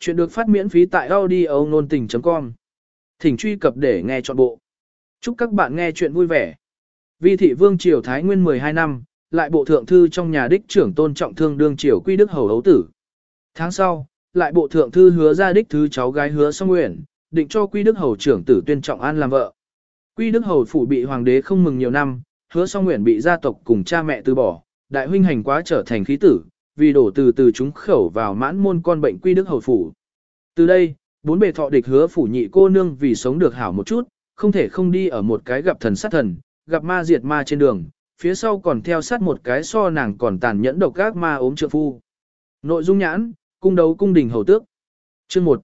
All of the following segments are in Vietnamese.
Chuyện được phát miễn phí tại audio nôn tình.com. Thỉnh truy cập để nghe trọn bộ. Chúc các bạn nghe chuyện vui vẻ. Vi thị vương triều Thái Nguyên 12 năm, lại bộ thượng thư trong nhà đích trưởng tôn trọng thương đương triều quy đức hầu hấu tử. Tháng sau, lại bộ thượng thư hứa ra đích thứ cháu gái hứa song nguyện, định cho quy đức hầu trưởng tử tuyên trọng an làm vợ. Quy đức hầu phủ bị hoàng đế không mừng nhiều năm, hứa song nguyện bị gia tộc cùng cha mẹ từ bỏ, đại huynh hành quá trở thành khí tử, vì đổ từ từ chúng khẩu vào mãn môn con bệnh quy đức hầu phủ. Từ đây, bốn bề thọ địch hứa phủ nhị cô nương vì sống được hảo một chút, không thể không đi ở một cái gặp thần sát thần, gặp ma diệt ma trên đường, phía sau còn theo sát một cái so nàng còn tàn nhẫn độc các ma ốm trượng phu. Nội dung nhãn, cung đấu cung đình hầu tước. Chương 1.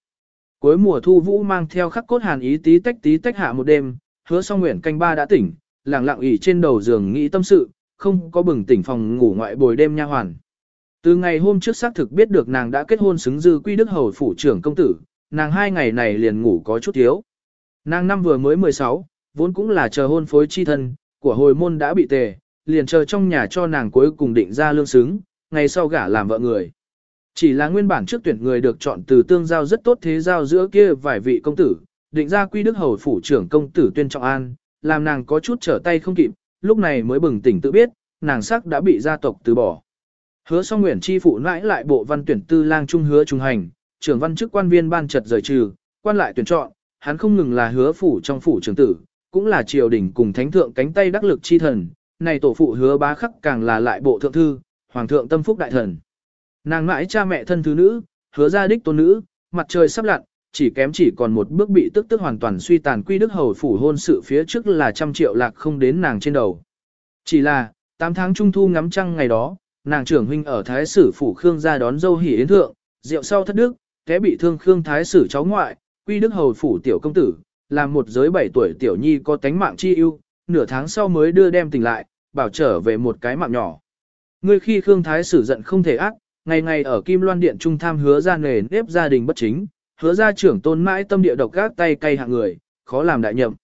Cuối mùa thu vũ mang theo khắc cốt hàn ý tí tách tí tách hạ một đêm, hứa song nguyện canh ba đã tỉnh, lặng lặng ỉ trên đầu giường nghĩ tâm sự, không có bừng tỉnh phòng ngủ ngoại bồi đêm nha hoàn. Từ ngày hôm trước xác thực biết được nàng đã kết hôn xứng dư quy đức hầu phủ trưởng công tử, nàng hai ngày này liền ngủ có chút thiếu. Nàng năm vừa mới 16, vốn cũng là chờ hôn phối chi thân, của hồi môn đã bị tề, liền chờ trong nhà cho nàng cuối cùng định ra lương xứng, ngày sau gả làm vợ người. Chỉ là nguyên bản trước tuyển người được chọn từ tương giao rất tốt thế giao giữa kia vài vị công tử, định ra quy đức hầu phủ trưởng công tử tuyên trọng an, làm nàng có chút trở tay không kịp, lúc này mới bừng tỉnh tự biết, nàng sắc đã bị gia tộc từ bỏ. Hứa song nguyện chi phụ nãi lại bộ văn tuyển tư lang trung hứa trung hành, trưởng văn chức quan viên ban trật rời trừ, quan lại tuyển chọn, hắn không ngừng là hứa phủ trong phủ trưởng tử, cũng là triều đình cùng thánh thượng cánh tay đắc lực chi thần, này tổ phụ hứa bá khắc càng là lại bộ thượng thư, hoàng thượng tâm phúc đại thần. Nàng mãi cha mẹ thân thứ nữ, hứa gia đích tôn nữ, mặt trời sắp lặn, chỉ kém chỉ còn một bước bị tức tức hoàn toàn suy tàn quy đức hầu phủ hôn sự phía trước là trăm triệu lạc không đến nàng trên đầu. Chỉ là, 8 tháng trung thu ngắm trăng ngày đó, nàng trưởng huynh ở Thái Sử phủ Khương ra đón dâu hỉ yến thượng, rượu sau thất đức, té bị thương Khương Thái Sử cháu ngoại, quy đức hầu phủ tiểu công tử, làm một giới 7 tuổi tiểu nhi có tánh mạng chi ưu, nửa tháng sau mới đưa đem tỉnh lại, bảo trở về một cái mạng nhỏ. Ngươi khi Khương Thái Sử giận không thể ác, ngày ngày ở Kim Loan Điện trung tham hứa ra nghề nếp gia đình bất chính, hứa ra trưởng tôn mãi tâm địa độc gác tay cay hạng người, khó làm đại nhậm.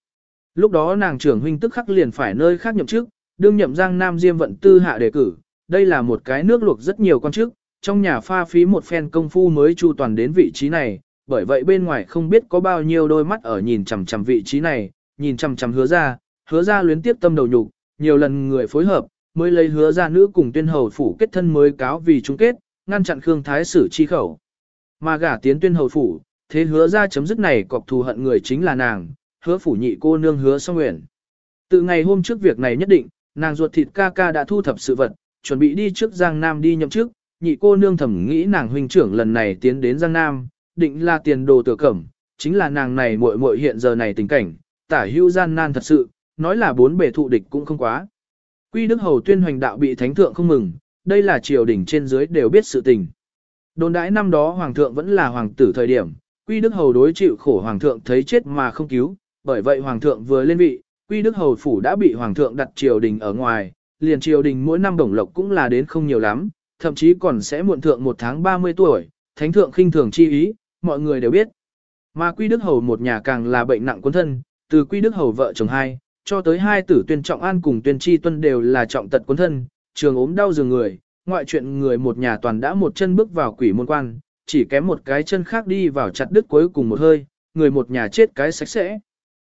Lúc đó nàng trưởng huynh tức khắc liền phải nơi khác nhậm chức, đương nhậm Giang Nam Diêm vận tư hạ đề cử, đây là một cái nước luộc rất nhiều quan chức, trong nhà pha phí một phen công phu mới chu toàn đến vị trí này, bởi vậy bên ngoài không biết có bao nhiêu đôi mắt ở nhìn chằm chằm vị trí này, nhìn chằm chằm hứa ra, hứa ra luyến tiếp tâm đầu nhục, nhiều lần người phối hợp, mới lấy hứa ra nữ cùng tuyên hầu phủ kết thân mới cáo vì chung kết, ngăn chặn Khương Thái Sử chi khẩu. Mà gả tiến tuyên hầu phủ, thế hứa ra chấm dứt này cọc thù hận người chính là nàng, hứa phủ nhị cô nương hứa song nguyện. Từ ngày hôm trước việc này nhất định, nàng ruột thịt ca ca đã thu thập sự vật, chuẩn bị đi trước Giang Nam đi nhậm chức, nhị cô nương thầm nghĩ nàng huynh trưởng lần này tiến đến Giang Nam, định là tiền đồ tựa cẩm, chính là nàng này muội muội hiện giờ này tình cảnh, tả hữu gian nan thật sự, nói là bốn bề thụ địch cũng không quá. Quy Đức Hầu tuyên hoành đạo bị thánh thượng không mừng, đây là triều đình trên dưới đều biết sự tình. Đồn đãi năm đó hoàng thượng vẫn là hoàng tử thời điểm, Quy Đức Hầu đối chịu khổ hoàng thượng thấy chết mà không cứu, bởi vậy hoàng thượng vừa lên vị, Quy Đức Hầu phủ đã bị hoàng thượng đặt triều đình ở ngoài, liền triều đình mỗi năm đồng lộc cũng là đến không nhiều lắm, thậm chí còn sẽ muộn thượng một tháng 30 tuổi, thánh thượng khinh thường chi ý, mọi người đều biết. Mà Quy Đức Hầu một nhà càng là bệnh nặng quân thân, từ Quy Đức Hầu vợ chồng hai, cho tới hai tử tuyên trọng an cùng tuyên tri tuân đều là trọng tật quân thân, trường ốm đau giường người, ngoại chuyện người một nhà toàn đã một chân bước vào quỷ môn quan, chỉ kém một cái chân khác đi vào chặt đứt cuối cùng một hơi, người một nhà chết cái sạch sẽ.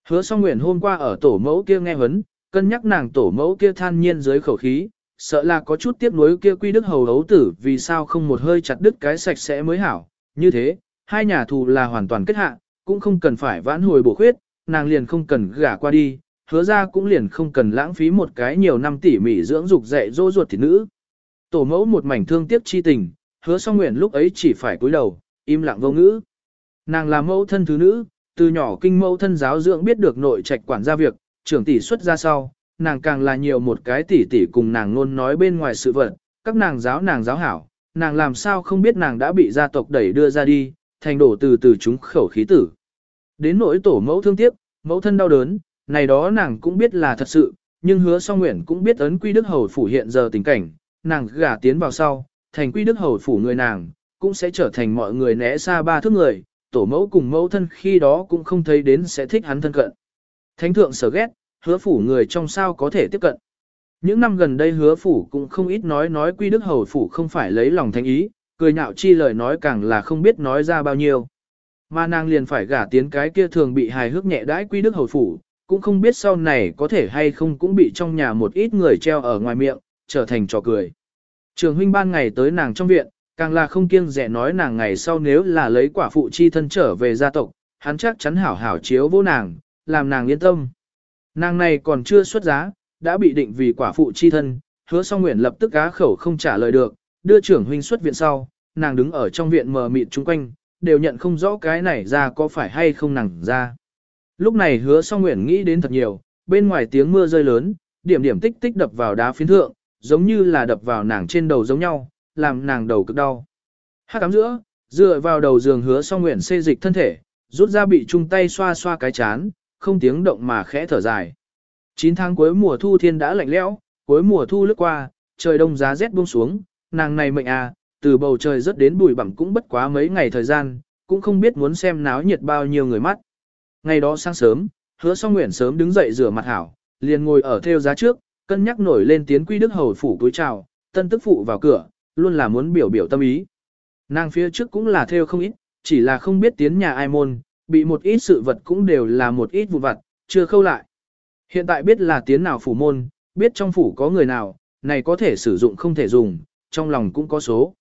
Hứa song nguyện hôm qua ở tổ mẫu kia nghe huấn, cân nhắc nàng tổ mẫu kia than nhiên dưới khẩu khí, sợ là có chút tiếc nuối kia quy đức hầu hấu tử vì sao không một hơi chặt đứt cái sạch sẽ mới hảo. Như thế, hai nhà thù là hoàn toàn kết hạ, cũng không cần phải vãn hồi bổ khuyết, nàng liền không cần gả qua đi, hứa ra cũng liền không cần lãng phí một cái nhiều năm tỉ mỉ dưỡng dục dạy dỗ ruột thịt nữ. Tổ mẫu một mảnh thương tiếc chi tình, hứa song nguyện lúc ấy chỉ phải cúi đầu, im lặng vô ngữ. Nàng là mẫu thân thứ nữ, từ nhỏ kinh mẫu thân giáo dưỡng biết được nội trạch quản gia việc, trưởng tỷ xuất ra sau, nàng càng là nhiều một cái tỷ tỷ cùng nàng luôn nói bên ngoài sự vật, các nàng giáo nàng giáo hảo, nàng làm sao không biết nàng đã bị gia tộc đẩy đưa ra đi, thành đổ từ từ chúng khẩu khí tử. Đến nỗi tổ mẫu thương tiếc, mẫu thân đau đớn, này đó nàng cũng biết là thật sự, nhưng hứa song nguyện cũng biết ấn quy đức hầu phủ hiện giờ tình cảnh, nàng gả tiến vào sau, thành quy đức hầu phủ người nàng, cũng sẽ trở thành mọi người né xa ba thước người, tổ mẫu cùng mẫu thân khi đó cũng không thấy đến sẽ thích hắn thân cận. Thánh thượng sở ghét, hứa phủ người trong sao có thể tiếp cận. Những năm gần đây hứa phủ cũng không ít nói nói quy đức hầu phủ không phải lấy lòng thánh ý, cười nhạo chi lời nói càng là không biết nói ra bao nhiêu. Mà nàng liền phải gả tiến cái kia thường bị hài hước nhẹ đãi quy đức hầu phủ, cũng không biết sau này có thể hay không cũng bị trong nhà một ít người treo ở ngoài miệng, trở thành trò cười. Trường huynh ban ngày tới nàng trong viện, càng là không kiêng dè nói nàng ngày sau nếu là lấy quả phụ chi thân trở về gia tộc, hắn chắc chắn hảo hảo chiếu vô nàng, làm nàng yên tâm. Nàng này còn chưa xuất giá, đã bị định vì quả phụ chi thân, hứa song nguyện lập tức cá khẩu không trả lời được, đưa trưởng huynh xuất viện sau, nàng đứng ở trong viện mờ mịt chung quanh, đều nhận không rõ cái này ra có phải hay không nàng ra. Lúc này hứa song nguyện nghĩ đến thật nhiều, bên ngoài tiếng mưa rơi lớn, điểm điểm tích tích đập vào đá phiến thượng, giống như là đập vào nàng trên đầu giống nhau, làm nàng đầu cực đau. Hát cắm giữa, dựa vào đầu giường hứa song nguyện xê dịch thân thể, rút ra bị chung tay xoa xoa cái chán, không tiếng động mà khẽ thở dài. 9 tháng cuối mùa thu thiên đã lạnh lẽo, cuối mùa thu lướt qua, trời đông giá rét buông xuống, nàng này mệnh à, từ bầu trời rớt đến bụi bặm cũng bất quá mấy ngày thời gian, cũng không biết muốn xem náo nhiệt bao nhiêu người mắt. Ngày đó sáng sớm, hứa song nguyện sớm đứng dậy rửa mặt hảo, liền ngồi ở theo giá trước, cân nhắc nổi lên tiến quy đức hầu phủ túi chào, tân tức phụ vào cửa, luôn là muốn biểu biểu tâm ý. Nàng phía trước cũng là theo không ít, chỉ là không biết tiến nhà ai môn, bị một ít sự vật cũng đều là một ít vụ vặt, chưa khâu lại. Hiện tại biết là tiến nào phủ môn, biết trong phủ có người nào, này có thể sử dụng không thể dùng, trong lòng cũng có số.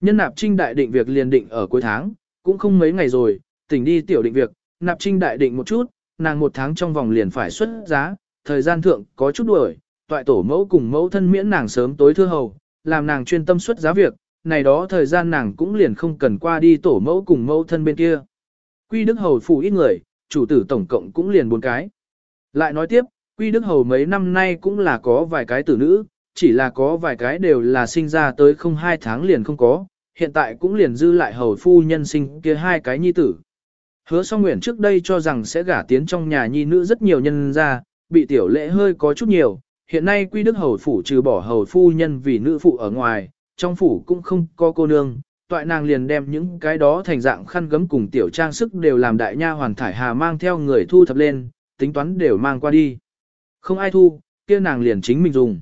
Nhân nạp trinh đại định việc liền định ở cuối tháng, cũng không mấy ngày rồi, tỉnh đi tiểu định việc, nạp trinh đại định một chút, nàng một tháng trong vòng liền phải xuất giá, thời gian thượng có chút đuổi, toại tổ mẫu cùng mẫu thân miễn nàng sớm tối thưa hầu, làm nàng chuyên tâm xuất giá việc, này đó thời gian nàng cũng liền không cần qua đi tổ mẫu cùng mẫu thân bên kia. Quy Đức Hầu phủ ít người, chủ tử tổng cộng cũng liền bốn cái. Lại nói tiếp, Quy Đức Hầu mấy năm nay cũng là có vài cái tử nữ, chỉ là có vài cái đều là sinh ra tới không hai tháng liền không có, hiện tại cũng liền dư lại hầu phu nhân sinh kia hai cái nhi tử. Hứa song nguyện trước đây cho rằng sẽ gả tiến trong nhà nhi nữ rất nhiều nhân ra, bị tiểu lễ hơi có chút nhiều, hiện nay quy đức hầu phủ trừ bỏ hầu phu nhân vì nữ phụ ở ngoài, trong phủ cũng không có cô nương, toại nàng liền đem những cái đó thành dạng khăn gấm cùng tiểu trang sức đều làm đại nha hoàn thải hà mang theo người thu thập lên, tính toán đều mang qua đi. Không ai thu, kia nàng liền chính mình dùng.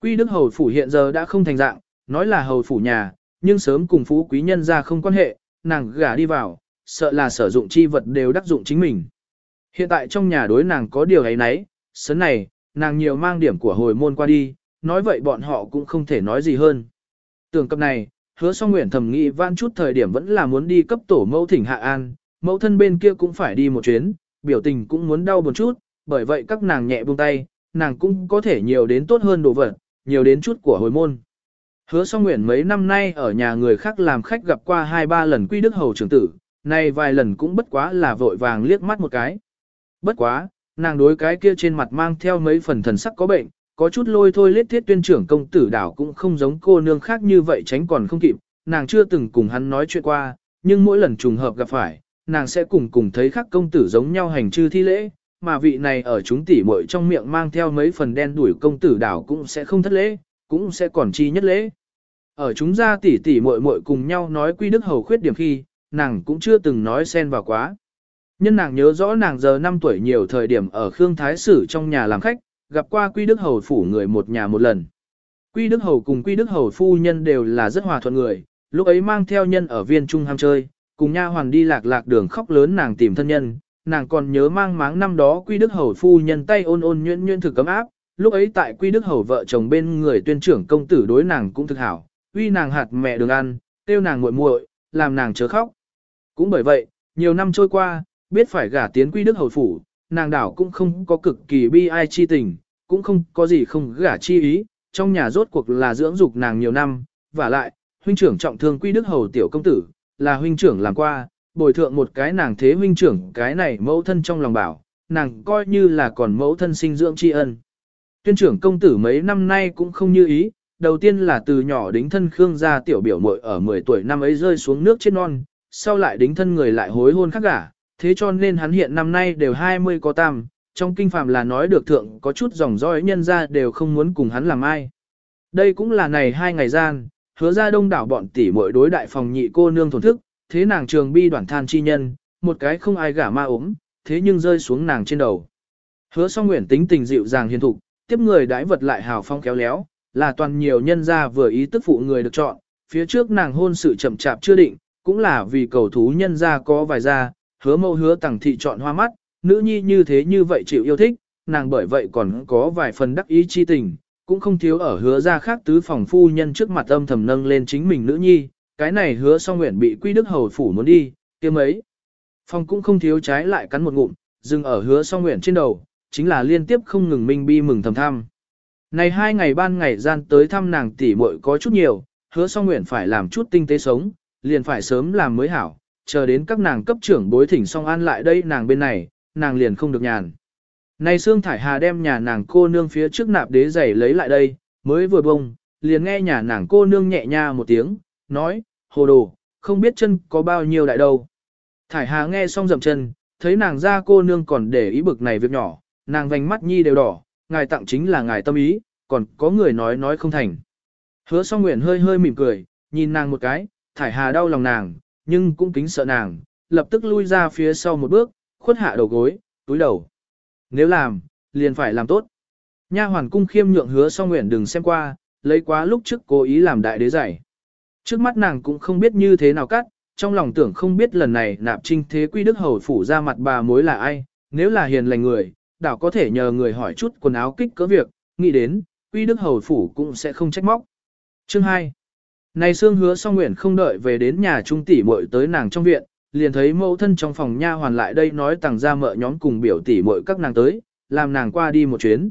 Quy đức hầu phủ hiện giờ đã không thành dạng, nói là hầu phủ nhà, nhưng sớm cùng phú quý nhân ra không quan hệ, nàng gả đi vào, sợ là sử dụng chi vật đều đắc dụng chính mình. Hiện tại trong nhà đối nàng có điều ấy nấy, sớm này, nàng nhiều mang điểm của hồi môn qua đi, nói vậy bọn họ cũng không thể nói gì hơn. Tưởng cập này, hứa song nguyện thầm nghĩ van chút thời điểm vẫn là muốn đi cấp tổ mẫu thỉnh hạ an, mẫu thân bên kia cũng phải đi một chuyến, biểu tình cũng muốn đau một chút, bởi vậy các nàng nhẹ buông tay, nàng cũng có thể nhiều đến tốt hơn đồ vật, nhiều đến chút của hồi môn. Hứa song nguyện mấy năm nay ở nhà người khác làm khách gặp qua hai ba lần quy đức hầu trưởng tử, nay vài lần cũng bất quá là vội vàng liếc mắt một cái. Bất quá, nàng đối cái kia trên mặt mang theo mấy phần thần sắc có bệnh, có chút lôi thôi lết thiết tuyên trưởng công tử đảo cũng không giống cô nương khác như vậy tránh còn không kịp, nàng chưa từng cùng hắn nói chuyện qua, nhưng mỗi lần trùng hợp gặp phải, nàng sẽ cùng cùng thấy khác công tử giống nhau hành chư thi lễ, mà vị này ở chúng tỷ muội trong miệng mang theo mấy phần đen đuổi công tử đảo cũng sẽ không thất lễ, cũng sẽ còn chi nhất lễ. Ở chúng ra tỷ tỷ muội muội cùng nhau nói quy đức hầu khuyết điểm khi, nàng cũng chưa từng nói xen vào quá. Nhân nàng nhớ rõ nàng giờ 5 tuổi nhiều thời điểm ở Khương Thái Sử trong nhà làm khách, gặp qua Quy Đức Hầu phủ người một nhà một lần. Quy Đức Hầu cùng Quy Đức Hầu phu nhân đều là rất hòa thuận người, lúc ấy mang theo nhân ở viên trung ham chơi, cùng nha hoàn đi lạc lạc đường khóc lớn nàng tìm thân nhân, nàng còn nhớ mang máng năm đó Quy Đức Hầu phu nhân tay ôn ôn nhuyễn nhuyễn thực cấm áp, lúc ấy tại Quy Đức Hầu vợ chồng bên người tuyên trưởng công tử đối nàng cũng thực hảo, uy nàng hạt mẹ đường ăn, tiêu nàng muội muội, làm nàng chớ khóc. Cũng bởi vậy, nhiều năm trôi qua, biết phải gả tiến quy đức hầu phủ, nàng đảo cũng không có cực kỳ bi ai chi tình, cũng không có gì không gả chi ý, trong nhà rốt cuộc là dưỡng dục nàng nhiều năm, và lại, huynh trưởng trọng thương quy đức hầu tiểu công tử, là huynh trưởng làm qua, bồi thượng một cái nàng thế huynh trưởng cái này mẫu thân trong lòng bảo, nàng coi như là còn mẫu thân sinh dưỡng tri ân. Tuyên trưởng công tử mấy năm nay cũng không như ý, đầu tiên là từ nhỏ đính thân Khương gia tiểu biểu muội ở 10 tuổi năm ấy rơi xuống nước chết non, sau lại đính thân người lại hối hôn khác gả, thế cho nên hắn hiện năm nay đều 20 có tam, trong kinh phàm là nói được thượng có chút dòng dõi nhân ra đều không muốn cùng hắn làm ai. Đây cũng là này hai ngày gian, hứa ra đông đảo bọn tỷ muội đối đại phòng nhị cô nương thổn thức, thế nàng trường bi đoàn than chi nhân, một cái không ai gả ma ốm, thế nhưng rơi xuống nàng trên đầu. Hứa song nguyện tính tình dịu dàng hiền thục, tiếp người đãi vật lại hào phong kéo léo, là toàn nhiều nhân ra vừa ý tức phụ người được chọn, phía trước nàng hôn sự chậm chạp chưa định, cũng là vì cầu thú nhân ra có vài gia hứa mâu hứa tằng thị chọn hoa mắt, nữ nhi như thế như vậy chịu yêu thích, nàng bởi vậy còn có vài phần đắc ý chi tình, cũng không thiếu ở hứa ra khác tứ phòng phu nhân trước mặt âm thầm nâng lên chính mình nữ nhi, cái này hứa song nguyện bị quy đức hầu phủ muốn đi, kia mấy. Phòng cũng không thiếu trái lại cắn một ngụm, dừng ở hứa song nguyện trên đầu, chính là liên tiếp không ngừng minh bi mừng thầm thăm. Này hai ngày ban ngày gian tới thăm nàng tỷ muội có chút nhiều, hứa song nguyện phải làm chút tinh tế sống, liền phải sớm làm mới hảo, chờ đến các nàng cấp trưởng bối thỉnh xong an lại đây nàng bên này, nàng liền không được nhàn. Này Sương Thải Hà đem nhà nàng cô nương phía trước nạp đế giày lấy lại đây, mới vừa bông, liền nghe nhà nàng cô nương nhẹ nha một tiếng, nói, hồ đồ, không biết chân có bao nhiêu đại đâu. Thải Hà nghe xong dậm chân, thấy nàng ra cô nương còn để ý bực này việc nhỏ, nàng vành mắt nhi đều đỏ, ngài tặng chính là ngài tâm ý, còn có người nói nói không thành. Hứa song nguyện hơi hơi mỉm cười, nhìn nàng một cái, Thải Hà đau lòng nàng, nhưng cũng kính sợ nàng, lập tức lui ra phía sau một bước, khuất hạ đầu gối, túi đầu. Nếu làm, liền phải làm tốt. Nha hoàn cung khiêm nhượng hứa song nguyện đừng xem qua, lấy quá lúc trước cố ý làm đại đế giải. Trước mắt nàng cũng không biết như thế nào cắt, trong lòng tưởng không biết lần này nạp trinh thế quy đức hầu phủ ra mặt bà mối là ai, nếu là hiền lành người, đảo có thể nhờ người hỏi chút quần áo kích cỡ việc, nghĩ đến, quy đức hầu phủ cũng sẽ không trách móc. Chương 2 này xương hứa song nguyện không đợi về đến nhà trung tỷ muội tới nàng trong viện, liền thấy mẫu thân trong phòng nha hoàn lại đây nói tàng ra mợ nhóm cùng biểu tỷ muội các nàng tới, làm nàng qua đi một chuyến.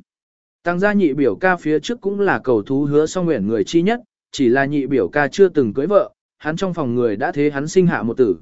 Tàng gia nhị biểu ca phía trước cũng là cầu thú hứa song nguyện người chi nhất, chỉ là nhị biểu ca chưa từng cưới vợ, hắn trong phòng người đã thế hắn sinh hạ một tử.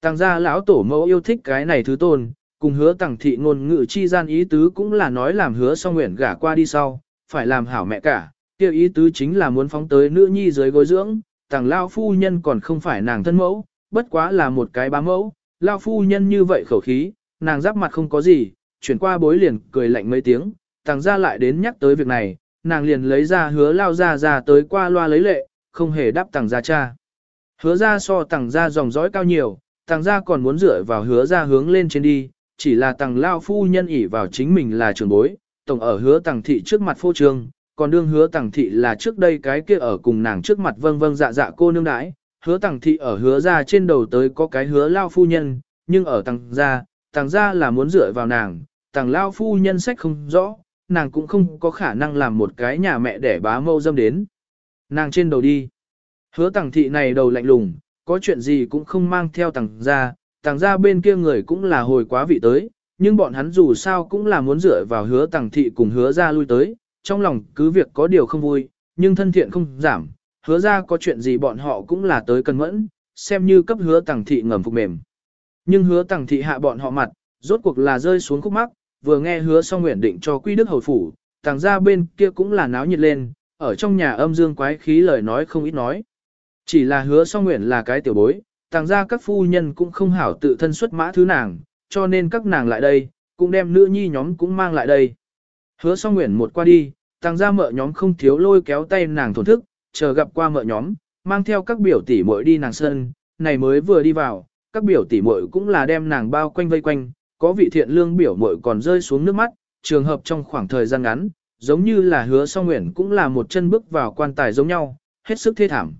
Tàng gia lão tổ mẫu yêu thích cái này thứ tôn, cùng hứa tàng thị ngôn ngữ chi gian ý tứ cũng là nói làm hứa song nguyện gả qua đi sau, phải làm hảo mẹ cả, kêu ý tứ chính là muốn phóng tới nữ nhi dưới gối dưỡng, tàng lao phu nhân còn không phải nàng thân mẫu, bất quá là một cái bá mẫu, lao phu nhân như vậy khẩu khí, nàng giáp mặt không có gì, chuyển qua bối liền cười lạnh mấy tiếng, tàng ra lại đến nhắc tới việc này, nàng liền lấy ra hứa lao ra ra tới qua loa lấy lệ, không hề đáp tàng ra cha. Hứa ra so tàng ra dòng dõi cao nhiều, tàng ra còn muốn dựa vào hứa ra hướng lên trên đi, chỉ là tàng lao phu nhân ỉ vào chính mình là trưởng bối, tổng ở hứa tàng thị trước mặt phô trương, còn đương hứa tàng thị là trước đây cái kia ở cùng nàng trước mặt vâng vâng dạ dạ cô nương đãi, hứa tàng thị ở hứa ra trên đầu tới có cái hứa lao phu nhân, nhưng ở tàng ra, tàng ra là muốn dựa vào nàng, tàng lao phu nhân sách không rõ, nàng cũng không có khả năng làm một cái nhà mẹ để bá mâu dâm đến. Nàng trên đầu đi. Hứa tàng thị này đầu lạnh lùng, có chuyện gì cũng không mang theo tàng ra, tàng ra bên kia người cũng là hồi quá vị tới, nhưng bọn hắn dù sao cũng là muốn dựa vào hứa tàng thị cùng hứa ra lui tới, trong lòng cứ việc có điều không vui, nhưng thân thiện không giảm, hứa ra có chuyện gì bọn họ cũng là tới cần mẫn, xem như cấp hứa tàng thị ngầm phục mềm. Nhưng hứa tàng thị hạ bọn họ mặt, rốt cuộc là rơi xuống khúc mắc, vừa nghe hứa xong nguyện định cho quy đức hầu phủ, tàng ra bên kia cũng là náo nhiệt lên, ở trong nhà âm dương quái khí lời nói không ít nói. Chỉ là hứa xong nguyện là cái tiểu bối, tàng ra các phu nhân cũng không hảo tự thân xuất mã thứ nàng, cho nên các nàng lại đây, cũng đem nữ nhi nhóm cũng mang lại đây. Hứa song nguyện một qua đi, tàng ra mợ nhóm không thiếu lôi kéo tay nàng thổn thức, chờ gặp qua mợ nhóm, mang theo các biểu tỷ muội đi nàng sân, này mới vừa đi vào, các biểu tỷ muội cũng là đem nàng bao quanh vây quanh, có vị thiện lương biểu muội còn rơi xuống nước mắt, trường hợp trong khoảng thời gian ngắn, giống như là hứa song nguyện cũng là một chân bước vào quan tài giống nhau, hết sức thê thảm.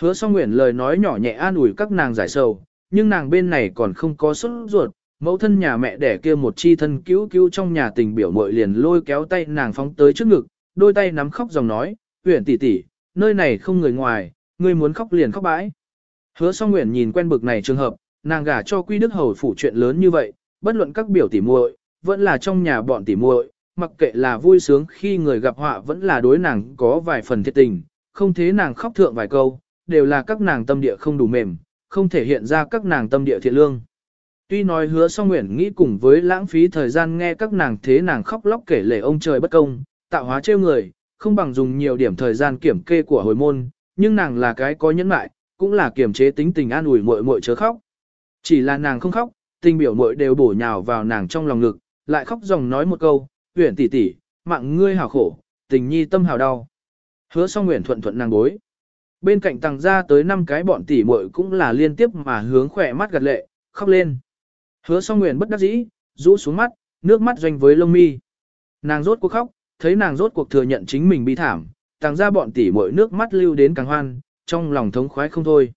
Hứa song nguyện lời nói nhỏ nhẹ an ủi các nàng giải sầu, nhưng nàng bên này còn không có xuất ruột, mẫu thân nhà mẹ đẻ kia một chi thân cứu cứu trong nhà tình biểu muội liền lôi kéo tay nàng phóng tới trước ngực, đôi tay nắm khóc dòng nói, "Uyển tỷ tỷ, nơi này không người ngoài, ngươi muốn khóc liền khóc bãi." Hứa Song Uyển nhìn quen bực này trường hợp, nàng gả cho Quy Đức hầu phủ chuyện lớn như vậy, bất luận các biểu tỷ muội, vẫn là trong nhà bọn tỷ muội, mặc kệ là vui sướng khi người gặp họa vẫn là đối nàng có vài phần thiệt tình, không thế nàng khóc thượng vài câu, đều là các nàng tâm địa không đủ mềm, không thể hiện ra các nàng tâm địa thiện lương. Tuy nói hứa song nguyện nghĩ cùng với lãng phí thời gian nghe các nàng thế nàng khóc lóc kể lể ông trời bất công, tạo hóa trêu người, không bằng dùng nhiều điểm thời gian kiểm kê của hồi môn, nhưng nàng là cái có nhẫn mại, cũng là kiềm chế tính tình an ủi muội muội chớ khóc. Chỉ là nàng không khóc, tình biểu muội đều bổ nhào vào nàng trong lòng ngực, lại khóc dòng nói một câu, "Uyển tỷ tỷ, mạng ngươi hảo khổ, tình nhi tâm hảo đau." Hứa Song Uyển thuận thuận nàng bối. Bên cạnh tàng ra tới năm cái bọn tỷ muội cũng là liên tiếp mà hướng khỏe mắt gật lệ, khóc lên. Hứa song nguyện bất đắc dĩ, rũ xuống mắt, nước mắt doanh với lông mi. Nàng rốt cuộc khóc, thấy nàng rốt cuộc thừa nhận chính mình bi thảm, tàng ra bọn tỷ muội nước mắt lưu đến càng hoan, trong lòng thống khoái không thôi.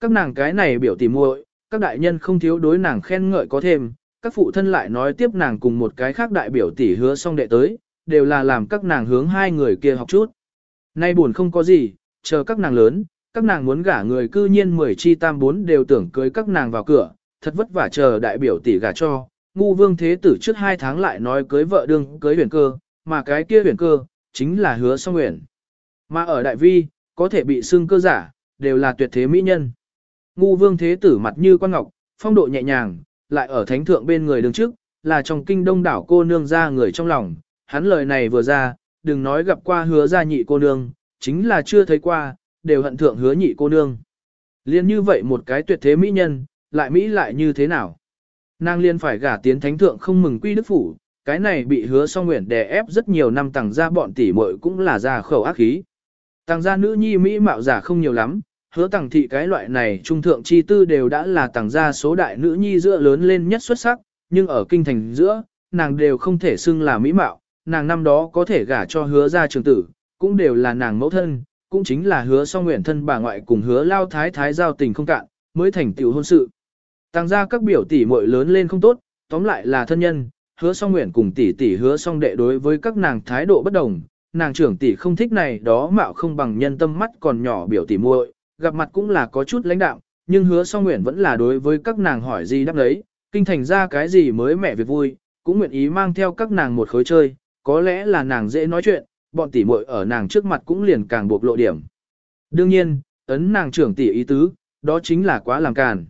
Các nàng cái này biểu tỉ muội, các đại nhân không thiếu đối nàng khen ngợi có thêm, các phụ thân lại nói tiếp nàng cùng một cái khác đại biểu tỷ hứa xong đệ tới, đều là làm các nàng hướng hai người kia học chút. Nay buồn không có gì, chờ các nàng lớn, các nàng muốn gả người cư nhiên mười chi tam bốn đều tưởng cưới các nàng vào cửa, thật vất vả chờ đại biểu tỷ gả cho, ngu vương thế tử trước hai tháng lại nói cưới vợ đương cưới huyền cơ, mà cái kia huyền cơ, chính là hứa song huyền. Mà ở đại vi, có thể bị xưng cơ giả, đều là tuyệt thế mỹ nhân. Ngu vương thế tử mặt như quan ngọc, phong độ nhẹ nhàng, lại ở thánh thượng bên người đứng trước, là trong kinh đông đảo cô nương ra người trong lòng. Hắn lời này vừa ra, đừng nói gặp qua hứa gia nhị cô nương, chính là chưa thấy qua, đều hận thượng hứa nhị cô nương. Liên như vậy một cái tuyệt thế mỹ nhân, lại Mỹ lại như thế nào? Nàng liên phải gả tiến thánh thượng không mừng quy đức phủ, cái này bị hứa song nguyện đè ép rất nhiều năm tàng ra bọn tỷ muội cũng là ra khẩu ác khí. Tàng gia nữ nhi Mỹ mạo giả không nhiều lắm, hứa tàng thị cái loại này trung thượng chi tư đều đã là tàng gia số đại nữ nhi giữa lớn lên nhất xuất sắc, nhưng ở kinh thành giữa, nàng đều không thể xưng là Mỹ mạo, nàng năm đó có thể gả cho hứa gia trường tử, cũng đều là nàng mẫu thân, cũng chính là hứa song nguyện thân bà ngoại cùng hứa lao thái thái giao tình không cạn, mới thành tiểu hôn sự. Tăng ra các biểu tỷ muội lớn lên không tốt, tóm lại là thân nhân, hứa song nguyện cùng tỷ tỷ hứa song đệ đối với các nàng thái độ bất đồng, nàng trưởng tỷ không thích này đó mạo không bằng nhân tâm mắt còn nhỏ biểu tỷ muội, gặp mặt cũng là có chút lãnh đạo, nhưng hứa song nguyện vẫn là đối với các nàng hỏi gì đáp đấy, kinh thành ra cái gì mới mẹ việc vui, cũng nguyện ý mang theo các nàng một khối chơi, có lẽ là nàng dễ nói chuyện, bọn tỷ muội ở nàng trước mặt cũng liền càng buộc lộ điểm. Đương nhiên, ấn nàng trưởng tỷ ý tứ, đó chính là quá làm càn.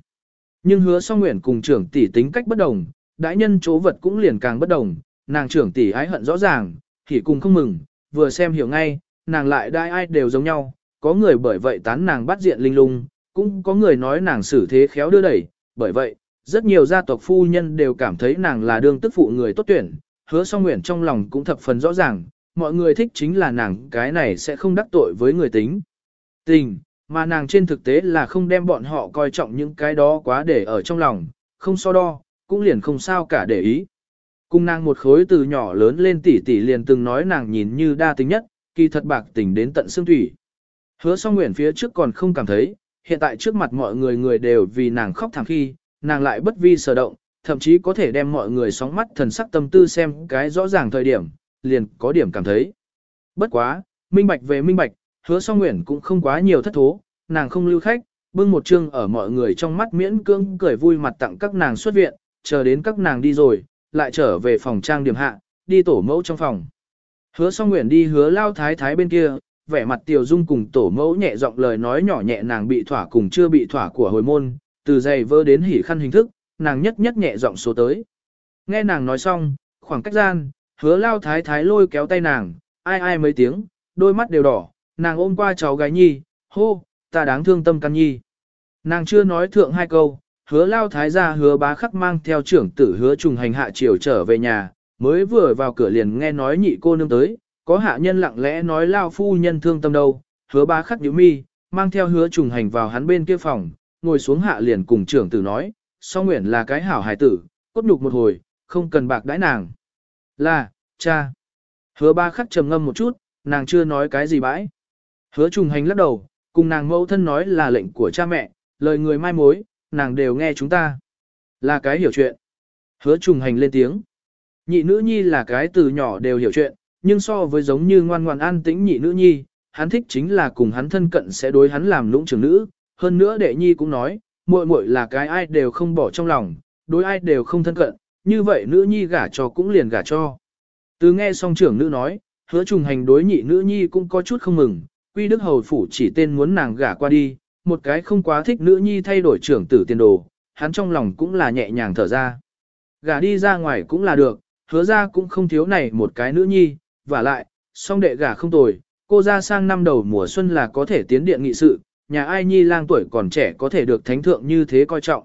Nhưng hứa song nguyện cùng trưởng tỷ tính cách bất đồng, đại nhân chỗ vật cũng liền càng bất đồng, nàng trưởng tỷ ái hận rõ ràng, thì cùng không mừng, vừa xem hiểu ngay, nàng lại đai ai đều giống nhau, có người bởi vậy tán nàng bắt diện linh lung, cũng có người nói nàng xử thế khéo đưa đẩy, bởi vậy, rất nhiều gia tộc phu nhân đều cảm thấy nàng là đương tức phụ người tốt tuyển, hứa song nguyện trong lòng cũng thập phần rõ ràng, mọi người thích chính là nàng cái này sẽ không đắc tội với người tính. Tình, mà nàng trên thực tế là không đem bọn họ coi trọng những cái đó quá để ở trong lòng, không so đo, cũng liền không sao cả để ý. Cùng nàng một khối từ nhỏ lớn lên tỷ tỷ liền từng nói nàng nhìn như đa tính nhất, kỳ thật bạc tình đến tận xương thủy. Hứa song nguyện phía trước còn không cảm thấy, hiện tại trước mặt mọi người người đều vì nàng khóc thảm khi, nàng lại bất vi sở động, thậm chí có thể đem mọi người sóng mắt thần sắc tâm tư xem cái rõ ràng thời điểm, liền có điểm cảm thấy. Bất quá, minh bạch về minh bạch, hứa song nguyện cũng không quá nhiều thất thố, nàng không lưu khách, bưng một chương ở mọi người trong mắt miễn cưỡng cười vui mặt tặng các nàng xuất viện, chờ đến các nàng đi rồi, lại trở về phòng trang điểm hạ, đi tổ mẫu trong phòng. Hứa song nguyện đi hứa lao thái thái bên kia, vẻ mặt tiểu dung cùng tổ mẫu nhẹ giọng lời nói nhỏ nhẹ nàng bị thỏa cùng chưa bị thỏa của hồi môn, từ giày vơ đến hỉ khăn hình thức, nàng nhất nhất nhẹ giọng số tới. Nghe nàng nói xong, khoảng cách gian, hứa lao thái thái lôi kéo tay nàng, ai ai mấy tiếng, đôi mắt đều đỏ, nàng ôm qua cháu gái nhi, hô, ta đáng thương tâm căn nhi. Nàng chưa nói thượng hai câu, hứa lao thái gia hứa bá khắc mang theo trưởng tử hứa trùng hành hạ chiều trở về nhà, mới vừa vào cửa liền nghe nói nhị cô nương tới, có hạ nhân lặng lẽ nói lao phu nhân thương tâm đâu, hứa bá khắc nhíu mi, mang theo hứa trùng hành vào hắn bên kia phòng, ngồi xuống hạ liền cùng trưởng tử nói, song nguyện là cái hảo hài tử, cốt nhục một hồi, không cần bạc đãi nàng. Là, cha. Hứa ba khắc trầm ngâm một chút, nàng chưa nói cái gì bãi. Hứa trùng hành lắc đầu, cùng nàng mẫu thân nói là lệnh của cha mẹ, lời người mai mối, nàng đều nghe chúng ta. Là cái hiểu chuyện. Hứa trùng hành lên tiếng. Nhị nữ nhi là cái từ nhỏ đều hiểu chuyện, nhưng so với giống như ngoan ngoan an tĩnh nhị nữ nhi, hắn thích chính là cùng hắn thân cận sẽ đối hắn làm lũng trưởng nữ. Hơn nữa đệ nhi cũng nói, muội muội là cái ai đều không bỏ trong lòng, đối ai đều không thân cận, như vậy nữ nhi gả cho cũng liền gả cho. Từ nghe xong trưởng nữ nói, hứa trùng hành đối nhị nữ nhi cũng có chút không mừng, quy đức hầu phủ chỉ tên muốn nàng gả qua đi, một cái không quá thích nữ nhi thay đổi trưởng tử tiền đồ, hắn trong lòng cũng là nhẹ nhàng thở ra. Gả đi ra ngoài cũng là được, hứa ra cũng không thiếu này một cái nữ nhi, và lại, song đệ gả không tồi, cô ra sang năm đầu mùa xuân là có thể tiến điện nghị sự, nhà ai nhi lang tuổi còn trẻ có thể được thánh thượng như thế coi trọng.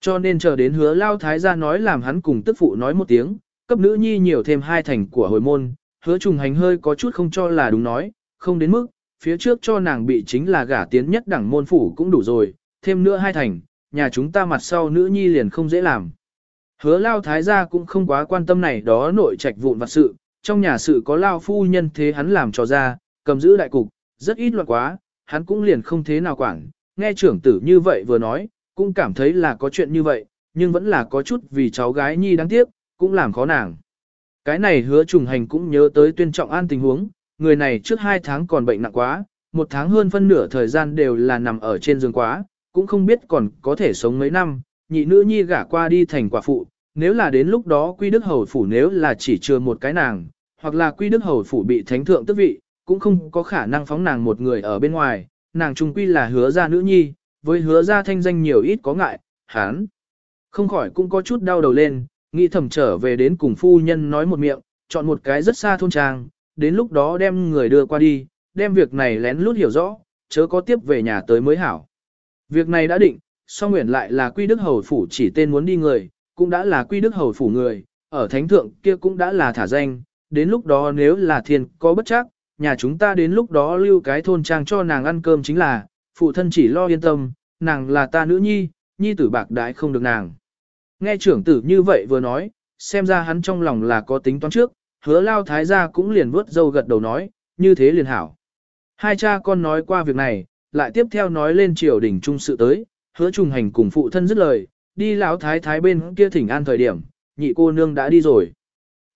Cho nên chờ đến hứa lao thái gia nói làm hắn cùng tức phụ nói một tiếng, cấp nữ nhi nhiều thêm hai thành của hồi môn, hứa trùng hành hơi có chút không cho là đúng nói, không đến mức, phía trước cho nàng bị chính là gả tiến nhất đẳng môn phủ cũng đủ rồi, thêm nữa hai thành, nhà chúng ta mặt sau nữ nhi liền không dễ làm. Hứa lao thái gia cũng không quá quan tâm này đó nội trạch vụn vặt sự, trong nhà sự có lao phu nhân thế hắn làm cho ra, cầm giữ đại cục, rất ít loạn quá, hắn cũng liền không thế nào quản, nghe trưởng tử như vậy vừa nói, cũng cảm thấy là có chuyện như vậy, nhưng vẫn là có chút vì cháu gái nhi đáng tiếc, cũng làm khó nàng. Cái này hứa trùng hành cũng nhớ tới tuyên trọng an tình huống, người này trước hai tháng còn bệnh nặng quá, một tháng hơn phân nửa thời gian đều là nằm ở trên giường quá, cũng không biết còn có thể sống mấy năm, nhị nữ nhi gả qua đi thành quả phụ, nếu là đến lúc đó quy đức hầu phủ nếu là chỉ chưa một cái nàng, hoặc là quy đức hầu phủ bị thánh thượng tước vị, cũng không có khả năng phóng nàng một người ở bên ngoài, nàng trung quy là hứa ra nữ nhi, với hứa ra thanh danh nhiều ít có ngại, hán. Không khỏi cũng có chút đau đầu lên, nghĩ thầm trở về đến cùng phu nhân nói một miệng, chọn một cái rất xa thôn trang, đến lúc đó đem người đưa qua đi, đem việc này lén lút hiểu rõ, chớ có tiếp về nhà tới mới hảo. Việc này đã định, song nguyện lại là quy đức hầu phủ chỉ tên muốn đi người, cũng đã là quy đức hầu phủ người, ở thánh thượng kia cũng đã là thả danh, đến lúc đó nếu là thiên có bất chắc, nhà chúng ta đến lúc đó lưu cái thôn trang cho nàng ăn cơm chính là, phụ thân chỉ lo yên tâm, nàng là ta nữ nhi, nhi tử bạc đãi không được nàng. Nghe trưởng tử như vậy vừa nói, xem ra hắn trong lòng là có tính toán trước, hứa lao thái gia cũng liền vuốt dâu gật đầu nói, như thế liền hảo. Hai cha con nói qua việc này, lại tiếp theo nói lên triều đình trung sự tới, hứa trùng hành cùng phụ thân dứt lời, đi lão thái thái bên kia thỉnh an thời điểm, nhị cô nương đã đi rồi.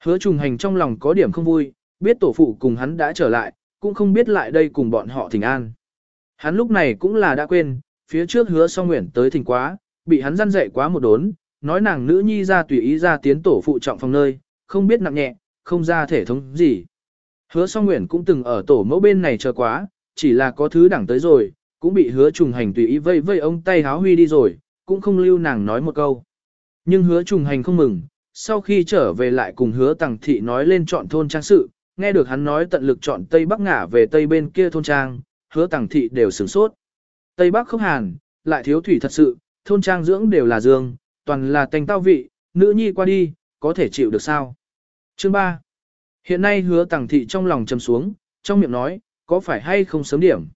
Hứa trùng hành trong lòng có điểm không vui, biết tổ phụ cùng hắn đã trở lại, cũng không biết lại đây cùng bọn họ thỉnh an. Hắn lúc này cũng là đã quên, phía trước hứa song nguyện tới thỉnh quá, bị hắn răn dạy quá một đốn, nói nàng nữ nhi ra tùy ý ra tiến tổ phụ trọng phòng nơi, không biết nặng nhẹ, không ra thể thống gì. Hứa song nguyện cũng từng ở tổ mẫu bên này chờ quá, chỉ là có thứ đẳng tới rồi, cũng bị hứa trùng hành tùy ý vây vây ông tay háo huy đi rồi, cũng không lưu nàng nói một câu. Nhưng hứa trùng hành không mừng, sau khi trở về lại cùng hứa tàng thị nói lên chọn thôn trang sự, nghe được hắn nói tận lực chọn Tây Bắc ngả về Tây bên kia thôn trang, hứa tàng thị đều sửng sốt. Tây Bắc không hàn, lại thiếu thủy thật sự, thôn trang dưỡng đều là dương, toàn là tanh tao vị, nữ nhi qua đi, có thể chịu được sao? Chương 3. Hiện nay hứa tàng thị trong lòng trầm xuống, trong miệng nói, có phải hay không sớm điểm?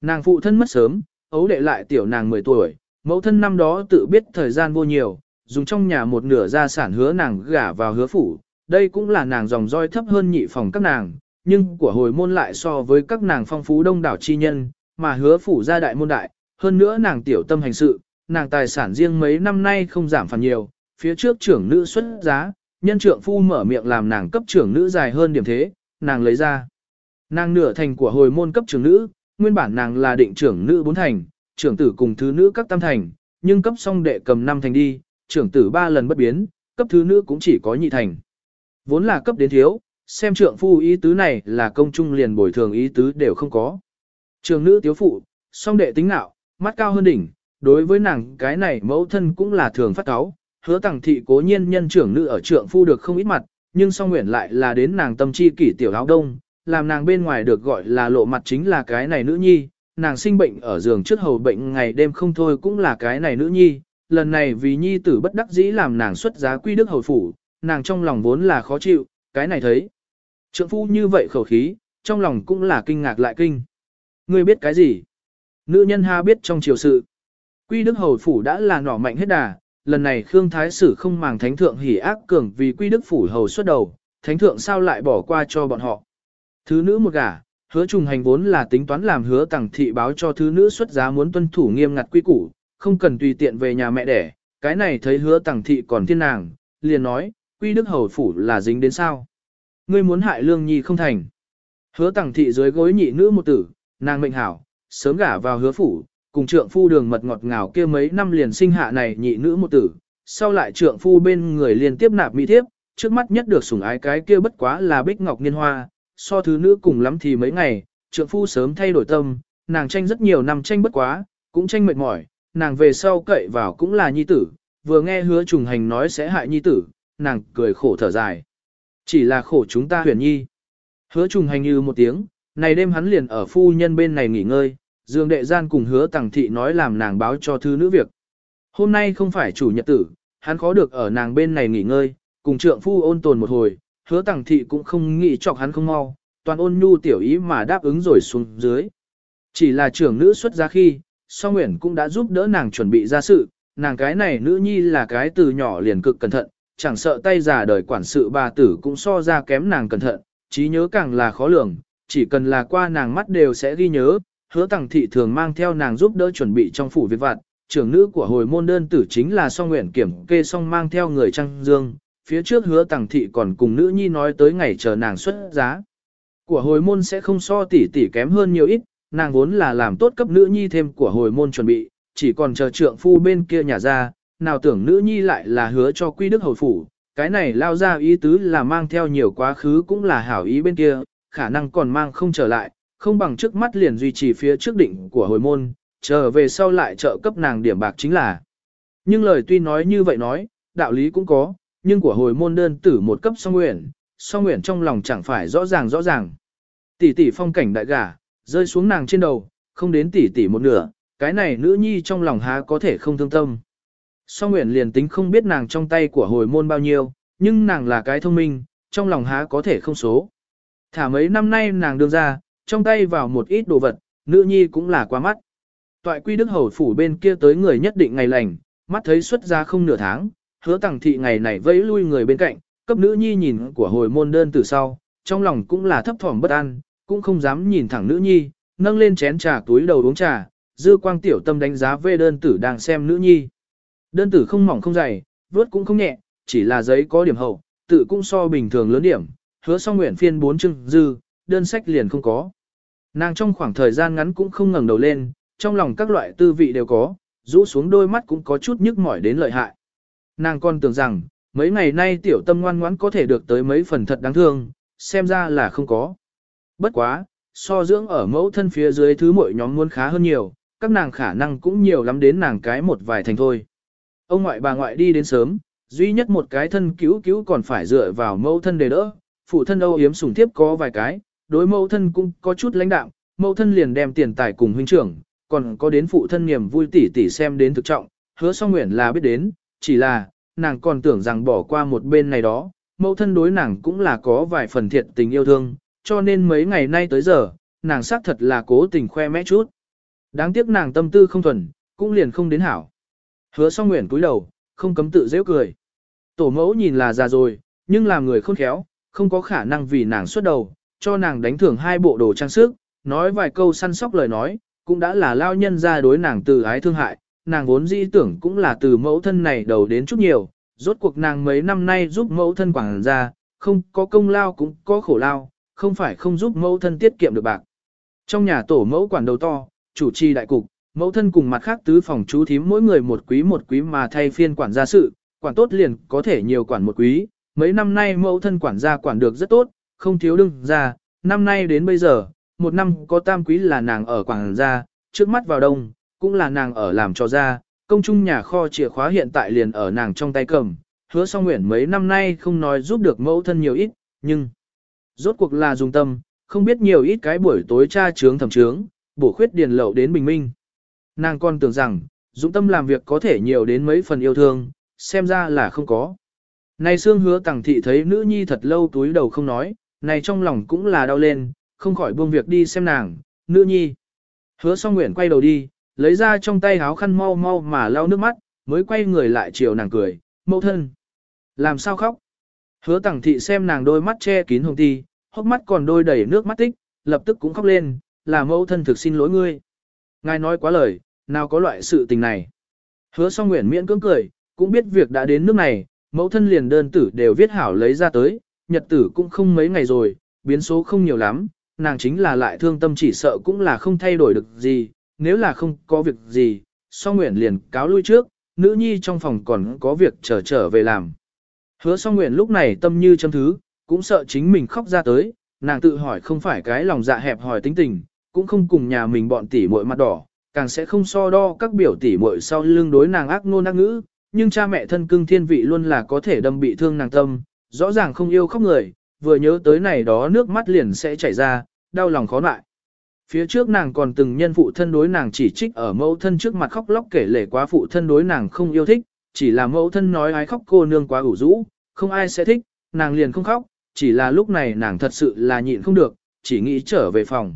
Nàng phụ thân mất sớm, ấu đệ lại tiểu nàng 10 tuổi, mẫu thân năm đó tự biết thời gian vô nhiều, dùng trong nhà một nửa gia sản hứa nàng gả vào hứa phủ, đây cũng là nàng dòng roi thấp hơn nhị phòng các nàng, nhưng của hồi môn lại so với các nàng phong phú đông đảo chi nhân, mà hứa phủ gia đại môn đại, hơn nữa nàng tiểu tâm hành sự, nàng tài sản riêng mấy năm nay không giảm phần nhiều, phía trước trưởng nữ xuất giá, nhân trượng phu mở miệng làm nàng cấp trưởng nữ dài hơn điểm thế, nàng lấy ra. Nàng nửa thành của hồi môn cấp trưởng nữ, nguyên bản nàng là định trưởng nữ bốn thành, trưởng tử cùng thứ nữ các tam thành, nhưng cấp xong đệ cầm năm thành đi, trưởng tử ba lần bất biến, cấp thứ nữ cũng chỉ có nhị thành. Vốn là cấp đến thiếu, xem trượng phu ý tứ này là công trung liền bồi thường ý tứ đều không có. trưởng nữ tiếu phụ, song đệ tính nạo, mắt cao hơn đỉnh, đối với nàng cái này mẫu thân cũng là thường phát cáo, hứa tàng thị cố nhiên nhân trưởng nữ ở trượng phu được không ít mặt, nhưng song nguyện lại là đến nàng tâm chi kỷ tiểu áo đông, làm nàng bên ngoài được gọi là lộ mặt chính là cái này nữ nhi, nàng sinh bệnh ở giường trước hầu bệnh ngày đêm không thôi cũng là cái này nữ nhi, lần này vì nhi tử bất đắc dĩ làm nàng xuất giá quy đức hầu phủ, nàng trong lòng vốn là khó chịu, cái này thấy. Trượng phu như vậy khẩu khí, trong lòng cũng là kinh ngạc lại kinh. Ngươi biết cái gì? Nữ nhân ha biết trong triều sự. Quy đức hầu phủ đã là nỏ mạnh hết đà, lần này Khương Thái Sử không màng thánh thượng hỉ ác cường vì quy đức phủ hầu xuất đầu, thánh thượng sao lại bỏ qua cho bọn họ. Thứ nữ một gả, hứa trùng hành vốn là tính toán làm hứa tặng thị báo cho thứ nữ xuất giá muốn tuân thủ nghiêm ngặt quy củ, không cần tùy tiện về nhà mẹ đẻ, cái này thấy hứa tặng thị còn thiên nàng, liền nói, quy đức hầu phủ là dính đến sao. Ngươi muốn hại lương nhi không thành. Hứa tặng thị dưới gối nhị nữ một tử, nàng mệnh hảo, sớm gả vào hứa phủ, cùng trượng phu đường mật ngọt ngào kia mấy năm liền sinh hạ này nhị nữ một tử, sau lại trượng phu bên người liên tiếp nạp mỹ thiếp, trước mắt nhất được sủng ái cái kia bất quá là bích ngọc niên hoa, so thứ nữ cùng lắm thì mấy ngày, trượng phu sớm thay đổi tâm, nàng tranh rất nhiều năm tranh bất quá, cũng tranh mệt mỏi, nàng về sau cậy vào cũng là nhi tử, vừa nghe hứa trùng hành nói sẽ hại nhi tử, nàng cười khổ thở dài. Chỉ là khổ chúng ta huyền nhi. Hứa trùng hành như một tiếng, này đêm hắn liền ở phu nhân bên này nghỉ ngơi, dương đệ gian cùng hứa tàng thị nói làm nàng báo cho thư nữ việc. Hôm nay không phải chủ nhật tử, hắn khó được ở nàng bên này nghỉ ngơi, cùng trượng phu ôn tồn một hồi, hứa tàng thị cũng không nghĩ chọc hắn không mau, toàn ôn nhu tiểu ý mà đáp ứng rồi xuống dưới. Chỉ là trưởng nữ xuất ra khi, so nguyện cũng đã giúp đỡ nàng chuẩn bị ra sự, nàng cái này nữ nhi là cái từ nhỏ liền cực cẩn thận, chẳng sợ tay già đời quản sự bà tử cũng so ra kém nàng cẩn thận, trí nhớ càng là khó lường, chỉ cần là qua nàng mắt đều sẽ ghi nhớ, hứa tàng thị thường mang theo nàng giúp đỡ chuẩn bị trong phủ việc vặt, trưởng nữ của hồi môn đơn tử chính là song nguyện kiểm kê song mang theo người trăng dương, phía trước hứa tàng thị còn cùng nữ nhi nói tới ngày chờ nàng xuất giá. Của hồi môn sẽ không so tỷ tỷ kém hơn nhiều ít, nàng vốn là làm tốt cấp nữ nhi thêm của hồi môn chuẩn bị, chỉ còn chờ trượng phu bên kia nhà ra, nào tưởng nữ nhi lại là hứa cho quy đức hồi phủ, cái này lao ra ý tứ là mang theo nhiều quá khứ cũng là hảo ý bên kia, khả năng còn mang không trở lại, không bằng trước mắt liền duy trì phía trước định của hồi môn, chờ về sau lại trợ cấp nàng điểm bạc chính là. Nhưng lời tuy nói như vậy nói, đạo lý cũng có, nhưng của hồi môn đơn tử một cấp song nguyện, song nguyện trong lòng chẳng phải rõ ràng rõ ràng. Tỷ tỷ phong cảnh đại gả, rơi xuống nàng trên đầu, không đến tỷ tỷ một nửa, cái này nữ nhi trong lòng há có thể không thương tâm. Song nguyện liền tính không biết nàng trong tay của hồi môn bao nhiêu, nhưng nàng là cái thông minh, trong lòng há có thể không số. Thả mấy năm nay nàng đưa ra, trong tay vào một ít đồ vật, nữ nhi cũng là quá mắt. Toại quy đức hầu phủ bên kia tới người nhất định ngày lành, mắt thấy xuất ra không nửa tháng, hứa tàng thị ngày này vẫy lui người bên cạnh, cấp nữ nhi nhìn của hồi môn đơn từ sau, trong lòng cũng là thấp thỏm bất an, cũng không dám nhìn thẳng nữ nhi, nâng lên chén trà túi đầu uống trà, dư quang tiểu tâm đánh giá về đơn tử đang xem nữ nhi. Đơn tử không mỏng không dày, vớt cũng không nhẹ, chỉ là giấy có điểm hậu, tự cũng so bình thường lớn điểm, hứa song nguyện phiên bốn chưng dư, đơn sách liền không có. Nàng trong khoảng thời gian ngắn cũng không ngẩng đầu lên, trong lòng các loại tư vị đều có, rũ xuống đôi mắt cũng có chút nhức mỏi đến lợi hại. Nàng còn tưởng rằng, mấy ngày nay tiểu tâm ngoan ngoãn có thể được tới mấy phần thật đáng thương, xem ra là không có. Bất quá, so dưỡng ở mẫu thân phía dưới thứ mỗi nhóm muốn khá hơn nhiều, các nàng khả năng cũng nhiều lắm đến nàng cái một vài thành thôi. Ông ngoại bà ngoại đi đến sớm, duy nhất một cái thân cứu cứu còn phải dựa vào mẫu thân để đỡ, phụ thân âu yếm sủng thiếp có vài cái, đối mẫu thân cũng có chút lãnh đạo, mẫu thân liền đem tiền tài cùng huynh trưởng, còn có đến phụ thân niềm vui tỉ tỉ xem đến thực trọng, hứa song nguyện là biết đến, chỉ là, nàng còn tưởng rằng bỏ qua một bên này đó, mẫu thân đối nàng cũng là có vài phần thiệt tình yêu thương, cho nên mấy ngày nay tới giờ, nàng xác thật là cố tình khoe mẽ chút. Đáng tiếc nàng tâm tư không thuần, cũng liền không đến hảo. Hứa song nguyện cúi đầu, không cấm tự dễ cười. Tổ mẫu nhìn là già rồi, nhưng làm người khôn khéo, không có khả năng vì nàng xuất đầu, cho nàng đánh thưởng hai bộ đồ trang sức, nói vài câu săn sóc lời nói, cũng đã là lao nhân ra đối nàng từ ái thương hại, nàng vốn dĩ tưởng cũng là từ mẫu thân này đầu đến chút nhiều, rốt cuộc nàng mấy năm nay giúp mẫu thân quảng ra, không có công lao cũng có khổ lao, không phải không giúp mẫu thân tiết kiệm được bạc. Trong nhà tổ mẫu quản đầu to, chủ trì đại cục, mẫu thân cùng mặt khác tứ phòng chú thím mỗi người một quý một quý mà thay phiên quản gia sự, quản tốt liền có thể nhiều quản một quý. Mấy năm nay mẫu thân quản gia quản được rất tốt, không thiếu đương ra, năm nay đến bây giờ, một năm có tam quý là nàng ở Quảng gia, trước mắt vào đông, cũng là nàng ở làm cho ra, công chung nhà kho chìa khóa hiện tại liền ở nàng trong tay cầm, hứa song nguyện mấy năm nay không nói giúp được mẫu thân nhiều ít, nhưng rốt cuộc là dùng tâm, không biết nhiều ít cái buổi tối tra trướng thẩm trướng, bổ khuyết điền lậu đến bình minh. Nàng còn tưởng rằng, dũng tâm làm việc có thể nhiều đến mấy phần yêu thương, xem ra là không có. Này xương hứa tàng thị thấy nữ nhi thật lâu túi đầu không nói, này trong lòng cũng là đau lên, không khỏi buông việc đi xem nàng, nữ nhi. Hứa song nguyện quay đầu đi, lấy ra trong tay áo khăn mau mau mà lau nước mắt, mới quay người lại chiều nàng cười, mẫu thân. Làm sao khóc? Hứa tẳng thị xem nàng đôi mắt che kín hồng ti, hốc mắt còn đôi đầy nước mắt tích, lập tức cũng khóc lên, là mẫu thân thực xin lỗi ngươi. Ngài nói quá lời, nào có loại sự tình này. Hứa song nguyện miễn cưỡng cười, cũng biết việc đã đến nước này, mẫu thân liền đơn tử đều viết hảo lấy ra tới, nhật tử cũng không mấy ngày rồi, biến số không nhiều lắm, nàng chính là lại thương tâm chỉ sợ cũng là không thay đổi được gì, nếu là không có việc gì, song nguyện liền cáo lui trước, nữ nhi trong phòng còn có việc trở trở về làm. Hứa song nguyện lúc này tâm như châm thứ, cũng sợ chính mình khóc ra tới, nàng tự hỏi không phải cái lòng dạ hẹp hỏi tính tình, cũng không cùng nhà mình bọn tỷ muội mặt đỏ, càng sẽ không so đo các biểu tỷ muội sau lưng đối nàng ác ngôn ác ngữ, nhưng cha mẹ thân cưng thiên vị luôn là có thể đâm bị thương nàng tâm, rõ ràng không yêu khóc người, vừa nhớ tới này đó nước mắt liền sẽ chảy ra, đau lòng khó lại. Phía trước nàng còn từng nhân phụ thân đối nàng chỉ trích ở mẫu thân trước mặt khóc lóc kể lể quá phụ thân đối nàng không yêu thích, chỉ là mẫu thân nói ai khóc cô nương quá ủ rũ, không ai sẽ thích, nàng liền không khóc, chỉ là lúc này nàng thật sự là nhịn không được, chỉ nghĩ trở về phòng.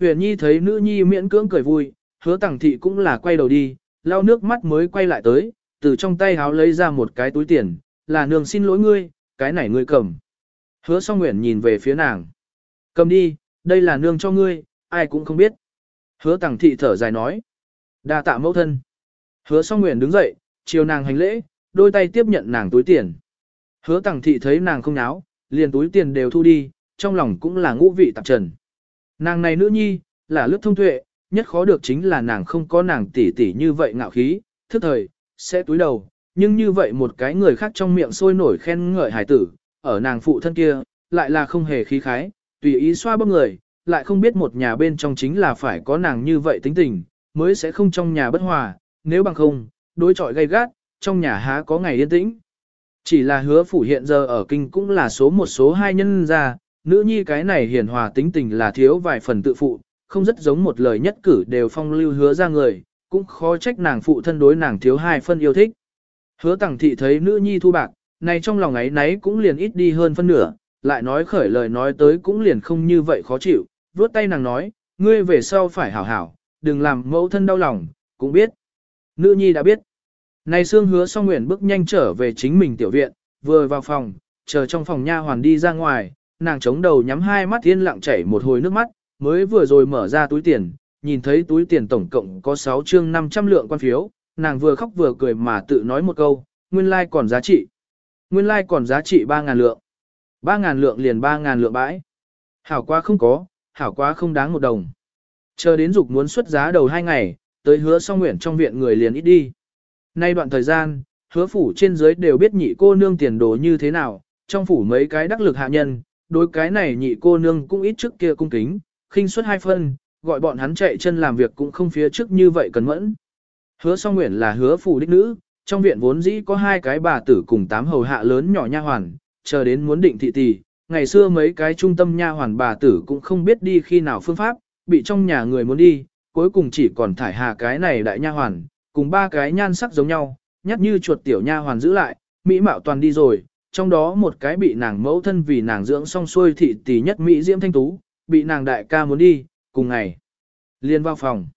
Huyền Nhi thấy nữ nhi miễn cưỡng cười vui, hứa tẳng thị cũng là quay đầu đi, lau nước mắt mới quay lại tới, từ trong tay háo lấy ra một cái túi tiền, là nương xin lỗi ngươi, cái này ngươi cầm. Hứa song nguyện nhìn về phía nàng. Cầm đi, đây là nương cho ngươi, ai cũng không biết. Hứa tàng thị thở dài nói. đa tạ mẫu thân. Hứa song nguyện đứng dậy, chiều nàng hành lễ, đôi tay tiếp nhận nàng túi tiền. Hứa tàng thị thấy nàng không náo, liền túi tiền đều thu đi, trong lòng cũng là ngũ vị tạp trần. Nàng này nữ nhi, là lướt thông tuệ, nhất khó được chính là nàng không có nàng tỷ tỷ như vậy ngạo khí, thức thời, sẽ túi đầu, nhưng như vậy một cái người khác trong miệng sôi nổi khen ngợi hải tử, ở nàng phụ thân kia, lại là không hề khí khái, tùy ý xoa bóp người, lại không biết một nhà bên trong chính là phải có nàng như vậy tính tình, mới sẽ không trong nhà bất hòa, nếu bằng không, đối chọi gay gắt, trong nhà há có ngày yên tĩnh. Chỉ là hứa phủ hiện giờ ở kinh cũng là số một số hai nhân ra, nữ nhi cái này hiền hòa tính tình là thiếu vài phần tự phụ, không rất giống một lời nhất cử đều phong lưu hứa ra người, cũng khó trách nàng phụ thân đối nàng thiếu hai phân yêu thích. Hứa tẳng thị thấy nữ nhi thu bạc, này trong lòng ấy nấy cũng liền ít đi hơn phân nửa, lại nói khởi lời nói tới cũng liền không như vậy khó chịu, vuốt tay nàng nói, ngươi về sau phải hảo hảo, đừng làm mẫu thân đau lòng, cũng biết. Nữ nhi đã biết. Này xương hứa xong nguyện bước nhanh trở về chính mình tiểu viện, vừa vào phòng, chờ trong phòng nha hoàn đi ra ngoài, nàng chống đầu nhắm hai mắt yên lặng chảy một hồi nước mắt, mới vừa rồi mở ra túi tiền, nhìn thấy túi tiền tổng cộng có 6 chương 500 lượng quan phiếu, nàng vừa khóc vừa cười mà tự nói một câu, nguyên lai like còn giá trị. Nguyên lai like còn giá trị 3.000 lượng. 3.000 lượng liền 3.000 lượng bãi. Hảo quá không có, hảo quá không đáng một đồng. Chờ đến dục muốn xuất giá đầu hai ngày, tới hứa song nguyện trong viện người liền ít đi. Nay đoạn thời gian, hứa phủ trên dưới đều biết nhị cô nương tiền đồ như thế nào, trong phủ mấy cái đắc lực hạ nhân, đối cái này nhị cô nương cũng ít trước kia cung kính, khinh suất hai phân, gọi bọn hắn chạy chân làm việc cũng không phía trước như vậy cần mẫn. Hứa song nguyện là hứa phủ đích nữ, trong viện vốn dĩ có hai cái bà tử cùng tám hầu hạ lớn nhỏ nha hoàn, chờ đến muốn định thị tỷ, ngày xưa mấy cái trung tâm nha hoàn bà tử cũng không biết đi khi nào phương pháp, bị trong nhà người muốn đi, cuối cùng chỉ còn thải hạ cái này đại nha hoàn, cùng ba cái nhan sắc giống nhau, nhắc như chuột tiểu nha hoàn giữ lại, mỹ mạo toàn đi rồi, trong đó một cái bị nàng mẫu thân vì nàng dưỡng xong xuôi thị tỷ nhất mỹ diễm thanh tú, bị nàng đại ca muốn đi, cùng ngày. Liên vào phòng.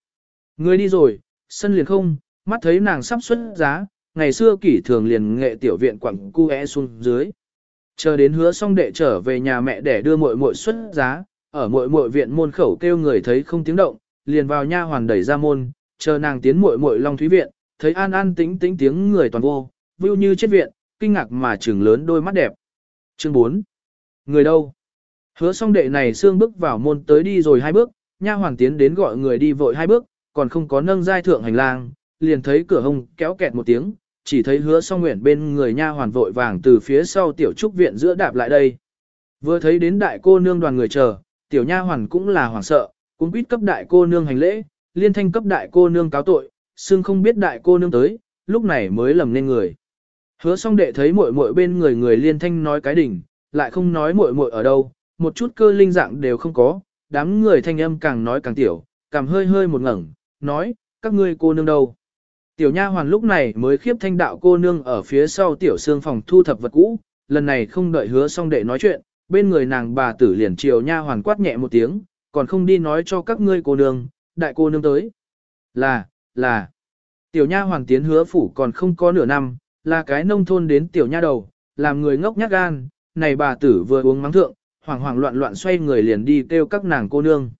Người đi rồi, sân liền không, mắt thấy nàng sắp xuất giá, ngày xưa kỷ thường liền nghệ tiểu viện quặng cu e xuống dưới. Chờ đến hứa xong đệ trở về nhà mẹ để đưa muội muội xuất giá, ở muội muội viện môn khẩu kêu người thấy không tiếng động, liền vào nha hoàn đẩy ra môn, chờ nàng tiến muội muội Long Thúy viện, thấy an an tĩnh tĩnh tiếng người toàn vô, vưu như chết viện, kinh ngạc mà trừng lớn đôi mắt đẹp. Chương 4. Người đâu? Hứa xong đệ này xương bước vào môn tới đi rồi hai bước, nha hoàn tiến đến gọi người đi vội hai bước, còn không có nâng giai thượng hành lang, liền thấy cửa hông kéo kẹt một tiếng, chỉ thấy hứa song nguyện bên người nha hoàn vội vàng từ phía sau tiểu trúc viện giữa đạp lại đây. Vừa thấy đến đại cô nương đoàn người chờ, tiểu nha hoàn cũng là hoảng sợ, cũng quýt cấp đại cô nương hành lễ, liên thanh cấp đại cô nương cáo tội, xương không biết đại cô nương tới, lúc này mới lầm nên người. Hứa song đệ thấy muội muội bên người người liên thanh nói cái đỉnh, lại không nói muội muội ở đâu, một chút cơ linh dạng đều không có, đám người thanh âm càng nói càng tiểu, cảm hơi hơi một ngẩng, nói, các ngươi cô nương đâu. Tiểu nha hoàn lúc này mới khiếp thanh đạo cô nương ở phía sau tiểu xương phòng thu thập vật cũ, lần này không đợi hứa xong để nói chuyện, bên người nàng bà tử liền chiều nha hoàn quát nhẹ một tiếng, còn không đi nói cho các ngươi cô nương, đại cô nương tới. Là, là, tiểu nha hoàn tiến hứa phủ còn không có nửa năm, là cái nông thôn đến tiểu nha đầu, làm người ngốc nhát gan, này bà tử vừa uống mắng thượng, hoảng hoảng loạn loạn xoay người liền đi kêu các nàng cô nương.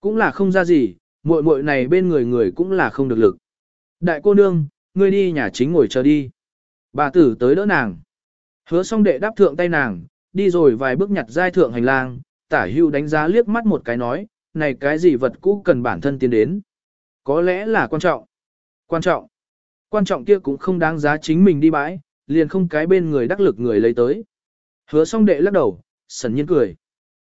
Cũng là không ra gì, muội muội này bên người người cũng là không được lực. Đại cô nương, ngươi đi nhà chính ngồi chờ đi. Bà tử tới đỡ nàng. Hứa xong đệ đáp thượng tay nàng, đi rồi vài bước nhặt giai thượng hành lang, tả hưu đánh giá liếc mắt một cái nói, này cái gì vật cũ cần bản thân tiến đến. Có lẽ là quan trọng. Quan trọng. Quan trọng kia cũng không đáng giá chính mình đi bãi, liền không cái bên người đắc lực người lấy tới. Hứa xong đệ lắc đầu, sần nhiên cười.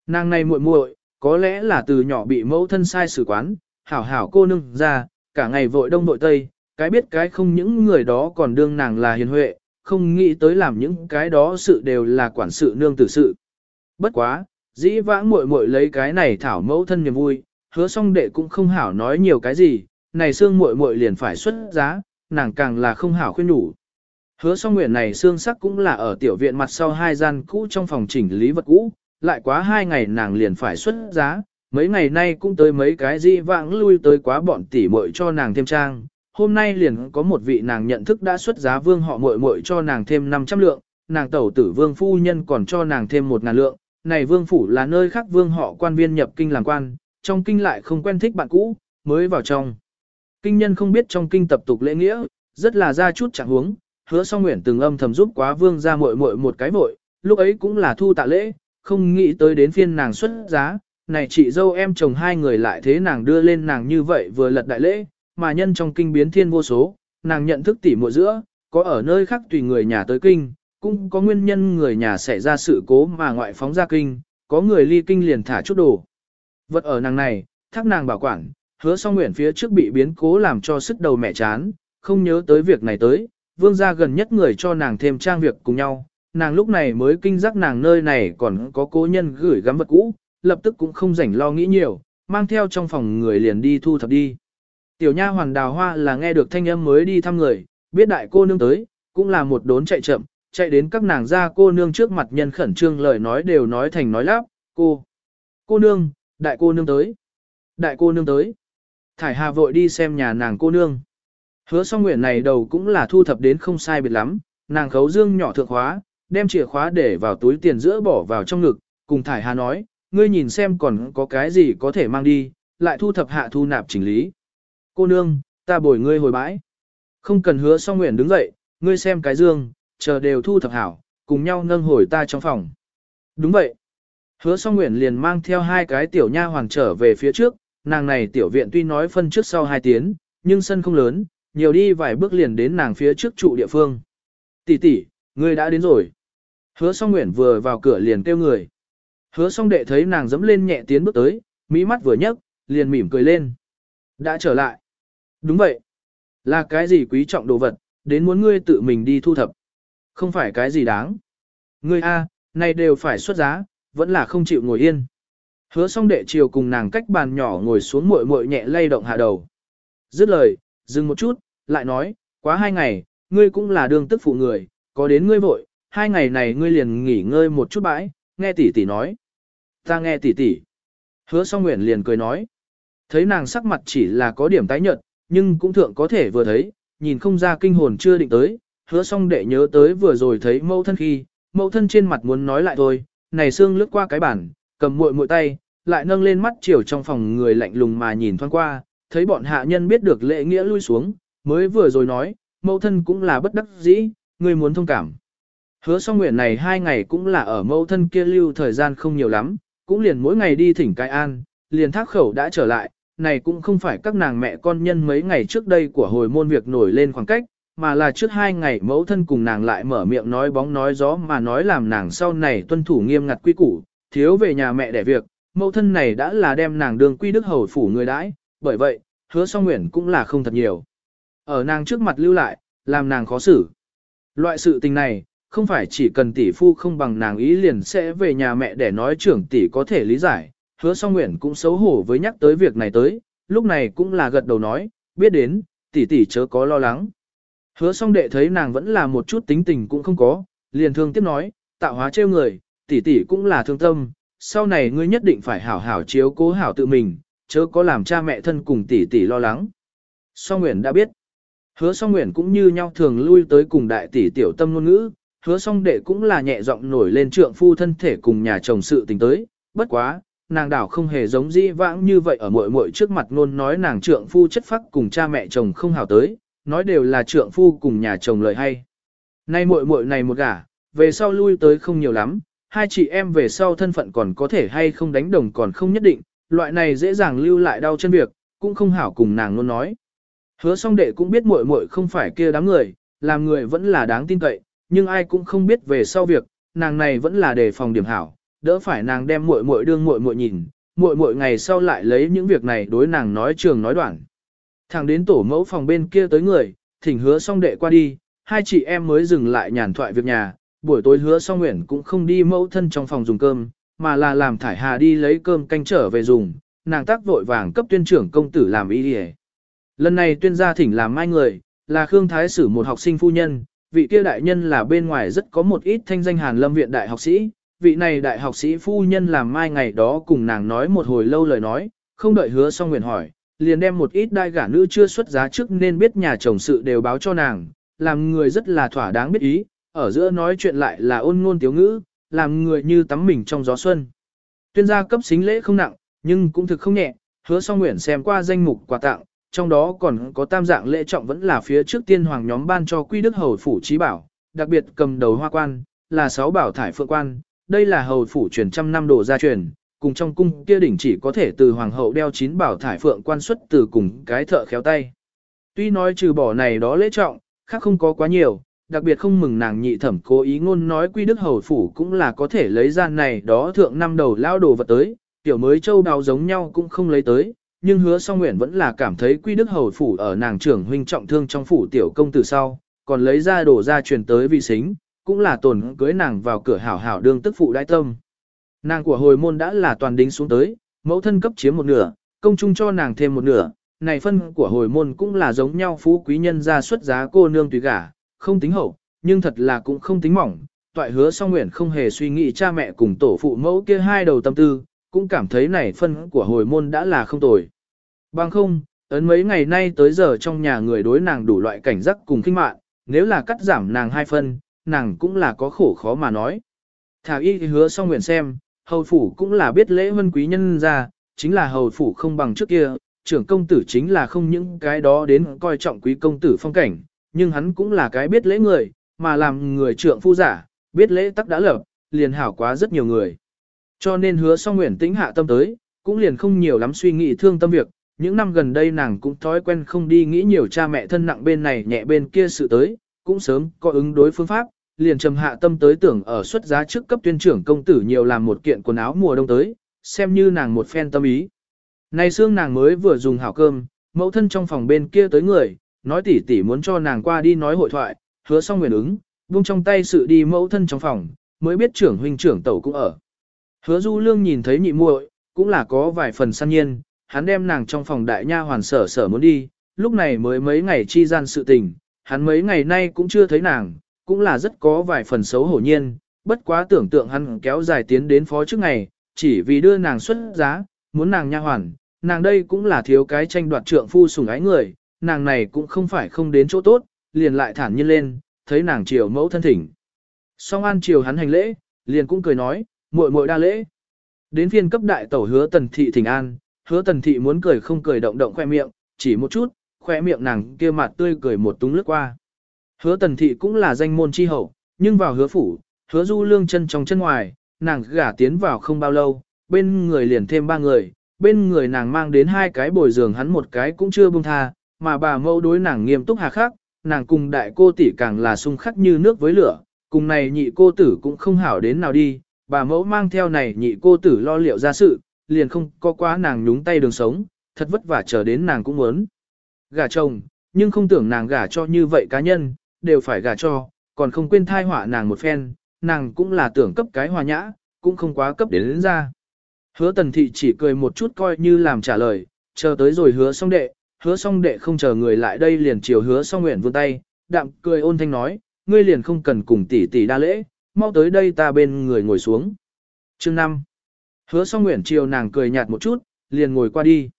Nàng này muội muội, có lẽ là từ nhỏ bị mẫu thân sai xử quán, hảo hảo cô nương ra, cả ngày vội đông vội tây, cái biết cái không những người đó còn đương nàng là hiền huệ, không nghĩ tới làm những cái đó sự đều là quản sự nương tử sự. Bất quá, dĩ vãng muội muội lấy cái này thảo mẫu thân niềm vui, hứa xong đệ cũng không hảo nói nhiều cái gì, này xương muội muội liền phải xuất giá, nàng càng là không hảo khuyên đủ. Hứa song nguyện này xương sắc cũng là ở tiểu viện mặt sau hai gian cũ trong phòng chỉnh lý vật cũ, lại quá hai ngày nàng liền phải xuất giá, mấy ngày nay cũng tới mấy cái di vãng lui tới quá bọn tỷ muội cho nàng thêm trang. Hôm nay liền có một vị nàng nhận thức đã xuất giá vương họ muội muội cho nàng thêm 500 lượng, nàng tẩu tử vương phu nhân còn cho nàng thêm 1 ngàn lượng. Này vương phủ là nơi khác vương họ quan viên nhập kinh làm quan, trong kinh lại không quen thích bạn cũ, mới vào trong. Kinh nhân không biết trong kinh tập tục lễ nghĩa, rất là ra chút chẳng huống, hứa song nguyện từng âm thầm giúp quá vương ra muội muội một cái vội, lúc ấy cũng là thu tạ lễ, không nghĩ tới đến phiên nàng xuất giá, này chị dâu em chồng hai người lại thế nàng đưa lên nàng như vậy vừa lật đại lễ, mà nhân trong kinh biến thiên vô số, nàng nhận thức tỉ muội giữa, có ở nơi khác tùy người nhà tới kinh, cũng có nguyên nhân người nhà xảy ra sự cố mà ngoại phóng ra kinh, có người ly kinh liền thả chút đồ. Vật ở nàng này, thác nàng bảo quản, hứa song nguyện phía trước bị biến cố làm cho sức đầu mẹ chán, không nhớ tới việc này tới, vương gia gần nhất người cho nàng thêm trang việc cùng nhau, nàng lúc này mới kinh giác nàng nơi này còn có cố nhân gửi gắm vật cũ, lập tức cũng không rảnh lo nghĩ nhiều, mang theo trong phòng người liền đi thu thập đi. Tiểu nha hoàng đào hoa là nghe được thanh âm mới đi thăm người, biết đại cô nương tới, cũng là một đốn chạy chậm, chạy đến các nàng ra cô nương trước mặt nhân khẩn trương lời nói đều nói thành nói lắp, cô, cô nương, đại cô nương tới, đại cô nương tới. Thải Hà vội đi xem nhà nàng cô nương. Hứa song nguyện này đầu cũng là thu thập đến không sai biệt lắm, nàng khấu dương nhỏ thượng khóa, đem chìa khóa để vào túi tiền giữa bỏ vào trong ngực, cùng Thải Hà nói, ngươi nhìn xem còn có cái gì có thể mang đi, lại thu thập hạ thu nạp chỉnh lý. Cô nương, ta bồi ngươi hồi bãi. Không cần hứa song nguyện đứng dậy, ngươi xem cái dương, chờ đều thu thập hảo, cùng nhau nâng hồi ta trong phòng. Đúng vậy. Hứa song nguyện liền mang theo hai cái tiểu nha hoàng trở về phía trước, nàng này tiểu viện tuy nói phân trước sau hai tiếng, nhưng sân không lớn, nhiều đi vài bước liền đến nàng phía trước trụ địa phương. Tỷ tỷ, ngươi đã đến rồi. Hứa song nguyện vừa vào cửa liền kêu người. Hứa song đệ thấy nàng dẫm lên nhẹ tiến bước tới, mỹ mắt vừa nhấc, liền mỉm cười lên. Đã trở lại. Đúng vậy. Là cái gì quý trọng đồ vật, đến muốn ngươi tự mình đi thu thập. Không phải cái gì đáng. Ngươi A, này đều phải xuất giá, vẫn là không chịu ngồi yên. Hứa song đệ chiều cùng nàng cách bàn nhỏ ngồi xuống muội muội nhẹ lay động hạ đầu. Dứt lời, dừng một chút, lại nói, quá hai ngày, ngươi cũng là đường tức phụ người, có đến ngươi vội, hai ngày này ngươi liền nghỉ ngơi một chút bãi, nghe tỷ tỷ nói. Ta nghe tỷ tỷ. Hứa song nguyện liền cười nói. Thấy nàng sắc mặt chỉ là có điểm tái nhợt, nhưng cũng thượng có thể vừa thấy, nhìn không ra kinh hồn chưa định tới, hứa song đệ nhớ tới vừa rồi thấy mẫu thân khi, mẫu thân trên mặt muốn nói lại thôi, này xương lướt qua cái bản, cầm muội muội tay, lại nâng lên mắt chiều trong phòng người lạnh lùng mà nhìn thoáng qua, thấy bọn hạ nhân biết được lễ nghĩa lui xuống, mới vừa rồi nói, mẫu thân cũng là bất đắc dĩ, người muốn thông cảm. Hứa song nguyện này hai ngày cũng là ở mẫu thân kia lưu thời gian không nhiều lắm, cũng liền mỗi ngày đi thỉnh cai an, liền thác khẩu đã trở lại, này cũng không phải các nàng mẹ con nhân mấy ngày trước đây của hồi môn việc nổi lên khoảng cách, mà là trước hai ngày mẫu thân cùng nàng lại mở miệng nói bóng nói gió mà nói làm nàng sau này tuân thủ nghiêm ngặt quy củ, thiếu về nhà mẹ để việc, mẫu thân này đã là đem nàng đường quy đức hầu phủ người đãi, bởi vậy, hứa song nguyện cũng là không thật nhiều. Ở nàng trước mặt lưu lại, làm nàng khó xử. Loại sự tình này, không phải chỉ cần tỷ phu không bằng nàng ý liền sẽ về nhà mẹ để nói trưởng tỷ có thể lý giải, hứa song nguyện cũng xấu hổ với nhắc tới việc này tới, lúc này cũng là gật đầu nói, biết đến, tỷ tỷ chớ có lo lắng. Hứa song đệ thấy nàng vẫn là một chút tính tình cũng không có, liền thương tiếp nói, tạo hóa trêu người, tỷ tỷ cũng là thương tâm, sau này ngươi nhất định phải hảo hảo chiếu cố hảo tự mình, chớ có làm cha mẹ thân cùng tỷ tỷ lo lắng. Song Nguyễn đã biết. Hứa song Nguyễn cũng như nhau thường lui tới cùng đại tỷ tiểu tâm ngôn ngữ, hứa song đệ cũng là nhẹ giọng nổi lên trượng phu thân thể cùng nhà chồng sự tình tới, bất quá, nàng đảo không hề giống dĩ vãng như vậy ở muội muội trước mặt luôn nói nàng trượng phu chất phác cùng cha mẹ chồng không hảo tới, nói đều là trượng phu cùng nhà chồng lời hay. Nay muội muội này một gả, về sau lui tới không nhiều lắm, hai chị em về sau thân phận còn có thể hay không đánh đồng còn không nhất định, loại này dễ dàng lưu lại đau chân việc, cũng không hảo cùng nàng luôn nói. Hứa song đệ cũng biết muội muội không phải kia đám người, làm người vẫn là đáng tin cậy, nhưng ai cũng không biết về sau việc, nàng này vẫn là đề phòng điểm hảo, đỡ phải nàng đem muội muội đương muội muội nhìn, muội muội ngày sau lại lấy những việc này đối nàng nói trường nói đoạn. Thẳng đến tổ mẫu phòng bên kia tới người, thỉnh hứa xong đệ qua đi, hai chị em mới dừng lại nhàn thoại việc nhà, buổi tối hứa xong nguyện cũng không đi mẫu thân trong phòng dùng cơm, mà là làm thải hà đi lấy cơm canh trở về dùng, nàng tác vội vàng cấp tuyên trưởng công tử làm ý đi Lần này tuyên gia thỉnh làm mai người, là Khương Thái Sử một học sinh phu nhân, vị kia đại nhân là bên ngoài rất có một ít thanh danh hàn lâm viện đại học sĩ, vị này đại học sĩ phu nhân làm mai ngày đó cùng nàng nói một hồi lâu lời nói, không đợi hứa xong nguyện hỏi, liền đem một ít đai gả nữ chưa xuất giá trước nên biết nhà chồng sự đều báo cho nàng, làm người rất là thỏa đáng biết ý, ở giữa nói chuyện lại là ôn ngôn tiếu ngữ, làm người như tắm mình trong gió xuân. Tuyên gia cấp xính lễ không nặng, nhưng cũng thực không nhẹ, hứa song nguyện xem qua danh mục quà tặng, trong đó còn có tam dạng lễ trọng vẫn là phía trước tiên hoàng nhóm ban cho quy đức hầu phủ trí bảo, đặc biệt cầm đầu hoa quan, là sáu bảo thải phượng quan, đây là hầu phủ truyền trăm năm đồ gia truyền, cùng trong cung kia đỉnh chỉ có thể từ hoàng hậu đeo chín bảo thải phượng quan xuất từ cùng cái thợ khéo tay. Tuy nói trừ bỏ này đó lễ trọng, khác không có quá nhiều, đặc biệt không mừng nàng nhị thẩm cố ý ngôn nói quy đức hầu phủ cũng là có thể lấy ra này đó thượng năm đầu lao đồ vật tới, tiểu mới châu đào giống nhau cũng không lấy tới, nhưng hứa song nguyện vẫn là cảm thấy quy đức hầu phủ ở nàng trưởng huynh trọng thương trong phủ tiểu công tử sau, còn lấy ra đổ ra truyền tới vị xính, cũng là tổn cưới nàng vào cửa hảo hảo đương tức phụ đại tâm. Nàng của hồi môn đã là toàn đính xuống tới, mẫu thân cấp chiếm một nửa, công chung cho nàng thêm một nửa, này phân của hồi môn cũng là giống nhau phú quý nhân ra xuất giá cô nương tùy gả, không tính hậu, nhưng thật là cũng không tính mỏng. Toại hứa song nguyện không hề suy nghĩ cha mẹ cùng tổ phụ mẫu kia hai đầu tâm tư, cũng cảm thấy này phân của hồi môn đã là không tồi. Bằng không, ấn mấy ngày nay tới giờ trong nhà người đối nàng đủ loại cảnh giác cùng kinh mạng, nếu là cắt giảm nàng hai phân, nàng cũng là có khổ khó mà nói. Thả y thì hứa xong nguyện xem, hầu phủ cũng là biết lễ vân quý nhân ra, chính là hầu phủ không bằng trước kia, trưởng công tử chính là không những cái đó đến coi trọng quý công tử phong cảnh, nhưng hắn cũng là cái biết lễ người, mà làm người trưởng phu giả, biết lễ tắc đã lập, liền hảo quá rất nhiều người. Cho nên hứa xong nguyện tĩnh hạ tâm tới, cũng liền không nhiều lắm suy nghĩ thương tâm việc, những năm gần đây nàng cũng thói quen không đi nghĩ nhiều cha mẹ thân nặng bên này nhẹ bên kia sự tới, cũng sớm có ứng đối phương pháp, liền trầm hạ tâm tới tưởng ở xuất giá trước cấp tuyên trưởng công tử nhiều làm một kiện quần áo mùa đông tới, xem như nàng một phen tâm ý. Này xương nàng mới vừa dùng hảo cơm, mẫu thân trong phòng bên kia tới người, nói tỉ tỉ muốn cho nàng qua đi nói hội thoại, hứa xong nguyện ứng, buông trong tay sự đi mẫu thân trong phòng, mới biết trưởng huynh trưởng tẩu cũng ở. Hứa du lương nhìn thấy nhị muội, cũng là có vài phần săn nhiên, hắn đem nàng trong phòng đại nha hoàn sở sở muốn đi, lúc này mới mấy ngày chi gian sự tình, hắn mấy ngày nay cũng chưa thấy nàng, cũng là rất có vài phần xấu hổ nhiên, bất quá tưởng tượng hắn kéo dài tiến đến phó trước ngày, chỉ vì đưa nàng xuất giá, muốn nàng nha hoàn, nàng đây cũng là thiếu cái tranh đoạt trượng phu sủng ái người, nàng này cũng không phải không đến chỗ tốt, liền lại thản nhiên lên, thấy nàng chiều mẫu thân thỉnh. Song an chiều hắn hành lễ, liền cũng cười nói, muội muội đa lễ. Đến phiên cấp đại tẩu hứa tần thị thỉnh an, hứa tần thị muốn cười không cười động động khoe miệng, chỉ một chút, khoe miệng nàng kia mặt tươi cười một túng lướt qua. Hứa tần thị cũng là danh môn chi hậu, nhưng vào hứa phủ, hứa du lương chân trong chân ngoài, nàng gả tiến vào không bao lâu, bên người liền thêm ba người, bên người nàng mang đến hai cái bồi giường hắn một cái cũng chưa buông tha, mà bà mẫu đối nàng nghiêm túc hà khắc, nàng cùng đại cô tỷ càng là xung khắc như nước với lửa, cùng này nhị cô tử cũng không hảo đến nào đi, bà mẫu mang theo này nhị cô tử lo liệu ra sự, liền không có quá nàng nhúng tay đường sống, thật vất vả chờ đến nàng cũng muốn. Gả chồng, nhưng không tưởng nàng gả cho như vậy cá nhân, đều phải gả cho, còn không quên thai họa nàng một phen, nàng cũng là tưởng cấp cái hòa nhã, cũng không quá cấp đến, đến ra. Hứa tần thị chỉ cười một chút coi như làm trả lời, chờ tới rồi hứa xong đệ, hứa xong đệ không chờ người lại đây liền chiều hứa xong nguyện vươn tay, đạm cười ôn thanh nói, ngươi liền không cần cùng tỷ tỷ đa lễ, mau tới đây ta bên người ngồi xuống. Chương 5 Hứa xong nguyện chiều nàng cười nhạt một chút, liền ngồi qua đi.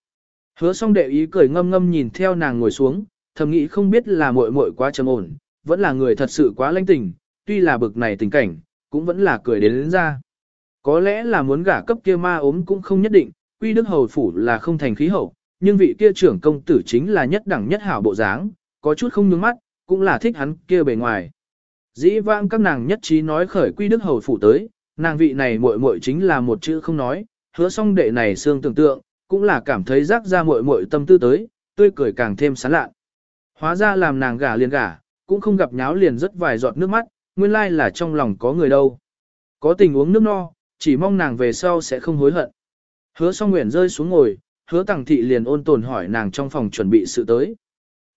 Hứa xong đệ ý cười ngâm ngâm nhìn theo nàng ngồi xuống, thầm nghĩ không biết là muội muội quá trầm ổn, vẫn là người thật sự quá lãnh tình, tuy là bực này tình cảnh, cũng vẫn là cười đến, đến ra. Có lẽ là muốn gả cấp kia ma ốm cũng không nhất định, quy đức hầu phủ là không thành khí hậu, nhưng vị kia trưởng công tử chính là nhất đẳng nhất hảo bộ dáng, có chút không nhướng mắt, cũng là thích hắn kia bề ngoài. Dĩ vãng các nàng nhất trí nói khởi quy đức hầu phủ tới, nàng vị này muội muội chính là một chữ không nói, hứa xong đệ này xương tưởng tượng, cũng là cảm thấy rắc ra muội muội tâm tư tới, tươi cười càng thêm sán lạ. Hóa ra làm nàng gả liền gả, cũng không gặp nháo liền rất vài giọt nước mắt, nguyên lai là trong lòng có người đâu. Có tình uống nước no, chỉ mong nàng về sau sẽ không hối hận. Hứa song nguyện rơi xuống ngồi, hứa tàng thị liền ôn tồn hỏi nàng trong phòng chuẩn bị sự tới.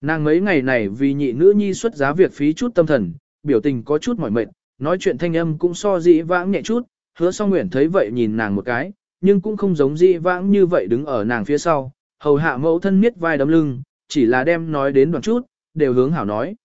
Nàng mấy ngày này vì nhị nữ nhi xuất giá việc phí chút tâm thần, biểu tình có chút mỏi mệt, nói chuyện thanh âm cũng so dĩ vãng nhẹ chút, hứa song nguyện thấy vậy nhìn nàng một cái, nhưng cũng không giống dĩ vãng như vậy đứng ở nàng phía sau, hầu hạ mẫu thân miết vai đấm lưng, chỉ là đem nói đến đoạn chút, đều hướng hảo nói.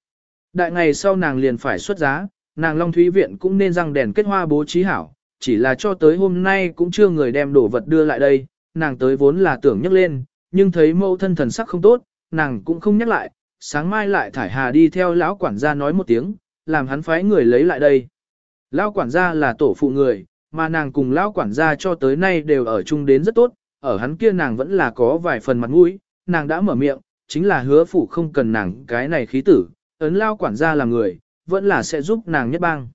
Đại ngày sau nàng liền phải xuất giá, nàng Long Thúy Viện cũng nên răng đèn kết hoa bố trí hảo, chỉ là cho tới hôm nay cũng chưa người đem đồ vật đưa lại đây, nàng tới vốn là tưởng nhắc lên, nhưng thấy mẫu thân thần sắc không tốt, nàng cũng không nhắc lại, sáng mai lại thải hà đi theo lão quản gia nói một tiếng, làm hắn phái người lấy lại đây. Lão quản gia là tổ phụ người, mà nàng cùng lão quản gia cho tới nay đều ở chung đến rất tốt, ở hắn kia nàng vẫn là có vài phần mặt mũi, nàng đã mở miệng, chính là hứa phủ không cần nàng cái này khí tử, ấn lao quản gia là người, vẫn là sẽ giúp nàng nhất bang.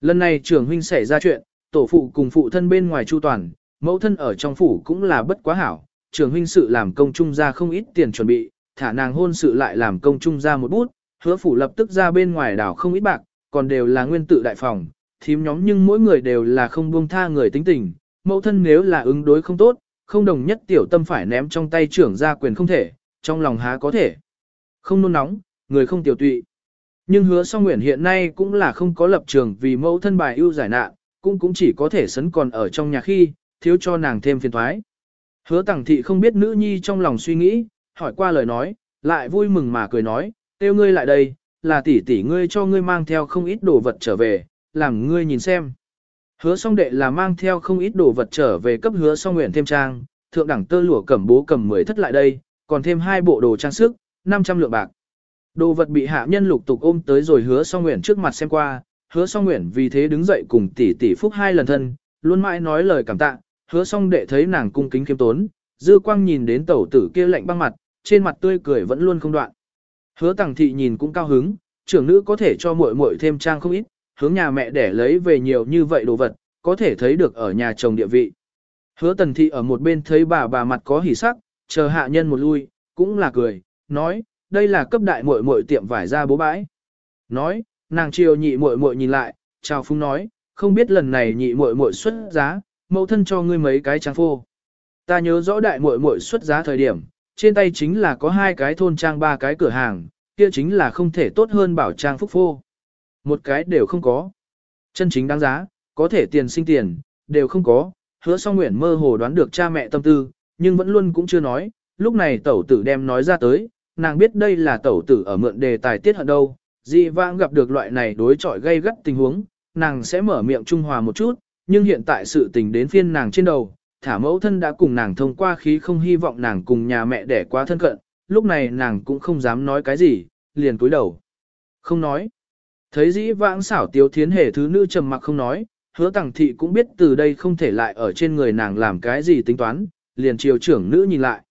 Lần này trưởng huynh xảy ra chuyện, tổ phụ cùng phụ thân bên ngoài chu toàn, mẫu thân ở trong phủ cũng là bất quá hảo, trưởng huynh sự làm công trung ra không ít tiền chuẩn bị, thả nàng hôn sự lại làm công trung ra một bút, hứa phủ lập tức ra bên ngoài đảo không ít bạc, còn đều là nguyên tự đại phòng, thím nhóm nhưng mỗi người đều là không buông tha người tính tình, mẫu thân nếu là ứng đối không tốt, không đồng nhất tiểu tâm phải ném trong tay trưởng ra quyền không thể, trong lòng há có thể. Không nôn nóng, người không tiểu tụy. Nhưng hứa song nguyện hiện nay cũng là không có lập trường vì mẫu thân bài ưu giải nạn, cũng cũng chỉ có thể sấn còn ở trong nhà khi, thiếu cho nàng thêm phiền thoái. Hứa tẳng thị không biết nữ nhi trong lòng suy nghĩ, hỏi qua lời nói, lại vui mừng mà cười nói, tiêu ngươi lại đây, là tỷ tỷ ngươi cho ngươi mang theo không ít đồ vật trở về, làm ngươi nhìn xem. Hứa song đệ là mang theo không ít đồ vật trở về cấp hứa song nguyện thêm trang, thượng đẳng tơ lụa cẩm bố cầm mười thất lại đây, còn thêm hai bộ đồ trang sức, 500 lượng bạc. Đồ vật bị hạ nhân lục tục ôm tới rồi hứa song nguyện trước mặt xem qua, hứa song nguyện vì thế đứng dậy cùng tỷ tỷ phúc hai lần thân, luôn mãi nói lời cảm tạ, hứa song đệ thấy nàng cung kính khiêm tốn, dư quang nhìn đến tẩu tử kia lạnh băng mặt, trên mặt tươi cười vẫn luôn không đoạn. Hứa tàng thị nhìn cũng cao hứng, trưởng nữ có thể cho muội muội thêm trang không ít, hướng nhà mẹ để lấy về nhiều như vậy đồ vật, có thể thấy được ở nhà chồng địa vị. Hứa tần thị ở một bên thấy bà bà mặt có hỉ sắc, chờ hạ nhân một lui, cũng là cười, nói, đây là cấp đại muội muội tiệm vải ra bố bãi. Nói, nàng chiều nhị muội muội nhìn lại, chào phúng nói, không biết lần này nhị muội muội xuất giá, mẫu thân cho ngươi mấy cái trang phô. Ta nhớ rõ đại muội muội xuất giá thời điểm, trên tay chính là có hai cái thôn trang ba cái cửa hàng, kia chính là không thể tốt hơn bảo trang phúc phô. Một cái đều không có. Chân chính đáng giá, có thể tiền sinh tiền, đều không có. Hứa song nguyện mơ hồ đoán được cha mẹ tâm tư, nhưng vẫn luôn cũng chưa nói. Lúc này tẩu tử đem nói ra tới, nàng biết đây là tẩu tử ở mượn đề tài tiết hận đâu. Dị vãng gặp được loại này đối chọi gây gắt tình huống, nàng sẽ mở miệng trung hòa một chút, nhưng hiện tại sự tình đến phiên nàng trên đầu, thả mẫu thân đã cùng nàng thông qua khí không hy vọng nàng cùng nhà mẹ đẻ quá thân cận, lúc này nàng cũng không dám nói cái gì, liền cúi đầu. Không nói. Thấy dĩ vãng xảo tiếu thiến hề thứ nữ trầm mặc không nói, hứa tàng thị cũng biết từ đây không thể lại ở trên người nàng làm cái gì tính toán, liền chiều trưởng nữ nhìn lại.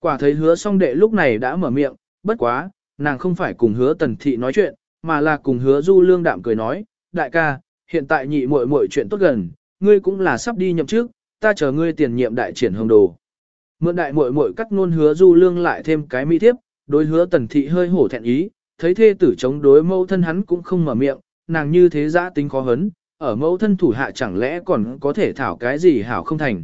Quả thấy hứa song đệ lúc này đã mở miệng, bất quá, nàng không phải cùng hứa tần thị nói chuyện, mà là cùng hứa du lương đạm cười nói, đại ca, hiện tại nhị muội muội chuyện tốt gần, ngươi cũng là sắp đi nhậm chức, ta chờ ngươi tiền nhiệm đại triển hồng đồ. Mượn đại muội muội cắt ngôn hứa du lương lại thêm cái mỹ thiếp, đối hứa tần thị hơi hổ thẹn ý, thấy thê tử chống đối mẫu thân hắn cũng không mở miệng, nàng như thế giã tính khó hấn, ở mẫu thân thủ hạ chẳng lẽ còn có thể thảo cái gì hảo không thành.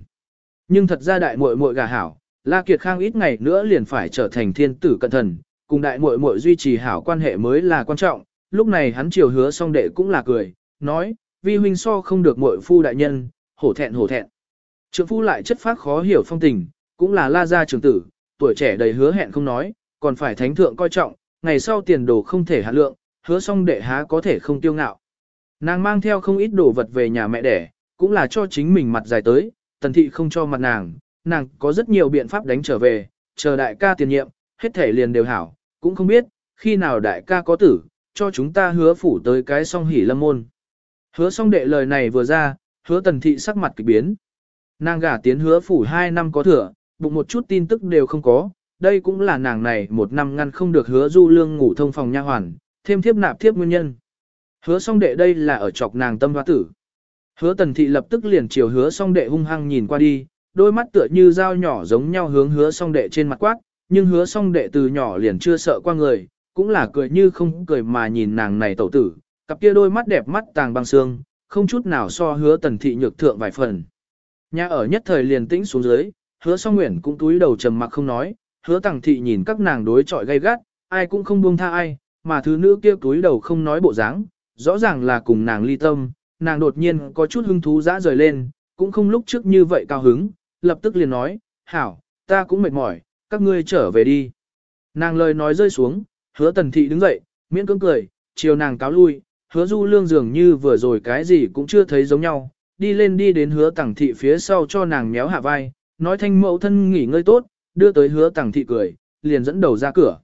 Nhưng thật ra đại muội muội gà hảo, La Kiệt Khang ít ngày nữa liền phải trở thành thiên tử cận thần, cùng đại muội muội duy trì hảo quan hệ mới là quan trọng, lúc này hắn chiều hứa song đệ cũng là cười, nói, vi huynh so không được muội phu đại nhân, hổ thẹn hổ thẹn. Trượng phu lại chất phát khó hiểu phong tình, cũng là la gia trưởng tử, tuổi trẻ đầy hứa hẹn không nói, còn phải thánh thượng coi trọng, ngày sau tiền đồ không thể hạ lượng, hứa xong đệ há có thể không tiêu ngạo. Nàng mang theo không ít đồ vật về nhà mẹ đẻ, cũng là cho chính mình mặt dài tới, tần thị không cho mặt nàng, nàng có rất nhiều biện pháp đánh trở về, chờ đại ca tiền nhiệm, hết thể liền đều hảo, cũng không biết, khi nào đại ca có tử, cho chúng ta hứa phủ tới cái song hỉ lâm môn. Hứa song đệ lời này vừa ra, hứa tần thị sắc mặt kịch biến. Nàng gả tiến hứa phủ 2 năm có thừa, bụng một chút tin tức đều không có, đây cũng là nàng này một năm ngăn không được hứa du lương ngủ thông phòng nha hoàn, thêm thiếp nạp thiếp nguyên nhân. Hứa song đệ đây là ở chọc nàng tâm hoa tử. Hứa tần thị lập tức liền chiều hứa song đệ hung hăng nhìn qua đi, đôi mắt tựa như dao nhỏ giống nhau hướng hứa song đệ trên mặt quát, nhưng hứa song đệ từ nhỏ liền chưa sợ qua người, cũng là cười như không cười mà nhìn nàng này tẩu tử, cặp kia đôi mắt đẹp mắt tàng băng xương, không chút nào so hứa tần thị nhược thượng vài phần. Nhà ở nhất thời liền tĩnh xuống dưới, hứa song nguyện cũng túi đầu trầm mặc không nói, hứa tẳng thị nhìn các nàng đối chọi gay gắt, ai cũng không buông tha ai, mà thứ nữ kia túi đầu không nói bộ dáng, rõ ràng là cùng nàng ly tâm, nàng đột nhiên có chút hứng thú dã rời lên, cũng không lúc trước như vậy cao hứng, lập tức liền nói, hảo, ta cũng mệt mỏi, các ngươi trở về đi. Nàng lời nói rơi xuống, hứa tần thị đứng dậy, miễn cưỡng cười, chiều nàng cáo lui, hứa du lương dường như vừa rồi cái gì cũng chưa thấy giống nhau, đi lên đi đến hứa tẳng thị phía sau cho nàng méo hạ vai, nói thanh mẫu thân nghỉ ngơi tốt, đưa tới hứa tẳng thị cười, liền dẫn đầu ra cửa.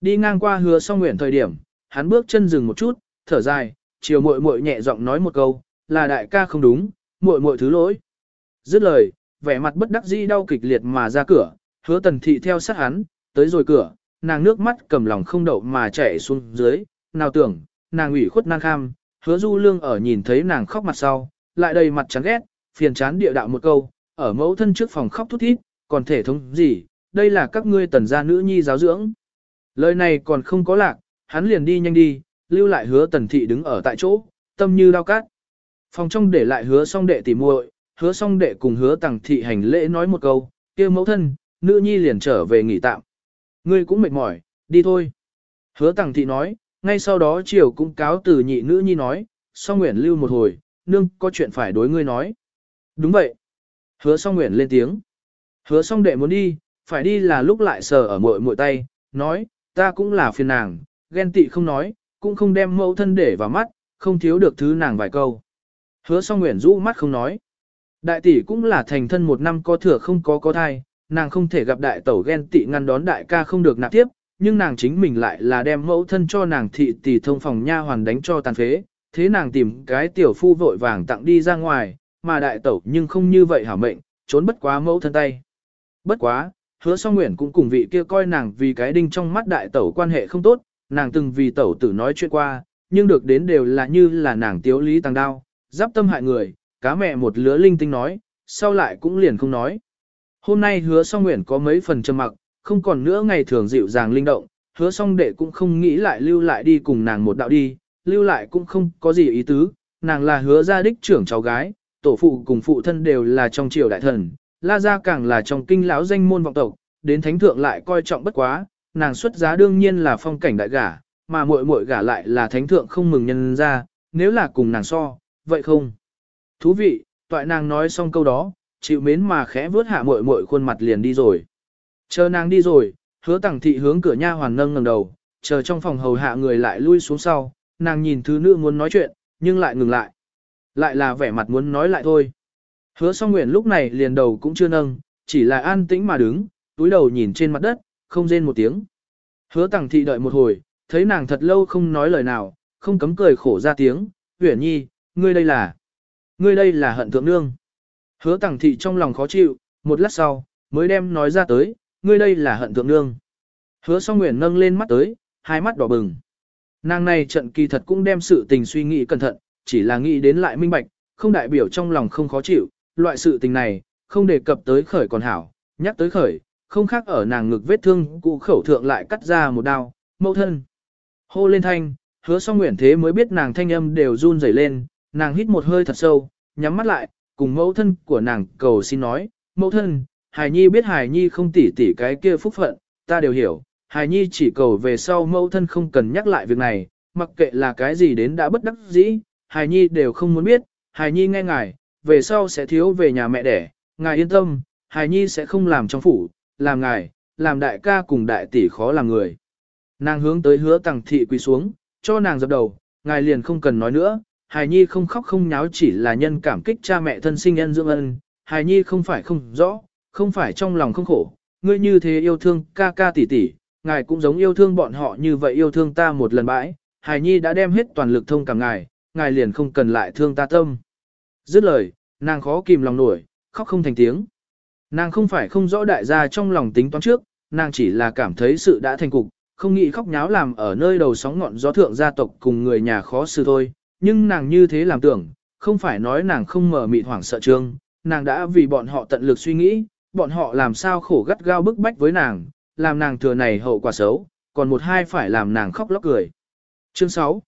Đi ngang qua hứa song nguyện thời điểm, hắn bước chân dừng một chút, thở dài, chiều muội muội nhẹ giọng nói một câu, là đại ca không đúng, muội muội thứ lỗi. Dứt lời, vẻ mặt bất đắc dĩ đau kịch liệt mà ra cửa, hứa tần thị theo sát hắn, tới rồi cửa, nàng nước mắt cầm lòng không đậu mà chạy xuống dưới, nào tưởng, nàng ủy khuất nan kham, hứa du lương ở nhìn thấy nàng khóc mặt sau, lại đầy mặt chán ghét, phiền chán địa đạo một câu, ở mẫu thân trước phòng khóc thút thít, còn thể thống gì, đây là các ngươi tần gia nữ nhi giáo dưỡng. Lời này còn không có lạc, hắn liền đi nhanh đi, lưu lại hứa tần thị đứng ở tại chỗ, tâm như đao cát. Phòng trong để lại hứa song đệ tỉ muội, hứa song đệ cùng hứa tàng thị hành lễ nói một câu, kia mẫu thân, nữ nhi liền trở về nghỉ tạm. Ngươi cũng mệt mỏi, đi thôi. Hứa tàng thị nói, ngay sau đó chiều cũng cáo từ nhị nữ nhi nói, song nguyện lưu một hồi, nương có chuyện phải đối ngươi nói. Đúng vậy. Hứa song nguyện lên tiếng. Hứa song đệ muốn đi, phải đi là lúc lại sờ ở mội mội tay, nói, ta cũng là phiền nàng, ghen tị không nói, cũng không đem mẫu thân để vào mắt, không thiếu được thứ nàng vài câu. Hứa song nguyện rũ mắt không nói. Đại tỷ cũng là thành thân một năm có thừa không có có thai, nàng không thể gặp đại tẩu ghen tị ngăn đón đại ca không được nạp tiếp, nhưng nàng chính mình lại là đem mẫu thân cho nàng thị tỷ thông phòng nha hoàn đánh cho tàn phế, thế nàng tìm cái tiểu phu vội vàng tặng đi ra ngoài, mà đại tẩu nhưng không như vậy hảo mệnh, trốn bất quá mẫu thân tay. Bất quá, hứa song nguyện cũng cùng vị kia coi nàng vì cái đinh trong mắt đại tẩu quan hệ không tốt, nàng từng vì tẩu tử nói chuyện qua, nhưng được đến đều là như là nàng tiếu lý tăng đao, giáp tâm hại người, cá mẹ một lứa linh tinh nói, sau lại cũng liền không nói. Hôm nay hứa song nguyện có mấy phần trầm mặc, không còn nữa ngày thường dịu dàng linh động, hứa song đệ cũng không nghĩ lại lưu lại đi cùng nàng một đạo đi, lưu lại cũng không có gì ý tứ, nàng là hứa gia đích trưởng cháu gái, tổ phụ cùng phụ thân đều là trong triều đại thần, la gia càng là trong kinh lão danh môn vọng tộc, đến thánh thượng lại coi trọng bất quá, nàng xuất giá đương nhiên là phong cảnh đại gả, mà muội muội gả lại là thánh thượng không mừng nhân ra, nếu là cùng nàng so, vậy không. Thú vị, toại nàng nói xong câu đó, chịu mến mà khẽ vướt hạ muội muội khuôn mặt liền đi rồi. Chờ nàng đi rồi, hứa tẳng thị hướng cửa nha hoàn nâng ngẩng đầu, chờ trong phòng hầu hạ người lại lui xuống sau, nàng nhìn thứ nữ muốn nói chuyện, nhưng lại ngừng lại. Lại là vẻ mặt muốn nói lại thôi. Hứa song nguyện lúc này liền đầu cũng chưa nâng, chỉ là an tĩnh mà đứng, túi đầu nhìn trên mặt đất, không rên một tiếng. Hứa tẳng thị đợi một hồi, thấy nàng thật lâu không nói lời nào, không cấm cười khổ ra tiếng, huyển nhi, ngươi đây là, ngươi đây là hận thượng nương. Hứa tẳng thị trong lòng khó chịu, một lát sau, mới đem nói ra tới, ngươi đây là hận thượng nương. Hứa song nguyện nâng lên mắt tới, hai mắt đỏ bừng. Nàng này trận kỳ thật cũng đem sự tình suy nghĩ cẩn thận, chỉ là nghĩ đến lại minh bạch, không đại biểu trong lòng không khó chịu, loại sự tình này, không đề cập tới khởi còn hảo, nhắc tới khởi, không khác ở nàng ngực vết thương cụ khẩu thượng lại cắt ra một đao, mẫu thân. Hô lên thanh, hứa song nguyện thế mới biết nàng thanh âm đều run rẩy lên, nàng hít một hơi thật sâu, nhắm mắt lại, cùng mẫu thân của nàng cầu xin nói, mẫu thân, Hải Nhi biết Hải Nhi không tỉ tỉ cái kia phúc phận, ta đều hiểu, Hải Nhi chỉ cầu về sau mẫu thân không cần nhắc lại việc này, mặc kệ là cái gì đến đã bất đắc dĩ, Hải Nhi đều không muốn biết, Hải Nhi nghe ngài, về sau sẽ thiếu về nhà mẹ đẻ, ngài yên tâm, Hải Nhi sẽ không làm trong phủ, làm ngài, làm đại ca cùng đại tỷ khó làm người. Nàng hướng tới hứa tàng thị quỳ xuống, cho nàng dập đầu, ngài liền không cần nói nữa, Hải Nhi không khóc không nháo chỉ là nhân cảm kích cha mẹ thân sinh nhân dưỡng ân, Hải Nhi không phải không rõ, không phải trong lòng không khổ, ngươi như thế yêu thương ca ca tỷ tỷ, ngài cũng giống yêu thương bọn họ như vậy yêu thương ta một lần bãi, Hải Nhi đã đem hết toàn lực thông cảm ngài, ngài liền không cần lại thương ta tâm. Dứt lời, nàng khó kìm lòng nổi, khóc không thành tiếng. Nàng không phải không rõ đại gia trong lòng tính toán trước, nàng chỉ là cảm thấy sự đã thành cục, không nghĩ khóc nháo làm ở nơi đầu sóng ngọn gió thượng gia tộc cùng người nhà khó xử thôi, nhưng nàng như thế làm tưởng, không phải nói nàng không mở mịt hoảng sợ trương, nàng đã vì bọn họ tận lực suy nghĩ, bọn họ làm sao khổ gắt gao bức bách với nàng, làm nàng thừa này hậu quả xấu, còn một hai phải làm nàng khóc lóc cười. Chương 6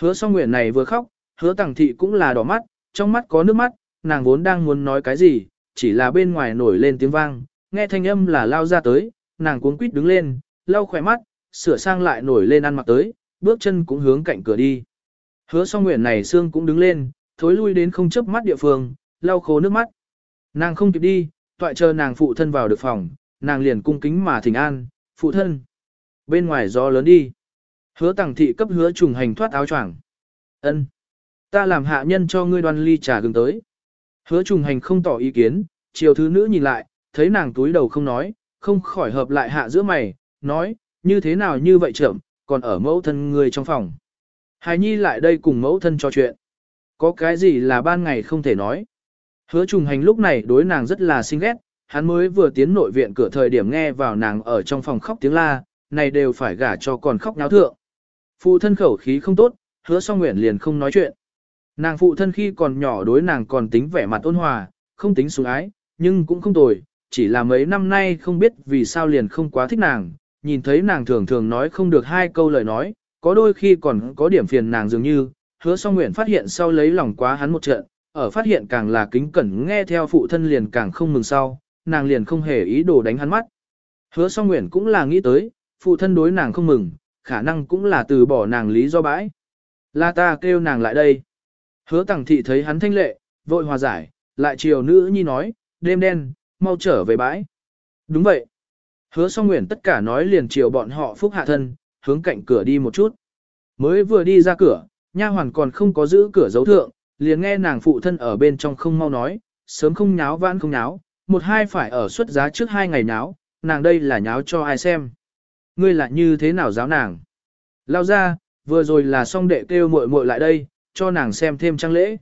Hứa song nguyện này vừa khóc, hứa tàng thị cũng là đỏ mắt, trong mắt có nước mắt, nàng vốn đang muốn nói cái gì, chỉ là bên ngoài nổi lên tiếng vang, nghe thanh âm là lao ra tới, nàng cuống quýt đứng lên, lau khỏe mắt, sửa sang lại nổi lên ăn mặc tới, bước chân cũng hướng cạnh cửa đi. Hứa song nguyện này xương cũng đứng lên, thối lui đến không chớp mắt địa phương, lau khô nước mắt. Nàng không kịp đi, toại chờ nàng phụ thân vào được phòng, nàng liền cung kính mà thỉnh an, phụ thân. Bên ngoài gió lớn đi. Hứa tàng thị cấp hứa trùng hành thoát áo choàng. ân Ta làm hạ nhân cho ngươi đoan ly trà gừng tới. Hứa trùng hành không tỏ ý kiến, chiều thứ nữ nhìn lại, thấy nàng túi đầu không nói, không khỏi hợp lại hạ giữa mày, nói, như thế nào như vậy trưởng, còn ở mẫu thân người trong phòng. Hài nhi lại đây cùng mẫu thân trò chuyện. Có cái gì là ban ngày không thể nói. Hứa trùng hành lúc này đối nàng rất là xinh ghét, hắn mới vừa tiến nội viện cửa thời điểm nghe vào nàng ở trong phòng khóc tiếng la, này đều phải gả cho còn khóc náo thượng. Phụ thân khẩu khí không tốt, hứa song nguyện liền không nói chuyện. Nàng phụ thân khi còn nhỏ đối nàng còn tính vẻ mặt ôn hòa, không tính sủng ái, nhưng cũng không tồi, chỉ là mấy năm nay không biết vì sao liền không quá thích nàng, nhìn thấy nàng thường thường nói không được hai câu lời nói, có đôi khi còn có điểm phiền nàng dường như, hứa song nguyện phát hiện sau lấy lòng quá hắn một trận, ở phát hiện càng là kính cẩn nghe theo phụ thân liền càng không mừng sau, nàng liền không hề ý đồ đánh hắn mắt. Hứa song nguyện cũng là nghĩ tới, phụ thân đối nàng không mừng, khả năng cũng là từ bỏ nàng lý do bãi. La ta kêu nàng lại đây. Hứa tẳng thị thấy hắn thanh lệ, vội hòa giải, lại chiều nữ nhi nói, đêm đen, mau trở về bãi. Đúng vậy. Hứa song nguyện tất cả nói liền chiều bọn họ phúc hạ thân, hướng cạnh cửa đi một chút. Mới vừa đi ra cửa, nha hoàn còn không có giữ cửa dấu thượng, liền nghe nàng phụ thân ở bên trong không mau nói, sớm không nháo vãn không nháo, một hai phải ở xuất giá trước hai ngày nháo, nàng đây là nháo cho ai xem. Ngươi là như thế nào giáo nàng? Lao ra, vừa rồi là xong đệ kêu muội muội lại đây, cho nàng xem thêm trang lễ.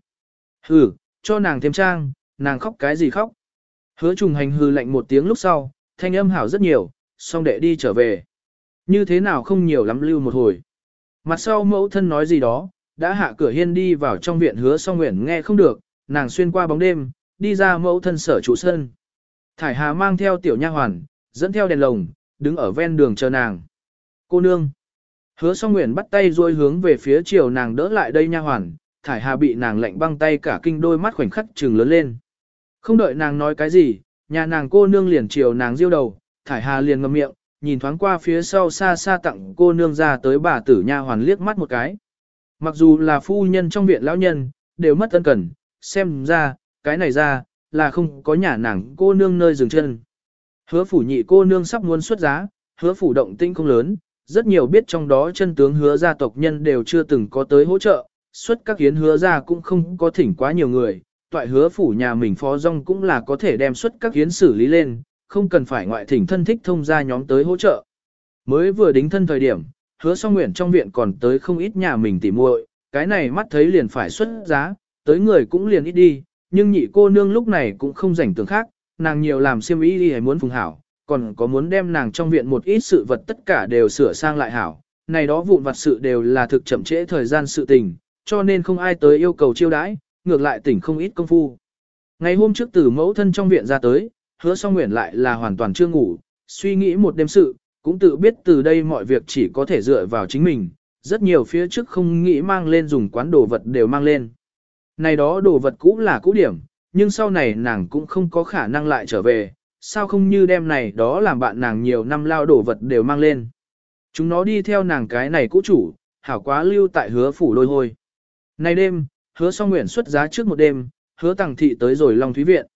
Hừ, cho nàng thêm trang, nàng khóc cái gì khóc? Hứa trùng hành hư lạnh một tiếng lúc sau, thanh âm hảo rất nhiều, xong đệ đi trở về. Như thế nào không nhiều lắm lưu một hồi. Mặt sau mẫu thân nói gì đó, đã hạ cửa hiên đi vào trong viện hứa song nguyện nghe không được, nàng xuyên qua bóng đêm, đi ra mẫu thân sở trụ sân. Thải Hà mang theo tiểu nha hoàn, dẫn theo đèn lồng, đứng ở ven đường chờ nàng. Cô nương. Hứa song nguyện bắt tay ruôi hướng về phía chiều nàng đỡ lại đây nha hoàn, Thải Hà bị nàng lạnh băng tay cả kinh đôi mắt khoảnh khắc trừng lớn lên. Không đợi nàng nói cái gì, nhà nàng cô nương liền chiều nàng diêu đầu, Thải Hà liền ngậm miệng, nhìn thoáng qua phía sau xa xa tặng cô nương ra tới bà tử nha hoàn liếc mắt một cái. Mặc dù là phu nhân trong viện lão nhân, đều mất ân cần, xem ra, cái này ra, là không có nhà nàng cô nương nơi dừng chân. Hứa phủ nhị cô nương sắp muốn xuất giá, hứa phủ động tinh không lớn, rất nhiều biết trong đó chân tướng hứa gia tộc nhân đều chưa từng có tới hỗ trợ, xuất các hiến hứa gia cũng không có thỉnh quá nhiều người, toại hứa phủ nhà mình phó rong cũng là có thể đem xuất các hiến xử lý lên, không cần phải ngoại thỉnh thân thích thông gia nhóm tới hỗ trợ. Mới vừa đính thân thời điểm, hứa song nguyện trong viện còn tới không ít nhà mình tỉ muội, cái này mắt thấy liền phải xuất giá, tới người cũng liền ít đi, nhưng nhị cô nương lúc này cũng không rảnh tưởng khác, nàng nhiều làm siêm ý đi hay muốn phùng hảo, còn có muốn đem nàng trong viện một ít sự vật tất cả đều sửa sang lại hảo, này đó vụn vặt sự đều là thực chậm trễ thời gian sự tình, cho nên không ai tới yêu cầu chiêu đãi, ngược lại tỉnh không ít công phu. Ngày hôm trước từ mẫu thân trong viện ra tới, hứa song nguyện lại là hoàn toàn chưa ngủ, suy nghĩ một đêm sự, cũng tự biết từ đây mọi việc chỉ có thể dựa vào chính mình, rất nhiều phía trước không nghĩ mang lên dùng quán đồ vật đều mang lên. Này đó đồ vật cũ là cũ điểm, nhưng sau này nàng cũng không có khả năng lại trở về, sao không như đem này đó làm bạn nàng nhiều năm lao đồ vật đều mang lên. Chúng nó đi theo nàng cái này cũ chủ, hảo quá lưu tại hứa phủ lôi hôi. Này đêm, hứa song nguyện xuất giá trước một đêm, hứa tàng thị tới rồi Long Thúy Viện.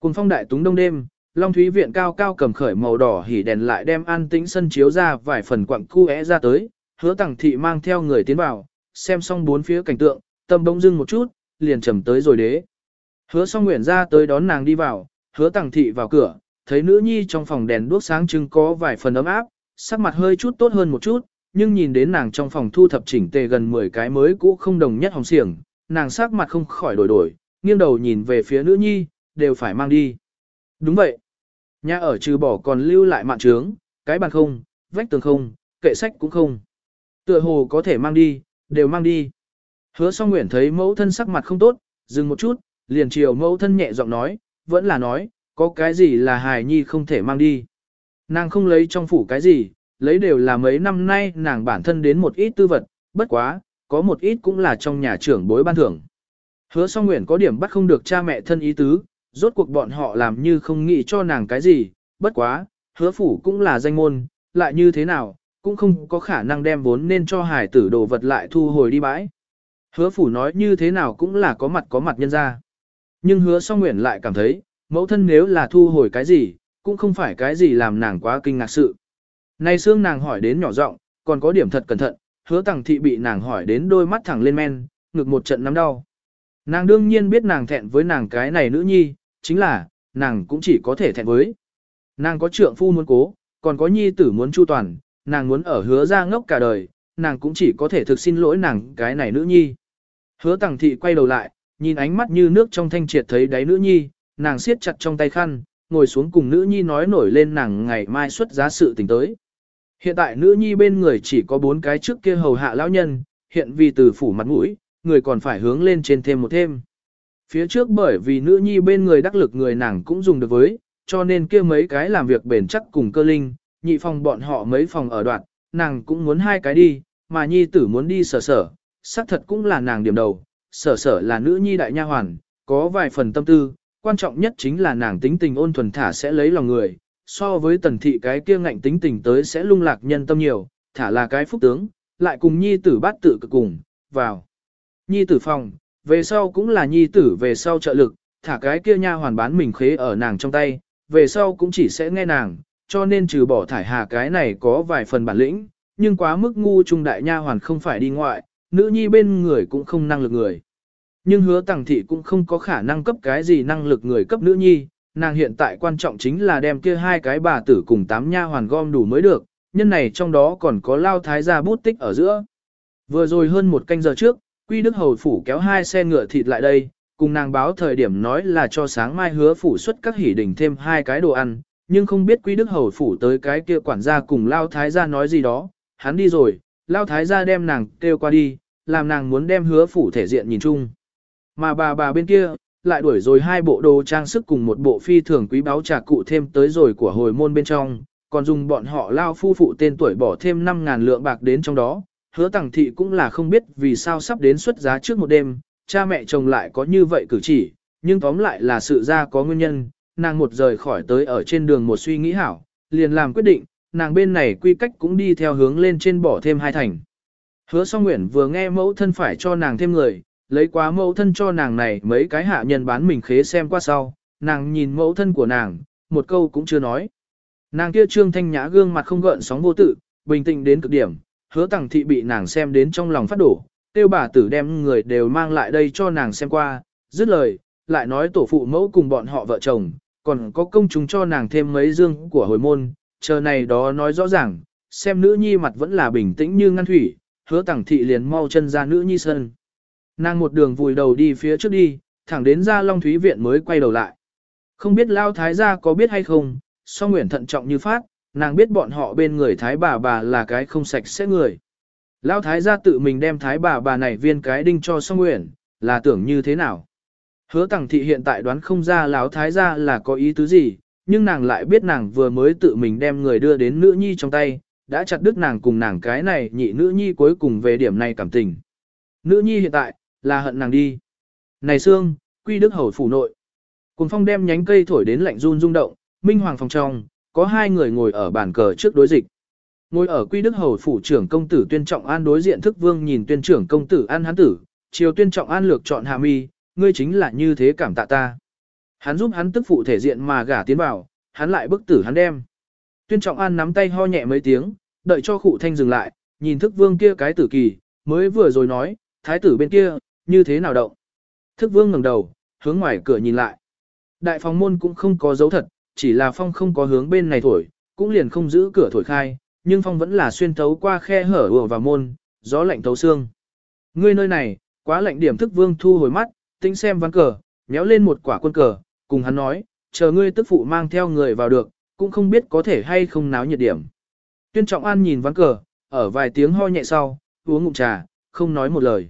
Cùng phong đại túng đông đêm, Long Thúy Viện cao cao cầm khởi màu đỏ hỉ đèn lại đem an tĩnh sân chiếu ra vài phần quặng cu é ra tới, hứa tàng thị mang theo người tiến vào, xem xong bốn phía cảnh tượng, tâm bỗng dưng một chút, liền trầm tới rồi đế. Hứa song nguyện ra tới đón nàng đi vào, hứa tàng thị vào cửa, thấy nữ nhi trong phòng đèn đuốc sáng trưng có vài phần ấm áp, sắc mặt hơi chút tốt hơn một chút, nhưng nhìn đến nàng trong phòng thu thập chỉnh tề gần 10 cái mới cũ không đồng nhất hồng xiềng, nàng sắc mặt không khỏi đổi đổi, nghiêng đầu nhìn về phía nữ nhi, đều phải mang đi. Đúng vậy. Nhà ở trừ bỏ còn lưu lại mạn trướng, cái bàn không, vách tường không, kệ sách cũng không. Tựa hồ có thể mang đi, đều mang đi. Hứa song nguyện thấy mẫu thân sắc mặt không tốt, dừng một chút, liền chiều mẫu thân nhẹ giọng nói, vẫn là nói, có cái gì là hài nhi không thể mang đi. Nàng không lấy trong phủ cái gì, lấy đều là mấy năm nay nàng bản thân đến một ít tư vật, bất quá, có một ít cũng là trong nhà trưởng bối ban thưởng. Hứa song nguyện có điểm bắt không được cha mẹ thân ý tứ, rốt cuộc bọn họ làm như không nghĩ cho nàng cái gì, bất quá, hứa phủ cũng là danh môn, lại như thế nào, cũng không có khả năng đem vốn nên cho hải tử đồ vật lại thu hồi đi bãi. Hứa phủ nói như thế nào cũng là có mặt có mặt nhân ra. Nhưng hứa song nguyện lại cảm thấy, mẫu thân nếu là thu hồi cái gì, cũng không phải cái gì làm nàng quá kinh ngạc sự. Nay xương nàng hỏi đến nhỏ giọng, còn có điểm thật cẩn thận, hứa tàng thị bị nàng hỏi đến đôi mắt thẳng lên men, ngực một trận nắm đau. Nàng đương nhiên biết nàng thẹn với nàng cái này nữ nhi, chính là, nàng cũng chỉ có thể thẹn với. Nàng có trượng phu muốn cố, còn có nhi tử muốn chu toàn, nàng muốn ở hứa ra ngốc cả đời, nàng cũng chỉ có thể thực xin lỗi nàng cái này nữ nhi. Hứa tàng thị quay đầu lại, nhìn ánh mắt như nước trong thanh triệt thấy đáy nữ nhi, nàng siết chặt trong tay khăn, ngồi xuống cùng nữ nhi nói nổi lên nàng ngày mai xuất giá sự tình tới. Hiện tại nữ nhi bên người chỉ có bốn cái trước kia hầu hạ lão nhân, hiện vì từ phủ mặt mũi, người còn phải hướng lên trên thêm một thêm. Phía trước bởi vì nữ nhi bên người đắc lực người nàng cũng dùng được với, cho nên kia mấy cái làm việc bền chắc cùng cơ linh, nhị phòng bọn họ mấy phòng ở đoạn, nàng cũng muốn hai cái đi, mà nhi tử muốn đi sở sở, xác thật cũng là nàng điểm đầu, sở sở là nữ nhi đại nha hoàn, có vài phần tâm tư, quan trọng nhất chính là nàng tính tình ôn thuần thả sẽ lấy lòng người, so với tần thị cái kia ngạnh tính tình tới sẽ lung lạc nhân tâm nhiều, thả là cái phúc tướng, lại cùng nhi tử bát tự cực cùng, vào. Nhi tử phòng, về sau cũng là nhi tử về sau trợ lực, thả cái kia nha hoàn bán mình khế ở nàng trong tay, về sau cũng chỉ sẽ nghe nàng, cho nên trừ bỏ thải hà cái này có vài phần bản lĩnh, nhưng quá mức ngu trung đại nha hoàn không phải đi ngoại, nữ nhi bên người cũng không năng lực người. Nhưng hứa tàng thị cũng không có khả năng cấp cái gì năng lực người cấp nữ nhi, nàng hiện tại quan trọng chính là đem kia hai cái bà tử cùng tám nha hoàn gom đủ mới được, nhân này trong đó còn có lao thái gia bút tích ở giữa. Vừa rồi hơn một canh giờ trước, Quy Đức Hầu Phủ kéo hai xe ngựa thịt lại đây, cùng nàng báo thời điểm nói là cho sáng mai hứa phủ xuất các hỉ đỉnh thêm hai cái đồ ăn, nhưng không biết Quy Đức Hầu Phủ tới cái kia quản gia cùng lao thái gia nói gì đó, hắn đi rồi, lao thái gia đem nàng kêu qua đi, làm nàng muốn đem hứa phủ thể diện nhìn chung. Mà bà bà bên kia, lại đuổi rồi hai bộ đồ trang sức cùng một bộ phi thường quý báu trà cụ thêm tới rồi của hồi môn bên trong, còn dùng bọn họ lao phu phụ tên tuổi bỏ thêm 5.000 lượng bạc đến trong đó. Hứa tàng thị cũng là không biết vì sao sắp đến xuất giá trước một đêm, cha mẹ chồng lại có như vậy cử chỉ, nhưng tóm lại là sự ra có nguyên nhân, nàng một rời khỏi tới ở trên đường một suy nghĩ hảo, liền làm quyết định, nàng bên này quy cách cũng đi theo hướng lên trên bỏ thêm hai thành. Hứa song nguyện vừa nghe mẫu thân phải cho nàng thêm người, lấy quá mẫu thân cho nàng này mấy cái hạ nhân bán mình khế xem qua sau, nàng nhìn mẫu thân của nàng, một câu cũng chưa nói. Nàng kia trương thanh nhã gương mặt không gợn sóng vô tự, bình tĩnh đến cực điểm, hứa tẳng thị bị nàng xem đến trong lòng phát đổ, tiêu bà tử đem người đều mang lại đây cho nàng xem qua, dứt lời, lại nói tổ phụ mẫu cùng bọn họ vợ chồng, còn có công chúng cho nàng thêm mấy dương của hồi môn, chờ này đó nói rõ ràng, xem nữ nhi mặt vẫn là bình tĩnh như ngăn thủy, hứa tẳng thị liền mau chân ra nữ nhi sân. Nàng một đường vùi đầu đi phía trước đi, thẳng đến ra Long Thúy Viện mới quay đầu lại. Không biết Lao Thái gia có biết hay không, so nguyện thận trọng như phát, nàng biết bọn họ bên người Thái bà bà là cái không sạch sẽ người. Lao Thái gia tự mình đem Thái bà bà này viên cái đinh cho so nguyện, là tưởng như thế nào. Hứa tẳng thị hiện tại đoán không ra Lão Thái gia là có ý tứ gì, nhưng nàng lại biết nàng vừa mới tự mình đem người đưa đến nữ nhi trong tay, đã chặt đứt nàng cùng nàng cái này nhị nữ nhi cuối cùng về điểm này cảm tình. Nữ nhi hiện tại, là hận nàng đi. Này Sương, quy đức hầu phủ nội. Cùng phong đem nhánh cây thổi đến lạnh run rung động, minh hoàng phòng trong, có hai người ngồi ở bàn cờ trước đối dịch. Ngồi ở quy đức hầu phủ trưởng công tử tuyên trọng an đối diện thức vương nhìn tuyên trưởng công tử an hán tử, chiều tuyên trọng an lược chọn hạ mi, ngươi chính là như thế cảm tạ ta. Hắn giúp hắn tức phụ thể diện mà gả tiến vào, hắn lại bức tử hắn đem. Tuyên trọng an nắm tay ho nhẹ mấy tiếng, đợi cho khụ thanh dừng lại, nhìn thức vương kia cái tử kỳ, mới vừa rồi nói, thái tử bên kia, như thế nào động. Thức vương ngẩng đầu, hướng ngoài cửa nhìn lại. Đại phòng môn cũng không có dấu thật, chỉ là phong không có hướng bên này thổi, cũng liền không giữ cửa thổi khai, nhưng phong vẫn là xuyên thấu qua khe hở ùa vào môn, gió lạnh thấu xương. Ngươi nơi này, quá lạnh điểm thức vương thu hồi mắt, tính xem ván cờ, méo lên một quả quân cờ, cùng hắn nói, chờ ngươi tức phụ mang theo người vào được, cũng không biết có thể hay không náo nhiệt điểm. Tuyên Trọng An nhìn ván cờ, ở vài tiếng ho nhẹ sau, uống ngụm trà, không nói một lời.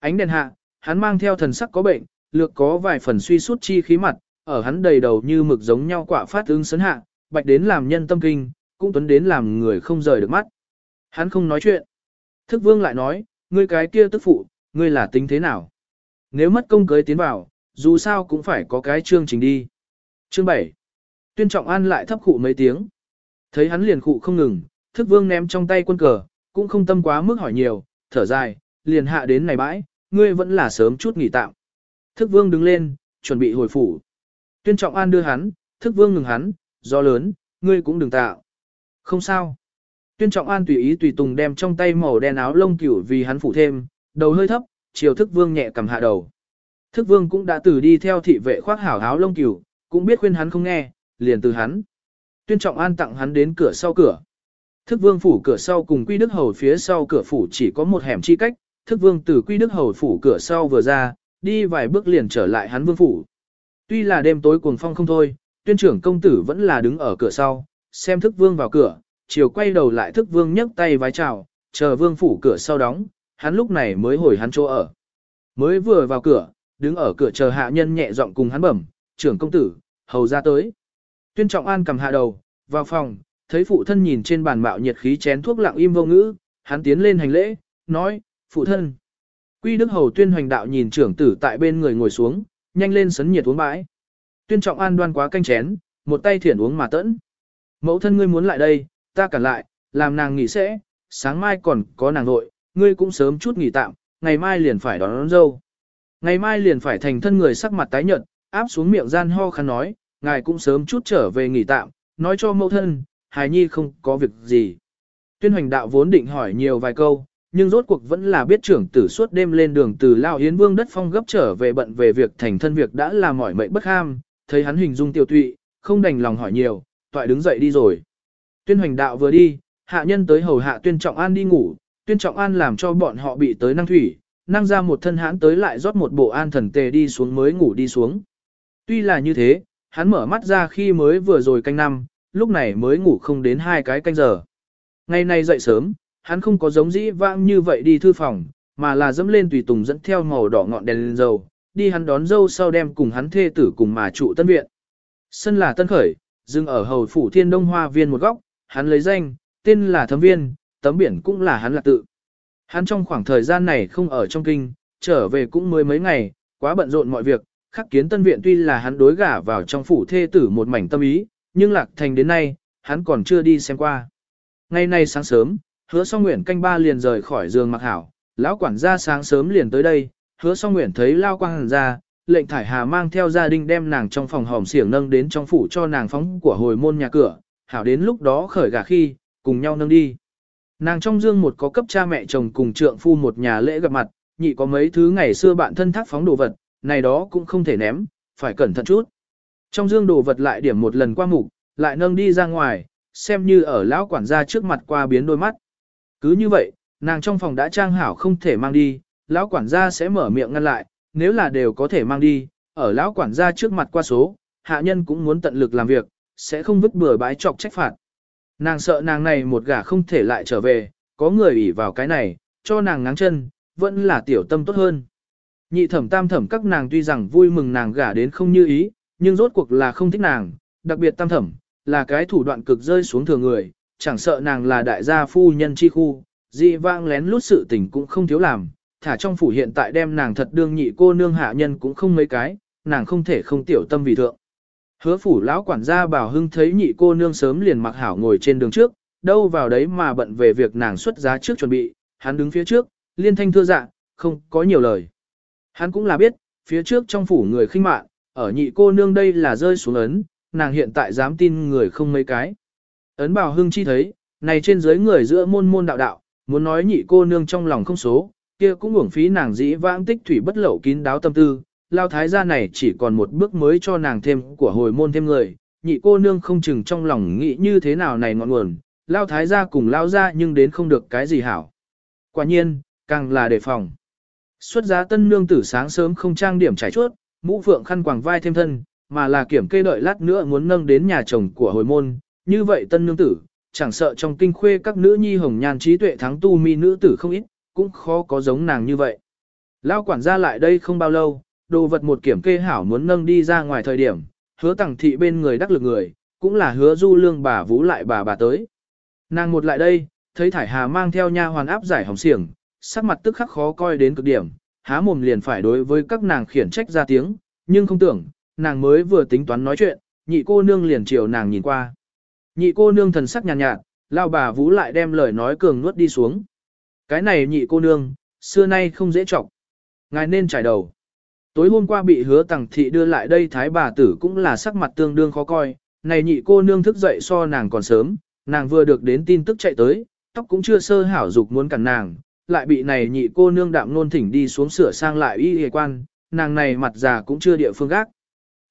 Ánh đèn hạ, hắn mang theo thần sắc có bệnh, lược có vài phần suy sút chi khí mặt, ở hắn đầy đầu như mực giống nhau quả phát ứng sấn hạ, bạch đến làm nhân tâm kinh, cũng tuấn đến làm người không rời được mắt. Hắn không nói chuyện. Thức vương lại nói, ngươi cái kia tức phụ, ngươi là tính thế nào? Nếu mất công cưới tiến vào, dù sao cũng phải có cái chương trình đi. Chương 7. Tuyên trọng an lại thấp khụ mấy tiếng. Thấy hắn liền khụ không ngừng, thức vương ném trong tay quân cờ, cũng không tâm quá mức hỏi nhiều, thở dài, liền hạ đến này bãi, ngươi vẫn là sớm chút nghỉ tạm. Thức vương đứng lên, chuẩn bị hồi phủ. Tuyên trọng an đưa hắn, thức vương ngừng hắn, do lớn, ngươi cũng đừng tạo. Không sao. Tuyên trọng an tùy ý tùy tùng đem trong tay màu đen áo lông cửu vì hắn phủ thêm, đầu hơi thấp, chiều thức vương nhẹ cầm hạ đầu. Thức vương cũng đã từ đi theo thị vệ khoác hảo áo lông cửu, cũng biết khuyên hắn không nghe, liền từ hắn. Tuyên trọng an tặng hắn đến cửa sau cửa. Thức vương phủ cửa sau cùng quy đức hầu phía sau cửa phủ chỉ có một hẻm chi cách, thức vương từ quy đức hầu phủ cửa sau vừa ra, đi vài bước liền trở lại hắn vương phủ. Tuy là đêm tối cuồng phong không thôi, tuyên trưởng công tử vẫn là đứng ở cửa sau, xem thức vương vào cửa, chiều quay đầu lại thức vương nhấc tay vái chào, chờ vương phủ cửa sau đóng, hắn lúc này mới hồi hắn chỗ ở. Mới vừa vào cửa, đứng ở cửa chờ hạ nhân nhẹ giọng cùng hắn bẩm, trưởng công tử, hầu ra tới. Tuyên trọng an cầm hạ đầu, vào phòng, thấy phụ thân nhìn trên bàn mạo nhiệt khí chén thuốc lặng im vô ngữ, hắn tiến lên hành lễ, nói, phụ thân. Quy đức hầu tuyên hoành đạo nhìn trưởng tử tại bên người ngồi xuống, nhanh lên sấn nhiệt uống bãi. Tuyên trọng an đoan quá canh chén, một tay thiển uống mà tẫn. Mẫu thân ngươi muốn lại đây, ta cản lại, làm nàng nghỉ sẽ, sáng mai còn có nàng nội, ngươi cũng sớm chút nghỉ tạm, ngày mai liền phải đón, đón dâu. Ngày mai liền phải thành thân người sắc mặt tái nhợt, áp xuống miệng gian ho khăn nói, ngài cũng sớm chút trở về nghỉ tạm, nói cho mẫu thân, hài nhi không có việc gì. Tuyên hoành đạo vốn định hỏi nhiều vài câu, nhưng rốt cuộc vẫn là biết trưởng tử suốt đêm lên đường từ Lao Yến Vương đất phong gấp trở về bận về việc thành thân việc đã là mỏi mệnh bất ham, thấy hắn hình dung tiêu tụy, không đành lòng hỏi nhiều, toại đứng dậy đi rồi. Tuyên hoành đạo vừa đi, hạ nhân tới hầu hạ tuyên trọng an đi ngủ, tuyên trọng an làm cho bọn họ bị tới năng thủy, năng ra một thân hãn tới lại rót một bộ an thần tề đi xuống mới ngủ đi xuống. Tuy là như thế, hắn mở mắt ra khi mới vừa rồi canh năm, lúc này mới ngủ không đến hai cái canh giờ. Ngày nay dậy sớm, hắn không có giống dĩ vãng như vậy đi thư phòng, mà là dẫm lên tùy tùng dẫn theo màu đỏ ngọn đèn lên dầu, đi hắn đón dâu sau đem cùng hắn thê tử cùng mà trụ tân viện. Sân là tân khởi, dừng ở hầu phủ thiên đông hoa viên một góc, hắn lấy danh, tên là thấm viên, tấm biển cũng là hắn là tự. Hắn trong khoảng thời gian này không ở trong kinh, trở về cũng mới mấy ngày, quá bận rộn mọi việc, khắc kiến tân viện tuy là hắn đối gả vào trong phủ thê tử một mảnh tâm ý, nhưng lạc thành đến nay, hắn còn chưa đi xem qua. Ngày nay sáng sớm, hứa song nguyện canh ba liền rời khỏi giường mặc hảo, lão quản gia sáng sớm liền tới đây, hứa song nguyện thấy lao quang hàn ra, lệnh thải hà mang theo gia đình đem nàng trong phòng hòm xiển nâng đến trong phủ cho nàng phóng của hồi môn nhà cửa, hảo đến lúc đó khởi gà khi, cùng nhau nâng đi. Nàng trong dương một có cấp cha mẹ chồng cùng trượng phu một nhà lễ gặp mặt, nhị có mấy thứ ngày xưa bạn thân thác phóng đồ vật, này đó cũng không thể ném, phải cẩn thận chút. Trong dương đồ vật lại điểm một lần qua mục, lại nâng đi ra ngoài, xem như ở lão quản gia trước mặt qua biến đôi mắt. Cứ như vậy, nàng trong phòng đã trang hảo không thể mang đi, lão quản gia sẽ mở miệng ngăn lại, nếu là đều có thể mang đi, ở lão quản gia trước mặt qua số, hạ nhân cũng muốn tận lực làm việc, sẽ không vứt bừa bãi chọc trách phạt. Nàng sợ nàng này một gả không thể lại trở về, có người ủy vào cái này, cho nàng ngáng chân, vẫn là tiểu tâm tốt hơn. Nhị thẩm tam thẩm các nàng tuy rằng vui mừng nàng gả đến không như ý, nhưng rốt cuộc là không thích nàng, đặc biệt tam thẩm, là cái thủ đoạn cực rơi xuống thừa người, chẳng sợ nàng là đại gia phu nhân chi khu, dị vang lén lút sự tình cũng không thiếu làm, thả trong phủ hiện tại đem nàng thật đương nhị cô nương hạ nhân cũng không mấy cái, nàng không thể không tiểu tâm vì thượng. Hứa phủ lão quản gia bảo hưng thấy nhị cô nương sớm liền mặc hảo ngồi trên đường trước, đâu vào đấy mà bận về việc nàng xuất giá trước chuẩn bị, hắn đứng phía trước, liên thanh thưa dạ, không có nhiều lời. Hắn cũng là biết, phía trước trong phủ người khinh mạn, ở nhị cô nương đây là rơi xuống ấn, nàng hiện tại dám tin người không mấy cái. Ấn bảo hưng chi thấy, này trên dưới người giữa môn môn đạo đạo, muốn nói nhị cô nương trong lòng không số, kia cũng uổng phí nàng dĩ vãng tích thủy bất lậu kín đáo tâm tư, lao thái gia này chỉ còn một bước mới cho nàng thêm của hồi môn thêm người, nhị cô nương không chừng trong lòng nghĩ như thế nào này ngọn nguồn, lao thái gia cùng lao ra nhưng đến không được cái gì hảo. Quả nhiên, càng là đề phòng. Xuất giá tân nương tử sáng sớm không trang điểm trải chuốt, mũ phượng khăn quàng vai thêm thân, mà là kiểm kê đợi lát nữa muốn nâng đến nhà chồng của hồi môn, như vậy tân nương tử, chẳng sợ trong kinh khuê các nữ nhi hồng nhan trí tuệ thắng tu mi nữ tử không ít, cũng khó có giống nàng như vậy. Lao quản gia lại đây không bao lâu, đồ vật một kiểm kê hảo muốn nâng đi ra ngoài thời điểm, hứa tẳng thị bên người đắc lực người, cũng là hứa du lương bà vũ lại bà bà tới. Nàng một lại đây, thấy thải hà mang theo nha hoàn áp giải hồng xiềng, sắc mặt tức khắc khó coi đến cực điểm, há mồm liền phải đối với các nàng khiển trách ra tiếng, nhưng không tưởng, nàng mới vừa tính toán nói chuyện, nhị cô nương liền chiều nàng nhìn qua. Nhị cô nương thần sắc nhàn nhạt, nhạt, lao bà vũ lại đem lời nói cường nuốt đi xuống. Cái này nhị cô nương, xưa nay không dễ trọng. Ngài nên trải đầu. Tối hôm qua bị hứa tằng thị đưa lại đây thái bà tử cũng là sắc mặt tương đương khó coi, này nhị cô nương thức dậy so nàng còn sớm, nàng vừa được đến tin tức chạy tới, tóc cũng chưa sơ hảo dục muốn cản nàng, lại bị này nhị cô nương đạm nôn thỉnh đi xuống sửa sang lại y hề quan, nàng này mặt già cũng chưa địa phương gác.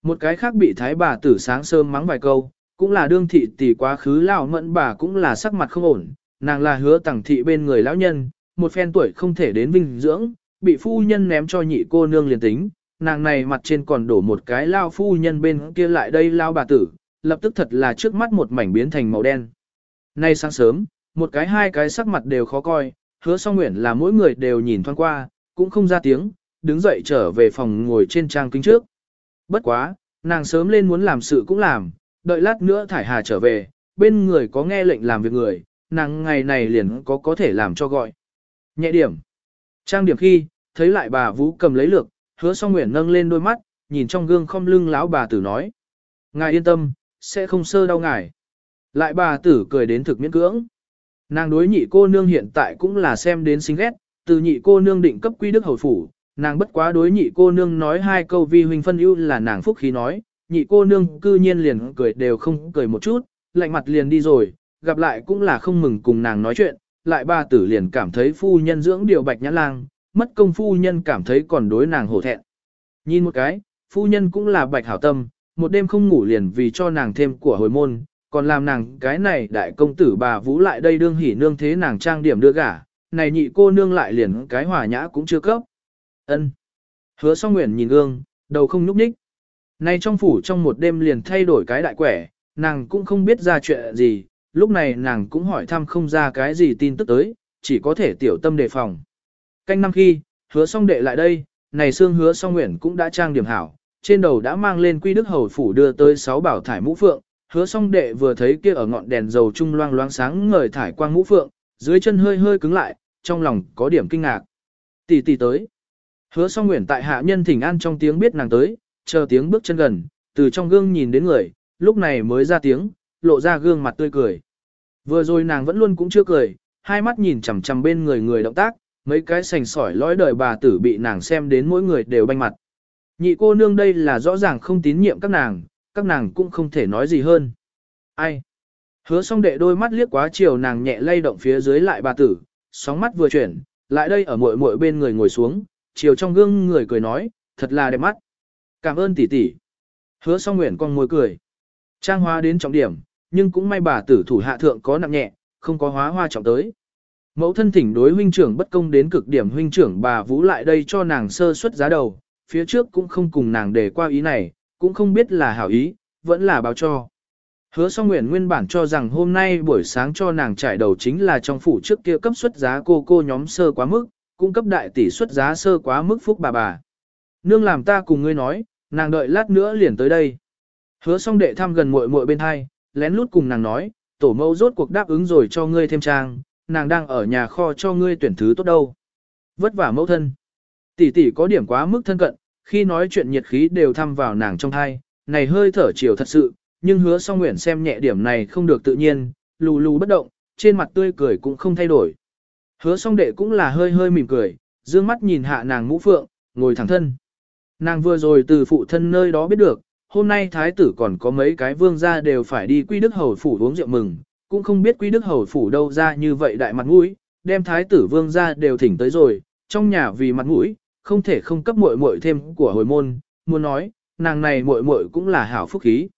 Một cái khác bị thái bà tử sáng sớm mắng vài câu, cũng là đương thị tỷ quá khứ lão mẫn bà cũng là sắc mặt không ổn, nàng là hứa tàng thị bên người lão nhân, một phen tuổi không thể đến vinh dưỡng, bị phu nhân ném cho nhị cô nương liền tính, nàng này mặt trên còn đổ một cái lao phu nhân bên kia lại đây lao bà tử, lập tức thật là trước mắt một mảnh biến thành màu đen. Nay sáng sớm, một cái hai cái sắc mặt đều khó coi, hứa song nguyện là mỗi người đều nhìn thoáng qua, cũng không ra tiếng, đứng dậy trở về phòng ngồi trên trang kính trước. Bất quá, nàng sớm lên muốn làm sự cũng làm, đợi lát nữa thải hà trở về, bên người có nghe lệnh làm việc người, nàng ngày này liền có có thể làm cho gọi. Nhẹ điểm. Trang điểm khi, thấy lại bà Vũ cầm lấy lược, hứa song nguyện nâng lên đôi mắt, nhìn trong gương không lưng lão bà tử nói. Ngài yên tâm, sẽ không sơ đau ngài. Lại bà tử cười đến thực miễn cưỡng. Nàng đối nhị cô nương hiện tại cũng là xem đến xinh ghét, từ nhị cô nương định cấp quy đức hầu phủ, nàng bất quá đối nhị cô nương nói hai câu vi huynh phân ưu là nàng phúc khí nói, nhị cô nương cư nhiên liền cười đều không cười một chút, lạnh mặt liền đi rồi, gặp lại cũng là không mừng cùng nàng nói chuyện, lại bà tử liền cảm thấy phu nhân dưỡng điều bạch nhã lang, mất công phu nhân cảm thấy còn đối nàng hổ thẹn. Nhìn một cái, phu nhân cũng là bạch hảo tâm, một đêm không ngủ liền vì cho nàng thêm của hồi môn, còn làm nàng cái này đại công tử bà vũ lại đây đương hỉ nương thế nàng trang điểm đưa gả, này nhị cô nương lại liền cái hòa nhã cũng chưa cấp. ân Hứa song nguyện nhìn gương, đầu không nhúc nhích. Này trong phủ trong một đêm liền thay đổi cái đại quẻ, nàng cũng không biết ra chuyện gì, lúc này nàng cũng hỏi thăm không ra cái gì tin tức tới, chỉ có thể tiểu tâm đề phòng. Canh năm khi, hứa song đệ lại đây, này xương hứa song nguyện cũng đã trang điểm hảo, trên đầu đã mang lên quy đức hầu phủ đưa tới sáu bảo thải mũ phượng, hứa song đệ vừa thấy kia ở ngọn đèn dầu trung loang loáng sáng ngời thải quang mũ phượng, dưới chân hơi hơi cứng lại, trong lòng có điểm kinh ngạc. Tỷ tỷ tới. Hứa song nguyện tại hạ nhân thỉnh an trong tiếng biết nàng tới, chờ tiếng bước chân gần, từ trong gương nhìn đến người, lúc này mới ra tiếng, lộ ra gương mặt tươi cười. Vừa rồi nàng vẫn luôn cũng chưa cười, hai mắt nhìn chằm chằm bên người người động tác, mấy cái sành sỏi lõi đời bà tử bị nàng xem đến mỗi người đều banh mặt. Nhị cô nương đây là rõ ràng không tín nhiệm các nàng, các nàng cũng không thể nói gì hơn. Ai? Hứa song đệ đôi mắt liếc quá chiều nàng nhẹ lay động phía dưới lại bà tử, sóng mắt vừa chuyển, lại đây ở muội muội bên người ngồi xuống, chiều trong gương người cười nói, thật là đẹp mắt. Cảm ơn tỷ tỷ. Hứa song nguyện con môi cười. Trang hóa đến trọng điểm, nhưng cũng may bà tử thủ hạ thượng có nặng nhẹ, không có hóa hoa trọng tới. Mẫu thân thỉnh đối huynh trưởng bất công đến cực điểm huynh trưởng bà Vũ lại đây cho nàng sơ suất giá đầu, phía trước cũng không cùng nàng để qua ý này, cũng không biết là hảo ý, vẫn là báo cho. Hứa song nguyện nguyên bản cho rằng hôm nay buổi sáng cho nàng trải đầu chính là trong phủ trước kia cấp suất giá cô cô nhóm sơ quá mức, cung cấp đại tỷ suất giá sơ quá mức phúc bà bà. Nương làm ta cùng ngươi nói, nàng đợi lát nữa liền tới đây. Hứa song đệ thăm gần muội muội bên hai, lén lút cùng nàng nói, tổ mẫu rốt cuộc đáp ứng rồi cho ngươi thêm trang, nàng đang ở nhà kho cho ngươi tuyển thứ tốt đâu. Vất vả mẫu thân. Tỷ tỷ có điểm quá mức thân cận, khi nói chuyện nhiệt khí đều thăm vào nàng trong thai, này hơi thở chiều thật sự, nhưng hứa song nguyện xem nhẹ điểm này không được tự nhiên, lù lù bất động, trên mặt tươi cười cũng không thay đổi. Hứa song đệ cũng là hơi hơi mỉm cười, dương mắt nhìn hạ nàng mũ phượng, ngồi thẳng thân. Nàng vừa rồi từ phụ thân nơi đó biết được, hôm nay thái tử còn có mấy cái vương gia đều phải đi quy đức hầu phủ uống rượu mừng, cũng không biết quý đức hầu phủ đâu ra như vậy đại mặt mũi, đem thái tử vương ra đều thỉnh tới rồi, trong nhà vì mặt mũi, không thể không cấp muội muội thêm của hồi môn, muốn nói, nàng này muội muội cũng là hảo phúc khí.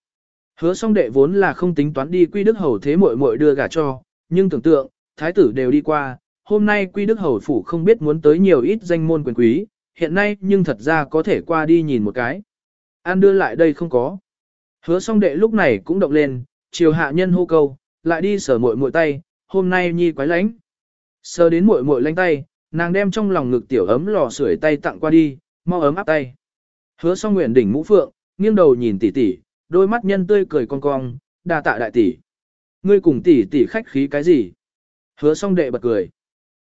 Hứa song đệ vốn là không tính toán đi quy đức hầu thế muội muội đưa gả cho, nhưng tưởng tượng, thái tử đều đi qua, hôm nay quy đức hầu phủ không biết muốn tới nhiều ít danh môn quyền quý, hiện nay nhưng thật ra có thể qua đi nhìn một cái. An đưa lại đây không có. Hứa song đệ lúc này cũng động lên, chiều hạ nhân hô câu, lại đi sờ muội muội tay, hôm nay nhi quái lánh. Sờ đến muội muội lánh tay, nàng đem trong lòng ngực tiểu ấm lò sưởi tay tặng qua đi, mau ấm áp tay. Hứa song nguyện đỉnh mũ phượng, nghiêng đầu nhìn tỷ tỷ, đôi mắt nhân tươi cười cong cong, đa tạ đại tỷ. Ngươi cùng tỷ tỷ khách khí cái gì? Hứa song đệ bật cười.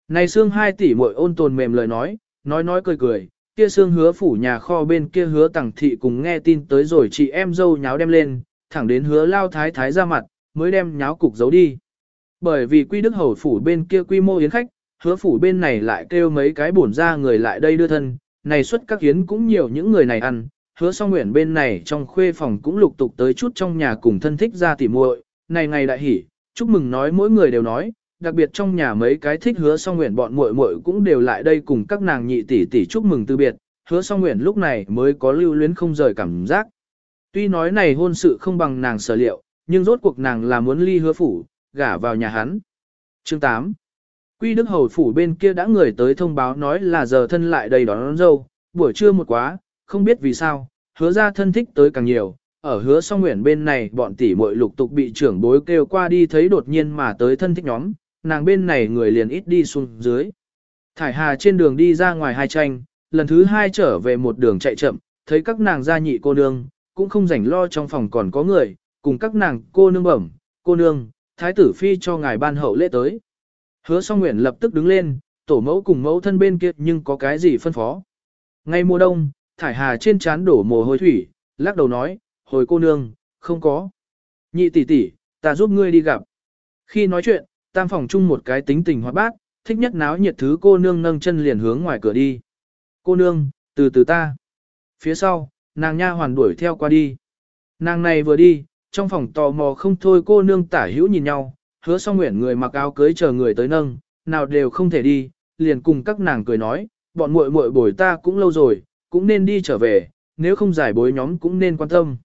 Này xương hai tỷ muội ôn tồn mềm lời nói, nói nói cười cười, kia xương hứa phủ nhà kho bên kia hứa tẳng thị cùng nghe tin tới rồi chị em dâu nháo đem lên, thẳng đến hứa lao thái thái ra mặt, mới đem nháo cục giấu đi. Bởi vì quy đức hầu phủ bên kia quy mô yến khách, hứa phủ bên này lại kêu mấy cái bổn ra người lại đây đưa thân, này xuất các yến cũng nhiều những người này ăn, hứa song nguyện bên này trong khuê phòng cũng lục tục tới chút trong nhà cùng thân thích ra tỉ muội, này ngày đại hỉ, chúc mừng nói mỗi người đều nói, đặc biệt trong nhà mấy cái thích hứa song nguyện bọn muội muội cũng đều lại đây cùng các nàng nhị tỷ tỷ chúc mừng từ biệt, hứa song nguyện lúc này mới có lưu luyến không rời cảm giác. Tuy nói này hôn sự không bằng nàng sở liệu, nhưng rốt cuộc nàng là muốn ly hứa phủ, gả vào nhà hắn. Chương 8 Quy Đức Hầu phủ bên kia đã người tới thông báo nói là giờ thân lại đầy đón, đón dâu, buổi trưa một quá, không biết vì sao, hứa ra thân thích tới càng nhiều, ở hứa song nguyện bên này bọn tỷ muội lục tục bị trưởng bối kêu qua đi thấy đột nhiên mà tới thân thích nhóm, nàng bên này người liền ít đi xuống dưới. Thải Hà trên đường đi ra ngoài hai tranh, lần thứ hai trở về một đường chạy chậm, thấy các nàng gia nhị cô nương, cũng không rảnh lo trong phòng còn có người, cùng các nàng cô nương bẩm, cô nương, thái tử phi cho ngài ban hậu lễ tới. Hứa song nguyện lập tức đứng lên, tổ mẫu cùng mẫu thân bên kia nhưng có cái gì phân phó. Ngay mùa đông, thải hà trên trán đổ mồ hôi thủy, lắc đầu nói, hồi cô nương, không có. Nhị tỷ tỷ, ta giúp ngươi đi gặp. Khi nói chuyện, tam phòng chung một cái tính tình hoạt bát, thích nhất náo nhiệt thứ cô nương nâng chân liền hướng ngoài cửa đi. Cô nương, từ từ ta. Phía sau, nàng nha hoàn đuổi theo qua đi. Nàng này vừa đi, trong phòng tò mò không thôi cô nương tả hữu nhìn nhau, hứa song nguyện người mặc áo cưới chờ người tới nâng, nào đều không thể đi, liền cùng các nàng cười nói, bọn muội muội bồi ta cũng lâu rồi, cũng nên đi trở về, nếu không giải bối nhóm cũng nên quan tâm.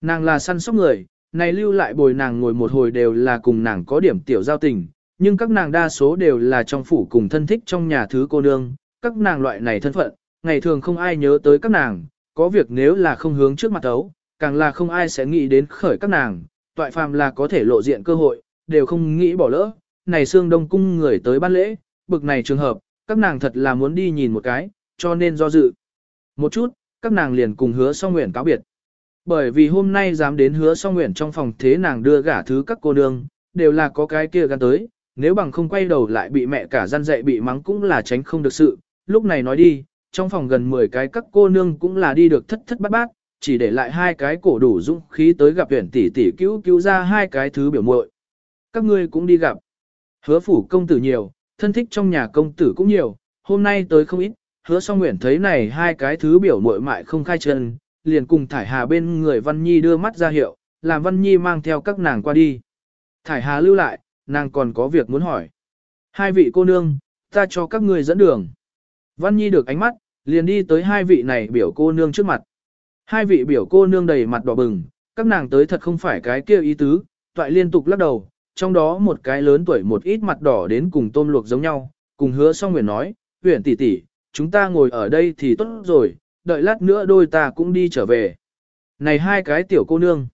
Nàng là săn sóc người, này lưu lại bồi nàng ngồi một hồi đều là cùng nàng có điểm tiểu giao tình, nhưng các nàng đa số đều là trong phủ cùng thân thích trong nhà thứ cô nương, các nàng loại này thân phận, ngày thường không ai nhớ tới các nàng, có việc nếu là không hướng trước mặt ấu, càng là không ai sẽ nghĩ đến khởi các nàng, toại phàm là có thể lộ diện cơ hội, đều không nghĩ bỏ lỡ, này xương đông cung người tới ban lễ, bực này trường hợp, các nàng thật là muốn đi nhìn một cái, cho nên do dự. Một chút, các nàng liền cùng hứa song nguyện cáo biệt. Bởi vì hôm nay dám đến hứa song nguyện trong phòng thế nàng đưa gả thứ các cô nương, đều là có cái kia gắn tới, nếu bằng không quay đầu lại bị mẹ cả gian dạy bị mắng cũng là tránh không được sự, lúc này nói đi, trong phòng gần 10 cái các cô nương cũng là đi được thất thất bát bát, chỉ để lại hai cái cổ đủ dũng khí tới gặp huyện tỷ tỷ cứu cứu ra hai cái thứ biểu muội. Các ngươi cũng đi gặp. Hứa phủ công tử nhiều, thân thích trong nhà công tử cũng nhiều, hôm nay tới không ít, hứa song nguyện thấy này hai cái thứ biểu muội mại không khai chân, liền cùng thải hà bên người Văn Nhi đưa mắt ra hiệu, làm Văn Nhi mang theo các nàng qua đi. Thải hà lưu lại, nàng còn có việc muốn hỏi. Hai vị cô nương, ta cho các ngươi dẫn đường. Văn Nhi được ánh mắt, liền đi tới hai vị này biểu cô nương trước mặt. Hai vị biểu cô nương đầy mặt đỏ bừng, các nàng tới thật không phải cái kia ý tứ, toại liên tục lắc đầu, trong đó một cái lớn tuổi một ít mặt đỏ đến cùng tôm luộc giống nhau, cùng hứa song nguyện nói, huyền tỷ tỷ, chúng ta ngồi ở đây thì tốt rồi, đợi lát nữa đôi ta cũng đi trở về. Này hai cái tiểu cô nương,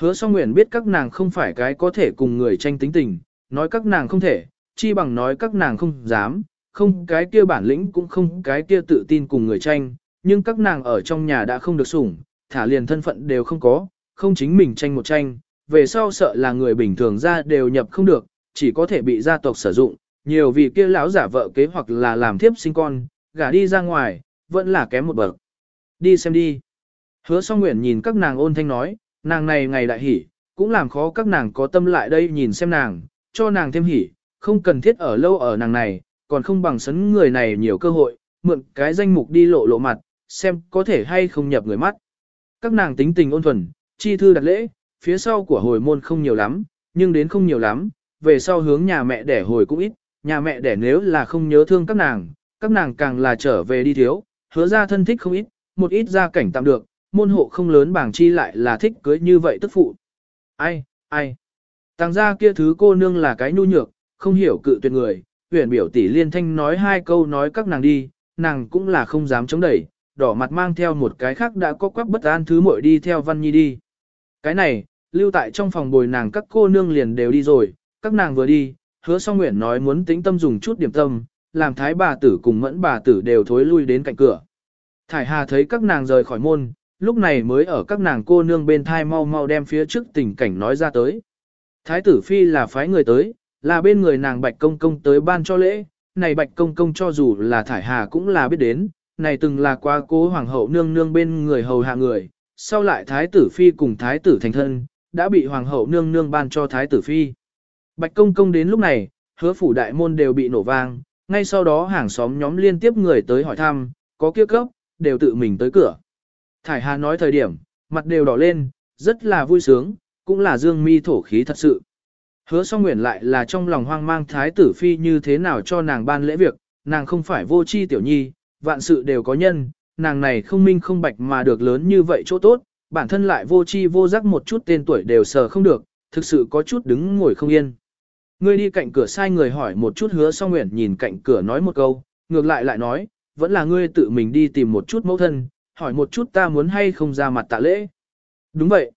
hứa song nguyện biết các nàng không phải cái có thể cùng người tranh tính tình, nói các nàng không thể, chi bằng nói các nàng không dám, không cái kia bản lĩnh cũng không cái kia tự tin cùng người tranh, nhưng các nàng ở trong nhà đã không được sủng, thả liền thân phận đều không có, không chính mình tranh một tranh, về sau sợ là người bình thường ra đều nhập không được, chỉ có thể bị gia tộc sử dụng, nhiều vì kia lão giả vợ kế hoặc là làm thiếp sinh con, gả đi ra ngoài, vẫn là kém một bậc. Đi xem đi. Hứa song nguyện nhìn các nàng ôn thanh nói, nàng này ngày đại hỉ, cũng làm khó các nàng có tâm lại đây nhìn xem nàng, cho nàng thêm hỉ, không cần thiết ở lâu ở nàng này, còn không bằng sấn người này nhiều cơ hội, mượn cái danh mục đi lộ lộ mặt, xem có thể hay không nhập người mắt. Các nàng tính tình ôn thuần, chi thư đặt lễ, phía sau của hồi môn không nhiều lắm, nhưng đến không nhiều lắm, về sau hướng nhà mẹ đẻ hồi cũng ít, nhà mẹ đẻ nếu là không nhớ thương các nàng, các nàng càng là trở về đi thiếu, hứa ra thân thích không ít, một ít gia cảnh tạm được, môn hộ không lớn bảng chi lại là thích cưới như vậy tức phụ. Ai, ai, tăng gia kia thứ cô nương là cái nhu nhược, không hiểu cự tuyệt người, huyền biểu tỷ liên thanh nói hai câu nói các nàng đi, nàng cũng là không dám chống đẩy, đỏ mặt mang theo một cái khác đã có quắc bất an thứ muội đi theo Văn Nhi đi. Cái này, lưu tại trong phòng bồi nàng các cô nương liền đều đi rồi, các nàng vừa đi, hứa song nguyện nói muốn tính tâm dùng chút điểm tâm, làm thái bà tử cùng mẫn bà tử đều thối lui đến cạnh cửa. Thải Hà thấy các nàng rời khỏi môn, lúc này mới ở các nàng cô nương bên thai mau mau đem phía trước tình cảnh nói ra tới. Thái tử phi là phái người tới, là bên người nàng bạch công công tới ban cho lễ, này bạch công công cho dù là Thải Hà cũng là biết đến, này từng là qua cố hoàng hậu nương nương bên người hầu hạ người, sau lại thái tử phi cùng thái tử thành thân, đã bị hoàng hậu nương nương ban cho thái tử phi. Bạch công công đến lúc này, hứa phủ đại môn đều bị nổ vang, ngay sau đó hàng xóm nhóm liên tiếp người tới hỏi thăm, có kia cấp, đều tự mình tới cửa. Thải Hà nói thời điểm, mặt đều đỏ lên, rất là vui sướng, cũng là dương mi thổ khí thật sự. Hứa song nguyện lại là trong lòng hoang mang thái tử phi như thế nào cho nàng ban lễ việc, nàng không phải vô chi tiểu nhi, vạn sự đều có nhân, nàng này không minh không bạch mà được lớn như vậy chỗ tốt, bản thân lại vô chi vô giác một chút tên tuổi đều sờ không được, thực sự có chút đứng ngồi không yên. Ngươi đi cạnh cửa sai người hỏi một chút hứa song nguyện nhìn cạnh cửa nói một câu, ngược lại lại nói, vẫn là ngươi tự mình đi tìm một chút mẫu thân, hỏi một chút ta muốn hay không ra mặt tạ lễ. Đúng vậy.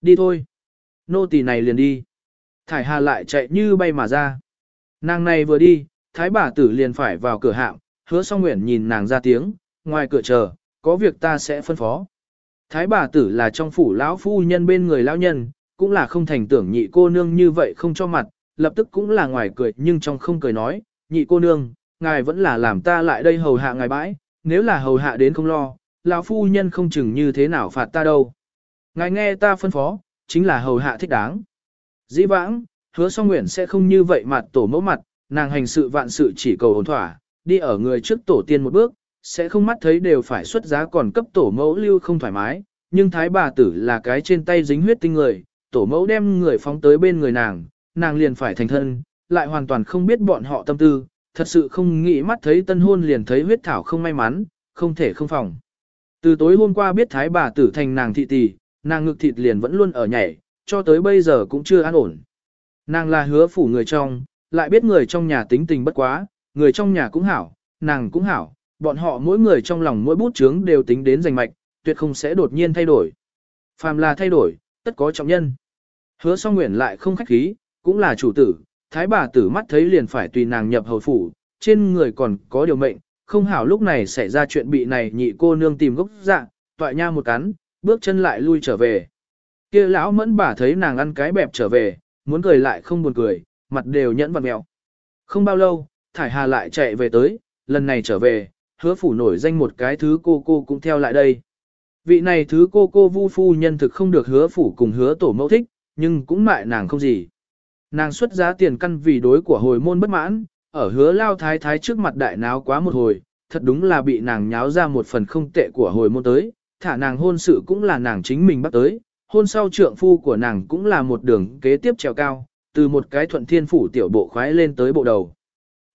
Đi thôi. Nô tỳ này liền đi. Thải Hà lại chạy như bay mà ra. Nàng này vừa đi, thái bà tử liền phải vào cửa hạm, hứa song nguyện nhìn nàng ra tiếng, ngoài cửa chờ, có việc ta sẽ phân phó. Thái bà tử là trong phủ lão phu nhân bên người lão nhân, cũng là không thành tưởng nhị cô nương như vậy không cho mặt, lập tức cũng là ngoài cười nhưng trong không cười nói, nhị cô nương, ngài vẫn là làm ta lại đây hầu hạ ngài bãi, nếu là hầu hạ đến không lo, lão phu nhân không chừng như thế nào phạt ta đâu. Ngài nghe ta phân phó, chính là hầu hạ thích đáng. Dĩ vãng, hứa song nguyện sẽ không như vậy mặt tổ mẫu mặt, nàng hành sự vạn sự chỉ cầu ổn thỏa, đi ở người trước tổ tiên một bước, sẽ không mắt thấy đều phải xuất giá còn cấp tổ mẫu lưu không thoải mái, nhưng thái bà tử là cái trên tay dính huyết tinh người, tổ mẫu đem người phóng tới bên người nàng, nàng liền phải thành thân, lại hoàn toàn không biết bọn họ tâm tư, thật sự không nghĩ mắt thấy tân hôn liền thấy huyết thảo không may mắn, không thể không phòng. Từ tối hôm qua biết thái bà tử thành nàng thị tỷ, nàng ngực thịt liền vẫn luôn ở nhảy, cho tới bây giờ cũng chưa an ổn. Nàng là hứa phủ người trong, lại biết người trong nhà tính tình bất quá, người trong nhà cũng hảo, nàng cũng hảo, bọn họ mỗi người trong lòng mỗi bút chướng đều tính đến giành mạch, tuyệt không sẽ đột nhiên thay đổi. Phàm là thay đổi, tất có trọng nhân. Hứa song nguyện lại không khách khí, cũng là chủ tử, thái bà tử mắt thấy liền phải tùy nàng nhập hầu phủ, trên người còn có điều mệnh, không hảo lúc này xảy ra chuyện bị này nhị cô nương tìm gốc dạ, tọa nha một cắn, bước chân lại lui trở về. kia lão mẫn bà thấy nàng ăn cái bẹp trở về, muốn cười lại không buồn cười, mặt đều nhẫn vặt mèo. Không bao lâu, thải hà lại chạy về tới, lần này trở về, hứa phủ nổi danh một cái thứ cô cô cũng theo lại đây. Vị này thứ cô cô vu phu nhân thực không được hứa phủ cùng hứa tổ mẫu thích, nhưng cũng mại nàng không gì. Nàng xuất giá tiền căn vì đối của hồi môn bất mãn, ở hứa lao thái thái trước mặt đại náo quá một hồi, thật đúng là bị nàng nháo ra một phần không tệ của hồi môn tới, thả nàng hôn sự cũng là nàng chính mình bắt tới, hôn sau trượng phu của nàng cũng là một đường kế tiếp trèo cao, từ một cái thuận thiên phủ tiểu bộ khoái lên tới bộ đầu.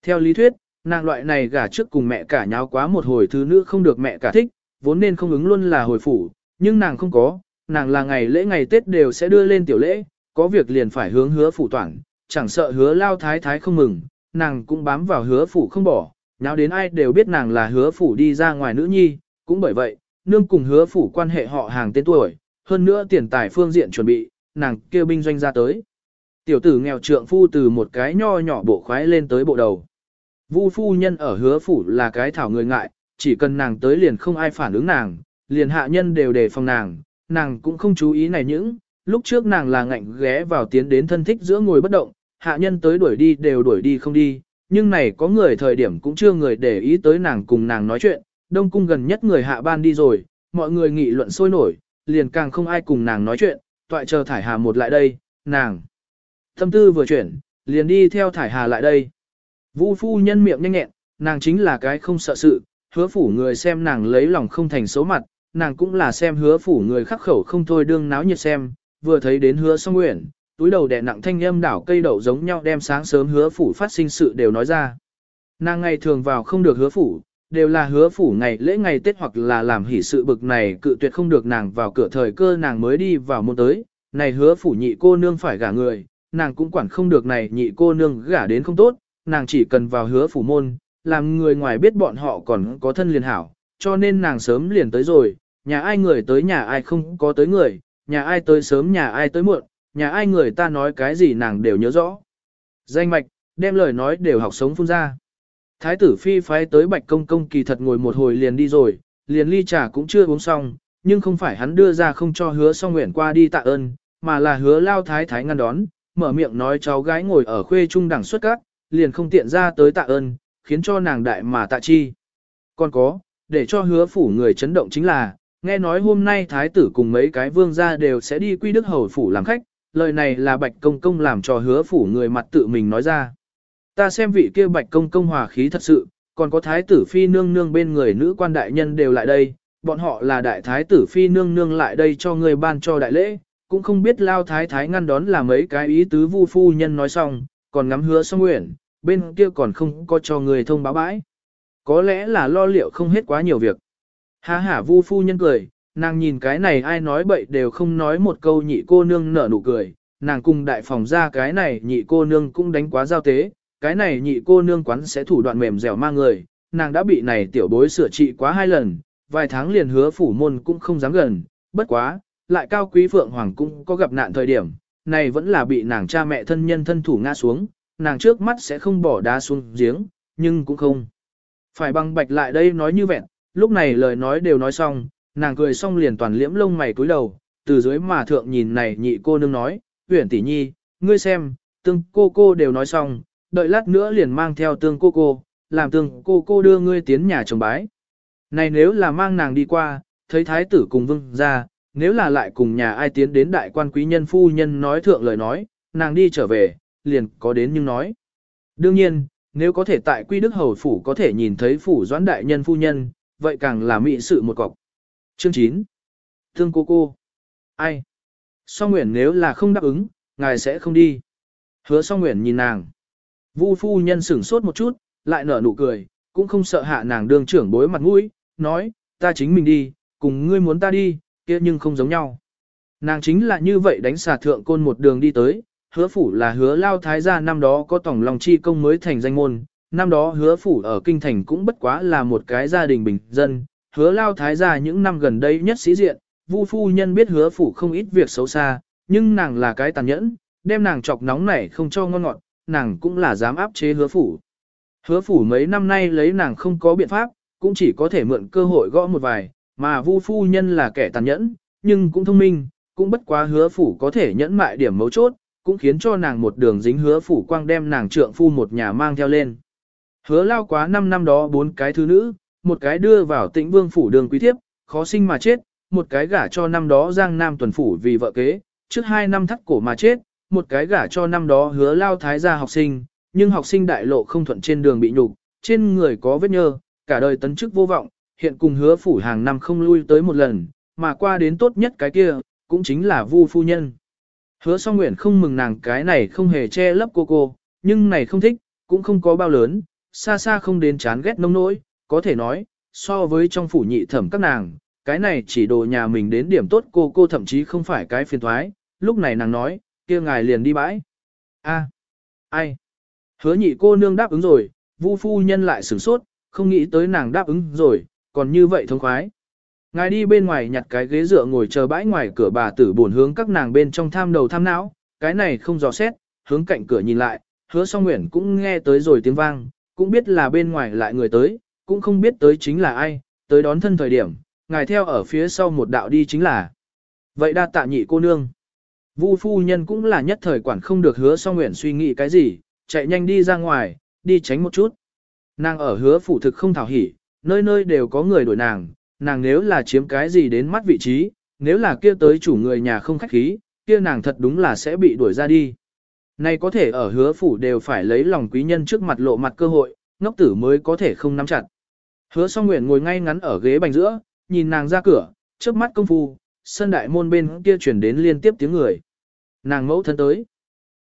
Theo lý thuyết, nàng loại này gả trước cùng mẹ cả nháo quá một hồi thứ nữ không được mẹ cả thích, vốn nên không ứng luôn là hồi phủ, nhưng nàng không có, nàng là ngày lễ ngày Tết đều sẽ đưa lên tiểu lễ, có việc liền phải hướng hứa phủ toàn, chẳng sợ hứa lao thái thái không mừng, nàng cũng bám vào hứa phủ không bỏ, nháo đến ai đều biết nàng là hứa phủ đi ra ngoài nữ nhi, cũng bởi vậy, nương cùng hứa phủ quan hệ họ hàng tên tuổi, hơn nữa tiền tài phương diện chuẩn bị, nàng kêu binh doanh ra tới. Tiểu tử nghèo trượng phu từ một cái nho nhỏ bộ khoái lên tới bộ đầu. Vu phu nhân ở hứa phủ là cái thảo người ngại, chỉ cần nàng tới liền không ai phản ứng nàng, liền hạ nhân đều đề phòng nàng, nàng cũng không chú ý này những, lúc trước nàng là ngạnh ghé vào tiến đến thân thích giữa ngồi bất động, hạ nhân tới đuổi đi đều đuổi đi không đi, nhưng này có người thời điểm cũng chưa người để ý tới nàng cùng nàng nói chuyện, đông cung gần nhất người hạ ban đi rồi, mọi người nghị luận sôi nổi, liền càng không ai cùng nàng nói chuyện, toại chờ thải hà một lại đây, nàng. Tâm tư vừa chuyển, liền đi theo thải hà lại đây. Vu phu nhân miệng nhanh nhẹn, nàng chính là cái không sợ sự, hứa phủ người xem nàng lấy lòng không thành xấu mặt, nàng cũng là xem hứa phủ người khắc khẩu không thôi đương náo nhiệt xem, vừa thấy đến hứa song nguyện, túi đầu đè nặng thanh âm đảo cây đậu giống nhau đem sáng sớm hứa phủ phát sinh sự đều nói ra. Nàng ngày thường vào không được hứa phủ, đều là hứa phủ ngày lễ ngày Tết hoặc là làm hỷ sự bực này cự tuyệt không được nàng vào cửa thời cơ nàng mới đi vào môn tới, này hứa phủ nhị cô nương phải gả người, nàng cũng quản không được này nhị cô nương gả đến không tốt, nàng chỉ cần vào hứa phủ môn, làm người ngoài biết bọn họ còn có thân liền hảo, cho nên nàng sớm liền tới rồi, nhà ai người tới nhà ai không có tới người, nhà ai tới sớm nhà ai tới muộn, nhà ai người ta nói cái gì nàng đều nhớ rõ. Danh mạch, đem lời nói đều học sống phun ra. Thái tử phi phái tới bạch công công kỳ thật ngồi một hồi liền đi rồi, liền ly trà cũng chưa uống xong, nhưng không phải hắn đưa ra không cho hứa song nguyện qua đi tạ ơn, mà là hứa lao thái thái ngăn đón, mở miệng nói cháu gái ngồi ở khuê trung đẳng xuất các, liền không tiện ra tới tạ ơn, khiến cho nàng đại mà tạ chi. Còn có, để cho hứa phủ người chấn động chính là, nghe nói hôm nay thái tử cùng mấy cái vương gia đều sẽ đi quy đức hầu phủ làm khách, lời này là bạch công công làm cho hứa phủ người mặt tự mình nói ra. Ta xem vị kia bạch công công hòa khí thật sự, còn có thái tử phi nương nương bên người nữ quan đại nhân đều lại đây, bọn họ là đại thái tử phi nương nương lại đây cho người ban cho đại lễ, cũng không biết lao thái thái ngăn đón là mấy cái ý tứ vu phu nhân nói xong, còn ngắm hứa song nguyện, bên kia còn không có cho người thông báo bãi. Có lẽ là lo liệu không hết quá nhiều việc. Há hả vu phu nhân cười, nàng nhìn cái này ai nói bậy đều không nói một câu nhị cô nương nở nụ cười, nàng cùng đại phòng ra cái này nhị cô nương cũng đánh quá giao tế, cái này nhị cô nương quán sẽ thủ đoạn mềm dẻo mang người, nàng đã bị này tiểu bối sửa trị quá hai lần, vài tháng liền hứa phủ môn cũng không dám gần, bất quá, lại cao quý phượng hoàng cũng có gặp nạn thời điểm, này vẫn là bị nàng cha mẹ thân nhân thân thủ ngã xuống, nàng trước mắt sẽ không bỏ đá xuống giếng, nhưng cũng không. Phải băng bạch lại đây nói như vẹn, lúc này lời nói đều nói xong, nàng cười xong liền toàn liễm lông mày cúi đầu, từ dưới mà thượng nhìn này nhị cô nương nói, huyển tỷ nhi, ngươi xem, tương cô cô đều nói xong, đợi lát nữa liền mang theo tương cô cô, làm tương cô cô đưa ngươi tiến nhà chồng bái. Này nếu là mang nàng đi qua, thấy thái tử cùng vương ra, nếu là lại cùng nhà ai tiến đến đại quan quý nhân phu nhân nói thượng lời nói, nàng đi trở về, liền có đến nhưng nói. Đương nhiên, nếu có thể tại quy đức hầu phủ có thể nhìn thấy phủ doãn đại nhân phu nhân, vậy càng là mỹ sự một cọc. Chương 9. Thương cô cô. Ai? Song Nguyễn nếu là không đáp ứng, ngài sẽ không đi. Hứa Song Nguyễn nhìn nàng. Vu phu nhân sửng sốt một chút, lại nở nụ cười, cũng không sợ hạ nàng đương trưởng bối mặt mũi, nói, ta chính mình đi, cùng ngươi muốn ta đi, kia nhưng không giống nhau. Nàng chính là như vậy đánh xà thượng côn một đường đi tới, hứa phủ là hứa lao thái gia năm đó có tổng lòng chi công mới thành danh môn, năm đó hứa phủ ở kinh thành cũng bất quá là một cái gia đình bình dân, hứa lao thái gia những năm gần đây nhất sĩ diện, vu phu nhân biết hứa phủ không ít việc xấu xa, nhưng nàng là cái tàn nhẫn, đem nàng chọc nóng này không cho ngon ngọt, nàng cũng là dám áp chế hứa phủ. Hứa phủ mấy năm nay lấy nàng không có biện pháp, cũng chỉ có thể mượn cơ hội gõ một vài, mà vu phu nhân là kẻ tàn nhẫn, nhưng cũng thông minh, cũng bất quá hứa phủ có thể nhẫn mại điểm mấu chốt, cũng khiến cho nàng một đường dính hứa phủ quang đem nàng trượng phu một nhà mang theo lên. Hứa lao quá 5 năm đó bốn cái thứ nữ, một cái đưa vào tĩnh vương phủ đường quý thiếp, khó sinh mà chết, một cái gả cho năm đó giang nam tuần phủ vì vợ kế, trước hai năm thắt cổ mà chết, một cái gả cho năm đó hứa lao thái gia học sinh, nhưng học sinh đại lộ không thuận trên đường bị nhục, trên người có vết nhơ, cả đời tấn chức vô vọng, hiện cùng hứa phủ hàng năm không lui tới một lần, mà qua đến tốt nhất cái kia, cũng chính là vu phu nhân. Hứa song nguyện không mừng nàng cái này không hề che lấp cô cô, nhưng này không thích, cũng không có bao lớn, xa xa không đến chán ghét nông nỗi, có thể nói, so với trong phủ nhị thẩm các nàng, cái này chỉ đồ nhà mình đến điểm tốt cô cô thậm chí không phải cái phiền thoái, lúc này nàng nói, kia ngài liền đi bãi. a ai? Hứa nhị cô nương đáp ứng rồi, vu phu nhân lại sửng sốt, không nghĩ tới nàng đáp ứng rồi, còn như vậy thông khoái. Ngài đi bên ngoài nhặt cái ghế dựa ngồi chờ bãi ngoài cửa bà tử buồn hướng các nàng bên trong tham đầu tham não, cái này không dò xét, hướng cạnh cửa nhìn lại, hứa song nguyện cũng nghe tới rồi tiếng vang, cũng biết là bên ngoài lại người tới, cũng không biết tới chính là ai, tới đón thân thời điểm, ngài theo ở phía sau một đạo đi chính là. Vậy đa tạ nhị cô nương. Vu phu nhân cũng là nhất thời quản không được hứa song nguyện suy nghĩ cái gì, chạy nhanh đi ra ngoài, đi tránh một chút. Nàng ở hứa phủ thực không thảo hỉ, nơi nơi đều có người đuổi nàng, nàng nếu là chiếm cái gì đến mắt vị trí, nếu là kia tới chủ người nhà không khách khí, kia nàng thật đúng là sẽ bị đuổi ra đi. Này có thể ở hứa phủ đều phải lấy lòng quý nhân trước mặt lộ mặt cơ hội, ngốc tử mới có thể không nắm chặt. Hứa song nguyện ngồi ngay ngắn ở ghế bành giữa, nhìn nàng ra cửa, trước mắt công phu, sân đại môn bên kia chuyển đến liên tiếp tiếng người. Nàng mẫu thân tới.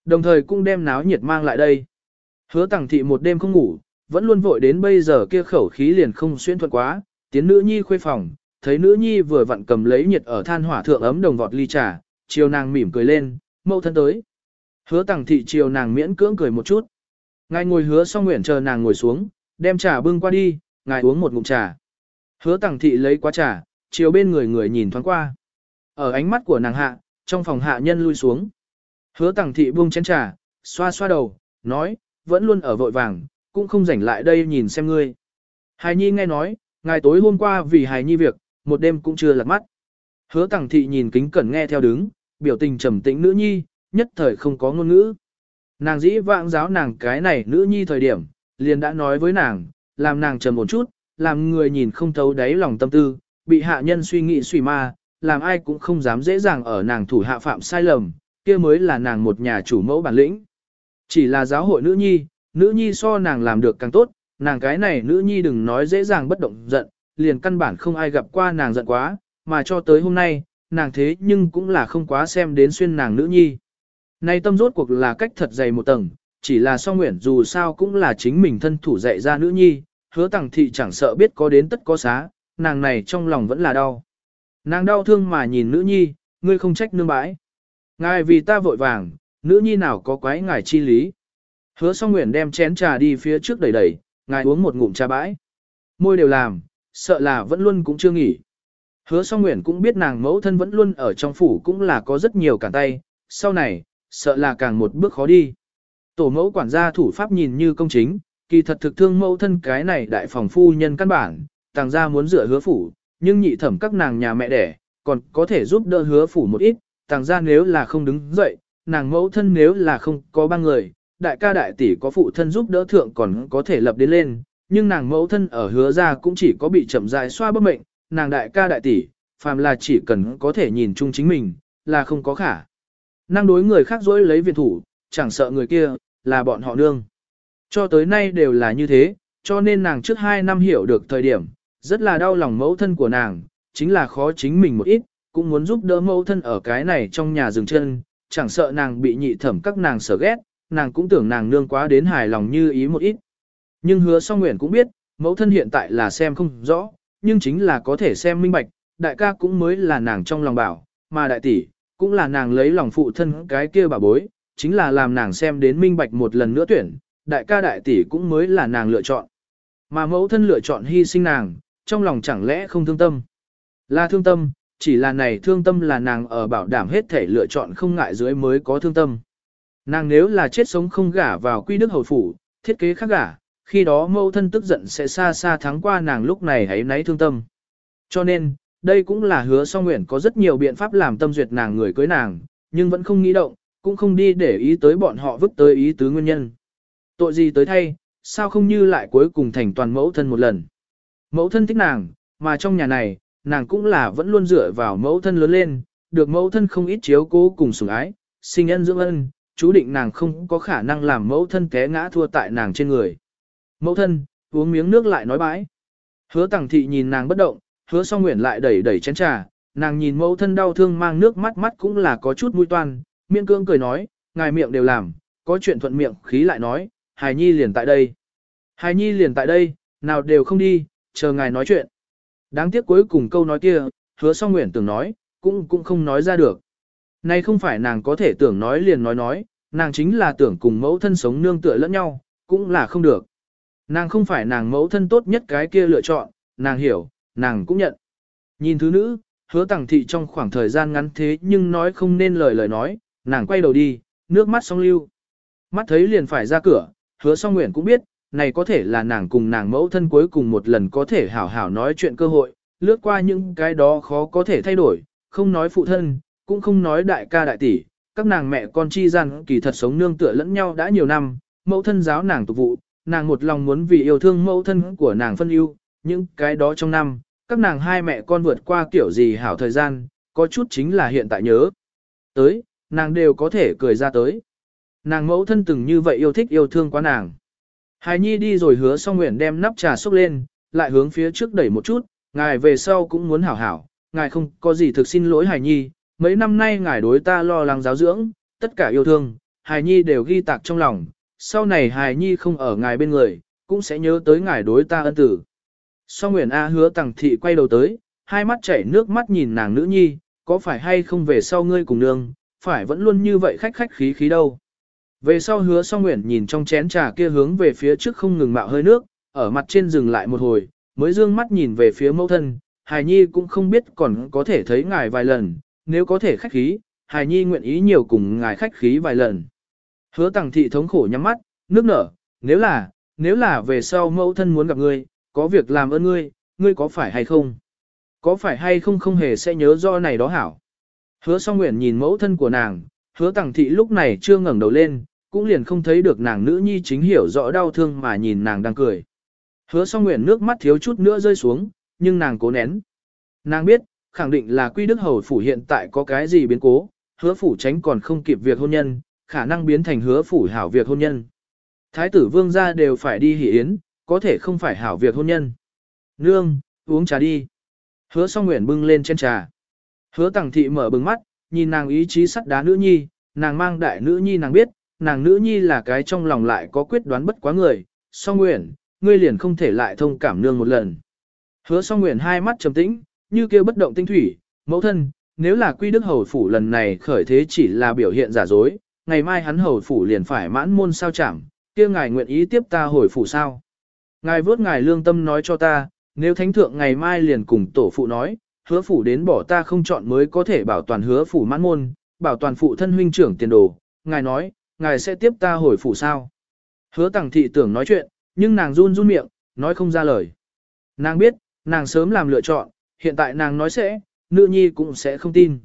Đồng thời cũng đem náo nhiệt mang lại đây. Hứa tẳng thị một đêm không ngủ, vẫn luôn vội đến bây giờ kia khẩu khí liền không xuyên thuận quá, tiến nữ nhi khuê phòng, thấy nữ nhi vừa vặn cầm lấy nhiệt ở than hỏa thượng ấm đồng vọt ly trà, chiều nàng mỉm cười lên, mẫu thân tới. Hứa tẳng thị chiều nàng miễn cưỡng cười một chút. Ngài ngồi hứa xong nguyện chờ nàng ngồi xuống, đem trà bưng qua đi, ngài uống một ngụm trà. Hứa tẳng thị lấy quá trà, chiều bên người người nhìn thoáng qua. Ở ánh mắt của nàng hạ, trong phòng hạ nhân lui xuống. Hứa tẳng thị buông chén trà, xoa xoa đầu, nói, vẫn luôn ở vội vàng, cũng không rảnh lại đây nhìn xem ngươi. Hài Nhi nghe nói, ngài tối hôm qua vì Hài Nhi việc, một đêm cũng chưa lật mắt. Hứa tẳng thị nhìn kính cẩn nghe theo đứng, biểu tình trầm tĩnh nữ nhi, nhất thời không có ngôn ngữ. Nàng dĩ vãng giáo nàng cái này nữ nhi thời điểm, liền đã nói với nàng, làm nàng trầm một chút, làm người nhìn không thấu đáy lòng tâm tư, bị hạ nhân suy nghĩ suy ma, làm ai cũng không dám dễ dàng ở nàng thủ hạ phạm sai lầm, kia mới là nàng một nhà chủ mẫu bản lĩnh. Chỉ là giáo hội nữ nhi, nữ nhi so nàng làm được càng tốt, nàng cái này nữ nhi đừng nói dễ dàng bất động giận, liền căn bản không ai gặp qua nàng giận quá, mà cho tới hôm nay, nàng thế nhưng cũng là không quá xem đến xuyên nàng nữ nhi. Này tâm rốt cuộc là cách thật dày một tầng, chỉ là song nguyện dù sao cũng là chính mình thân thủ dạy ra nữ nhi, hứa tàng thị chẳng sợ biết có đến tất có xá, nàng này trong lòng vẫn là đau. Nàng đau thương mà nhìn nữ nhi, ngươi không trách nương bãi. Ngài vì ta vội vàng, nữ nhi nào có quái ngài chi lý. Hứa song nguyện đem chén trà đi phía trước đẩy đẩy, ngài uống một ngụm trà bãi. Môi đều làm, sợ là vẫn luôn cũng chưa nghỉ. Hứa song nguyện cũng biết nàng mẫu thân vẫn luôn ở trong phủ cũng là có rất nhiều cả tay, sau này, sợ là càng một bước khó đi. Tổ mẫu quản gia thủ pháp nhìn như công chính, kỳ thật thực thương mẫu thân cái này đại phòng phu nhân căn bản, tàng gia muốn rửa hứa phủ, nhưng nhị thẩm các nàng nhà mẹ đẻ, còn có thể giúp đỡ hứa phủ một ít, tàng gia nếu là không đứng dậy, nàng mẫu thân nếu là không có ba người, đại ca đại tỷ có phụ thân giúp đỡ thượng còn có thể lập đến lên, nhưng nàng mẫu thân ở hứa ra cũng chỉ có bị chậm rãi xoa bất mệnh, nàng đại ca đại tỷ, phàm là chỉ cần có thể nhìn chung chính mình, là không có khả. Năng đối người khác dối lấy viện thủ, chẳng sợ người kia, là bọn họ nương. Cho tới nay đều là như thế, cho nên nàng trước hai năm hiểu được thời điểm, rất là đau lòng mẫu thân của nàng, chính là khó chính mình một ít, cũng muốn giúp đỡ mẫu thân ở cái này trong nhà dừng chân, chẳng sợ nàng bị nhị thẩm các nàng sở ghét, nàng cũng tưởng nàng nương quá đến hài lòng như ý một ít. Nhưng hứa song nguyện cũng biết, mẫu thân hiện tại là xem không rõ, nhưng chính là có thể xem minh bạch, đại ca cũng mới là nàng trong lòng bảo, mà đại tỷ, cũng là nàng lấy lòng phụ thân cái kia bà bối, chính là làm nàng xem đến minh bạch một lần nữa tuyển, đại ca đại tỷ cũng mới là nàng lựa chọn. Mà mẫu thân lựa chọn hy sinh nàng, trong lòng chẳng lẽ không thương tâm. Là thương tâm, chỉ là này thương tâm là nàng ở bảo đảm hết thể lựa chọn không ngại dưới mới có thương tâm. Nàng nếu là chết sống không gả vào quy đức hầu phủ, thiết kế khác gả, khi đó mẫu thân tức giận sẽ xa xa thắng qua nàng lúc này hãy nấy thương tâm. Cho nên, đây cũng là hứa song nguyện có rất nhiều biện pháp làm tâm duyệt nàng người cưới nàng, nhưng vẫn không nghĩ động, cũng không đi để ý tới bọn họ vứt tới ý tứ nguyên nhân. Tội gì tới thay, sao không như lại cuối cùng thành toàn mẫu thân một lần. Mẫu thân thích nàng, mà trong nhà này, nàng cũng là vẫn luôn dựa vào mẫu thân lớn lên, được mẫu thân không ít chiếu cố cùng sủng ái, sinh ân dưỡng ân, chú định nàng không có khả năng làm mẫu thân té ngã thua tại nàng trên người. Mẫu thân, uống miếng nước lại nói bãi. Hứa tàng thị nhìn nàng bất động, hứa song nguyện lại đẩy đẩy chén trà, nàng nhìn mẫu thân đau thương mang nước mắt mắt cũng là có chút mũi toan, miệng cương cười nói, ngài miệng đều làm, có chuyện thuận miệng khí lại nói, hài nhi liền tại đây. Hài nhi liền tại đây, nào đều không đi, chờ ngài nói chuyện. Đáng tiếc cuối cùng câu nói kia, hứa song nguyện tưởng nói, cũng cũng không nói ra được. Này không phải nàng có thể tưởng nói liền nói nói, nàng chính là tưởng cùng mẫu thân sống nương tựa lẫn nhau, cũng là không được. Nàng không phải nàng mẫu thân tốt nhất cái kia lựa chọn, nàng hiểu, nàng cũng nhận. Nhìn thứ nữ, hứa tàng thị trong khoảng thời gian ngắn thế nhưng nói không nên lời lời nói, nàng quay đầu đi, nước mắt song lưu. Mắt thấy liền phải ra cửa, hứa song nguyện cũng biết, này có thể là nàng cùng nàng mẫu thân cuối cùng một lần có thể hảo hảo nói chuyện cơ hội, lướt qua những cái đó khó có thể thay đổi, không nói phụ thân, cũng không nói đại ca đại tỷ, các nàng mẹ con chi gian kỳ thật sống nương tựa lẫn nhau đã nhiều năm, mẫu thân giáo nàng tục vụ, nàng một lòng muốn vì yêu thương mẫu thân của nàng phân ưu, những cái đó trong năm, các nàng hai mẹ con vượt qua kiểu gì hảo thời gian, có chút chính là hiện tại nhớ. Tới, nàng đều có thể cười ra tới. Nàng mẫu thân từng như vậy yêu thích yêu thương quá nàng. Hài Nhi đi rồi hứa xong nguyện đem nắp trà xúc lên, lại hướng phía trước đẩy một chút, ngài về sau cũng muốn hảo hảo, ngài không có gì thực xin lỗi Hài Nhi, mấy năm nay ngài đối ta lo lắng giáo dưỡng, tất cả yêu thương, Hài Nhi đều ghi tạc trong lòng, sau này Hài Nhi không ở ngài bên người, cũng sẽ nhớ tới ngài đối ta ân tử. Song Nguyễn A hứa tàng thị quay đầu tới, hai mắt chảy nước mắt nhìn nàng nữ nhi, có phải hay không về sau ngươi cùng nương, phải vẫn luôn như vậy khách khách khí khí đâu. Về sau hứa song nguyện nhìn trong chén trà kia hướng về phía trước không ngừng mạo hơi nước, ở mặt trên dừng lại một hồi, mới dương mắt nhìn về phía mẫu thân, hài nhi cũng không biết còn có thể thấy ngài vài lần, nếu có thể khách khí, hài nhi nguyện ý nhiều cùng ngài khách khí vài lần. Hứa tàng thị thống khổ nhắm mắt, nước nở, nếu là, nếu là về sau mẫu thân muốn gặp ngươi, có việc làm ơn ngươi, ngươi có phải hay không? Có phải hay không không hề sẽ nhớ do này đó hảo. Hứa song nguyện nhìn mẫu thân của nàng, hứa tàng thị lúc này chưa ngẩng đầu lên, cũng liền không thấy được nàng nữ nhi chính hiểu rõ đau thương mà nhìn nàng đang cười. Hứa song nguyện nước mắt thiếu chút nữa rơi xuống, nhưng nàng cố nén. Nàng biết, khẳng định là quy đức hầu phủ hiện tại có cái gì biến cố, hứa phủ tránh còn không kịp việc hôn nhân, khả năng biến thành hứa phủ hảo việc hôn nhân. Thái tử vương gia đều phải đi hỷ yến, có thể không phải hảo việc hôn nhân. Nương, uống trà đi. Hứa song nguyện bưng lên trên trà. Hứa tàng thị mở bừng mắt, nhìn nàng ý chí sắt đá nữ nhi, nàng mang đại nữ nhi nàng biết, nàng nữ nhi là cái trong lòng lại có quyết đoán bất quá người, song nguyện, ngươi liền không thể lại thông cảm nương một lần. Hứa song nguyện hai mắt trầm tĩnh, như kia bất động tinh thủy, mẫu thân, nếu là quy đức hầu phủ lần này khởi thế chỉ là biểu hiện giả dối, ngày mai hắn hầu phủ liền phải mãn môn sao chẳng, kia ngài nguyện ý tiếp ta hồi phủ sao. Ngài vớt ngài lương tâm nói cho ta, nếu thánh thượng ngày mai liền cùng tổ phụ nói, hứa phủ đến bỏ ta không chọn mới có thể bảo toàn hứa phủ mãn môn, bảo toàn phụ thân huynh trưởng tiền đồ, ngài nói, ngài sẽ tiếp ta hồi phủ sao. Hứa tàng thị tưởng nói chuyện, nhưng nàng run run miệng, nói không ra lời. Nàng biết, nàng sớm làm lựa chọn, hiện tại nàng nói sẽ, nữ nhi cũng sẽ không tin.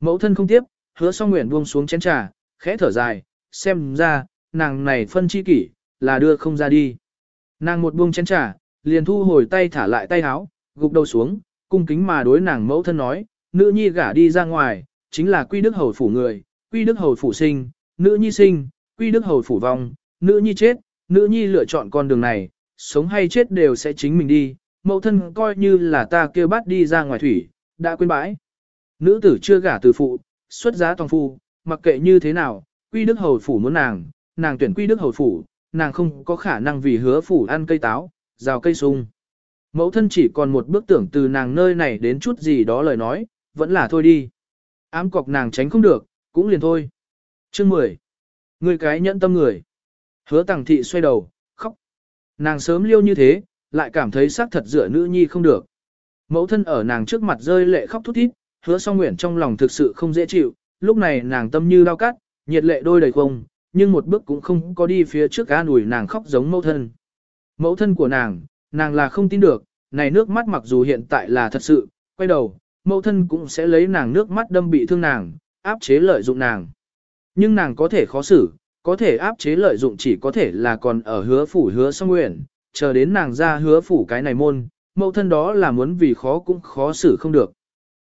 Mẫu thân không tiếp, hứa song nguyện buông xuống chén trà, khẽ thở dài, xem ra, nàng này phân chi kỷ, là đưa không ra đi. Nàng một buông chén trà, liền thu hồi tay thả lại tay áo, gục đầu xuống, cung kính mà đối nàng mẫu thân nói, nữ nhi gả đi ra ngoài, chính là quy đức hầu phủ người, quy đức hầu phủ sinh, nữ nhi sinh, quy đức hầu phủ vong, nữ nhi chết, nữ nhi lựa chọn con đường này, sống hay chết đều sẽ chính mình đi, mẫu thân coi như là ta kêu bắt đi ra ngoài thủy, đã quên bãi. Nữ tử chưa gả từ phụ, xuất giá toàn phu, mặc kệ như thế nào, quy đức hầu phủ muốn nàng, nàng tuyển quy đức hầu phủ, nàng không có khả năng vì hứa phủ ăn cây táo, rào cây sung. Mẫu thân chỉ còn một bước tưởng từ nàng nơi này đến chút gì đó lời nói, vẫn là thôi đi. Ám cọc nàng tránh không được, cũng liền thôi. Chương 10. Người cái nhẫn tâm người. Hứa tàng thị xoay đầu, khóc. Nàng sớm liêu như thế, lại cảm thấy xác thật dựa nữ nhi không được. Mẫu thân ở nàng trước mặt rơi lệ khóc thút thít, hứa song nguyện trong lòng thực sự không dễ chịu, lúc này nàng tâm như lao cắt, nhiệt lệ đôi đầy không, nhưng một bước cũng không có đi phía trước an ủi nàng khóc giống mẫu thân. Mẫu thân của nàng, nàng là không tin được, này nước mắt mặc dù hiện tại là thật sự, quay đầu, mẫu thân cũng sẽ lấy nàng nước mắt đâm bị thương nàng, áp chế lợi dụng nàng. Nhưng nàng có thể khó xử, có thể áp chế lợi dụng chỉ có thể là còn ở hứa phủ hứa song nguyện, chờ đến nàng ra hứa phủ cái này môn, mẫu thân đó là muốn vì khó cũng khó xử không được.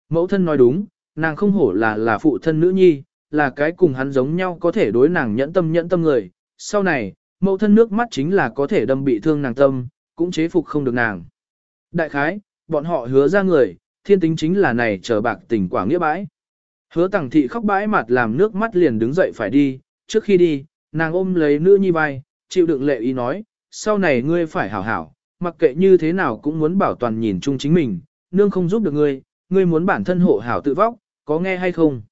Mẫu thân nói đúng, nàng không hổ là là phụ thân nữ nhi, là cái cùng hắn giống nhau có thể đối nàng nhẫn tâm nhẫn tâm người. Sau này, mẫu thân nước mắt chính là có thể đâm bị thương nàng tâm, cũng chế phục không được nàng. Đại khái, bọn họ hứa ra người, thiên tính chính là này chờ bạc tình quả nghĩa bãi. Hứa tẳng thị khóc bãi mặt làm nước mắt liền đứng dậy phải đi, trước khi đi, nàng ôm lấy nữ nhi vai, chịu đựng lệ ý nói, sau này ngươi phải hảo hảo, mặc kệ như thế nào cũng muốn bảo toàn nhìn chung chính mình, nương không giúp được ngươi, ngươi muốn bản thân hộ hảo tự vóc, có nghe hay không?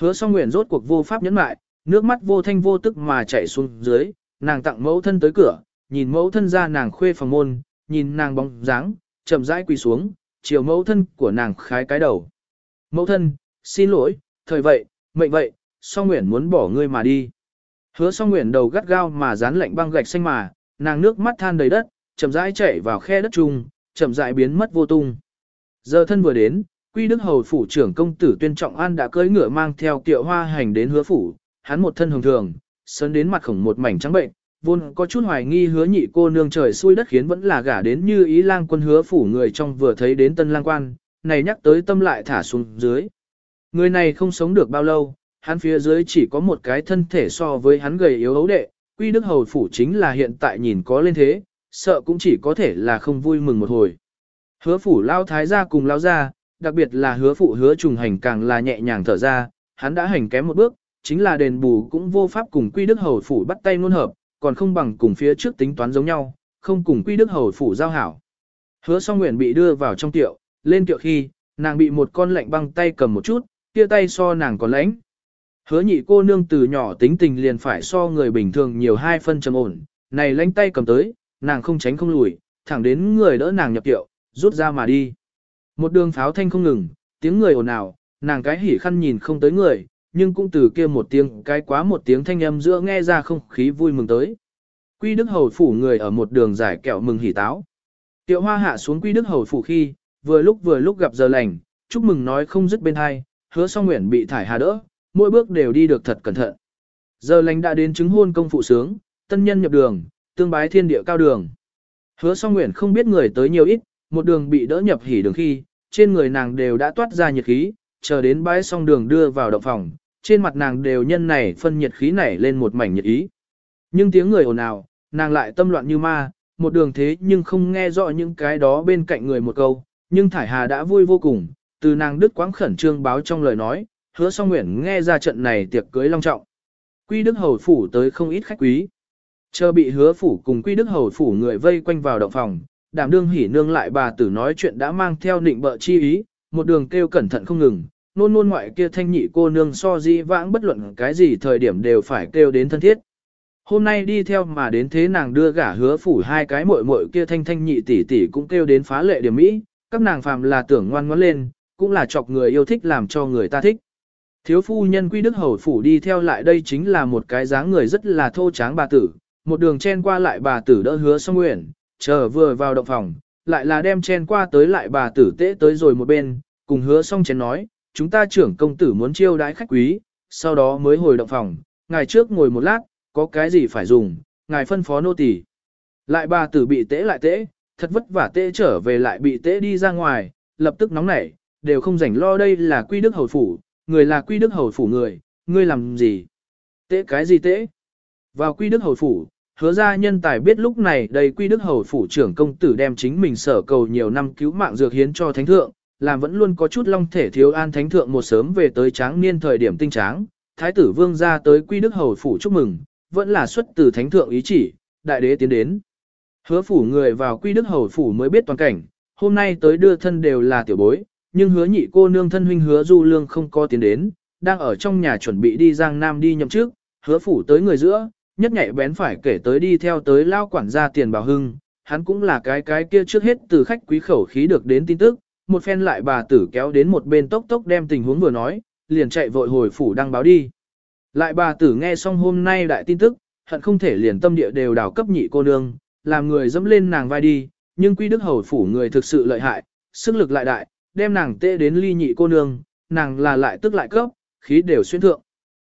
Hứa song nguyện rốt cuộc vô pháp nhẫn lại, nước mắt vô thanh vô tức mà chảy xuống dưới, nàng tặng mẫu thân tới cửa, nhìn mẫu thân ra nàng khuê phòng môn, nhìn nàng bóng dáng, chậm rãi quỳ xuống, chiều mẫu thân của nàng khái cái đầu. Mẫu thân, xin lỗi, thời vậy, mệnh vậy, song nguyện muốn bỏ ngươi mà đi. Hứa song nguyện đầu gắt gao mà dán lạnh băng gạch xanh mà, nàng nước mắt than đầy đất, chậm rãi chảy vào khe đất trung, chậm rãi biến mất vô tung. Giờ thân vừa đến, Quy Đức Hầu phủ trưởng công tử Tuyên Trọng An đã cưỡi ngựa mang theo kiệu hoa hành đến hứa phủ, hắn một thân hồng thường, sơn đến mặt khổng một mảnh trắng bệnh, vốn có chút hoài nghi hứa nhị cô nương trời xui đất khiến vẫn là gả đến như ý lang quân hứa phủ người trong vừa thấy đến tân lang quan, này nhắc tới tâm lại thả xuống dưới. Người này không sống được bao lâu, hắn phía dưới chỉ có một cái thân thể so với hắn gầy yếu ấu đệ, Quy Đức Hầu phủ chính là hiện tại nhìn có lên thế, sợ cũng chỉ có thể là không vui mừng một hồi. Hứa phủ lao thái gia cùng lao gia, đặc biệt là hứa phụ hứa trùng hành càng là nhẹ nhàng thở ra, hắn đã hành kém một bước, chính là đền bù cũng vô pháp cùng quy đức hầu phủ bắt tay ngôn hợp, còn không bằng cùng phía trước tính toán giống nhau, không cùng quy đức hầu phủ giao hảo. Hứa song nguyện bị đưa vào trong tiệu, lên tiệu khi, nàng bị một con lạnh băng tay cầm một chút, kia tay so nàng còn lãnh. Hứa nhị cô nương từ nhỏ tính tình liền phải so người bình thường nhiều hai phân trầm ổn, này lánh tay cầm tới, nàng không tránh không lùi, thẳng đến người đỡ nàng nhập tiệu, rút ra mà đi. Một đường pháo thanh không ngừng, tiếng người ồn ào, nàng cái hỉ khăn nhìn không tới người, nhưng cũng từ kia một tiếng cái quá một tiếng thanh âm giữa nghe ra không khí vui mừng tới. Quy Đức Hầu phủ người ở một đường giải kẹo mừng hỉ táo. Tiệu hoa hạ xuống Quy Đức Hầu phủ khi, vừa lúc vừa lúc gặp giờ lành, chúc mừng nói không dứt bên hai, hứa song nguyện bị thải hà đỡ, mỗi bước đều đi được thật cẩn thận. Giờ lành đã đến chứng hôn công phụ sướng, tân nhân nhập đường, tương bái thiên địa cao đường. Hứa song nguyện không biết người tới nhiều ít, một đường bị đỡ nhập hỉ đường khi, trên người nàng đều đã toát ra nhiệt khí, chờ đến bái xong đường đưa vào động phòng, trên mặt nàng đều nhân này phân nhiệt khí nảy lên một mảnh nhiệt ý. Nhưng tiếng người ồn ào, nàng lại tâm loạn như ma, một đường thế nhưng không nghe rõ những cái đó bên cạnh người một câu, nhưng Thải Hà đã vui vô cùng, từ nàng đức quáng khẩn trương báo trong lời nói, hứa song nguyện nghe ra trận này tiệc cưới long trọng. Quy Đức Hầu Phủ tới không ít khách quý. Chờ bị hứa phủ cùng Quy Đức Hầu Phủ người vây quanh vào động phòng, đảm đương hỉ nương lại bà tử nói chuyện đã mang theo nịnh bợ chi ý, một đường kêu cẩn thận không ngừng, nôn nôn ngoại kia thanh nhị cô nương so di vãng bất luận cái gì thời điểm đều phải kêu đến thân thiết. Hôm nay đi theo mà đến thế nàng đưa gả hứa phủ hai cái muội muội kia thanh thanh nhị tỷ tỷ cũng kêu đến phá lệ điểm mỹ, các nàng phàm là tưởng ngoan ngoãn lên, cũng là chọc người yêu thích làm cho người ta thích. Thiếu phu nhân quy đức hầu phủ đi theo lại đây chính là một cái dáng người rất là thô tráng bà tử, một đường chen qua lại bà tử đỡ hứa song nguyện, chờ vừa vào động phòng, lại là đem chen qua tới lại bà tử tế tới rồi một bên, cùng hứa song chén nói, chúng ta trưởng công tử muốn chiêu đãi khách quý, sau đó mới hồi động phòng, ngày trước ngồi một lát, có cái gì phải dùng, ngài phân phó nô tỳ. Lại bà tử bị tế lại tế, thật vất vả tế trở về lại bị tế đi ra ngoài, lập tức nóng nảy, đều không rảnh lo đây là quy đức hầu phủ, người là quy đức hầu phủ người, ngươi làm gì? Tế cái gì tế? Vào quy đức hầu phủ, hứa ra nhân tài biết lúc này đây quy đức hầu phủ trưởng công tử đem chính mình sở cầu nhiều năm cứu mạng dược hiến cho thánh thượng, làm vẫn luôn có chút long thể thiếu an thánh thượng một sớm về tới tráng niên thời điểm tinh tráng, thái tử vương ra tới quy đức hầu phủ chúc mừng, vẫn là xuất từ thánh thượng ý chỉ, đại đế tiến đến. Hứa phủ người vào quy đức hầu phủ mới biết toàn cảnh, hôm nay tới đưa thân đều là tiểu bối, nhưng hứa nhị cô nương thân huynh hứa du lương không có tiến đến, đang ở trong nhà chuẩn bị đi giang nam đi nhậm trước, hứa phủ tới người giữa, nhất nhạy bén phải kể tới đi theo tới lao quản gia tiền bảo hưng, hắn cũng là cái cái kia trước hết từ khách quý khẩu khí được đến tin tức, một phen lại bà tử kéo đến một bên tốc tốc đem tình huống vừa nói, liền chạy vội hồi phủ đăng báo đi. Lại bà tử nghe xong hôm nay đại tin tức, hận không thể liền tâm địa đều đảo cấp nhị cô nương, làm người dẫm lên nàng vai đi, nhưng quy đức hầu phủ người thực sự lợi hại, sức lực lại đại, đem nàng tê đến ly nhị cô nương, nàng là lại tức lại cấp, khí đều xuyên thượng.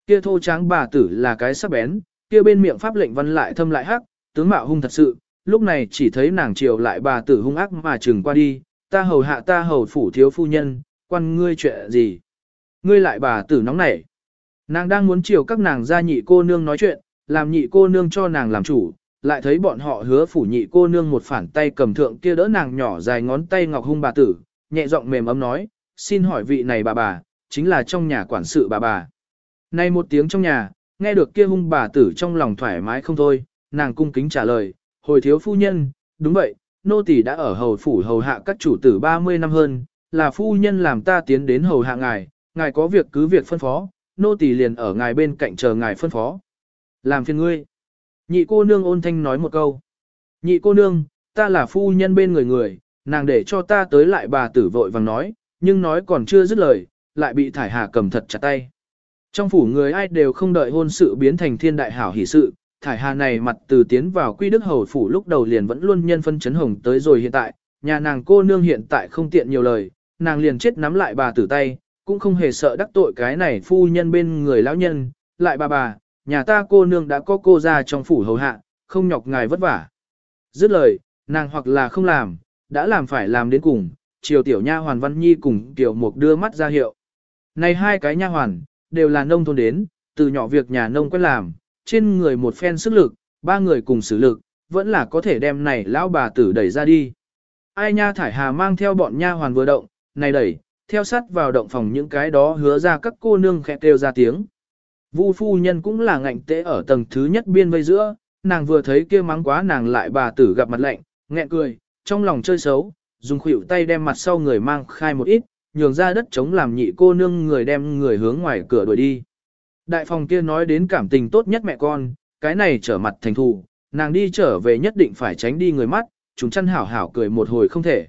Kia thô tráng bà tử là cái sắc bén, kia bên miệng pháp lệnh văn lại thâm lại hắc, tướng mạo hung thật sự, lúc này chỉ thấy nàng chiều lại bà tử hung ác mà trừng qua đi, ta hầu hạ ta hầu phủ thiếu phu nhân, quan ngươi chuyện gì? Ngươi lại bà tử nóng nảy. Nàng đang muốn chiều các nàng ra nhị cô nương nói chuyện, làm nhị cô nương cho nàng làm chủ, lại thấy bọn họ hứa phủ nhị cô nương một phản tay cầm thượng kia đỡ nàng nhỏ dài ngón tay ngọc hung bà tử, nhẹ giọng mềm ấm nói, xin hỏi vị này bà bà, chính là trong nhà quản sự bà bà. Nay một tiếng trong nhà, nghe được kia hung bà tử trong lòng thoải mái không thôi, nàng cung kính trả lời, hồi thiếu phu nhân, đúng vậy, nô tỳ đã ở hầu phủ hầu hạ các chủ tử 30 năm hơn, là phu nhân làm ta tiến đến hầu hạ ngài, ngài có việc cứ việc phân phó, nô tỳ liền ở ngài bên cạnh chờ ngài phân phó. Làm phiền ngươi. Nhị cô nương ôn thanh nói một câu. Nhị cô nương, ta là phu nhân bên người người, nàng để cho ta tới lại bà tử vội vàng nói, nhưng nói còn chưa dứt lời, lại bị thải hà cầm thật chặt tay. Trong phủ người ai đều không đợi hôn sự biến thành thiên đại hảo hỷ sự, thải hà này mặt từ tiến vào quy đức hầu phủ lúc đầu liền vẫn luôn nhân phân chấn hồng tới rồi hiện tại, nhà nàng cô nương hiện tại không tiện nhiều lời, nàng liền chết nắm lại bà tử tay, cũng không hề sợ đắc tội cái này phu nhân bên người lão nhân, lại bà bà, nhà ta cô nương đã có cô ra trong phủ hầu hạ, không nhọc ngài vất vả. Dứt lời, nàng hoặc là không làm, đã làm phải làm đến cùng, chiều tiểu nha hoàn văn nhi cùng tiểu mục đưa mắt ra hiệu. Này hai cái nha hoàn, đều là nông thôn đến, từ nhỏ việc nhà nông quen làm, trên người một phen sức lực, ba người cùng xử lực, vẫn là có thể đem này lão bà tử đẩy ra đi. Ai nha thải hà mang theo bọn nha hoàn vừa động, này đẩy, theo sát vào động phòng những cái đó hứa ra các cô nương khẽ kêu ra tiếng. Vu phu nhân cũng là ngạnh tế ở tầng thứ nhất biên vây giữa, nàng vừa thấy kia mắng quá nàng lại bà tử gặp mặt lạnh, nghẹn cười, trong lòng chơi xấu, dùng khuỷu tay đem mặt sau người mang khai một ít, nhường ra đất chống làm nhị cô nương người đem người hướng ngoài cửa đuổi đi. Đại phòng kia nói đến cảm tình tốt nhất mẹ con, cái này trở mặt thành thù, nàng đi trở về nhất định phải tránh đi người mắt, chúng chăn hảo hảo cười một hồi không thể.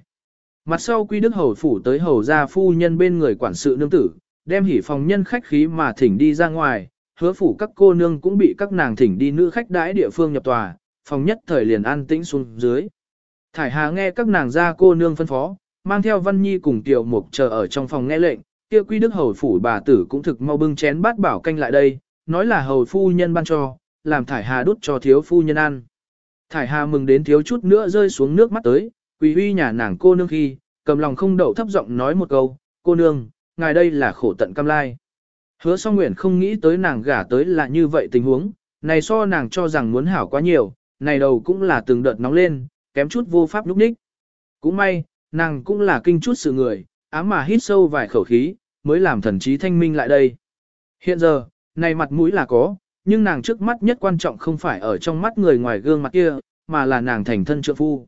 Mặt sau quy đức hầu phủ tới hầu gia phu nhân bên người quản sự nương tử, đem hỉ phòng nhân khách khí mà thỉnh đi ra ngoài, hứa phủ các cô nương cũng bị các nàng thỉnh đi nữ khách đãi địa phương nhập tòa, phòng nhất thời liền an tĩnh xuống dưới. Thải Hà nghe các nàng gia cô nương phân phó, mang theo Văn Nhi cùng Tiểu Mục chờ ở trong phòng nghe lệnh, kia quy đức hầu phủ bà tử cũng thực mau bưng chén bát bảo canh lại đây, nói là hầu phu nhân ban cho, làm Thải Hà đút cho thiếu phu nhân ăn. Thải Hà mừng đến thiếu chút nữa rơi xuống nước mắt tới, quỳ huy nhà nàng cô nương khi, cầm lòng không đậu thấp giọng nói một câu, cô nương, ngài đây là khổ tận cam lai. Hứa song nguyện không nghĩ tới nàng gả tới là như vậy tình huống, này so nàng cho rằng muốn hảo quá nhiều, này đầu cũng là từng đợt nóng lên, kém chút vô pháp lúc ních. Cũng may, nàng cũng là kinh chút sự người, ám mà hít sâu vài khẩu khí, mới làm thần trí thanh minh lại đây. Hiện giờ, này mặt mũi là có, nhưng nàng trước mắt nhất quan trọng không phải ở trong mắt người ngoài gương mặt kia, mà là nàng thành thân trượng phu.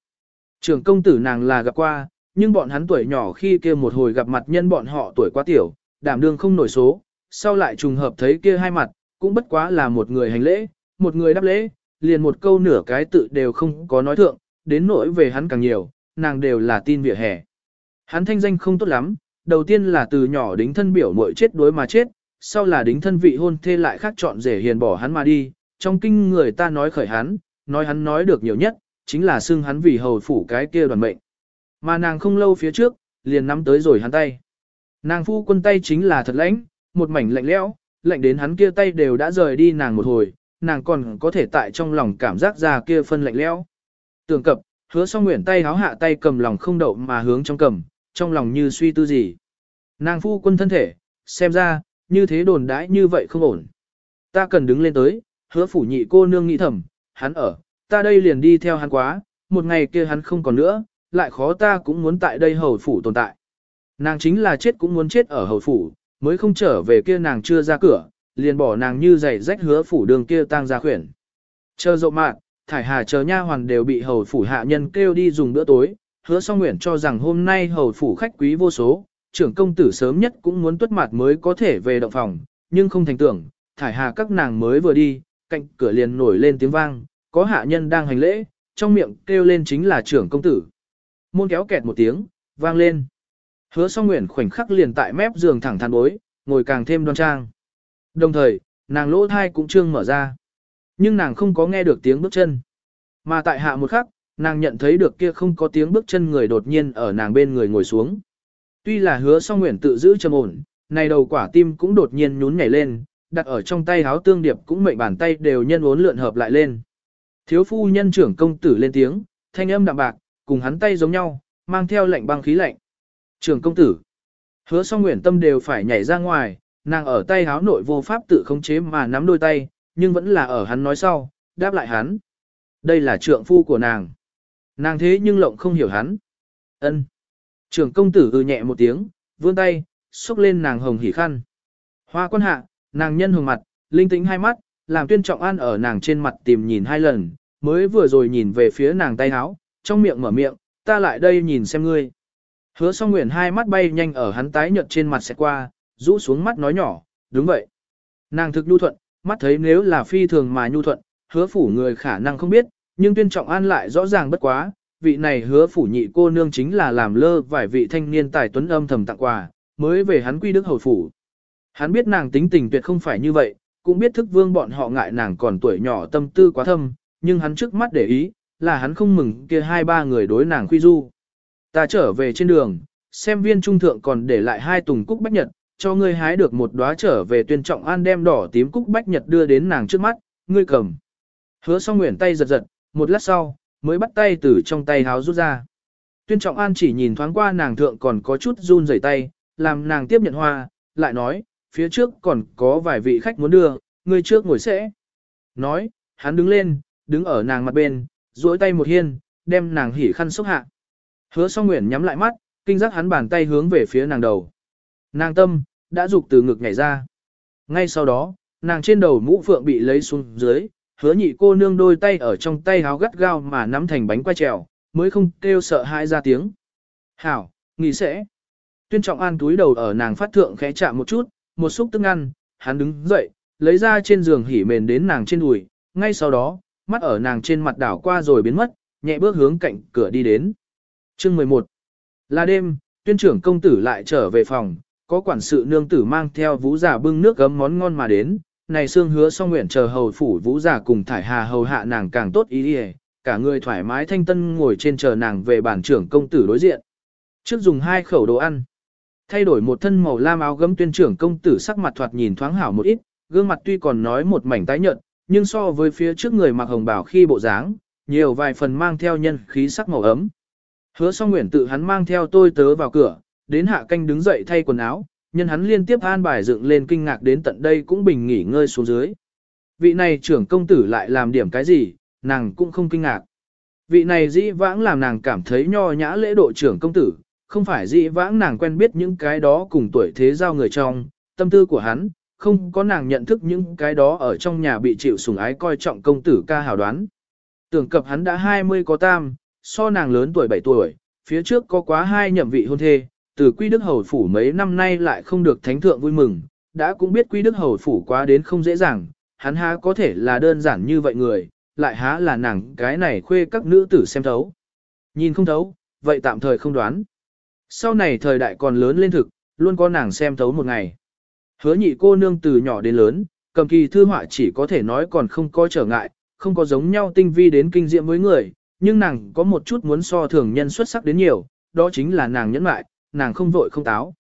Trường công tử nàng là gặp qua, nhưng bọn hắn tuổi nhỏ khi kia một hồi gặp mặt nhân bọn họ tuổi quá tiểu, đảm đương không nổi số, sau lại trùng hợp thấy kia hai mặt, cũng bất quá là một người hành lễ, một người đáp lễ, liền một câu nửa cái tự đều không có nói thượng, đến nỗi về hắn càng nhiều, nàng đều là tin vỉa hè. Hắn thanh danh không tốt lắm, đầu tiên là từ nhỏ đính thân biểu muội chết đối mà chết, sau là đính thân vị hôn thê lại khác chọn rể hiền bỏ hắn mà đi, trong kinh người ta nói khởi hắn, nói hắn nói được nhiều nhất, chính là xưng hắn vì hầu phủ cái kia đoàn mệnh. Mà nàng không lâu phía trước, liền nắm tới rồi hắn tay. Nàng phu quân tay chính là thật lãnh, một mảnh lạnh lẽo, lạnh đến hắn kia tay đều đã rời đi nàng một hồi, nàng còn có thể tại trong lòng cảm giác ra kia phân lạnh lẽo. Tưởng cập, hứa song nguyện tay háo hạ tay cầm lòng không đậu mà hướng trong cầm, trong lòng như suy tư gì. Nàng phu quân thân thể, xem ra, như thế đồn đãi như vậy không ổn. Ta cần đứng lên tới, hứa phủ nhị cô nương nghĩ thầm, hắn ở, ta đây liền đi theo hắn quá, một ngày kia hắn không còn nữa, lại khó ta cũng muốn tại đây hầu phủ tồn tại. Nàng chính là chết cũng muốn chết ở hầu phủ, mới không trở về kia nàng chưa ra cửa, liền bỏ nàng như giày rách hứa phủ đường kia tang ra khuyển. Chờ rộ mạn, thải hà chờ nha hoàn đều bị hầu phủ hạ nhân kêu đi dùng bữa tối, hứa song nguyện cho rằng hôm nay hầu phủ khách quý vô số, trưởng công tử sớm nhất cũng muốn tuất mặt mới có thể về động phòng, nhưng không thành tưởng, thải hà các nàng mới vừa đi, cạnh cửa liền nổi lên tiếng vang, có hạ nhân đang hành lễ, trong miệng kêu lên chính là trưởng công tử. Môn kéo kẹt một tiếng, vang lên. Hứa song nguyện khoảnh khắc liền tại mép giường thẳng thắn bối, ngồi càng thêm đoan trang. Đồng thời, nàng lỗ thai cũng trương mở ra. Nhưng nàng không có nghe được tiếng bước chân. Mà tại hạ một khắc, nàng nhận thấy được kia không có tiếng bước chân người đột nhiên ở nàng bên người ngồi xuống. Tuy là hứa song nguyện tự giữ trầm ổn, này đầu quả tim cũng đột nhiên nhún nhảy lên, đặt ở trong tay háo tương điệp cũng mệnh bàn tay đều nhân uốn lượn hợp lại lên. Thiếu phu nhân trưởng công tử lên tiếng, thanh âm đạm bạc, cùng hắn tay giống nhau, mang theo lệnh băng khí lạnh. Trưởng công tử, hứa song nguyện tâm đều phải nhảy ra ngoài, nàng ở tay háo nội vô pháp tự khống chế mà nắm đôi tay, nhưng vẫn là ở hắn nói sau, đáp lại hắn. Đây là trượng phu của nàng. Nàng thế nhưng lộng không hiểu hắn. ân Trưởng công tử ư nhẹ một tiếng, vươn tay, xúc lên nàng hồng hỉ khăn. Hoa quân hạ, nàng nhân hồng mặt, linh tĩnh hai mắt, làm tuyên trọng an ở nàng trên mặt tìm nhìn hai lần, mới vừa rồi nhìn về phía nàng tay háo, trong miệng mở miệng, ta lại đây nhìn xem ngươi. Hứa song nguyện hai mắt bay nhanh ở hắn tái nhợt trên mặt sẽ qua, rũ xuống mắt nói nhỏ, đúng vậy. Nàng thực nhu thuận, mắt thấy nếu là phi thường mà nhu thuận, hứa phủ người khả năng không biết, nhưng tuyên trọng an lại rõ ràng bất quá, vị này hứa phủ nhị cô nương chính là làm lơ vài vị thanh niên tài tuấn âm thầm tặng quà, mới về hắn quy đức hồi phủ. Hắn biết nàng tính tình tuyệt không phải như vậy, cũng biết thức vương bọn họ ngại nàng còn tuổi nhỏ tâm tư quá thâm, nhưng hắn trước mắt để ý, là hắn không mừng kia hai ba người đối nàng quy du. Ta trở về trên đường, xem viên trung thượng còn để lại hai tùng cúc bách nhật, cho ngươi hái được một đóa trở về tuyên trọng an đem đỏ tím cúc bách nhật đưa đến nàng trước mắt, ngươi cầm. Hứa song nguyện tay giật giật, một lát sau, mới bắt tay từ trong tay háo rút ra. Tuyên trọng an chỉ nhìn thoáng qua nàng thượng còn có chút run rẩy tay, làm nàng tiếp nhận hoa, lại nói, phía trước còn có vài vị khách muốn đưa, ngươi trước ngồi sẽ. Nói, hắn đứng lên, đứng ở nàng mặt bên, duỗi tay một hiên, đem nàng hỉ khăn xúc hạ. Hứa song nguyện nhắm lại mắt, kinh giác hắn bàn tay hướng về phía nàng đầu. Nàng tâm, đã dục từ ngực nhảy ra. Ngay sau đó, nàng trên đầu mũ phượng bị lấy xuống dưới, hứa nhị cô nương đôi tay ở trong tay háo gắt gao mà nắm thành bánh quay trèo, mới không kêu sợ hãi ra tiếng. Hảo, nghỉ sẽ. Tuyên trọng an túi đầu ở nàng phát thượng khẽ chạm một chút, một xúc tức ăn. hắn đứng dậy, lấy ra trên giường hỉ mền đến nàng trên đùi, ngay sau đó, mắt ở nàng trên mặt đảo qua rồi biến mất, nhẹ bước hướng cạnh cửa đi đến. Chương 11 Là đêm, tuyên trưởng công tử lại trở về phòng, có quản sự nương tử mang theo vũ giả bưng nước gấm món ngon mà đến, này xương hứa song nguyện chờ hầu phủ vũ giả cùng thải hà hầu hạ nàng càng tốt ý đi cả người thoải mái thanh tân ngồi trên chờ nàng về bản trưởng công tử đối diện. Trước dùng hai khẩu đồ ăn, thay đổi một thân màu lam áo gấm tuyên trưởng công tử sắc mặt thoạt nhìn thoáng hảo một ít, gương mặt tuy còn nói một mảnh tái nhợt, nhưng so với phía trước người mặc hồng bảo khi bộ dáng, nhiều vài phần mang theo nhân khí sắc màu ấm. Hứa song nguyện tự hắn mang theo tôi tớ vào cửa, đến hạ canh đứng dậy thay quần áo, nhân hắn liên tiếp an bài dựng lên kinh ngạc đến tận đây cũng bình nghỉ ngơi xuống dưới. Vị này trưởng công tử lại làm điểm cái gì, nàng cũng không kinh ngạc. Vị này dĩ vãng làm nàng cảm thấy nho nhã lễ độ trưởng công tử, không phải dĩ vãng nàng quen biết những cái đó cùng tuổi thế giao người trong, tâm tư của hắn, không có nàng nhận thức những cái đó ở trong nhà bị chịu sủng ái coi trọng công tử ca hào đoán. Tưởng cập hắn đã 20 có tam, so nàng lớn tuổi 7 tuổi, phía trước có quá hai nhậm vị hôn thê, từ Quy Đức Hầu Phủ mấy năm nay lại không được thánh thượng vui mừng, đã cũng biết Quy Đức Hầu Phủ quá đến không dễ dàng, hắn há có thể là đơn giản như vậy người, lại há là nàng cái này khuê các nữ tử xem thấu. Nhìn không thấu, vậy tạm thời không đoán. Sau này thời đại còn lớn lên thực, luôn có nàng xem thấu một ngày. Hứa nhị cô nương từ nhỏ đến lớn, cầm kỳ thư họa chỉ có thể nói còn không có trở ngại, không có giống nhau tinh vi đến kinh diệm với người, nhưng nàng có một chút muốn so thường nhân xuất sắc đến nhiều, đó chính là nàng nhẫn mại, nàng không vội không táo.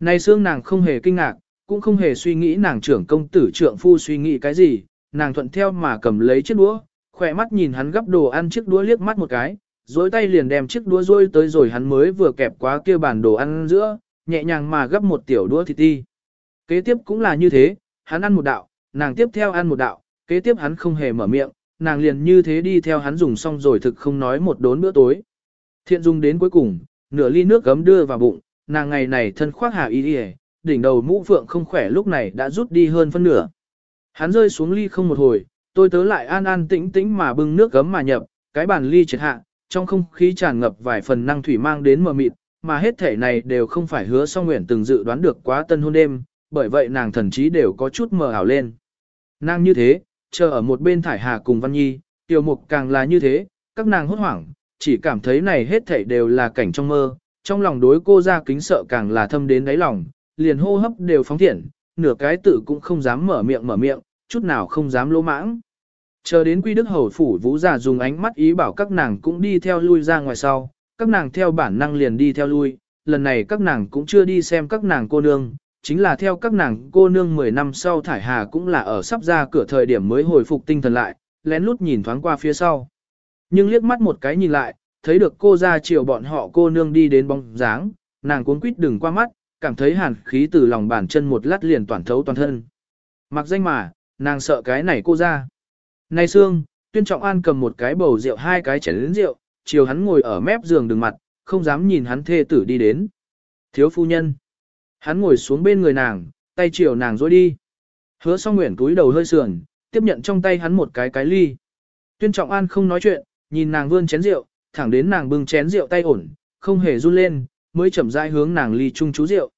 nay xương nàng không hề kinh ngạc, cũng không hề suy nghĩ nàng trưởng công tử trưởng phu suy nghĩ cái gì, nàng thuận theo mà cầm lấy chiếc đũa, khỏe mắt nhìn hắn gấp đồ ăn chiếc đũa liếc mắt một cái, dối tay liền đem chiếc đũa rôi tới rồi hắn mới vừa kẹp quá kia bàn đồ ăn giữa, nhẹ nhàng mà gấp một tiểu đũa thịt ti. Kế tiếp cũng là như thế, hắn ăn một đạo, nàng tiếp theo ăn một đạo, kế tiếp hắn không hề mở miệng, nàng liền như thế đi theo hắn dùng xong rồi thực không nói một đốn bữa tối. Thiện dùng đến cuối cùng, nửa ly nước gấm đưa vào bụng, nàng ngày này thân khoác hà y đi đỉnh đầu mũ phượng không khỏe lúc này đã rút đi hơn phân nửa. Hắn rơi xuống ly không một hồi, tôi tớ lại an an tĩnh tĩnh mà bưng nước gấm mà nhập, cái bàn ly triệt hạ, trong không khí tràn ngập vài phần năng thủy mang đến mờ mịt, mà hết thể này đều không phải hứa song nguyện từng dự đoán được quá tân hôn đêm, bởi vậy nàng thần chí đều có chút mờ ảo lên. Nàng như thế, chờ ở một bên thải hà cùng Văn Nhi, tiểu mục càng là như thế, các nàng hốt hoảng, chỉ cảm thấy này hết thảy đều là cảnh trong mơ, trong lòng đối cô ra kính sợ càng là thâm đến đáy lòng, liền hô hấp đều phóng thiện, nửa cái tự cũng không dám mở miệng mở miệng, chút nào không dám lỗ mãng. Chờ đến quy đức hầu phủ vũ giả dùng ánh mắt ý bảo các nàng cũng đi theo lui ra ngoài sau, các nàng theo bản năng liền đi theo lui, lần này các nàng cũng chưa đi xem các nàng cô nương, chính là theo các nàng cô nương 10 năm sau thải hà cũng là ở sắp ra cửa thời điểm mới hồi phục tinh thần lại, lén lút nhìn thoáng qua phía sau. Nhưng liếc mắt một cái nhìn lại, thấy được cô ra chiều bọn họ cô nương đi đến bóng dáng, nàng cuốn quýt đừng qua mắt, cảm thấy hàn khí từ lòng bàn chân một lát liền toàn thấu toàn thân. Mặc danh mà, nàng sợ cái này cô ra. Này Sương, tuyên trọng an cầm một cái bầu rượu hai cái chén lớn rượu, chiều hắn ngồi ở mép giường đường mặt, không dám nhìn hắn thê tử đi đến. Thiếu phu nhân. Hắn ngồi xuống bên người nàng, tay chiều nàng dối đi. Hứa song nguyện túi đầu hơi sườn, tiếp nhận trong tay hắn một cái cái ly. Tuyên trọng an không nói chuyện, nhìn nàng vươn chén rượu, thẳng đến nàng bưng chén rượu tay ổn, không hề run lên, mới chậm rãi hướng nàng ly chung chú rượu.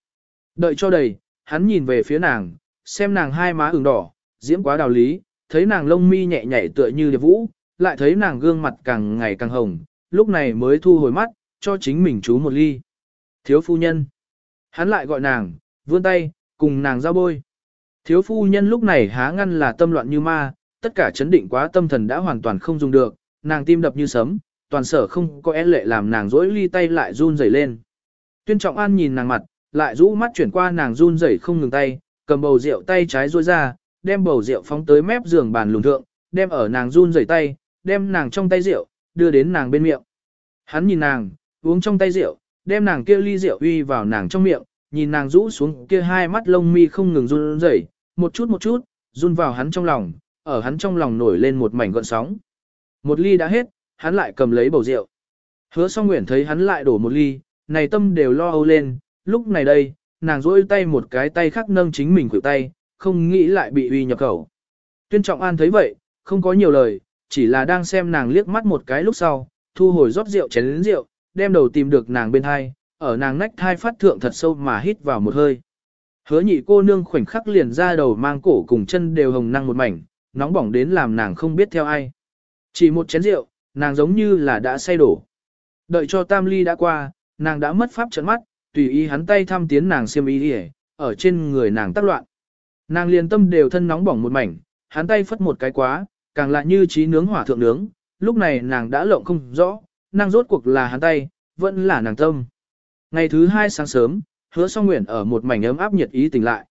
Đợi cho đầy, hắn nhìn về phía nàng, xem nàng hai má ửng đỏ, diễm quá đạo lý, thấy nàng lông mi nhẹ nhảy tựa như điệp vũ, lại thấy nàng gương mặt càng ngày càng hồng, lúc này mới thu hồi mắt, cho chính mình chú một ly. Thiếu phu nhân. Hắn lại gọi nàng, vươn tay, cùng nàng giao bôi. Thiếu phu nhân lúc này há ngăn là tâm loạn như ma, tất cả chấn định quá tâm thần đã hoàn toàn không dùng được, nàng tim đập như sấm, toàn sở không có e lệ làm nàng rỗi ly tay lại run rẩy lên. Tuyên trọng an nhìn nàng mặt, lại rũ mắt chuyển qua nàng run rẩy không ngừng tay, cầm bầu rượu tay trái rôi ra, đem bầu rượu phóng tới mép giường bàn lùng thượng, đem ở nàng run rẩy tay, đem nàng trong tay rượu, đưa đến nàng bên miệng. Hắn nhìn nàng, uống trong tay rượu, đem nàng kia ly rượu uy vào nàng trong miệng, nhìn nàng rũ xuống kia hai mắt lông mi không ngừng run rẩy, một chút một chút, run vào hắn trong lòng, ở hắn trong lòng nổi lên một mảnh gợn sóng. Một ly đã hết, hắn lại cầm lấy bầu rượu. Hứa song nguyện thấy hắn lại đổ một ly, này tâm đều lo âu lên, lúc này đây, nàng rỗi tay một cái tay khác nâng chính mình khuỷu tay, không nghĩ lại bị uy nhập khẩu. Tuyên trọng an thấy vậy, không có nhiều lời, chỉ là đang xem nàng liếc mắt một cái lúc sau, thu hồi rót rượu chén lĩnh rượu, đem đầu tìm được nàng bên hai, ở nàng nách thai phát thượng thật sâu mà hít vào một hơi. Hứa nhị cô nương khoảnh khắc liền ra đầu mang cổ cùng chân đều hồng năng một mảnh, nóng bỏng đến làm nàng không biết theo ai. Chỉ một chén rượu, nàng giống như là đã say đổ. Đợi cho tam ly đã qua, nàng đã mất pháp trận mắt, tùy ý hắn tay thăm tiến nàng xiêm y đi ở trên người nàng tác loạn. Nàng liền tâm đều thân nóng bỏng một mảnh, hắn tay phất một cái quá, càng lại như trí nướng hỏa thượng nướng, lúc này nàng đã lộng không rõ, nàng rốt cuộc là hắn tay, vẫn là nàng tâm. Ngày thứ hai sáng sớm, hứa song nguyện ở một mảnh ấm áp nhiệt ý tỉnh lại.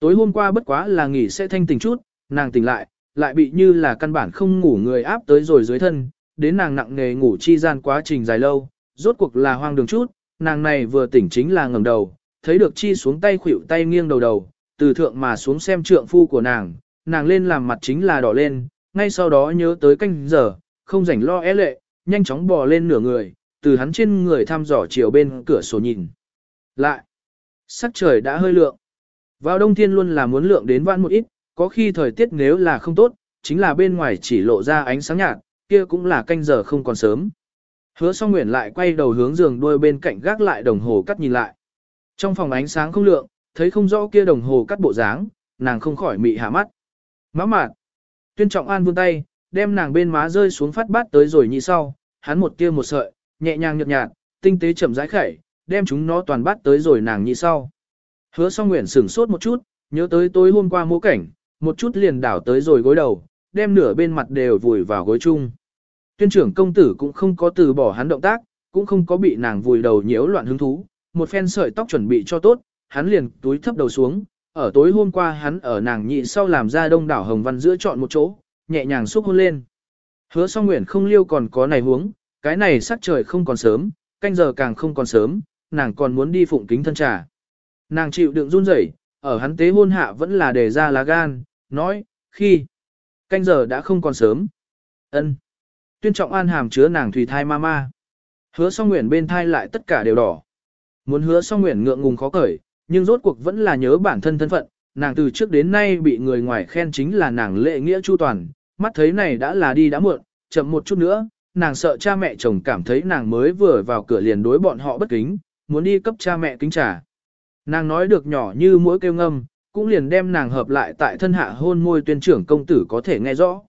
Tối hôm qua bất quá là nghỉ sẽ thanh tỉnh chút, nàng tỉnh lại, lại bị như là căn bản không ngủ người áp tới rồi dưới thân, đến nàng nặng nề ngủ chi gian quá trình dài lâu, rốt cuộc là hoang đường chút, nàng này vừa tỉnh chính là ngẩng đầu, thấy được chi xuống tay khuỷu tay nghiêng đầu đầu, từ thượng mà xuống xem trượng phu của nàng, nàng lên làm mặt chính là đỏ lên, ngay sau đó nhớ tới canh giờ, không rảnh lo é lệ, nhanh chóng bò lên nửa người, từ hắn trên người thăm dò chiều bên cửa sổ nhìn. Lại, sắc trời đã hơi lượng. Vào đông thiên luôn là muốn lượng đến vãn một ít, có khi thời tiết nếu là không tốt, chính là bên ngoài chỉ lộ ra ánh sáng nhạt, kia cũng là canh giờ không còn sớm. Hứa song nguyện lại quay đầu hướng giường đuôi bên cạnh gác lại đồng hồ cắt nhìn lại. Trong phòng ánh sáng không lượng, thấy không rõ kia đồng hồ cắt bộ dáng, nàng không khỏi mị hạ mắt. Má mạn. Tuyên trọng an vươn tay, đem nàng bên má rơi xuống phát bát tới rồi nhị sau, hắn một kia một sợi, nhẹ nhàng nhợt nhạt, tinh tế chậm rãi khẩy, đem chúng nó toàn bát tới rồi nàng nhị sau. Hứa song nguyện sửng sốt một chút, nhớ tới tối hôm qua mô cảnh, một chút liền đảo tới rồi gối đầu, đem nửa bên mặt đều vùi vào gối chung. Tuyên trưởng công tử cũng không có từ bỏ hắn động tác, cũng không có bị nàng vùi đầu nhiễu loạn hứng thú, một phen sợi tóc chuẩn bị cho tốt, hắn liền túi thấp đầu xuống, ở tối hôm qua hắn ở nàng nhị sau làm ra đông đảo hồng văn giữa chọn một chỗ, nhẹ nhàng xúc hôn lên. Hứa song nguyện không liêu còn có này huống, cái này sắc trời không còn sớm, canh giờ càng không còn sớm, nàng còn muốn đi phụng kính thân trà. Nàng chịu đựng run rẩy, ở hắn tế hôn hạ vẫn là để ra lá gan, nói, khi canh giờ đã không còn sớm. ân Tuyên trọng an hàm chứa nàng thủy thai ma ma. Hứa song nguyện bên thai lại tất cả đều đỏ. Muốn hứa song nguyện ngượng ngùng khó cởi, nhưng rốt cuộc vẫn là nhớ bản thân thân phận, nàng từ trước đến nay bị người ngoài khen chính là nàng lệ nghĩa chu toàn, mắt thấy này đã là đi đã muộn, chậm một chút nữa, nàng sợ cha mẹ chồng cảm thấy nàng mới vừa vào cửa liền đối bọn họ bất kính, muốn đi cấp cha mẹ kính trả. Nàng nói được nhỏ như mũi kêu ngâm, cũng liền đem nàng hợp lại tại thân hạ hôn môi tuyên trưởng công tử có thể nghe rõ.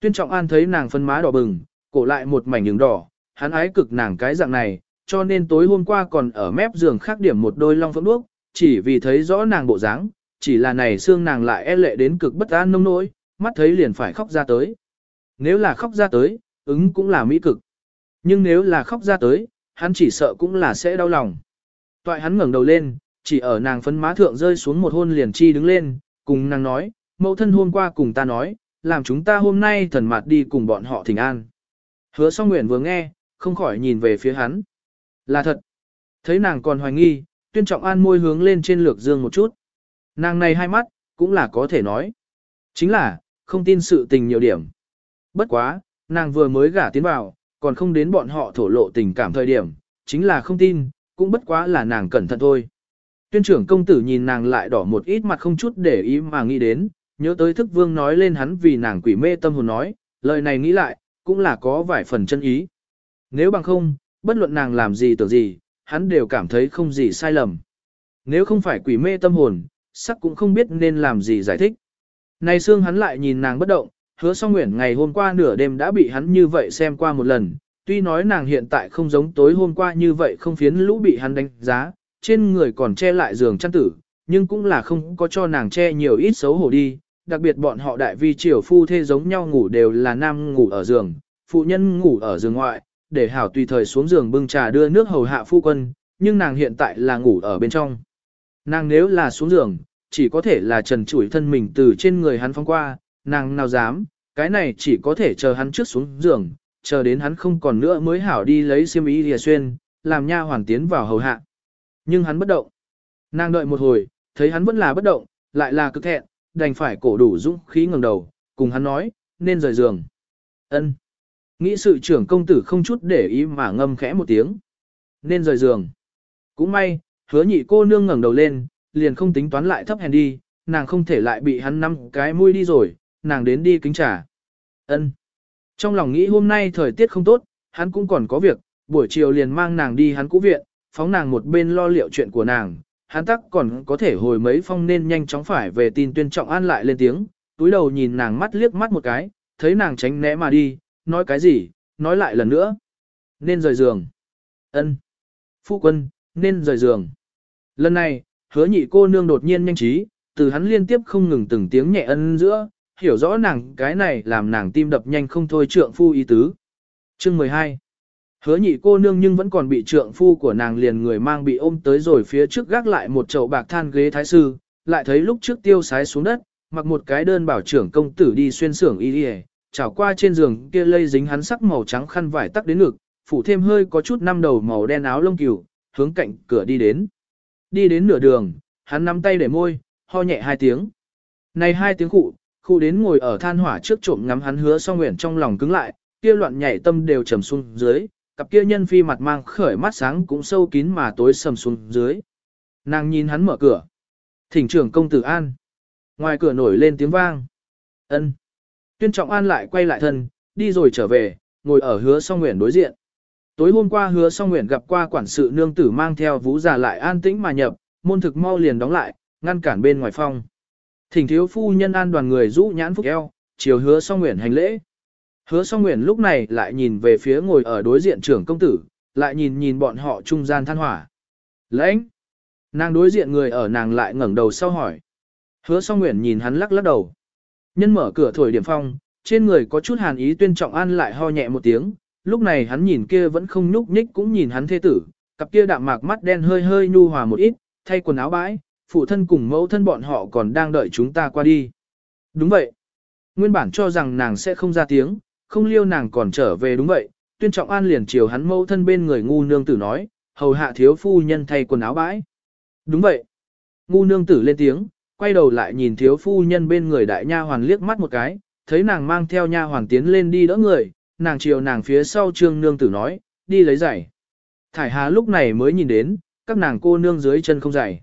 Tuyên trọng an thấy nàng phân má đỏ bừng, cổ lại một mảnh đường đỏ, hắn ái cực nàng cái dạng này, cho nên tối hôm qua còn ở mép giường khác điểm một đôi long phượng đuốc, chỉ vì thấy rõ nàng bộ dáng, chỉ là này xương nàng lại e lệ đến cực bất an nông nỗi, mắt thấy liền phải khóc ra tới. Nếu là khóc ra tới, ứng cũng là mỹ cực. Nhưng nếu là khóc ra tới, hắn chỉ sợ cũng là sẽ đau lòng. Toại hắn ngẩng đầu lên, chỉ ở nàng phấn má thượng rơi xuống một hôn liền chi đứng lên, cùng nàng nói, mẫu thân hôm qua cùng ta nói, làm chúng ta hôm nay thần mặt đi cùng bọn họ thỉnh an. Hứa song nguyện vừa nghe, không khỏi nhìn về phía hắn. Là thật. Thấy nàng còn hoài nghi, tuyên trọng an môi hướng lên trên lược dương một chút. Nàng này hai mắt, cũng là có thể nói. Chính là, không tin sự tình nhiều điểm. Bất quá, nàng vừa mới gả tiến vào, còn không đến bọn họ thổ lộ tình cảm thời điểm, chính là không tin, cũng bất quá là nàng cẩn thận thôi. Tuyên trưởng công tử nhìn nàng lại đỏ một ít mặt không chút để ý mà nghĩ đến, nhớ tới thức vương nói lên hắn vì nàng quỷ mê tâm hồn nói, lời này nghĩ lại, cũng là có vài phần chân ý. Nếu bằng không, bất luận nàng làm gì tưởng gì, hắn đều cảm thấy không gì sai lầm. Nếu không phải quỷ mê tâm hồn, sắc cũng không biết nên làm gì giải thích. Này xương hắn lại nhìn nàng bất động, hứa song nguyện ngày hôm qua nửa đêm đã bị hắn như vậy xem qua một lần, tuy nói nàng hiện tại không giống tối hôm qua như vậy không phiến lũ bị hắn đánh giá, trên người còn che lại giường chăn tử, nhưng cũng là không có cho nàng che nhiều ít xấu hổ đi, đặc biệt bọn họ đại vi triều phu thê giống nhau ngủ đều là nam ngủ ở giường, phụ nhân ngủ ở giường ngoại, để hảo tùy thời xuống giường bưng trà đưa nước hầu hạ phu quân, nhưng nàng hiện tại là ngủ ở bên trong. Nàng nếu là xuống giường, chỉ có thể là trần chủi thân mình từ trên người hắn phong qua, nàng nào dám, cái này chỉ có thể chờ hắn trước xuống giường, chờ đến hắn không còn nữa mới hảo đi lấy xiêm y lìa xuyên, làm nha hoàn tiến vào hầu hạ. Nhưng hắn bất động. Nàng đợi một hồi, thấy hắn vẫn là bất động, lại là cực thẹn, đành phải cổ đủ dũng khí ngẩng đầu, cùng hắn nói, nên rời giường. Ân. Nghĩ sự trưởng công tử không chút để ý mà ngâm khẽ một tiếng. Nên rời giường. Cũng may, hứa nhị cô nương ngẩng đầu lên, liền không tính toán lại thấp hèn đi, nàng không thể lại bị hắn năm cái mũi đi rồi, nàng đến đi kính trả. Ân. Trong lòng nghĩ hôm nay thời tiết không tốt, hắn cũng còn có việc, buổi chiều liền mang nàng đi hắn cũ viện, phóng nàng một bên lo liệu chuyện của nàng, hắn tắc còn có thể hồi mấy phong nên nhanh chóng phải về tin tuyên trọng an lại lên tiếng, túi đầu nhìn nàng mắt liếc mắt một cái, thấy nàng tránh né mà đi, nói cái gì, nói lại lần nữa. Nên rời giường. ân Phu quân, nên rời giường. Lần này, hứa nhị cô nương đột nhiên nhanh trí, từ hắn liên tiếp không ngừng từng tiếng nhẹ ân giữa, hiểu rõ nàng cái này làm nàng tim đập nhanh không thôi trượng phu ý tứ. Chương 12 Hứa nhị cô nương nhưng vẫn còn bị trượng phu của nàng liền người mang bị ôm tới rồi phía trước gác lại một chậu bạc than ghế thái sư, lại thấy lúc trước tiêu sái xuống đất, mặc một cái đơn bảo trưởng công tử đi xuyên xưởng y đi chảo qua trên giường kia lây dính hắn sắc màu trắng khăn vải tắc đến ngực, phủ thêm hơi có chút năm đầu màu đen áo lông cừu, hướng cạnh cửa đi đến. Đi đến nửa đường, hắn nắm tay để môi, ho nhẹ hai tiếng. Này hai tiếng khụ, khụ đến ngồi ở than hỏa trước trộm ngắm hắn hứa song nguyện trong lòng cứng lại, kia loạn nhảy tâm đều trầm xuống dưới, cặp kia nhân phi mặt mang khởi mắt sáng cũng sâu kín mà tối sầm xuống dưới. Nàng nhìn hắn mở cửa. Thỉnh trưởng công tử an. Ngoài cửa nổi lên tiếng vang. ân Tuyên trọng an lại quay lại thân, đi rồi trở về, ngồi ở hứa song nguyện đối diện. tối hôm qua hứa song nguyện gặp qua quản sự nương tử mang theo vũ giả lại an tĩnh mà nhập, môn thực mau liền đóng lại, ngăn cản bên ngoài phong. Thỉnh thiếu phu nhân an đoàn người rũ nhãn phúc eo, chiều hứa song nguyện hành lễ. Hứa song nguyện lúc này lại nhìn về phía ngồi ở đối diện trưởng công tử, lại nhìn nhìn bọn họ trung gian than hỏa. Lãnh! Nàng đối diện người ở nàng lại ngẩng đầu sau hỏi. Hứa song nguyện nhìn hắn lắc lắc đầu. Nhân mở cửa thổi điểm phong, trên người có chút hàn ý tuyên trọng an lại ho nhẹ một tiếng, lúc này hắn nhìn kia vẫn không nhúc nhích cũng nhìn hắn thê tử, cặp kia đạm mạc mắt đen hơi hơi nhu hòa một ít, thay quần áo bãi, phụ thân cùng mẫu thân bọn họ còn đang đợi chúng ta qua đi. Đúng vậy. Nguyên bản cho rằng nàng sẽ không ra tiếng, không liêu nàng còn trở về đúng vậy, tuyên trọng an liền chiều hắn mâu thân bên người ngu nương tử nói, hầu hạ thiếu phu nhân thay quần áo bãi. Đúng vậy. Ngu nương tử lên tiếng, quay đầu lại nhìn thiếu phu nhân bên người đại nha hoàn liếc mắt một cái, thấy nàng mang theo nha hoàn tiến lên đi đỡ người, nàng chiều nàng phía sau trương nương tử nói, đi lấy giày. Thải hà lúc này mới nhìn đến, các nàng cô nương dưới chân không giày.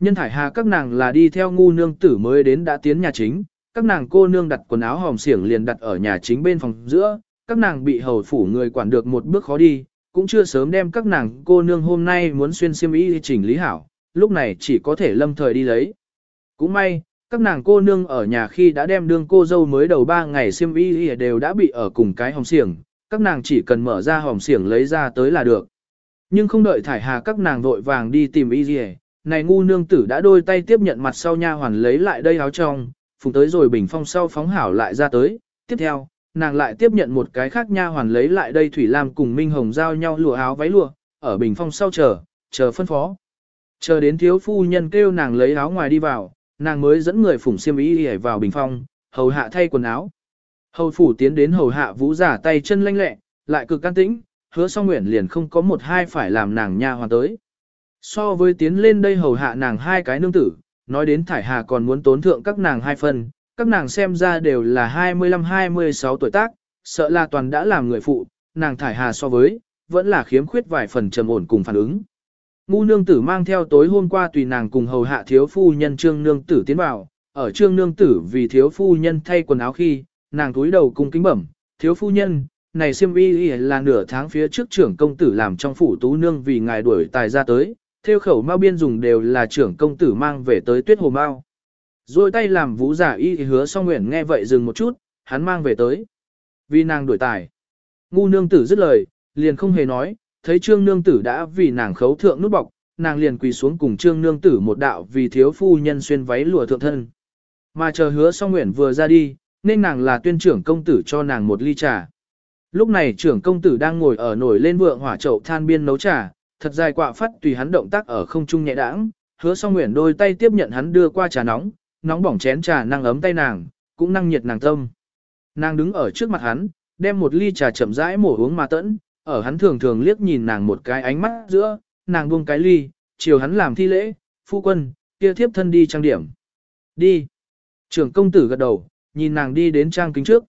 Nhân thải hà các nàng là đi theo ngu nương tử mới đến đã tiến nhà chính, các nàng cô nương đặt quần áo hòm xiển liền đặt ở nhà chính bên phòng giữa, các nàng bị hầu phủ người quản được một bước khó đi, cũng chưa sớm đem các nàng cô nương hôm nay muốn xuyên xiêm y chỉnh lý hảo, lúc này chỉ có thể lâm thời đi lấy. Cũng may, các nàng cô nương ở nhà khi đã đem đương cô dâu mới đầu ba ngày xiêm y đều đã bị ở cùng cái hòm xiển, các nàng chỉ cần mở ra hòm xiển lấy ra tới là được. Nhưng không đợi thải hà các nàng vội vàng đi tìm y này ngu nương tử đã đôi tay tiếp nhận mặt sau nha hoàn lấy lại đây áo trong, phùng tới rồi bình phong sau phóng hảo lại ra tới, tiếp theo, nàng lại tiếp nhận một cái khác nha hoàn lấy lại đây thủy lam cùng minh hồng giao nhau lụa áo váy lụa, ở bình phong sau chờ, chờ phân phó. Chờ đến thiếu phu nhân kêu nàng lấy áo ngoài đi vào, nàng mới dẫn người phủng xiêm y hề vào bình phong, hầu hạ thay quần áo. Hầu phủ tiến đến hầu hạ vũ giả tay chân lanh lẹ, lại cực can tĩnh, hứa song nguyện liền không có một hai phải làm nàng nha hoàn tới. So với tiến lên đây hầu hạ nàng hai cái nương tử, nói đến thải hà còn muốn tốn thượng các nàng hai phần, các nàng xem ra đều là 25-26 tuổi tác, sợ là toàn đã làm người phụ, nàng thải hà so với, vẫn là khiếm khuyết vài phần trầm ổn cùng phản ứng. Ngu nương tử mang theo tối hôm qua tùy nàng cùng hầu hạ thiếu phu nhân trương nương tử tiến vào, ở trương nương tử vì thiếu phu nhân thay quần áo khi, nàng túi đầu cung kính bẩm, thiếu phu nhân, này siêm y là nửa tháng phía trước trưởng công tử làm trong phủ tú nương vì ngài đuổi tài ra tới, theo khẩu mao biên dùng đều là trưởng công tử mang về tới tuyết hồ mao. Rồi tay làm vũ giả y hứa song nguyện nghe vậy dừng một chút, hắn mang về tới. Vì nàng đuổi tài. Ngu nương tử dứt lời, liền không hề nói, thấy trương nương tử đã vì nàng khấu thượng nút bọc, nàng liền quỳ xuống cùng trương nương tử một đạo vì thiếu phu nhân xuyên váy lụa thượng thân. Mà chờ hứa song nguyện vừa ra đi, nên nàng là tuyên trưởng công tử cho nàng một ly trà. Lúc này trưởng công tử đang ngồi ở nổi lên vượng hỏa chậu than biên nấu trà, thật dài quạ phát tùy hắn động tác ở không trung nhẹ đãng, hứa song nguyện đôi tay tiếp nhận hắn đưa qua trà nóng, nóng bỏng chén trà năng ấm tay nàng, cũng năng nhiệt nàng tâm. Nàng đứng ở trước mặt hắn, đem một ly trà chậm rãi mổ uống mà tẫn, ở hắn thường thường liếc nhìn nàng một cái ánh mắt giữa, nàng buông cái ly, chiều hắn làm thi lễ, phu quân, kia thiếp thân đi trang điểm. Đi. Trưởng công tử gật đầu, nhìn nàng đi đến trang kính trước.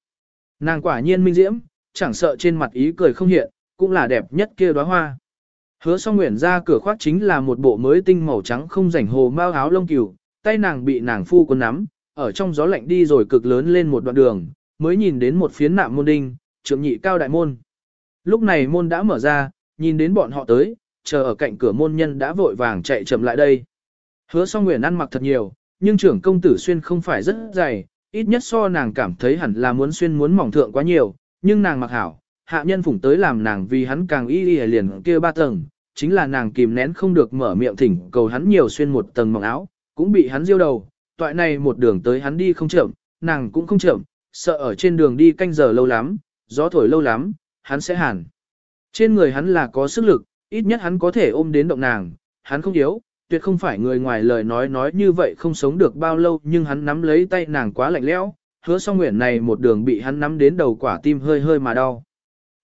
Nàng quả nhiên minh diễm, chẳng sợ trên mặt ý cười không hiện, cũng là đẹp nhất kia đóa hoa. Hứa song nguyện ra cửa khoác chính là một bộ mới tinh màu trắng không rảnh hồ mao áo lông cừu, tay nàng bị nàng phu quân nắm, ở trong gió lạnh đi rồi cực lớn lên một đoạn đường, mới nhìn đến một phiến nạm môn đinh, trượng nhị cao đại môn. Lúc này môn đã mở ra, nhìn đến bọn họ tới, chờ ở cạnh cửa môn nhân đã vội vàng chạy chậm lại đây. Hứa song nguyện ăn mặc thật nhiều, nhưng trưởng công tử xuyên không phải rất dày, ít nhất so nàng cảm thấy hẳn là muốn xuyên muốn mỏng thượng quá nhiều, nhưng nàng mặc hảo, hạ nhân phủng tới làm nàng vì hắn càng y y liền kia ba tầng, chính là nàng kìm nén không được mở miệng thỉnh cầu hắn nhiều xuyên một tầng mỏng áo, cũng bị hắn diêu đầu, toại này một đường tới hắn đi không chậm, nàng cũng không chậm, sợ ở trên đường đi canh giờ lâu lắm, gió thổi lâu lắm, hắn sẽ hàn. Trên người hắn là có sức lực, ít nhất hắn có thể ôm đến động nàng, hắn không yếu, tuyệt không phải người ngoài lời nói nói như vậy không sống được bao lâu nhưng hắn nắm lấy tay nàng quá lạnh lẽo, hứa song nguyện này một đường bị hắn nắm đến đầu quả tim hơi hơi mà đau.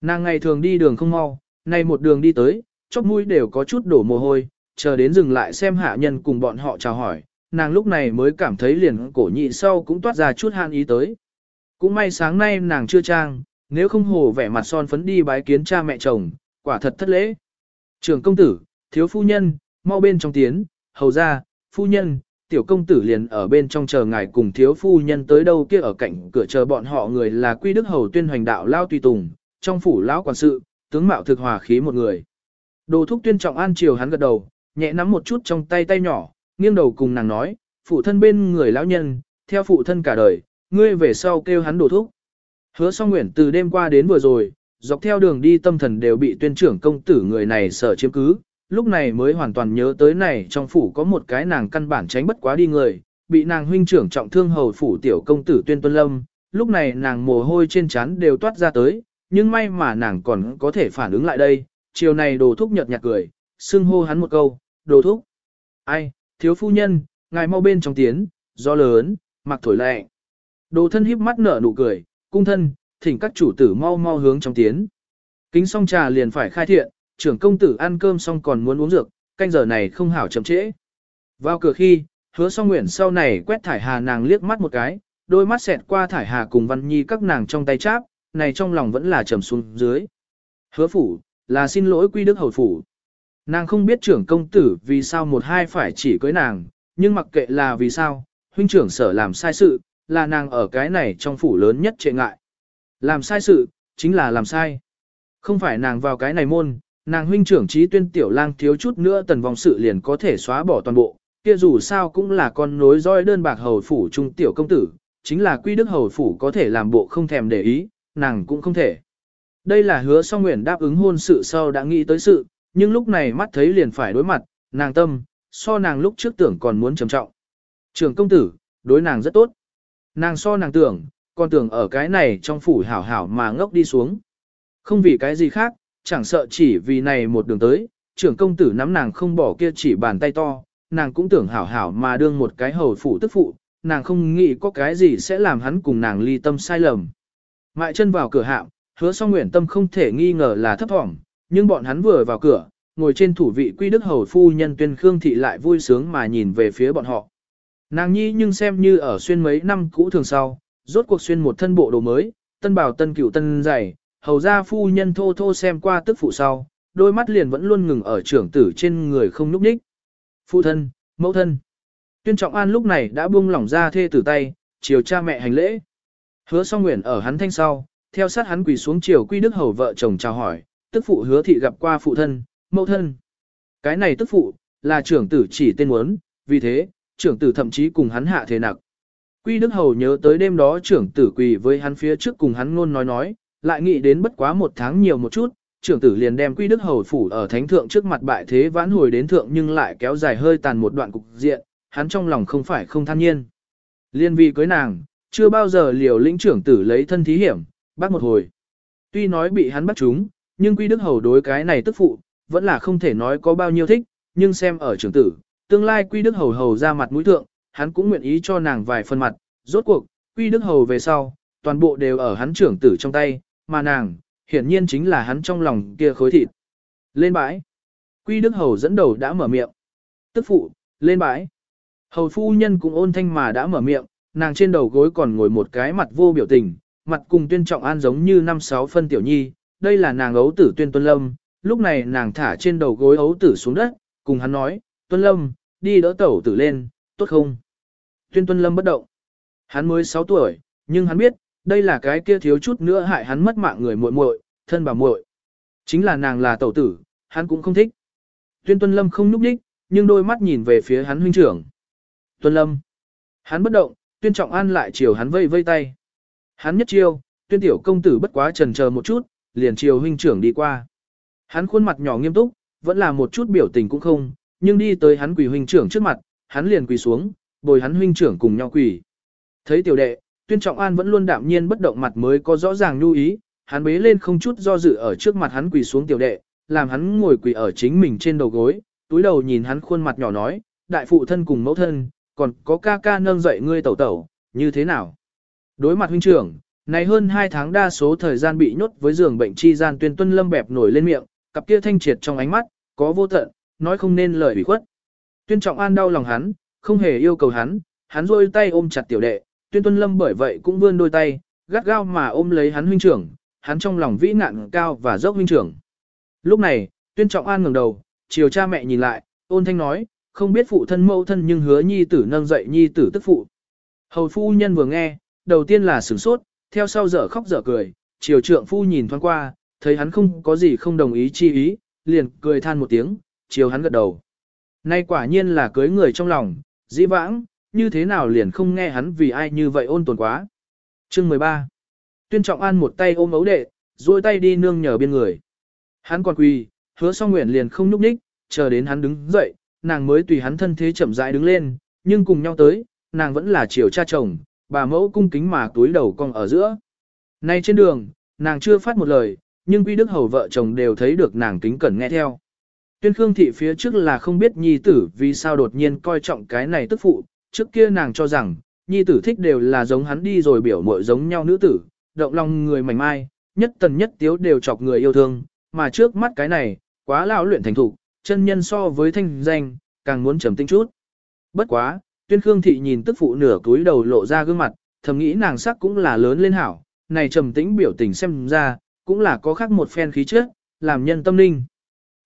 Nàng ngày thường đi đường không mau, nay một đường đi tới, chóp mũi đều có chút đổ mồ hôi, chờ đến dừng lại xem hạ nhân cùng bọn họ chào hỏi, nàng lúc này mới cảm thấy liền cổ nhị sau cũng toát ra chút han ý tới. Cũng may sáng nay nàng chưa trang, nếu không hồ vẻ mặt son phấn đi bái kiến cha mẹ chồng, quả thật thất lễ. Trường công tử, thiếu phu nhân, mau bên trong tiến, hầu ra, phu nhân, tiểu công tử liền ở bên trong chờ ngài cùng thiếu phu nhân tới đâu kia ở cạnh cửa chờ bọn họ người là quy đức hầu tuyên hoành đạo lao tùy tùng, trong phủ lão quản sự, tướng mạo thực hòa khí một người. Đồ thúc tuyên trọng an chiều hắn gật đầu, nhẹ nắm một chút trong tay tay nhỏ, nghiêng đầu cùng nàng nói, phụ thân bên người lão nhân, theo phụ thân cả đời, ngươi về sau kêu hắn đồ thúc. Hứa song nguyện từ đêm qua đến vừa rồi, dọc theo đường đi tâm thần đều bị tuyên trưởng công tử người này sở chiếm cứ, lúc này mới hoàn toàn nhớ tới này trong phủ có một cái nàng căn bản tránh bất quá đi người, bị nàng huynh trưởng trọng thương hầu phủ tiểu công tử tuyên tuân lâm, lúc này nàng mồ hôi trên trán đều toát ra tới, nhưng may mà nàng còn có thể phản ứng lại đây, chiều này đồ thúc nhợt nhạt cười, xưng hô hắn một câu, đồ thúc. Ai, thiếu phu nhân, ngài mau bên trong tiến, do lớn, mặc thổi lệ. Đồ thân híp mắt nở nụ cười, cung thân, thỉnh các chủ tử mau mau hướng trong tiến. Kính xong trà liền phải khai thiện, trưởng công tử ăn cơm xong còn muốn uống dược, canh giờ này không hảo chậm trễ. Vào cửa khi, hứa song nguyện sau này quét thải hà nàng liếc mắt một cái, đôi mắt xẹt qua thải hà cùng văn nhi các nàng trong tay cháp, này trong lòng vẫn là trầm xuống dưới. Hứa phủ, là xin lỗi quy đức hầu phủ. Nàng không biết trưởng công tử vì sao một hai phải chỉ cưới nàng, nhưng mặc kệ là vì sao, huynh trưởng sở làm sai sự, là nàng ở cái này trong phủ lớn nhất trệ ngại. Làm sai sự, chính là làm sai. Không phải nàng vào cái này môn, nàng huynh trưởng trí tuyên tiểu lang thiếu chút nữa tần vòng sự liền có thể xóa bỏ toàn bộ, kia dù sao cũng là con nối roi đơn bạc hầu phủ trung tiểu công tử, chính là quy đức hầu phủ có thể làm bộ không thèm để ý, nàng cũng không thể. Đây là hứa song nguyện đáp ứng hôn sự sau đã nghĩ tới sự, nhưng lúc này mắt thấy liền phải đối mặt, nàng tâm, so nàng lúc trước tưởng còn muốn trầm trọng. Trường công tử, đối nàng rất tốt. Nàng so nàng tưởng, còn tưởng ở cái này trong phủ hảo hảo mà ngốc đi xuống. Không vì cái gì khác, chẳng sợ chỉ vì này một đường tới, trưởng công tử nắm nàng không bỏ kia chỉ bàn tay to, nàng cũng tưởng hảo hảo mà đương một cái hầu phủ tức phụ, nàng không nghĩ có cái gì sẽ làm hắn cùng nàng ly tâm sai lầm. Mại chân vào cửa hạm, hứa song nguyện tâm không thể nghi ngờ là thấp thỏm, nhưng bọn hắn vừa vào cửa, ngồi trên thủ vị quy đức hầu phu nhân tuyên khương thị lại vui sướng mà nhìn về phía bọn họ. Nàng nhi nhưng xem như ở xuyên mấy năm cũ thường sau, rốt cuộc xuyên một thân bộ đồ mới, tân bảo tân cựu tân dày, hầu ra phu nhân thô thô xem qua tức phụ sau, đôi mắt liền vẫn luôn ngừng ở trưởng tử trên người không nhúc ních. Phụ thân, mẫu thân. Tuyên trọng an lúc này đã buông lỏng ra thê tử tay, chiều cha mẹ hành lễ. Hứa song nguyện ở hắn thanh sau, theo sát hắn quỳ xuống chiều quy đức hầu vợ chồng chào hỏi, tức phụ hứa thị gặp qua phụ thân, mẫu thân. Cái này tức phụ, là trưởng tử chỉ tên muốn, vì thế, trưởng tử thậm chí cùng hắn hạ thế nặc. Quy Đức Hầu nhớ tới đêm đó trưởng tử quỳ với hắn phía trước cùng hắn ngôn nói nói, lại nghĩ đến bất quá một tháng nhiều một chút, trưởng tử liền đem Quy Đức Hầu phủ ở thánh thượng trước mặt bại thế vãn hồi đến thượng nhưng lại kéo dài hơi tàn một đoạn cục diện, hắn trong lòng không phải không than nhiên. Liên vì cưới nàng, chưa bao giờ liều lĩnh trưởng tử lấy thân thí hiểm, bắt một hồi. Tuy nói bị hắn bắt chúng, nhưng Quy Đức Hầu đối cái này tức phụ, vẫn là không thể nói có bao nhiêu thích, nhưng xem ở trưởng tử, tương lai Quy Đức Hầu hầu ra mặt mũi thượng, hắn cũng nguyện ý cho nàng vài phần mặt, rốt cuộc, Quy Đức Hầu về sau, toàn bộ đều ở hắn trưởng tử trong tay, mà nàng, hiển nhiên chính là hắn trong lòng kia khối thịt. Lên bãi. Quy Đức Hầu dẫn đầu đã mở miệng. Tức phụ, lên bãi. Hầu phu nhân cũng ôn thanh mà đã mở miệng, nàng trên đầu gối còn ngồi một cái mặt vô biểu tình, mặt cùng tuyên trọng an giống như năm sáu phân tiểu nhi, đây là nàng ấu tử tuyên tuân lâm, lúc này nàng thả trên đầu gối ấu tử xuống đất, cùng hắn nói, tuân lâm, đi đỡ tẩu tử lên, tốt không? Tuyên tuân lâm bất động. Hắn mới 6 tuổi, nhưng hắn biết, đây là cái kia thiếu chút nữa hại hắn mất mạng người muội muội, thân bà muội. Chính là nàng là tẩu tử, hắn cũng không thích. Tuyên tuân lâm không núp đích, nhưng đôi mắt nhìn về phía hắn huynh trưởng. Tuân lâm. Hắn bất động, tuyên trọng an lại chiều hắn vây vây tay. Hắn nhất chiêu, tuyên tiểu công tử bất quá trần chờ một chút, liền chiều huynh trưởng đi qua. Hắn khuôn mặt nhỏ nghiêm túc, vẫn là một chút biểu tình cũng không, nhưng đi tới hắn quỳ huynh trưởng trước mặt, hắn liền quỳ xuống, bồi hắn huynh trưởng cùng nhau quỳ. Thấy tiểu đệ, tuyên trọng an vẫn luôn đạm nhiên bất động mặt mới có rõ ràng lưu ý, hắn bế lên không chút do dự ở trước mặt hắn quỳ xuống tiểu đệ, làm hắn ngồi quỳ ở chính mình trên đầu gối, túi đầu nhìn hắn khuôn mặt nhỏ nói, đại phụ thân cùng mẫu thân, còn có ca ca nâng dậy ngươi tẩu tẩu, như thế nào? Đối mặt huynh trưởng, này hơn 2 tháng đa số thời gian bị nhốt với giường bệnh chi gian tuyên tuân lâm bẹp nổi lên miệng, cặp kia thanh triệt trong ánh mắt, có vô tận, nói không nên lời ủy khuất. Tuyên trọng an đau lòng hắn, không hề yêu cầu hắn, hắn rôi tay ôm chặt tiểu đệ, tuyên tuân lâm bởi vậy cũng vươn đôi tay, gắt gao mà ôm lấy hắn huynh trưởng, hắn trong lòng vĩ nạn cao và dốc huynh trưởng. Lúc này, tuyên trọng an ngẩng đầu, chiều cha mẹ nhìn lại, ôn thanh nói, không biết phụ thân mẫu thân nhưng hứa nhi tử nâng dậy nhi tử tức phụ. Hầu phu nhân vừa nghe, đầu tiên là sửng sốt, theo sau dở khóc dở cười, chiều trượng phu nhìn thoáng qua, thấy hắn không có gì không đồng ý chi ý, liền cười than một tiếng, chiều hắn gật đầu. Nay quả nhiên là cưới người trong lòng, dĩ vãng, như thế nào liền không nghe hắn vì ai như vậy ôn tồn quá. Chương 13 Tuyên Trọng An một tay ôm ấu đệ, duỗi tay đi nương nhờ bên người. Hắn còn quỳ, hứa song nguyện liền không nhúc nhích, chờ đến hắn đứng dậy, nàng mới tùy hắn thân thế chậm rãi đứng lên, nhưng cùng nhau tới, nàng vẫn là chiều cha chồng, bà mẫu cung kính mà túi đầu cong ở giữa. Nay trên đường, nàng chưa phát một lời, nhưng quy đức hầu vợ chồng đều thấy được nàng kính cẩn nghe theo. Tuyên Khương thị phía trước là không biết nhi tử vì sao đột nhiên coi trọng cái này tức phụ, trước kia nàng cho rằng, nhi tử thích đều là giống hắn đi rồi biểu mội giống nhau nữ tử, động lòng người mảnh mai, nhất tần nhất tiếu đều chọc người yêu thương, mà trước mắt cái này, quá lão luyện thành thục, chân nhân so với thanh danh, càng muốn trầm tinh chút. Bất quá, tuyên khương thị nhìn tức phụ nửa túi đầu lộ ra gương mặt, thầm nghĩ nàng sắc cũng là lớn lên hảo, này trầm tĩnh biểu tình xem ra, cũng là có khác một phen khí chất, làm nhân tâm linh.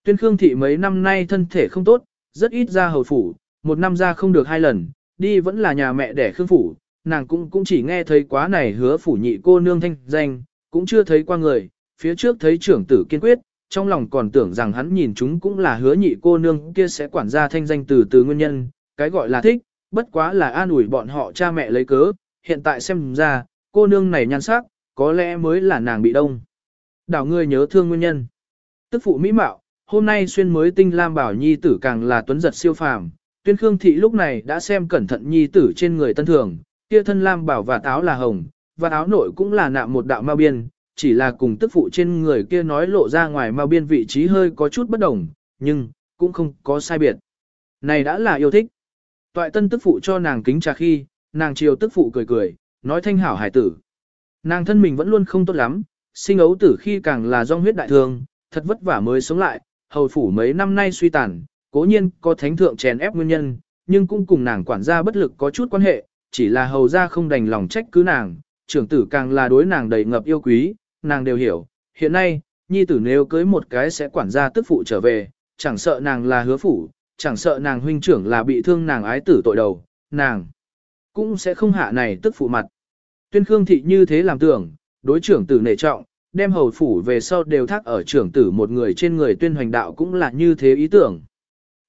Tuyên khương thị mấy năm nay thân thể không tốt, rất ít ra hầu phủ, một năm ra không được hai lần, đi vẫn là nhà mẹ đẻ khương phủ, nàng cũng cũng chỉ nghe thấy quá này hứa phủ nhị cô nương thanh danh, cũng chưa thấy qua người, phía trước thấy trưởng tử kiên quyết, trong lòng còn tưởng rằng hắn nhìn chúng cũng là hứa nhị cô nương kia sẽ quản gia thanh danh từ từ nguyên nhân, cái gọi là thích, bất quá là an ủi bọn họ cha mẹ lấy cớ, hiện tại xem ra, cô nương này nhan sắc, có lẽ mới là nàng bị đông. Đảo ngươi nhớ thương nguyên nhân. Tức phụ mỹ mạo, hôm nay xuyên mới tinh lam bảo nhi tử càng là tuấn giật siêu phàm, tuyên khương thị lúc này đã xem cẩn thận nhi tử trên người tân thường, kia thân lam bảo và táo là hồng, và áo nội cũng là nạm một đạo mao biên, chỉ là cùng tức phụ trên người kia nói lộ ra ngoài mà biên vị trí hơi có chút bất đồng, nhưng, cũng không có sai biệt. Này đã là yêu thích. Toại tân tức phụ cho nàng kính trà khi, nàng chiều tức phụ cười cười, nói thanh hảo hải tử. Nàng thân mình vẫn luôn không tốt lắm, sinh ấu tử khi càng là do huyết đại thương, thật vất vả mới sống lại, hầu phủ mấy năm nay suy tàn, cố nhiên có thánh thượng chèn ép nguyên nhân, nhưng cũng cùng nàng quản gia bất lực có chút quan hệ, chỉ là hầu gia không đành lòng trách cứ nàng, trưởng tử càng là đối nàng đầy ngập yêu quý, nàng đều hiểu, hiện nay, nhi tử nếu cưới một cái sẽ quản gia tức phụ trở về, chẳng sợ nàng là hứa phủ, chẳng sợ nàng huynh trưởng là bị thương nàng ái tử tội đầu, nàng cũng sẽ không hạ này tức phụ mặt. Tuyên Khương thị như thế làm tưởng, đối trưởng tử nể trọng, đem hầu phủ về sau đều thác ở trưởng tử một người trên người tuyên hoành đạo cũng là như thế ý tưởng.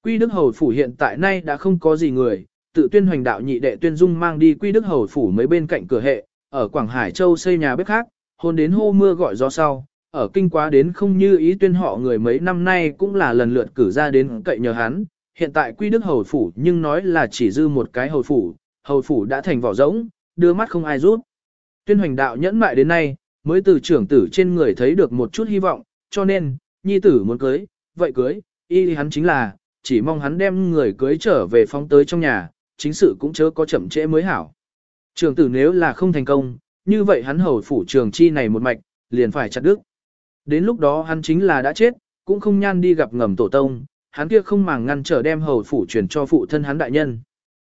Quy Đức Hầu Phủ hiện tại nay đã không có gì người, tự tuyên hoành đạo nhị đệ tuyên dung mang đi Quy Đức Hầu Phủ mấy bên cạnh cửa hệ, ở Quảng Hải Châu xây nhà bếp khác, hôn đến hô mưa gọi gió sau, ở kinh quá đến không như ý tuyên họ người mấy năm nay cũng là lần lượt cử ra đến cậy nhờ hắn, hiện tại Quy Đức Hầu Phủ nhưng nói là chỉ dư một cái Hầu Phủ, Hầu Phủ đã thành vỏ rỗng, đưa mắt không ai rút. Tuyên hoành đạo nhẫn mại đến nay, mới từ trưởng tử trên người thấy được một chút hy vọng, cho nên, nhi tử muốn cưới, vậy cưới, y hắn chính là, chỉ mong hắn đem người cưới trở về phóng tới trong nhà, chính sự cũng chớ có chậm trễ mới hảo. Trường tử nếu là không thành công, như vậy hắn hầu phủ trường chi này một mạch, liền phải chặt đứt. Đến lúc đó hắn chính là đã chết, cũng không nhan đi gặp ngầm tổ tông, hắn kia không màng ngăn trở đem hầu phủ truyền cho phụ thân hắn đại nhân.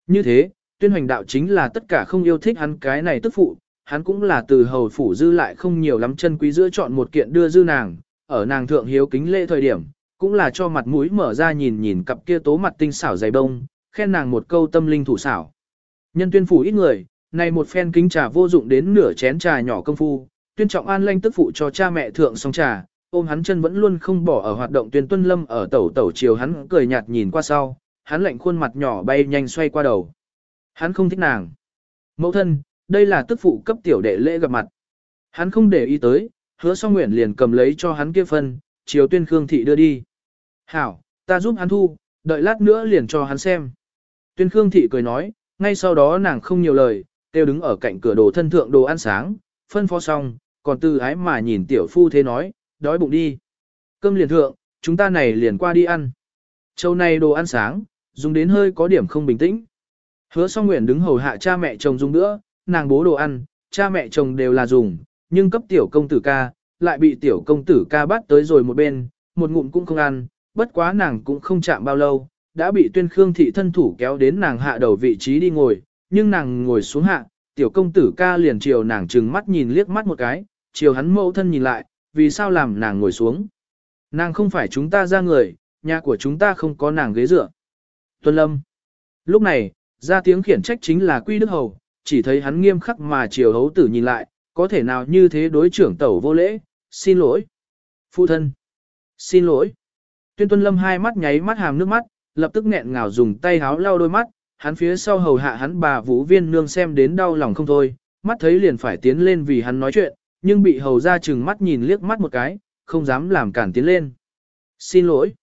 Như thế, tuyên hoành đạo chính là tất cả không yêu thích hắn cái này tức phụ, hắn cũng là từ hầu phủ dư lại không nhiều lắm chân quý giữa chọn một kiện đưa dư nàng, ở nàng thượng hiếu kính lễ thời điểm, cũng là cho mặt mũi mở ra nhìn nhìn cặp kia tố mặt tinh xảo dày bông, khen nàng một câu tâm linh thủ xảo. Nhân tuyên phủ ít người, này một phen kính trà vô dụng đến nửa chén trà nhỏ công phu, tuyên trọng an lanh tức phụ cho cha mẹ thượng xong trà, ôm hắn chân vẫn luôn không bỏ ở hoạt động tuyên tuân lâm ở tẩu tẩu chiều hắn cười nhạt nhìn qua sau, hắn lạnh khuôn mặt nhỏ bay nhanh xoay qua đầu. Hắn không thích nàng. Mẫu thân, đây là tức phụ cấp tiểu đệ lễ gặp mặt. Hắn không để ý tới, hứa song nguyện liền cầm lấy cho hắn kia phân, chiều tuyên khương thị đưa đi. Hảo, ta giúp hắn thu, đợi lát nữa liền cho hắn xem. Tuyên Khương Thị cười nói, ngay sau đó nàng không nhiều lời, tiêu đứng ở cạnh cửa đồ thân thượng đồ ăn sáng, phân phó xong, còn từ ái mà nhìn tiểu phu thế nói, đói bụng đi. Cơm liền thượng, chúng ta này liền qua đi ăn. Châu này đồ ăn sáng, dùng đến hơi có điểm không bình tĩnh. Hứa song nguyện đứng hầu hạ cha mẹ chồng dùng nữa, nàng bố đồ ăn, cha mẹ chồng đều là dùng, nhưng cấp tiểu công tử ca, lại bị tiểu công tử ca bắt tới rồi một bên, một ngụm cũng không ăn, bất quá nàng cũng không chạm bao lâu, đã bị tuyên khương thị thân thủ kéo đến nàng hạ đầu vị trí đi ngồi, nhưng nàng ngồi xuống hạ, tiểu công tử ca liền chiều nàng trừng mắt nhìn liếc mắt một cái, chiều hắn mẫu thân nhìn lại, vì sao làm nàng ngồi xuống. Nàng không phải chúng ta ra người, nhà của chúng ta không có nàng ghế dựa. Tuân Lâm. Lúc này, ra tiếng khiển trách chính là Quy Đức Hầu, chỉ thấy hắn nghiêm khắc mà chiều hấu tử nhìn lại, có thể nào như thế đối trưởng tẩu vô lễ, xin lỗi. Phụ thân. Xin lỗi. Tuyên tuân lâm hai mắt nháy mắt hàm nước mắt, lập tức nghẹn ngào dùng tay háo lau đôi mắt, hắn phía sau hầu hạ hắn bà vũ viên nương xem đến đau lòng không thôi, mắt thấy liền phải tiến lên vì hắn nói chuyện, nhưng bị hầu ra chừng mắt nhìn liếc mắt một cái, không dám làm cản tiến lên. Xin lỗi.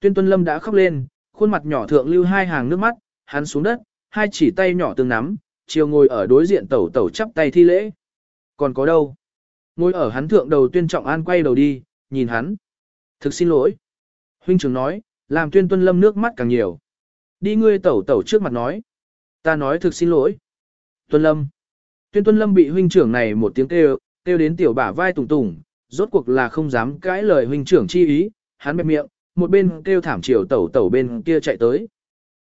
Tuyên tuân lâm đã khóc lên, khuôn mặt nhỏ thượng lưu hai hàng nước mắt, hắn xuống đất, hai chỉ tay nhỏ tương nắm, chiều ngồi ở đối diện tẩu tẩu chắp tay thi lễ. Còn có đâu? Ngồi ở hắn thượng đầu tuyên trọng an quay đầu đi, nhìn hắn. Thực xin lỗi. Huynh trưởng nói, làm tuyên tuân lâm nước mắt càng nhiều. Đi ngươi tẩu tẩu trước mặt nói. Ta nói thực xin lỗi. Tuân lâm. Tuyên tuân lâm bị huynh trưởng này một tiếng kêu, kêu đến tiểu bả vai tùng tùng, rốt cuộc là không dám cãi lời huynh trưởng chi ý, hắn bẹp miệng, một bên kêu thảm chiều tẩu tẩu bên kia chạy tới.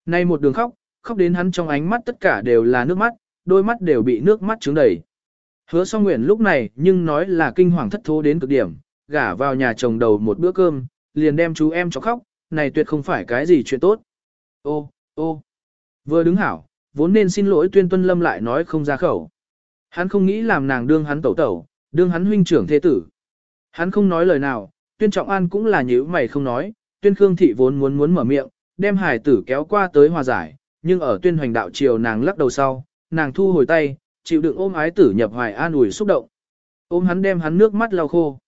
Nay một đường khóc, khóc đến hắn trong ánh mắt tất cả đều là nước mắt, đôi mắt đều bị nước mắt trướng đầy. Hứa song nguyện lúc này nhưng nói là kinh hoàng thất thố đến cực điểm, gả vào nhà chồng đầu một bữa cơm, liền đem chú em cho khóc, này tuyệt không phải cái gì chuyện tốt. Ô, ô, vừa đứng hảo, vốn nên xin lỗi tuyên tuân lâm lại nói không ra khẩu. Hắn không nghĩ làm nàng đương hắn tẩu tẩu, đương hắn huynh trưởng thế tử. Hắn không nói lời nào, tuyên trọng an cũng là nhữ mày không nói, tuyên khương thị vốn muốn muốn mở miệng, đem hải tử kéo qua tới hòa giải, nhưng ở tuyên hoành đạo chiều nàng lắc đầu sau, nàng thu hồi tay, chịu đựng ôm ái tử nhập hoài an ủi xúc động. Ôm hắn đem hắn nước mắt lau khô.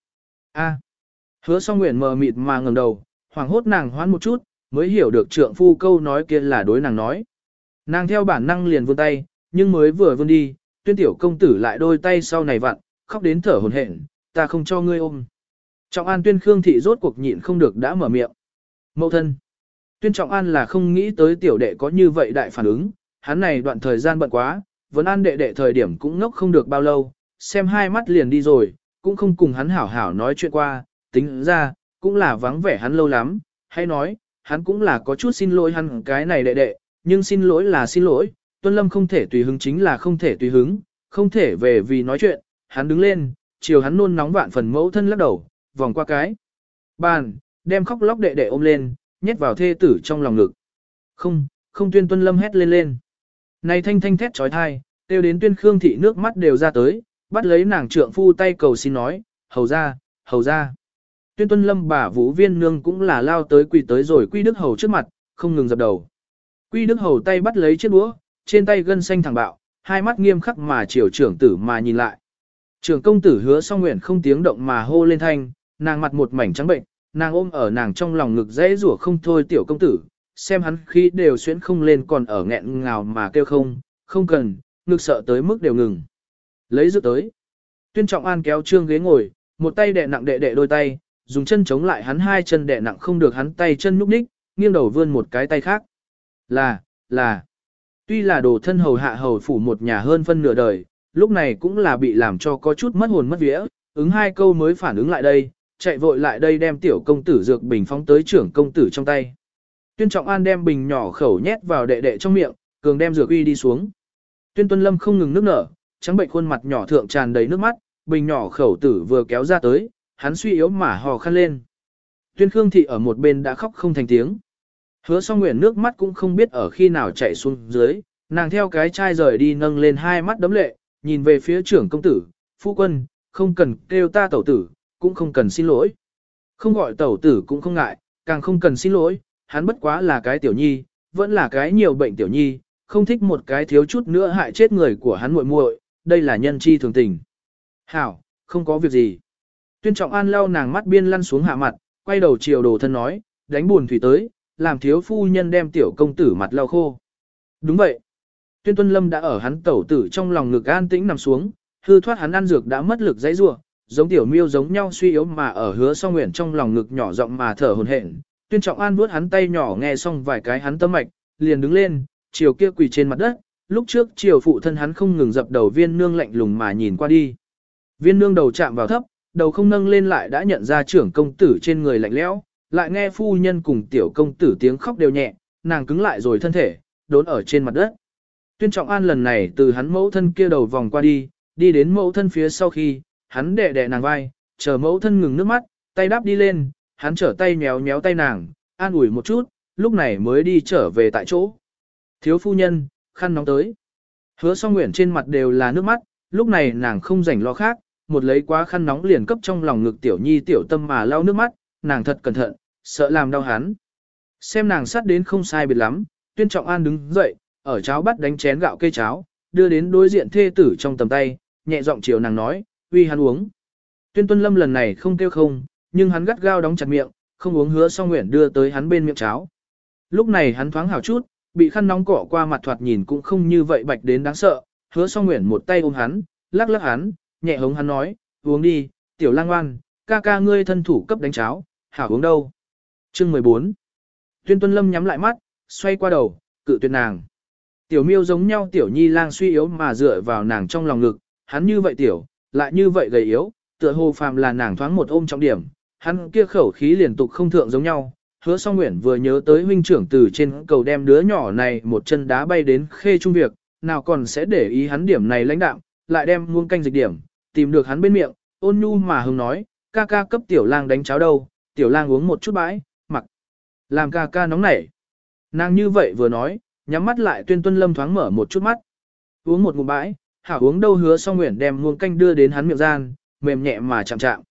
A. Hứa song nguyện mờ mịt mà ngẩng đầu, hoảng hốt nàng hoán một chút, mới hiểu được trượng phu câu nói kia là đối nàng nói. Nàng theo bản năng liền vươn tay, nhưng mới vừa vươn đi, tuyên tiểu công tử lại đôi tay sau này vặn, khóc đến thở hổn hển, ta không cho ngươi ôm. Trọng An tuyên Khương thị rốt cuộc nhịn không được đã mở miệng. Mậu thân. Tuyên Trọng An là không nghĩ tới tiểu đệ có như vậy đại phản ứng, hắn này đoạn thời gian bận quá, vẫn an đệ đệ thời điểm cũng ngốc không được bao lâu, xem hai mắt liền đi rồi, cũng không cùng hắn hảo hảo nói chuyện qua, tính ra, cũng là vắng vẻ hắn lâu lắm, hay nói, hắn cũng là có chút xin lỗi hắn cái này đệ đệ, nhưng xin lỗi là xin lỗi, Tuân Lâm không thể tùy hứng chính là không thể tùy hứng, không thể về vì nói chuyện, hắn đứng lên, chiều hắn nôn nóng vạn phần mẫu thân lắc đầu, vòng qua cái bàn, đem khóc lóc đệ đệ ôm lên, nhét vào thê tử trong lòng ngực. Không, không tuyên Tuân Lâm hét lên lên. Này thanh thanh thét trói thai, tiêu đến tuyên khương thị nước mắt đều ra tới, bắt lấy nàng trượng phu tay cầu xin nói, hầu ra, hầu ra. Tuyên tuân lâm bà vũ viên nương cũng là lao tới quỳ tới rồi quy đức hầu trước mặt, không ngừng dập đầu. Quy đức hầu tay bắt lấy chiếc đũa, trên tay gân xanh thẳng bạo, hai mắt nghiêm khắc mà chiều trưởng tử mà nhìn lại. Trưởng công tử hứa song nguyện không tiếng động mà hô lên thanh, nàng mặt một mảnh trắng bệnh, nàng ôm ở nàng trong lòng ngực dễ rủa không thôi tiểu công tử, xem hắn khi đều xuyến không lên còn ở nghẹn ngào mà kêu không, không cần, ngực sợ tới mức đều ngừng. Lấy rượu tới. Tuyên trọng an kéo trương ghế ngồi, một tay đè nặng đệ đệ đôi tay, dùng chân chống lại hắn hai chân đè nặng không được hắn tay chân nhúc nhích, nghiêng đầu vươn một cái tay khác. Là, là. Tuy là đồ thân hầu hạ hầu phủ một nhà hơn phân nửa đời, lúc này cũng là bị làm cho có chút mất hồn mất vía, ứng hai câu mới phản ứng lại đây, chạy vội lại đây đem tiểu công tử dược bình phóng tới trưởng công tử trong tay. Tuyên Trọng An đem bình nhỏ khẩu nhét vào đệ đệ trong miệng, cường đem dược uy đi xuống. Tuyên Tuân Lâm không ngừng nước nở, trắng bệnh khuôn mặt nhỏ thượng tràn đầy nước mắt, bình nhỏ khẩu tử vừa kéo ra tới, hắn suy yếu mà hò khăn lên. Tuyên Khương Thị ở một bên đã khóc không thành tiếng. Hứa song nguyện nước mắt cũng không biết ở khi nào chạy xuống dưới, nàng theo cái chai rời đi nâng lên hai mắt đấm lệ, nhìn về phía trưởng công tử, phu quân, không cần kêu ta tẩu tử, cũng không cần xin lỗi. Không gọi tẩu tử cũng không ngại, càng không cần xin lỗi, hắn bất quá là cái tiểu nhi, vẫn là cái nhiều bệnh tiểu nhi, không thích một cái thiếu chút nữa hại chết người của hắn muội muội, đây là nhân chi thường tình. Hảo, không có việc gì. Tuyên trọng an lau nàng mắt biên lăn xuống hạ mặt, quay đầu chiều đồ thân nói, đánh buồn thủy tới, làm thiếu phu nhân đem tiểu công tử mặt lau khô. Đúng vậy. Tuyên tuân lâm đã ở hắn tẩu tử trong lòng ngực an tĩnh nằm xuống, hư thoát hắn ăn dược đã mất lực dãy rủa, giống tiểu miêu giống nhau suy yếu mà ở hứa song nguyện trong lòng ngực nhỏ giọng mà thở hồn hển. Tuyên trọng an vuốt hắn tay nhỏ nghe xong vài cái hắn tâm mạch, liền đứng lên, chiều kia quỳ trên mặt đất, lúc trước chiều phụ thân hắn không ngừng dập đầu viên nương lạnh lùng mà nhìn qua đi. Viên nương đầu chạm vào thấp, đầu không nâng lên lại đã nhận ra trưởng công tử trên người lạnh lẽo, lại nghe phu nhân cùng tiểu công tử tiếng khóc đều nhẹ, nàng cứng lại rồi thân thể, đốn ở trên mặt đất. Tuyên trọng an lần này từ hắn mẫu thân kia đầu vòng qua đi, đi đến mẫu thân phía sau khi, hắn đè đè nàng vai, chờ mẫu thân ngừng nước mắt, tay đáp đi lên, hắn trở tay nhéo nhéo tay nàng, an ủi một chút, lúc này mới đi trở về tại chỗ. Thiếu phu nhân, khăn nóng tới. Hứa song nguyện trên mặt đều là nước mắt, lúc này nàng không rảnh lo khác, một lấy quá khăn nóng liền cấp trong lòng ngực tiểu nhi tiểu tâm mà lau nước mắt, nàng thật cẩn thận, sợ làm đau hắn. Xem nàng sát đến không sai biệt lắm, tuyên trọng an đứng dậy, ở cháo bắt đánh chén gạo cây cháo, đưa đến đối diện thê tử trong tầm tay, nhẹ giọng chiều nàng nói, uy hắn uống. Tuyên tuân lâm lần này không kêu không, nhưng hắn gắt gao đóng chặt miệng, không uống hứa song nguyện đưa tới hắn bên miệng cháo. Lúc này hắn thoáng hào chút, bị khăn nóng cỏ qua mặt thoạt nhìn cũng không như vậy bạch đến đáng sợ, hứa song nguyện một tay ôm hắn, lắc lắc hắn, nhẹ hống hắn nói, uống đi, tiểu lang ngoan, ca ca ngươi thân thủ cấp đánh cháo, hảo uống đâu. Chương 14 Tuyên tuân lâm nhắm lại mắt, xoay qua đầu, cự tuyệt nàng. Tiểu miêu giống nhau tiểu nhi lang suy yếu mà dựa vào nàng trong lòng ngực, hắn như vậy tiểu, lại như vậy gầy yếu, tựa hồ phàm là nàng thoáng một ôm trọng điểm, hắn kia khẩu khí liên tục không thượng giống nhau. Hứa song nguyện vừa nhớ tới huynh trưởng từ trên cầu đem đứa nhỏ này một chân đá bay đến khê trung việc, nào còn sẽ để ý hắn điểm này lãnh đạm, lại đem muôn canh dịch điểm, tìm được hắn bên miệng, ôn nhu mà hứng nói, ca ca cấp tiểu lang đánh cháo đâu, tiểu lang uống một chút bãi, mặc, làm ca ca nóng nảy. Nàng như vậy vừa nói, nhắm mắt lại tuyên tuân lâm thoáng mở một chút mắt. Uống một ngụm bãi, hảo uống đâu hứa song nguyện đem muông canh đưa đến hắn miệng gian, mềm nhẹ mà chạm chạm.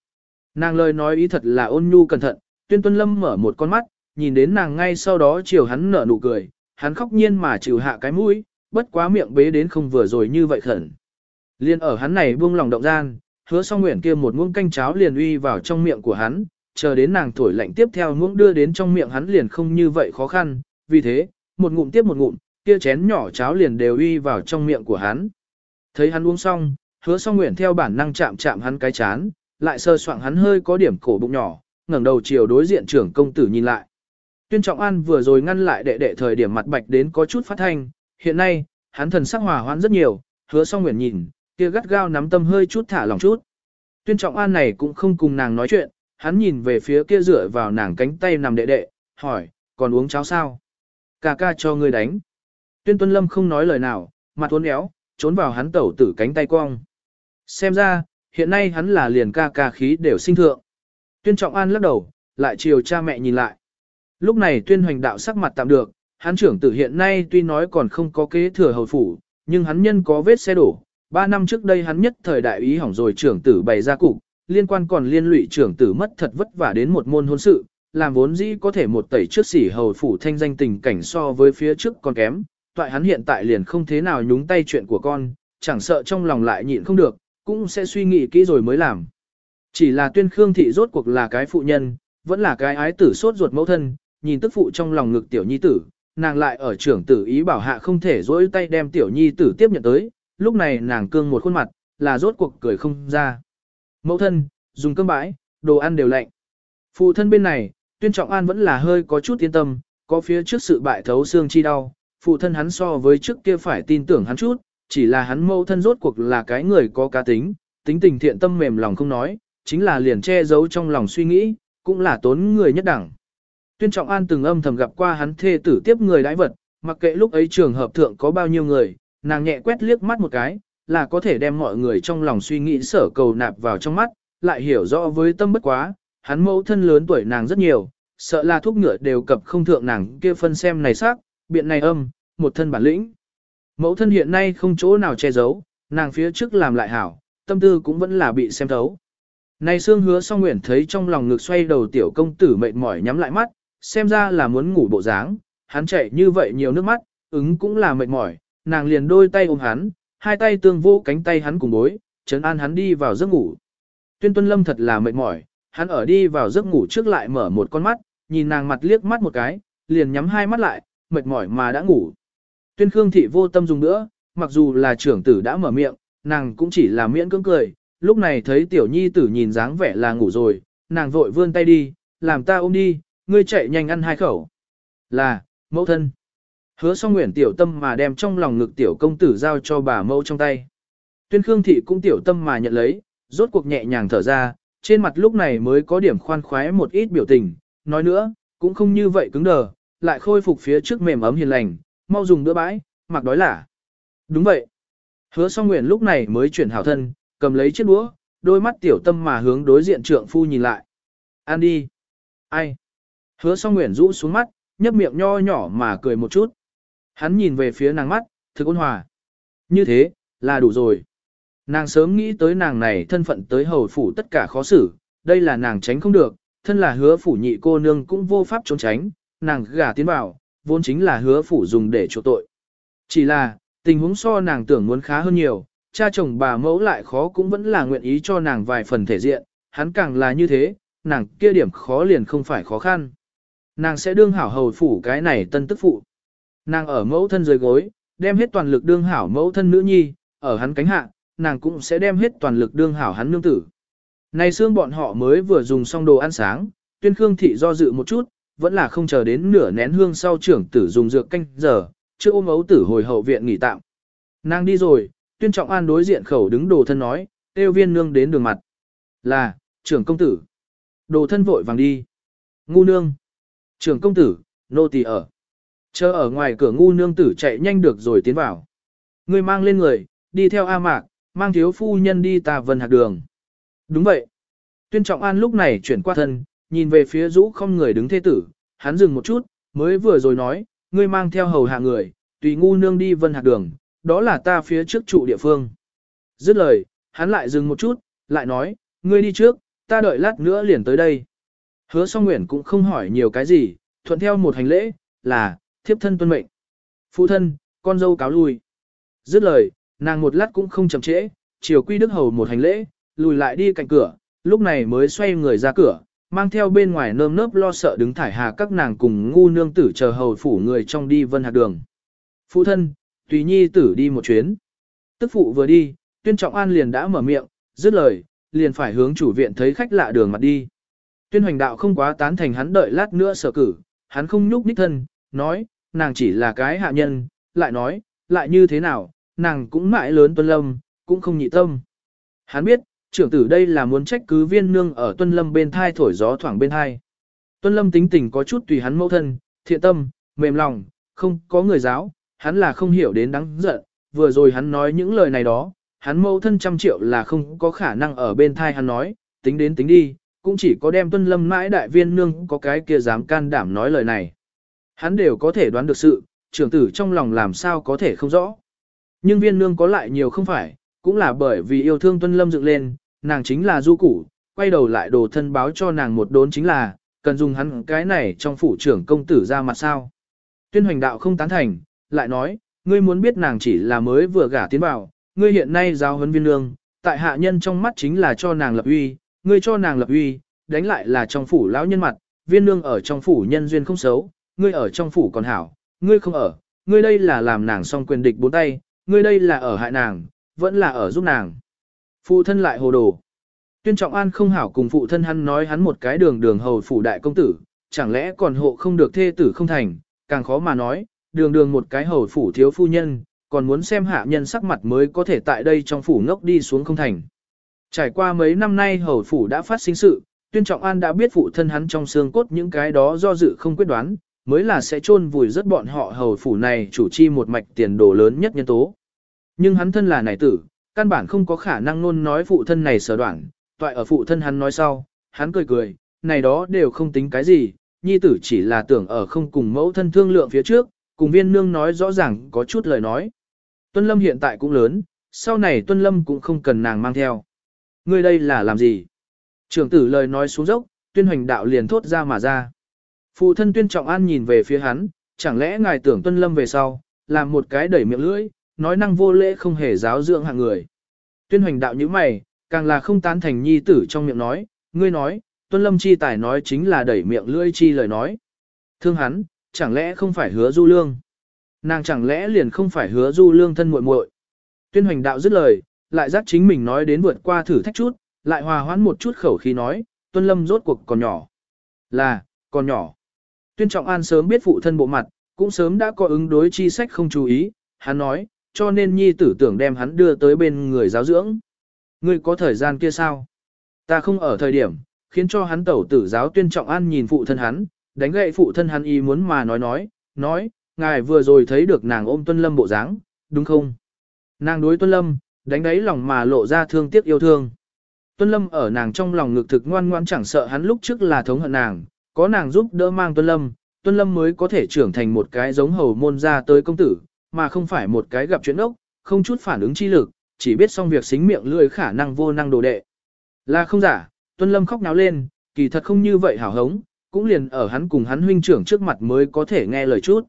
Nàng lời nói ý thật là ôn nhu cẩn thận, tuyên tuân lâm mở một con mắt, nhìn đến nàng ngay sau đó chiều hắn nở nụ cười, hắn khóc nhiên mà chịu hạ cái mũi, bất quá miệng bế đến không vừa rồi như vậy khẩn. Liên ở hắn này buông lòng động gian, hứa song nguyện kia một muỗng canh cháo liền uy vào trong miệng của hắn, chờ đến nàng thổi lạnh tiếp theo muỗng đưa đến trong miệng hắn liền không như vậy khó khăn, vì thế, một ngụm tiếp một ngụm, kia chén nhỏ cháo liền đều uy vào trong miệng của hắn. Thấy hắn uống xong, hứa song nguyện theo bản năng chạm chạm hắn cái chán, lại sơ soạn hắn hơi có điểm cổ bụng nhỏ, ngẩng đầu chiều đối diện trưởng công tử nhìn lại. Tuyên Trọng An vừa rồi ngăn lại đệ đệ thời điểm mặt bạch đến có chút phát thanh, hiện nay, hắn thần sắc hòa hoãn rất nhiều, hứa song nguyện nhìn, kia gắt gao nắm tâm hơi chút thả lòng chút. Tuyên Trọng An này cũng không cùng nàng nói chuyện, hắn nhìn về phía kia dựa vào nàng cánh tay nằm đệ đệ, hỏi, còn uống cháo sao? Ca ca cho ngươi đánh. Tuyên Tuân Lâm không nói lời nào, mặt uốn éo, trốn vào hắn tẩu tử cánh tay cong. Xem ra, hiện nay hắn là liền ca ca khí đều sinh thượng. Tuyên Trọng An lắc đầu, lại chiều cha mẹ nhìn lại. Lúc này Tuyên Hoành đạo sắc mặt tạm được, hắn trưởng tử hiện nay tuy nói còn không có kế thừa hầu phủ, nhưng hắn nhân có vết xe đổ. Ba năm trước đây hắn nhất thời đại ý hỏng rồi trưởng tử bày ra cục, liên quan còn liên lụy trưởng tử mất thật vất vả đến một môn hôn sự, làm vốn dĩ có thể một tẩy trước sỉ hầu phủ thanh danh tình cảnh so với phía trước còn kém, toại hắn hiện tại liền không thế nào nhúng tay chuyện của con, chẳng sợ trong lòng lại nhịn không được, cũng sẽ suy nghĩ kỹ rồi mới làm. Chỉ là tuyên khương thị rốt cuộc là cái phụ nhân, vẫn là cái ái tử sốt ruột mẫu thân, nhìn tức phụ trong lòng ngực tiểu nhi tử, nàng lại ở trưởng tử ý bảo hạ không thể dỗi tay đem tiểu nhi tử tiếp nhận tới, lúc này nàng cương một khuôn mặt, là rốt cuộc cười không ra. Mẫu thân, dùng cơm bãi, đồ ăn đều lạnh. Phụ thân bên này, tuyên trọng an vẫn là hơi có chút yên tâm, có phía trước sự bại thấu xương chi đau, phụ thân hắn so với trước kia phải tin tưởng hắn chút, chỉ là hắn mẫu thân rốt cuộc là cái người có cá tính, tính tình thiện tâm mềm lòng không nói, chính là liền che giấu trong lòng suy nghĩ, cũng là tốn người nhất đẳng. Tuyên Trọng An từng âm thầm gặp qua hắn thê tử tiếp người đãi vật, mặc kệ lúc ấy trường hợp thượng có bao nhiêu người, nàng nhẹ quét liếc mắt một cái, là có thể đem mọi người trong lòng suy nghĩ sở cầu nạp vào trong mắt, lại hiểu rõ với tâm bất quá, hắn mẫu thân lớn tuổi nàng rất nhiều, sợ là thuốc ngựa đều cập không thượng nàng kia phân xem này sắc, biện này âm, một thân bản lĩnh. Mẫu thân hiện nay không chỗ nào che giấu, nàng phía trước làm lại hảo, tâm tư cũng vẫn là bị xem thấu. Này xương hứa song nguyện thấy trong lòng ngực xoay đầu tiểu công tử mệt mỏi nhắm lại mắt, xem ra là muốn ngủ bộ dáng, hắn chạy như vậy nhiều nước mắt, ứng cũng là mệt mỏi, nàng liền đôi tay ôm hắn, hai tay tương vô cánh tay hắn cùng bối, trấn an hắn đi vào giấc ngủ. Tuyên tuân lâm thật là mệt mỏi, hắn ở đi vào giấc ngủ trước lại mở một con mắt, nhìn nàng mặt liếc mắt một cái, liền nhắm hai mắt lại, mệt mỏi mà đã ngủ. Tuyên Khương thị vô tâm dùng nữa, mặc dù là trưởng tử đã mở miệng, nàng cũng chỉ là miễn cưỡng cười, lúc này thấy tiểu nhi tử nhìn dáng vẻ là ngủ rồi, nàng vội vươn tay đi, làm ta ôm đi, ngươi chạy nhanh ăn hai khẩu. Là, mẫu thân. Hứa song nguyện tiểu tâm mà đem trong lòng ngực tiểu công tử giao cho bà mẫu trong tay. Tuyên Khương thị cũng tiểu tâm mà nhận lấy, rốt cuộc nhẹ nhàng thở ra, trên mặt lúc này mới có điểm khoan khoái một ít biểu tình, nói nữa, cũng không như vậy cứng đờ, lại khôi phục phía trước mềm ấm hiền lành, mau dùng bữa bãi, mặc đói lả. Đúng vậy. Hứa song nguyện lúc này mới chuyển hảo thân, cầm lấy chiếc đũa, đôi mắt tiểu tâm mà hướng đối diện trượng phu nhìn lại. an đi. Ai? Hứa song nguyện rũ xuống mắt, nhấp miệng nho nhỏ mà cười một chút. Hắn nhìn về phía nàng mắt, thực ôn hòa. Như thế, là đủ rồi. Nàng sớm nghĩ tới nàng này thân phận tới hầu phủ tất cả khó xử, đây là nàng tránh không được, thân là hứa phủ nhị cô nương cũng vô pháp trốn tránh, nàng gả tiến vào, vốn chính là hứa phủ dùng để chỗ tội. Chỉ là, tình huống so nàng tưởng muốn khá hơn nhiều, cha chồng bà mẫu lại khó cũng vẫn là nguyện ý cho nàng vài phần thể diện, hắn càng là như thế, nàng kia điểm khó liền không phải khó khăn. Nàng sẽ đương hảo hầu phủ cái này tân tức phụ. Nàng ở mẫu thân dưới gối, đem hết toàn lực đương hảo mẫu thân nữ nhi, ở hắn cánh hạ, nàng cũng sẽ đem hết toàn lực đương hảo hắn nương tử. Này xương bọn họ mới vừa dùng xong đồ ăn sáng, tuyên khương thị do dự một chút, vẫn là không chờ đến nửa nén hương sau trưởng tử dùng dược canh giờ, chưa ôm ấu tử hồi hậu viện nghỉ tạm. Nàng đi rồi, tuyên trọng an đối diện khẩu đứng đồ thân nói, tiêu viên nương đến đường mặt. Là, trưởng công tử. Đồ thân vội vàng đi. Ngu nương. Trưởng công tử, nô tỳ ở. Chờ ở ngoài cửa ngu nương tử chạy nhanh được rồi tiến vào. Người mang lên người, đi theo A Mạc, mang thiếu phu nhân đi tà vân hạt đường. Đúng vậy. Tuyên Trọng An lúc này chuyển qua thân, nhìn về phía rũ không người đứng thế tử, hắn dừng một chút, mới vừa rồi nói, ngươi mang theo hầu hạ người, tùy ngu nương đi vân hạt đường, đó là ta phía trước trụ địa phương. Dứt lời, hắn lại dừng một chút, lại nói, ngươi đi trước, ta đợi lát nữa liền tới đây. Hứa song nguyện cũng không hỏi nhiều cái gì, thuận theo một hành lễ, là, thiếp thân tuân mệnh. Phụ thân, con dâu cáo lui. Dứt lời, nàng một lát cũng không chậm trễ, chiều quy đức hầu một hành lễ, lùi lại đi cạnh cửa, lúc này mới xoay người ra cửa, mang theo bên ngoài nơm nớp lo sợ đứng thải hà các nàng cùng ngu nương tử chờ hầu phủ người trong đi vân hạt đường. Phụ thân, tùy nhi tử đi một chuyến. Tức phụ vừa đi, tuyên trọng an liền đã mở miệng, dứt lời, liền phải hướng chủ viện thấy khách lạ đường mặt đi. Tuyên hoành đạo không quá tán thành hắn đợi lát nữa sở cử, hắn không nhúc nhích thân, nói, nàng chỉ là cái hạ nhân, lại nói, lại như thế nào, nàng cũng mãi lớn tuân lâm, cũng không nhị tâm. Hắn biết, trưởng tử đây là muốn trách cứ viên nương ở tuân lâm bên thai thổi gió thoảng bên thai. Tuân lâm tính tình có chút tùy hắn mẫu thân, thiện tâm, mềm lòng, không có người giáo, hắn là không hiểu đến đáng giận, vừa rồi hắn nói những lời này đó, hắn mẫu thân trăm triệu là không có khả năng ở bên thai hắn nói, tính đến tính đi, cũng chỉ có đem tuân lâm mãi đại viên nương có cái kia dám can đảm nói lời này. Hắn đều có thể đoán được sự, trưởng tử trong lòng làm sao có thể không rõ. Nhưng viên nương có lại nhiều không phải, cũng là bởi vì yêu thương tuân lâm dựng lên, nàng chính là du củ, quay đầu lại đồ thân báo cho nàng một đốn chính là, cần dùng hắn cái này trong phủ trưởng công tử ra mặt sao. Tuyên hoành đạo không tán thành, lại nói, ngươi muốn biết nàng chỉ là mới vừa gả tiến vào, ngươi hiện nay giáo huấn viên nương, tại hạ nhân trong mắt chính là cho nàng lập uy, ngươi cho nàng lập uy, đánh lại là trong phủ lão nhân mặt, viên nương ở trong phủ nhân duyên không xấu, ngươi ở trong phủ còn hảo, ngươi không ở, ngươi đây là làm nàng song quyền địch bốn tay, ngươi đây là ở hại nàng, vẫn là ở giúp nàng. Phụ thân lại hồ đồ. Tuyên trọng an không hảo cùng phụ thân hắn nói hắn một cái đường đường hầu phủ đại công tử, chẳng lẽ còn hộ không được thê tử không thành, càng khó mà nói, đường đường một cái hầu phủ thiếu phu nhân, còn muốn xem hạ nhân sắc mặt mới có thể tại đây trong phủ ngốc đi xuống không thành. Trải qua mấy năm nay hầu phủ đã phát sinh sự, tuyên trọng an đã biết phụ thân hắn trong xương cốt những cái đó do dự không quyết đoán, mới là sẽ chôn vùi rất bọn họ hầu phủ này chủ chi một mạch tiền đồ lớn nhất nhân tố. Nhưng hắn thân là nải tử, căn bản không có khả năng luôn nói phụ thân này sở đoạn, toại ở phụ thân hắn nói sau, hắn cười cười, này đó đều không tính cái gì, nhi tử chỉ là tưởng ở không cùng mẫu thân thương lượng phía trước, cùng viên nương nói rõ ràng có chút lời nói. Tuân Lâm hiện tại cũng lớn, sau này Tuân Lâm cũng không cần nàng mang theo. Ngươi đây là làm gì? Trưởng tử lời nói xuống dốc, tuyên hoành đạo liền thốt ra mà ra. Phụ thân tuyên trọng an nhìn về phía hắn, chẳng lẽ ngài tưởng Tuân Lâm về sau, làm một cái đẩy miệng lưỡi, nói năng vô lễ không hề giáo dưỡng hạng người. Tuyên hoành đạo như mày, càng là không tán thành nhi tử trong miệng nói, ngươi nói, Tuân Lâm chi tài nói chính là đẩy miệng lưỡi chi lời nói. Thương hắn, chẳng lẽ không phải hứa du lương? Nàng chẳng lẽ liền không phải hứa du lương thân muội muội? Tuyên hoành đạo dứt lời, lại dắt chính mình nói đến vượt qua thử thách chút, lại hòa hoãn một chút khẩu khí nói, Tuân Lâm rốt cuộc còn nhỏ. Là, còn nhỏ. Tuyên Trọng An sớm biết phụ thân bộ mặt, cũng sớm đã có ứng đối chi sách không chú ý, hắn nói, cho nên nhi tử tưởng đem hắn đưa tới bên người giáo dưỡng. Ngươi có thời gian kia sao? Ta không ở thời điểm, khiến cho hắn tẩu tử giáo tuyên trọng an nhìn phụ thân hắn, đánh gậy phụ thân hắn ý muốn mà nói nói, nói, ngài vừa rồi thấy được nàng ôm tuân lâm bộ dáng, đúng không? Nàng đối tuân lâm, đánh đáy lòng mà lộ ra thương tiếc yêu thương. Tuân lâm ở nàng trong lòng ngực thực ngoan ngoan chẳng sợ hắn lúc trước là thống hận nàng, có nàng giúp đỡ mang tuân lâm, tuân lâm mới có thể trưởng thành một cái giống hầu môn ra tới công tử, mà không phải một cái gặp chuyện ốc, không chút phản ứng chi lực, chỉ biết xong việc xính miệng lưỡi khả năng vô năng đồ đệ. Là không giả, Tuân Lâm khóc náo lên, kỳ thật không như vậy hảo hống, cũng liền ở hắn cùng hắn huynh trưởng trước mặt mới có thể nghe lời chút.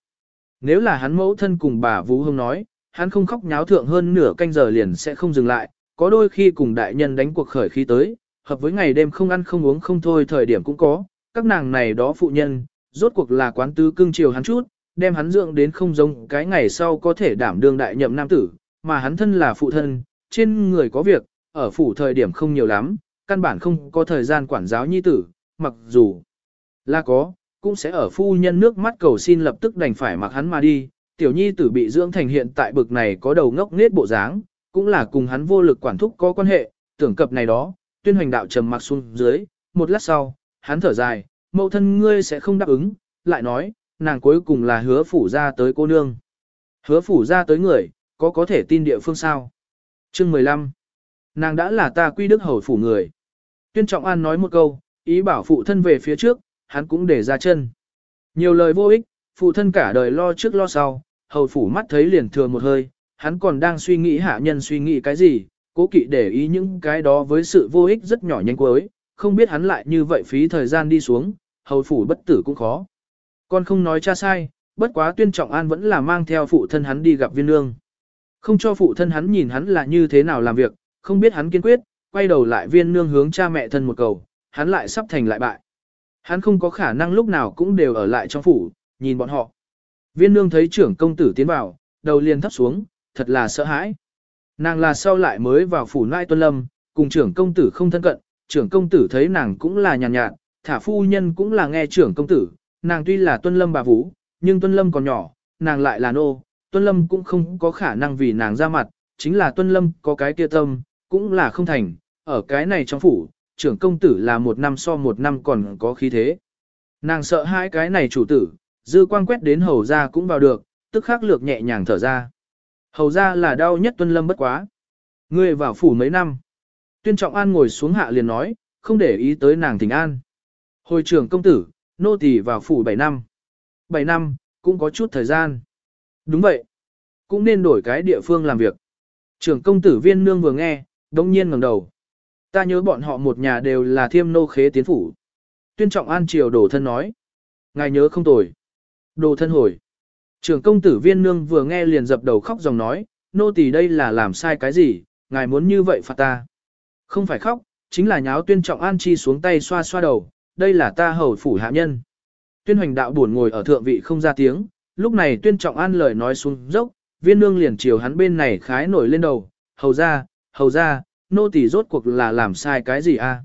Nếu là hắn mẫu thân cùng bà Vũ hương nói, hắn không khóc nháo thượng hơn nửa canh giờ liền sẽ không dừng lại, có đôi khi cùng đại nhân đánh cuộc khởi khí tới, hợp với ngày đêm không ăn không uống không thôi thời điểm cũng có, các nàng này đó phụ nhân, rốt cuộc là quán tứ cưng chiều hắn chút, đem hắn dưỡng đến không giống cái ngày sau có thể đảm đương đại nhậm nam tử, mà hắn thân là phụ thân, trên người có việc, ở phủ thời điểm không nhiều lắm, căn bản không có thời gian quản giáo nhi tử, mặc dù là có, cũng sẽ ở phu nhân nước mắt cầu xin lập tức đành phải mặc hắn mà đi, tiểu nhi tử bị dưỡng thành hiện tại bực này có đầu ngốc nết bộ dáng, cũng là cùng hắn vô lực quản thúc có quan hệ, tưởng cập này đó, tuyên hoành đạo trầm mặc xuống dưới, một lát sau, hắn thở dài, mẫu thân ngươi sẽ không đáp ứng, lại nói, nàng cuối cùng là hứa phủ ra tới cô nương. Hứa phủ ra tới người, có có thể tin địa phương sao? Chương 15. Nàng đã là ta quy đức hầu phủ người. Tuyên Trọng An nói một câu, ý bảo phụ thân về phía trước, hắn cũng để ra chân. Nhiều lời vô ích, phụ thân cả đời lo trước lo sau, hầu phủ mắt thấy liền thừa một hơi, hắn còn đang suy nghĩ hạ nhân suy nghĩ cái gì, cố kỵ để ý những cái đó với sự vô ích rất nhỏ nhanh cuối, không biết hắn lại như vậy phí thời gian đi xuống, hầu phủ bất tử cũng khó. Con không nói cha sai, bất quá tuyên trọng an vẫn là mang theo phụ thân hắn đi gặp viên nương. Không cho phụ thân hắn nhìn hắn là như thế nào làm việc, không biết hắn kiên quyết, quay đầu lại viên nương hướng cha mẹ thân một cầu, hắn lại sắp thành lại bại. Hắn không có khả năng lúc nào cũng đều ở lại trong phủ, nhìn bọn họ. Viên nương thấy trưởng công tử tiến vào, đầu liền thấp xuống, thật là sợ hãi. Nàng là sau lại mới vào phủ nai tuân lâm, cùng trưởng công tử không thân cận, trưởng công tử thấy nàng cũng là nhàn nhạt, nhạt, thả phu nhân cũng là nghe trưởng công tử, nàng tuy là tuân lâm bà vũ, nhưng tuân lâm còn nhỏ, nàng lại là nô, tuân lâm cũng không có khả năng vì nàng ra mặt, chính là tuân lâm có cái kia tâm, cũng là không thành, ở cái này trong phủ, trưởng công tử là một năm so một năm còn có khí thế. Nàng sợ hai cái này chủ tử, dư quang quét đến hầu ra cũng vào được, tức khắc lược nhẹ nhàng thở ra. Hầu ra là đau nhất tuân lâm bất quá. Ngươi vào phủ mấy năm. Tuyên trọng an ngồi xuống hạ liền nói, không để ý tới nàng thỉnh an. Hồi trưởng công tử, nô tỳ vào phủ 7 năm. 7 năm, cũng có chút thời gian. Đúng vậy. Cũng nên đổi cái địa phương làm việc. Trưởng công tử viên nương vừa nghe, đông nhiên ngẩng đầu. Ta nhớ bọn họ một nhà đều là thiêm nô khế tiến phủ. Tuyên trọng an triều đổ thân nói. Ngài nhớ không tồi. Đồ thân hồi. Trưởng công tử viên nương vừa nghe liền dập đầu khóc dòng nói, nô tỳ đây là làm sai cái gì, ngài muốn như vậy phạt ta. Không phải khóc, chính là nháo tuyên trọng an chi xuống tay xoa xoa đầu, đây là ta hầu phủ hạ nhân. Tuyên hoành đạo buồn ngồi ở thượng vị không ra tiếng, lúc này tuyên trọng an lời nói xuống dốc, viên nương liền chiều hắn bên này khái nổi lên đầu, hầu ra, hầu ra, nô tỳ rốt cuộc là làm sai cái gì a?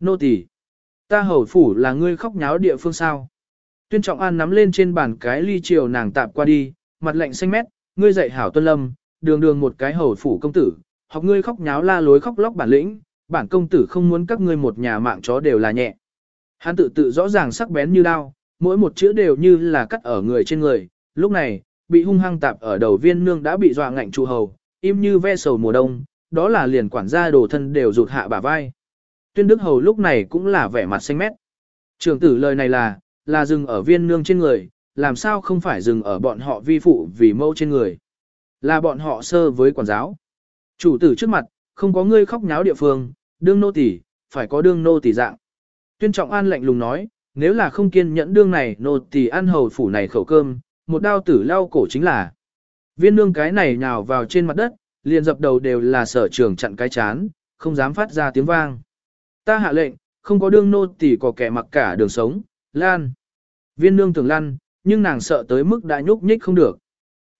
Nô tỳ, ta hầu phủ là ngươi khóc nháo địa phương sao? Tuyên Trọng An nắm lên trên bàn cái ly chiều nàng tạp qua đi, mặt lạnh xanh mét, ngươi dạy hảo tuân lâm, đường đường một cái hầu phủ công tử, học ngươi khóc nháo la lối khóc lóc bản lĩnh, bản công tử không muốn các ngươi một nhà mạng chó đều là nhẹ. Hắn tự tự rõ ràng sắc bén như đao, mỗi một chữ đều như là cắt ở người trên người, lúc này, bị hung hăng tạp ở đầu viên nương đã bị dọa ngạnh trụ hầu, im như ve sầu mùa đông, đó là liền quản gia đồ thân đều rụt hạ bả vai. Tuyên Đức Hầu lúc này cũng là vẻ mặt xanh mét. Trường tử lời này là, là dừng ở viên nương trên người, làm sao không phải dừng ở bọn họ vi phụ vì mâu trên người. Là bọn họ sơ với quản giáo. Chủ tử trước mặt, không có ngươi khóc nháo địa phương, đương nô tỳ, phải có đương nô tỳ dạng. Tuyên trọng an lạnh lùng nói, nếu là không kiên nhẫn đương này nô tỳ ăn hầu phủ này khẩu cơm, một đao tử lao cổ chính là. Viên nương cái này nhào vào trên mặt đất, liền dập đầu đều là sở trường chặn cái chán, không dám phát ra tiếng vang. Ta hạ lệnh, không có đương nô tỳ có kẻ mặc cả đường sống, lan. Viên nương tưởng lăn, nhưng nàng sợ tới mức đã nhúc nhích không được.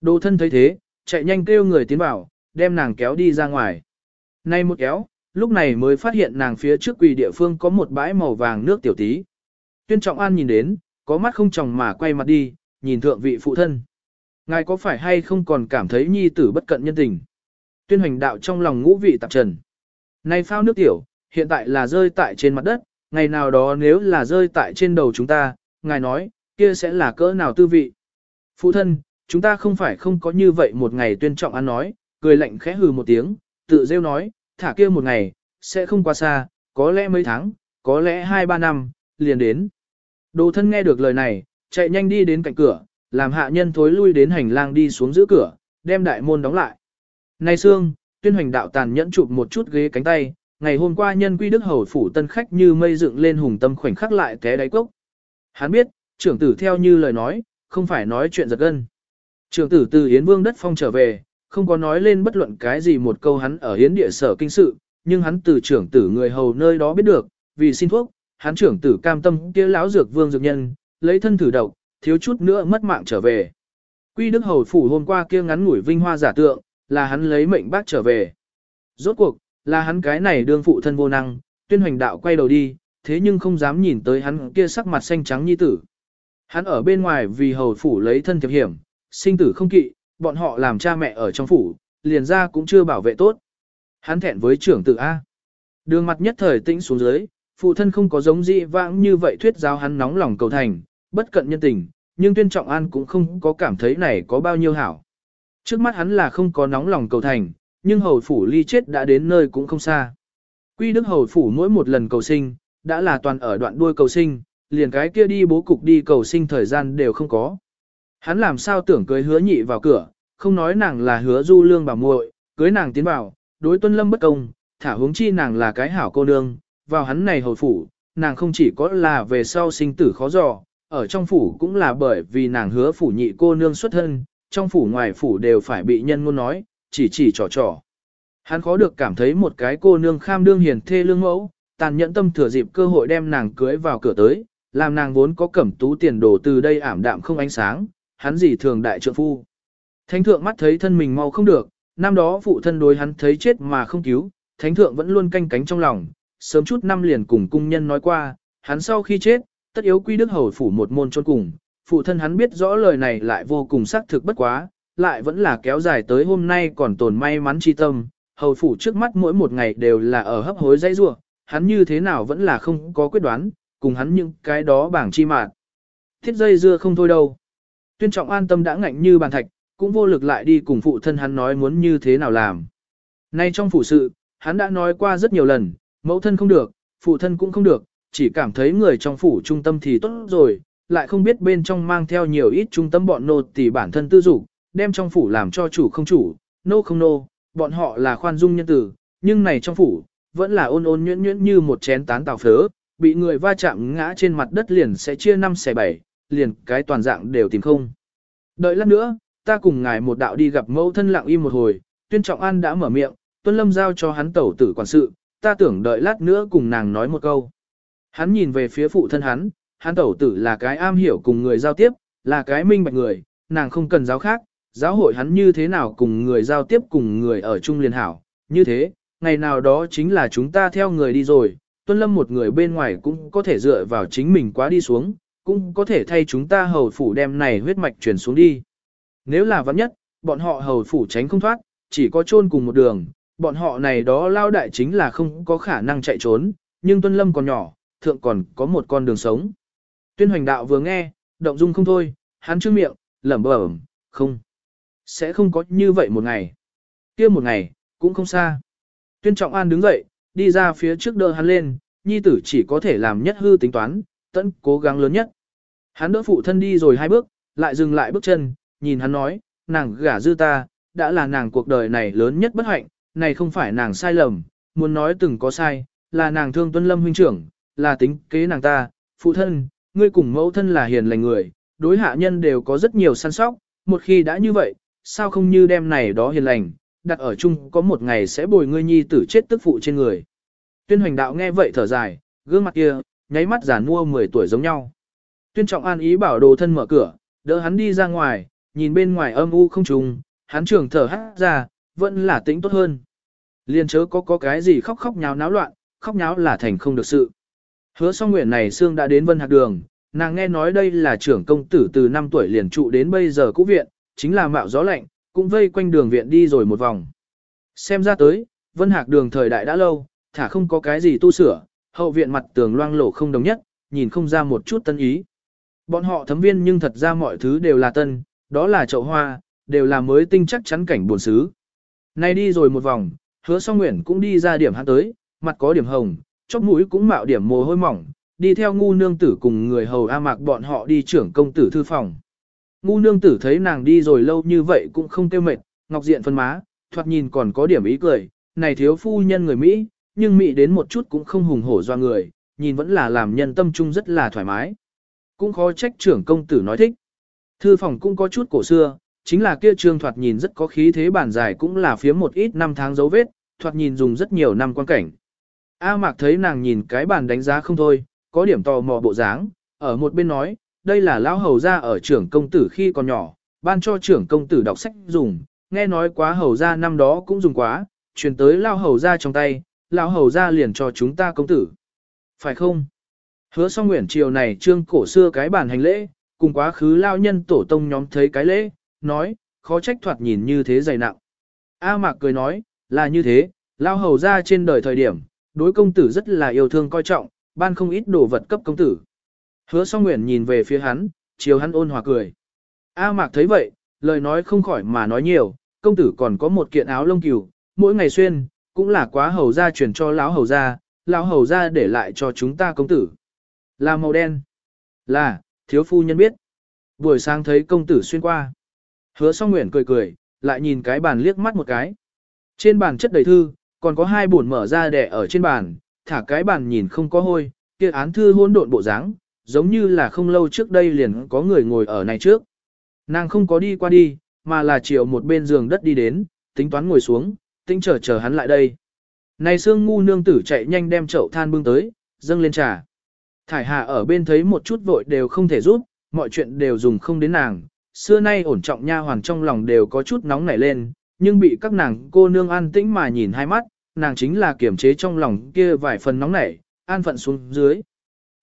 Đồ thân thấy thế, chạy nhanh kêu người tiến vào, đem nàng kéo đi ra ngoài. Nay một kéo, lúc này mới phát hiện nàng phía trước quỳ địa phương có một bãi màu vàng nước tiểu tí. Tuyên Trọng An nhìn đến, có mắt không chồng mà quay mặt đi, nhìn thượng vị phụ thân. Ngài có phải hay không còn cảm thấy nhi tử bất cận nhân tình? Tuyên hoành đạo trong lòng ngũ vị tạp trần. Này phao nước tiểu, hiện tại là rơi tại trên mặt đất, ngày nào đó nếu là rơi tại trên đầu chúng ta, ngài nói, kia sẽ là cỡ nào tư vị. Phụ thân, chúng ta không phải không có như vậy một ngày tuyên trọng ăn nói, cười lạnh khẽ hừ một tiếng, tự rêu nói, thả kia một ngày, sẽ không quá xa, có lẽ mấy tháng, có lẽ hai ba năm, liền đến. Đồ thân nghe được lời này, chạy nhanh đi đến cạnh cửa, làm hạ nhân thối lui đến hành lang đi xuống giữ cửa, đem đại môn đóng lại. Này xương, tuyên hoành đạo tàn nhẫn chụp một chút ghế cánh tay, ngày hôm qua nhân quy đức hầu phủ tân khách như mây dựng lên hùng tâm khoảnh khắc lại té đáy cốc. Hắn biết, trưởng tử theo như lời nói, không phải nói chuyện giật gân. Trưởng tử từ Yến Vương đất phong trở về, không có nói lên bất luận cái gì một câu hắn ở hiến địa sở kinh sự, nhưng hắn từ trưởng tử người hầu nơi đó biết được, vì xin thuốc, hắn trưởng tử cam tâm kia lão dược vương dược nhân, lấy thân thử độc, thiếu chút nữa mất mạng trở về. Quy Đức Hầu phủ hôm qua kia ngắn ngủi vinh hoa giả tượng, là hắn lấy mệnh bác trở về. Rốt cuộc, là hắn cái này đương phụ thân vô năng, tuyên hoành đạo quay đầu đi, thế nhưng không dám nhìn tới hắn kia sắc mặt xanh trắng như tử. Hắn ở bên ngoài vì hầu phủ lấy thân thiệp hiểm, sinh tử không kỵ, bọn họ làm cha mẹ ở trong phủ, liền ra cũng chưa bảo vệ tốt. Hắn thẹn với trưởng tử A. Đường mặt nhất thời tĩnh xuống dưới, phụ thân không có giống dị vãng như vậy thuyết giáo hắn nóng lòng cầu thành, bất cận nhân tình, nhưng tuyên trọng an cũng không có cảm thấy này có bao nhiêu hảo. Trước mắt hắn là không có nóng lòng cầu thành, nhưng hầu phủ ly chết đã đến nơi cũng không xa. Quy đức hầu phủ mỗi một lần cầu sinh, đã là toàn ở đoạn đuôi cầu sinh, liền cái kia đi bố cục đi cầu sinh thời gian đều không có. Hắn làm sao tưởng cưới hứa nhị vào cửa, không nói nàng là hứa du lương bà muội, cưới nàng tiến vào, đối tuân lâm bất công, thả hướng chi nàng là cái hảo cô nương, vào hắn này hồi phủ, nàng không chỉ có là về sau sinh tử khó dò, ở trong phủ cũng là bởi vì nàng hứa phủ nhị cô nương xuất thân, trong phủ ngoài phủ đều phải bị nhân ngôn nói, chỉ chỉ trò trò. Hắn khó được cảm thấy một cái cô nương kham đương hiền thê lương mẫu, tàn nhẫn tâm thừa dịp cơ hội đem nàng cưới vào cửa tới, làm nàng vốn có cẩm tú tiền đồ từ đây ảm đạm không ánh sáng, hắn gì thường đại trượng phu. Thánh thượng mắt thấy thân mình mau không được, năm đó phụ thân đối hắn thấy chết mà không cứu, thánh thượng vẫn luôn canh cánh trong lòng, sớm chút năm liền cùng cung nhân nói qua, hắn sau khi chết, tất yếu quy đức hầu phủ một môn chôn cùng, phụ thân hắn biết rõ lời này lại vô cùng xác thực bất quá, lại vẫn là kéo dài tới hôm nay còn tồn may mắn chi tâm, hầu phủ trước mắt mỗi một ngày đều là ở hấp hối dây rua, hắn như thế nào vẫn là không có quyết đoán, cùng hắn những cái đó bảng chi mạn. Thiết dây dưa không thôi đâu. Tuyên trọng an tâm đã ngạnh như bàn thạch, cũng vô lực lại đi cùng phụ thân hắn nói muốn như thế nào làm. Nay trong phủ sự, hắn đã nói qua rất nhiều lần, mẫu thân không được, phụ thân cũng không được, chỉ cảm thấy người trong phủ trung tâm thì tốt rồi, lại không biết bên trong mang theo nhiều ít trung tâm bọn nô thì bản thân tư dục, đem trong phủ làm cho chủ không chủ, nô không nô, bọn họ là khoan dung nhân tử, nhưng này trong phủ, vẫn là ôn ôn nhuyễn nhuyễn như một chén tán tàu phớ, bị người va chạm ngã trên mặt đất liền sẽ chia năm xẻ bảy, liền cái toàn dạng đều tìm không. Đợi lát nữa, ta cùng ngài một đạo đi gặp mẫu thân lặng im một hồi, tuyên trọng an đã mở miệng, tuân lâm giao cho hắn tẩu tử quản sự, ta tưởng đợi lát nữa cùng nàng nói một câu. Hắn nhìn về phía phụ thân hắn, hắn tẩu tử là cái am hiểu cùng người giao tiếp, là cái minh bạch người, nàng không cần giáo khác, giáo hội hắn như thế nào cùng người giao tiếp cùng người ở chung liên hảo, như thế, ngày nào đó chính là chúng ta theo người đi rồi, tuân lâm một người bên ngoài cũng có thể dựa vào chính mình quá đi xuống, cũng có thể thay chúng ta hầu phủ đem này huyết mạch truyền xuống đi. Nếu là vắng nhất, bọn họ hầu phủ tránh không thoát, chỉ có chôn cùng một đường, bọn họ này đó lao đại chính là không có khả năng chạy trốn, nhưng tuân lâm còn nhỏ, thượng còn có một con đường sống. Tuyên hoành đạo vừa nghe, động dung không thôi, hắn trương miệng, lẩm bẩm, không. Sẽ không có như vậy một ngày. kia một ngày, cũng không xa. Tuyên trọng an đứng dậy, đi ra phía trước đỡ hắn lên, nhi tử chỉ có thể làm nhất hư tính toán, tận cố gắng lớn nhất. Hắn đỡ phụ thân đi rồi hai bước, lại dừng lại bước chân, nhìn hắn nói, nàng gả dư ta, đã là nàng cuộc đời này lớn nhất bất hạnh, này không phải nàng sai lầm, muốn nói từng có sai, là nàng thương tuân lâm huynh trưởng, là tính kế nàng ta, phụ thân, ngươi cùng mẫu thân là hiền lành người, đối hạ nhân đều có rất nhiều săn sóc, một khi đã như vậy, sao không như đem này đó hiền lành, đặt ở chung có một ngày sẽ bồi ngươi nhi tử chết tức phụ trên người. Tuyên hoành đạo nghe vậy thở dài, gương mặt kia, nháy mắt giả mua 10 tuổi giống nhau. Tuyên trọng an ý bảo đồ thân mở cửa, đỡ hắn đi ra ngoài, nhìn bên ngoài âm u không trùng, hắn trường thở hát ra, vẫn là tính tốt hơn. Liên chớ có có cái gì khóc khóc nháo náo loạn, khóc nháo là thành không được sự. Hứa song nguyện này xương đã đến vân hạc đường, nàng nghe nói đây là trưởng công tử từ 5 tuổi liền trụ đến bây giờ cũ viện, chính là mạo gió lạnh, cũng vây quanh đường viện đi rồi một vòng. Xem ra tới, vân hạc đường thời đại đã lâu, thả không có cái gì tu sửa, hậu viện mặt tường loang lổ không đồng nhất, nhìn không ra một chút tân ý. Bọn họ thấm viên nhưng thật ra mọi thứ đều là tân, đó là chậu hoa, đều là mới tinh chắc chắn cảnh buồn xứ. Nay đi rồi một vòng, hứa song nguyện cũng đi ra điểm hắn tới, mặt có điểm hồng, chóp mũi cũng mạo điểm mồ hôi mỏng, đi theo ngu nương tử cùng người hầu A mạc bọn họ đi trưởng công tử thư phòng. Ngu nương tử thấy nàng đi rồi lâu như vậy cũng không tiêu mệt, ngọc diện phân má, thoạt nhìn còn có điểm ý cười, này thiếu phu nhân người Mỹ, nhưng mị đến một chút cũng không hùng hổ do người, nhìn vẫn là làm nhân tâm trung rất là thoải mái. Cũng khó trách trưởng công tử nói thích. Thư phòng cũng có chút cổ xưa, chính là kia trương thoạt nhìn rất có khí thế bản dài cũng là phía một ít năm tháng dấu vết, thoạt nhìn dùng rất nhiều năm quan cảnh. A Mạc thấy nàng nhìn cái bàn đánh giá không thôi, có điểm tò mò bộ dáng, ở một bên nói, đây là lão hầu gia ở trưởng công tử khi còn nhỏ, ban cho trưởng công tử đọc sách dùng, nghe nói quá hầu gia năm đó cũng dùng quá, truyền tới lão hầu gia trong tay, lão hầu gia liền cho chúng ta công tử. Phải không? Hứa song nguyện chiều này trương cổ xưa cái bản hành lễ, cùng quá khứ lao nhân tổ tông nhóm thấy cái lễ, nói, khó trách thoạt nhìn như thế dày nặng. A Mạc cười nói, là như thế, lao hầu gia trên đời thời điểm, đối công tử rất là yêu thương coi trọng, ban không ít đồ vật cấp công tử. Hứa song nguyện nhìn về phía hắn, chiều hắn ôn hòa cười. A Mạc thấy vậy, lời nói không khỏi mà nói nhiều, công tử còn có một kiện áo lông cừu, mỗi ngày xuyên, cũng là quá hầu gia chuyển cho lão hầu gia, lão hầu gia để lại cho chúng ta công tử. Là màu đen. Là, thiếu phu nhân biết. Buổi sáng thấy công tử xuyên qua. Hứa song nguyện cười cười, lại nhìn cái bàn liếc mắt một cái. Trên bàn chất đầy thư, còn có hai buồn mở ra đẻ ở trên bàn, thả cái bàn nhìn không có hôi, kia án thư hỗn độn bộ dáng, giống như là không lâu trước đây liền có người ngồi ở này trước. Nàng không có đi qua đi, mà là chiều một bên giường đất đi đến, tính toán ngồi xuống, tinh chờ chờ hắn lại đây. Này xương ngu nương tử chạy nhanh đem chậu than bưng tới, dâng lên trà. Thải Hà ở bên thấy một chút vội đều không thể giúp, mọi chuyện đều dùng không đến nàng. Xưa nay ổn trọng nha hoàn trong lòng đều có chút nóng nảy lên, nhưng bị các nàng cô nương an tĩnh mà nhìn hai mắt, nàng chính là kiểm chế trong lòng kia vài phần nóng nảy, an phận xuống dưới.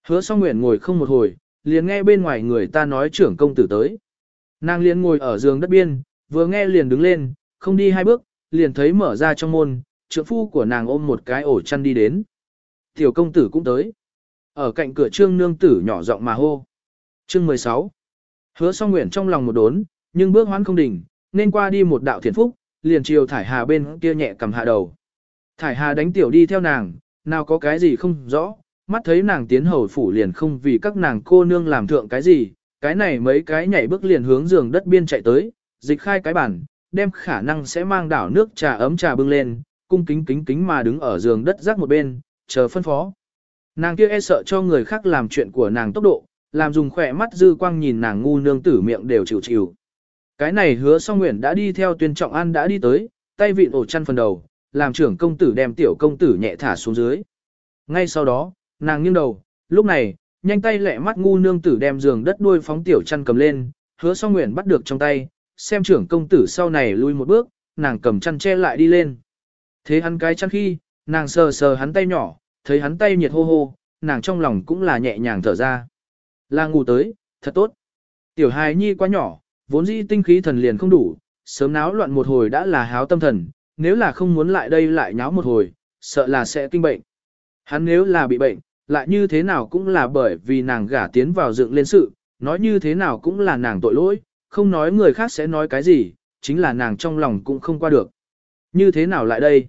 Hứa song nguyện ngồi không một hồi, liền nghe bên ngoài người ta nói trưởng công tử tới. Nàng liền ngồi ở giường đất biên, vừa nghe liền đứng lên, không đi hai bước, liền thấy mở ra trong môn, trượng phu của nàng ôm một cái ổ chăn đi đến. Tiểu công tử cũng tới. Ở cạnh cửa trương nương tử nhỏ giọng mà hô. Chương 16. Hứa song nguyện trong lòng một đốn, nhưng bước hoán không đỉnh, nên qua đi một đạo thiện phúc, liền chiều thải hà bên kia nhẹ cầm hạ đầu. Thải hà đánh tiểu đi theo nàng, nào có cái gì không rõ, mắt thấy nàng tiến hầu phủ liền không vì các nàng cô nương làm thượng cái gì, cái này mấy cái nhảy bước liền hướng giường đất biên chạy tới, dịch khai cái bản, đem khả năng sẽ mang đảo nước trà ấm trà bưng lên, cung kính kính kính mà đứng ở giường đất rác một bên, chờ phân phó. Nàng kia e sợ cho người khác làm chuyện của nàng tốc độ, làm dùng khỏe mắt dư quang nhìn nàng ngu nương tử miệng đều chịu chịu. Cái này hứa song nguyện đã đi theo tuyên trọng an đã đi tới, tay vịn ổ chăn phần đầu, làm trưởng công tử đem tiểu công tử nhẹ thả xuống dưới. Ngay sau đó, nàng nghiêng đầu, lúc này, nhanh tay lẹ mắt ngu nương tử đem giường đất đuôi phóng tiểu chăn cầm lên, hứa song nguyện bắt được trong tay, xem trưởng công tử sau này lui một bước, nàng cầm chăn che lại đi lên. Thế hắn cái chăn khi, nàng sờ sờ hắn tay nhỏ, thấy hắn tay nhiệt hô hô, nàng trong lòng cũng là nhẹ nhàng thở ra. Là ngủ tới, thật tốt. Tiểu hài nhi quá nhỏ, vốn dĩ tinh khí thần liền không đủ, sớm náo loạn một hồi đã là háo tâm thần, nếu là không muốn lại đây lại nháo một hồi, sợ là sẽ kinh bệnh. Hắn nếu là bị bệnh, lại như thế nào cũng là bởi vì nàng gả tiến vào dựng lên sự, nói như thế nào cũng là nàng tội lỗi, không nói người khác sẽ nói cái gì, chính là nàng trong lòng cũng không qua được. Như thế nào lại đây?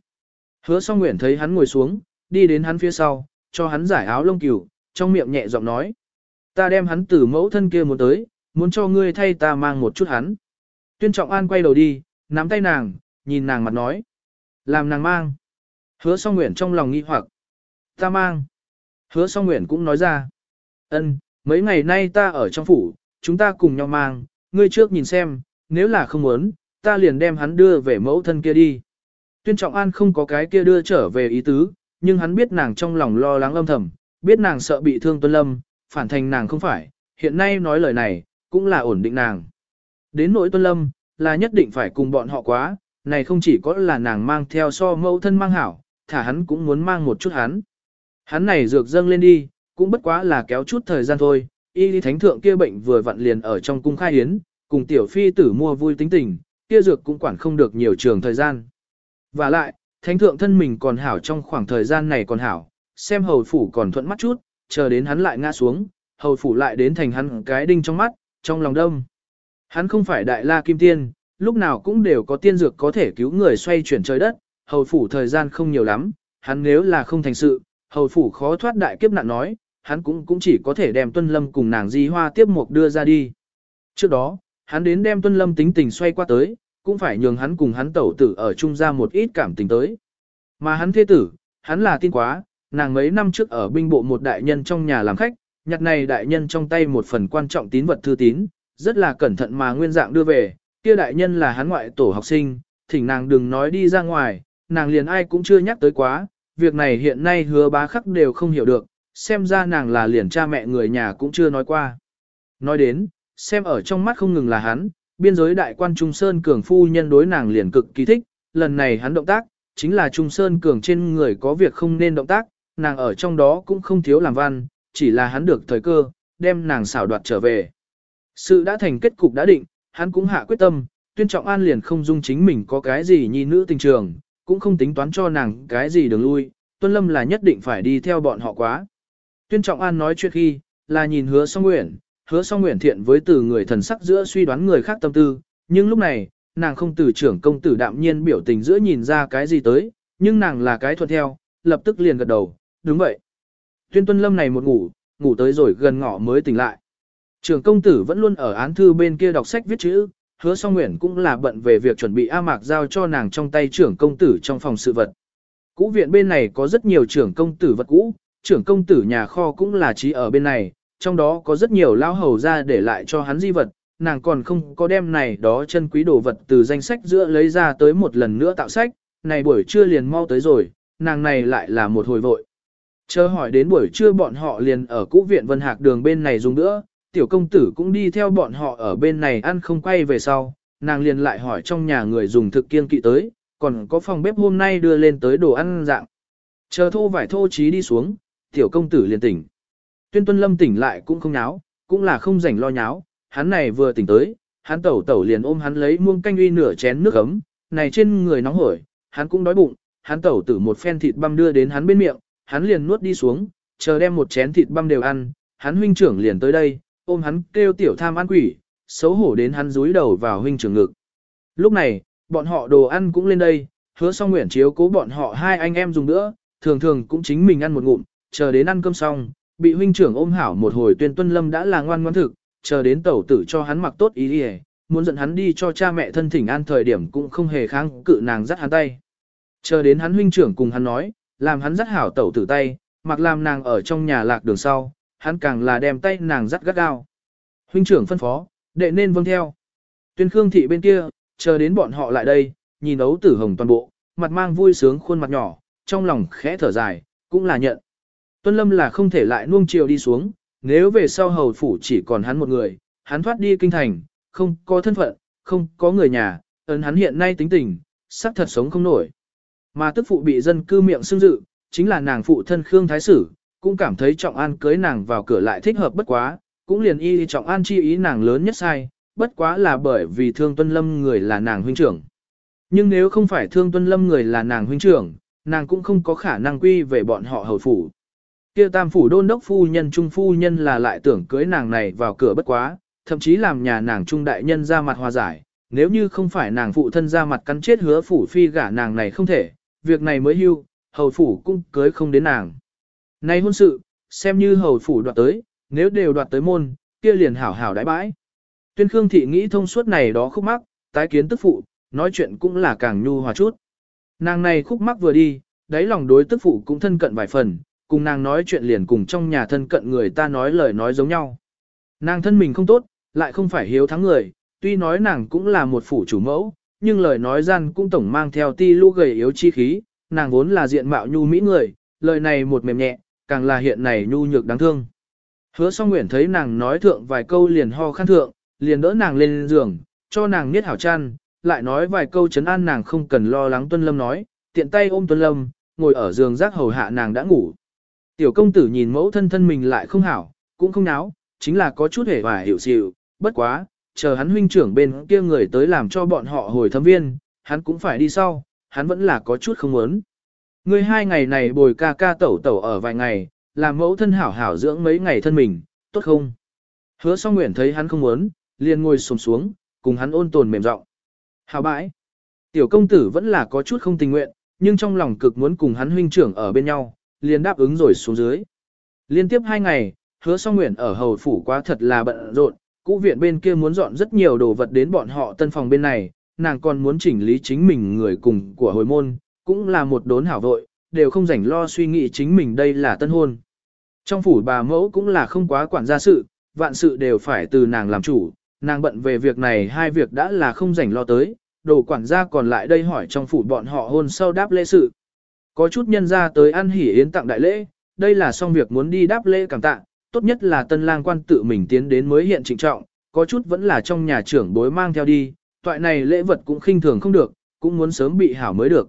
Hứa song nguyện thấy hắn ngồi xuống, đi đến hắn phía sau, cho hắn giải áo lông cừu, trong miệng nhẹ giọng nói. Ta đem hắn từ mẫu thân kia muốn tới, muốn cho ngươi thay ta mang một chút hắn. Tuyên trọng an quay đầu đi, nắm tay nàng, nhìn nàng mặt nói. Làm nàng mang. Hứa song nguyện trong lòng nghi hoặc. Ta mang. Hứa song nguyện cũng nói ra. ân, mấy ngày nay ta ở trong phủ, chúng ta cùng nhau mang, ngươi trước nhìn xem, nếu là không muốn, ta liền đem hắn đưa về mẫu thân kia đi. Tuyên trọng an không có cái kia đưa trở về ý tứ, nhưng hắn biết nàng trong lòng lo lắng âm thầm, biết nàng sợ bị thương Tuân Lâm, phản thành nàng không phải, hiện nay nói lời này, cũng là ổn định nàng. Đến nỗi Tuân Lâm, là nhất định phải cùng bọn họ quá, này không chỉ có là nàng mang theo so mẫu thân mang hảo, thả hắn cũng muốn mang một chút hắn. Hắn này dược dâng lên đi, cũng bất quá là kéo chút thời gian thôi, y lý thánh thượng kia bệnh vừa vặn liền ở trong cung khai hiến, cùng tiểu phi tử mua vui tính tình, kia dược cũng quản không được nhiều trường thời gian. Và lại, thánh thượng thân mình còn hảo trong khoảng thời gian này còn hảo, xem hầu phủ còn thuận mắt chút, chờ đến hắn lại ngã xuống, hầu phủ lại đến thành hắn cái đinh trong mắt, trong lòng đông. Hắn không phải đại la kim tiên, lúc nào cũng đều có tiên dược có thể cứu người xoay chuyển trời đất, hầu phủ thời gian không nhiều lắm, hắn nếu là không thành sự, hầu phủ khó thoát đại kiếp nạn nói, hắn cũng cũng chỉ có thể đem tuân lâm cùng nàng di hoa tiếp mục đưa ra đi. Trước đó, hắn đến đem tuân lâm tính tình xoay qua tới, cũng phải nhường hắn cùng hắn tẩu tử ở chung ra một ít cảm tình tới. Mà hắn thế tử, hắn là tin quá, nàng mấy năm trước ở binh bộ một đại nhân trong nhà làm khách, nhặt này đại nhân trong tay một phần quan trọng tín vật thư tín, rất là cẩn thận mà nguyên dạng đưa về, kia đại nhân là hắn ngoại tổ học sinh, thỉnh nàng đừng nói đi ra ngoài, nàng liền ai cũng chưa nhắc tới quá, việc này hiện nay hứa bá khắc đều không hiểu được, xem ra nàng là liền cha mẹ người nhà cũng chưa nói qua. Nói đến, xem ở trong mắt không ngừng là hắn, biên giới đại quan Trung Sơn Cường phu nhân đối nàng liền cực kỳ thích, lần này hắn động tác, chính là Trung Sơn Cường trên người có việc không nên động tác, nàng ở trong đó cũng không thiếu làm văn, chỉ là hắn được thời cơ, đem nàng xảo đoạt trở về. Sự đã thành kết cục đã định, hắn cũng hạ quyết tâm, tuyên trọng an liền không dung chính mình có cái gì nhi nữ tình trường, cũng không tính toán cho nàng cái gì đường lui, tuân lâm là nhất định phải đi theo bọn họ quá. Tuyên trọng an nói chuyện khi, là nhìn hứa song nguyện, hứa song nguyện thiện với từ người thần sắc giữa suy đoán người khác tâm tư, nhưng lúc này, nàng không từ trưởng công tử đạm nhiên biểu tình giữa nhìn ra cái gì tới, nhưng nàng là cái thuận theo, lập tức liền gật đầu, đúng vậy. Tuyên tuân lâm này một ngủ, ngủ tới rồi gần ngọ mới tỉnh lại. Trưởng công tử vẫn luôn ở án thư bên kia đọc sách viết chữ, hứa song nguyện cũng là bận về việc chuẩn bị A Mạc giao cho nàng trong tay trưởng công tử trong phòng sự vật. Cũ viện bên này có rất nhiều trưởng công tử vật cũ, trưởng công tử nhà kho cũng là trí ở bên này, trong đó có rất nhiều lao hầu ra để lại cho hắn di vật, nàng còn không có đem này đó chân quý đồ vật từ danh sách giữa lấy ra tới một lần nữa tạo sách, này buổi trưa liền mau tới rồi, nàng này lại là một hồi vội. Chờ hỏi đến buổi trưa bọn họ liền ở cũ viện Vân Hạc đường bên này dùng nữa, tiểu công tử cũng đi theo bọn họ ở bên này ăn không quay về sau, nàng liền lại hỏi trong nhà người dùng thực kiên kỵ tới, còn có phòng bếp hôm nay đưa lên tới đồ ăn dạng. Chờ thô vải thô trí đi xuống, tiểu công tử liền tỉnh. Tuyên tuân lâm tỉnh lại cũng không nháo, cũng là không rảnh lo nháo, hắn này vừa tỉnh tới, hắn tẩu tẩu liền ôm hắn lấy muông canh uy nửa chén nước ấm, này trên người nóng hổi, hắn cũng đói bụng, hắn tẩu tử một phen thịt băm đưa đến hắn bên miệng, hắn liền nuốt đi xuống, chờ đem một chén thịt băm đều ăn, hắn huynh trưởng liền tới đây, ôm hắn kêu tiểu tham ăn quỷ, xấu hổ đến hắn rúi đầu vào huynh trưởng ngực. Lúc này, bọn họ đồ ăn cũng lên đây, hứa xong nguyện chiếu cố bọn họ hai anh em dùng nữa, thường thường cũng chính mình ăn một ngụm, chờ đến ăn cơm xong, bị huynh trưởng ôm hảo một hồi tuyên tuân lâm đã là ngoan ngoan thực, chờ đến tẩu tử cho hắn mặc tốt ý đi muốn dẫn hắn đi cho cha mẹ thân thỉnh an thời điểm cũng không hề kháng cự nàng dắt hắn tay. Chờ đến hắn huynh trưởng cùng hắn nói, làm hắn dắt hảo tẩu tử tay, mặc làm nàng ở trong nhà lạc đường sau, hắn càng là đem tay nàng dắt gắt gao. Huynh trưởng phân phó, đệ nên vâng theo. Tuyên Khương thị bên kia, chờ đến bọn họ lại đây, nhìn ấu tử hồng toàn bộ, mặt mang vui sướng khuôn mặt nhỏ, trong lòng khẽ thở dài, cũng là nhận. Tuân Lâm là không thể lại nuông chiều đi xuống, nếu về sau hầu phủ chỉ còn hắn một người, hắn thoát đi kinh thành, không có thân phận, không có người nhà, ấn hắn hiện nay tính tình, sắp thật sống không nổi. Mà tức phụ bị dân cư miệng xưng dự, chính là nàng phụ thân Khương Thái Sử, cũng cảm thấy Trọng An cưới nàng vào cửa lại thích hợp bất quá, cũng liền y Trọng An chi ý nàng lớn nhất sai, bất quá là bởi vì Thương Tuân Lâm người là nàng huynh trưởng. Nhưng nếu không phải Thương Tuân Lâm người là nàng huynh trưởng, nàng cũng không có khả năng quy về bọn họ hầu phủ. Kia tam phủ đôn đốc phu nhân trung phu nhân là lại tưởng cưới nàng này vào cửa bất quá, thậm chí làm nhà nàng trung đại nhân ra mặt hòa giải, nếu như không phải nàng phụ thân ra mặt cắn chết hứa phủ phi gả nàng này không thể, việc này mới hưu, hầu phủ cũng cưới không đến nàng. Này hôn sự, xem như hầu phủ đoạt tới, nếu đều đoạt tới môn, kia liền hảo hảo đái bãi. Tuyên Khương thị nghĩ thông suốt này đó khúc mắc, tái kiến tức phụ, nói chuyện cũng là càng nhu hòa chút. Nàng này khúc mắc vừa đi, đáy lòng đối tức phụ cũng thân cận vài phần, cùng nàng nói chuyện liền cùng trong nhà thân cận người ta nói lời nói giống nhau. Nàng thân mình không tốt, lại không phải hiếu thắng người, tuy nói nàng cũng là một phủ chủ mẫu, nhưng lời nói gian cũng tổng mang theo ti lũ gầy yếu chi khí, nàng vốn là diện mạo nhu mỹ người, lời này một mềm nhẹ, càng là hiện này nhu nhược đáng thương. Hứa song nguyện thấy nàng nói thượng vài câu liền ho khăn thượng, liền đỡ nàng lên giường, cho nàng niết hảo chăn, lại nói vài câu chấn an nàng không cần lo lắng Tuân Lâm nói, tiện tay ôm Tuân Lâm, ngồi ở giường rác hầu hạ nàng đã ngủ. Tiểu công tử nhìn mẫu thân thân mình lại không hảo, cũng không náo, chính là có chút hề hoài hiểu xịu, bất quá, chờ hắn huynh trưởng bên kia người tới làm cho bọn họ hồi thâm viên, hắn cũng phải đi sau, hắn vẫn là có chút không muốn. Người hai ngày này bồi ca ca tẩu tẩu ở vài ngày, làm mẫu thân hảo hảo dưỡng mấy ngày thân mình, tốt không? Hứa song nguyện thấy hắn không muốn, liền ngồi xổm xuống, cùng hắn ôn tồn mềm giọng. Hảo bãi. Tiểu công tử vẫn là có chút không tình nguyện, nhưng trong lòng cực muốn cùng hắn huynh trưởng ở bên nhau, liền đáp ứng rồi xuống dưới. Liên tiếp hai ngày, hứa song nguyện ở hầu phủ quá thật là bận rộn, cũ viện bên kia muốn dọn rất nhiều đồ vật đến bọn họ tân phòng bên này, nàng còn muốn chỉnh lý chính mình người cùng của hồi môn, cũng là một đốn hảo vội, đều không rảnh lo suy nghĩ chính mình đây là tân hôn. Trong phủ bà mẫu cũng là không quá quản gia sự, vạn sự đều phải từ nàng làm chủ, nàng bận về việc này hai việc đã là không rảnh lo tới, đồ quản gia còn lại đây hỏi trong phủ bọn họ hôn sau đáp lễ sự. Có chút nhân ra tới ăn hỉ yến tặng đại lễ, đây là xong việc muốn đi đáp lễ cảm tạ, tốt nhất là tân lang quan tự mình tiến đến mới hiện trịnh trọng, có chút vẫn là trong nhà trưởng bối mang theo đi, toại này lễ vật cũng khinh thường không được, cũng muốn sớm bị hảo mới được.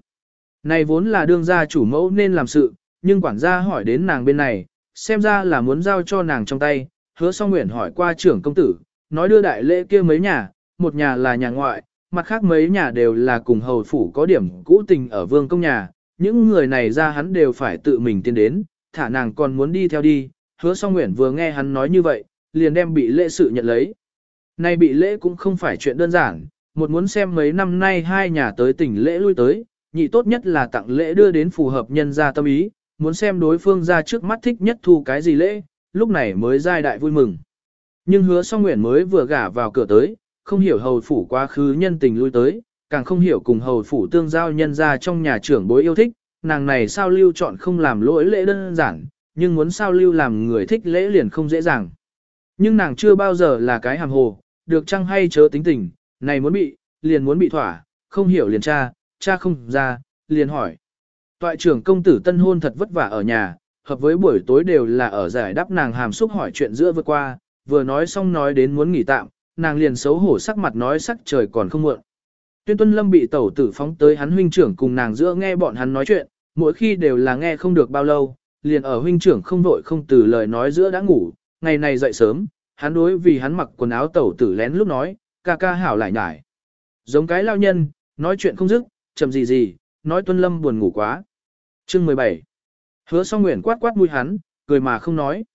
Này vốn là đương gia chủ mẫu nên làm sự, nhưng quản gia hỏi đến nàng bên này, xem ra là muốn giao cho nàng trong tay, hứa song nguyện hỏi qua trưởng công tử, nói đưa đại lễ kia mấy nhà, một nhà là nhà ngoại, mặt khác mấy nhà đều là cùng hầu phủ có điểm cũ tình ở vương công nhà, những người này ra hắn đều phải tự mình tiến đến, thả nàng còn muốn đi theo đi, hứa song nguyện vừa nghe hắn nói như vậy, liền đem bị lễ sự nhận lấy. Này bị lễ cũng không phải chuyện đơn giản, một muốn xem mấy năm nay hai nhà tới tỉnh lễ lui tới, nhị tốt nhất là tặng lễ đưa đến phù hợp nhân gia tâm ý, muốn xem đối phương ra trước mắt thích nhất thu cái gì lễ, lúc này mới giai đại vui mừng. Nhưng hứa song nguyện mới vừa gả vào cửa tới, không hiểu hầu phủ quá khứ nhân tình lui tới, càng không hiểu cùng hầu phủ tương giao nhân ra trong nhà trưởng bối yêu thích, nàng này sao lưu chọn không làm lỗi lễ đơn giản, nhưng muốn sao lưu làm người thích lễ liền không dễ dàng. Nhưng nàng chưa bao giờ là cái hàm hồ, được chăng hay chớ tính tình, này muốn bị, liền muốn bị thỏa, không hiểu liền cha, cha không ra, liền hỏi. Toại trưởng công tử tân hôn thật vất vả ở nhà, hợp với buổi tối đều là ở giải đáp nàng hàm xúc hỏi chuyện giữa vượt qua, vừa nói xong nói đến muốn nghỉ tạm, nàng liền xấu hổ sắc mặt nói sắc trời còn không muộn. Tuyên tuân lâm bị tẩu tử phóng tới hắn huynh trưởng cùng nàng giữa nghe bọn hắn nói chuyện, mỗi khi đều là nghe không được bao lâu, liền ở huynh trưởng không vội không từ lời nói giữa đã ngủ, ngày này dậy sớm, hắn đối vì hắn mặc quần áo tẩu tử lén lúc nói, ca ca hảo lại nhải. Giống cái lao nhân, nói chuyện không dứt, chậm gì gì, nói tuân lâm buồn ngủ quá. Chương 17 Hứa song nguyện quát quát mũi hắn, cười mà không nói.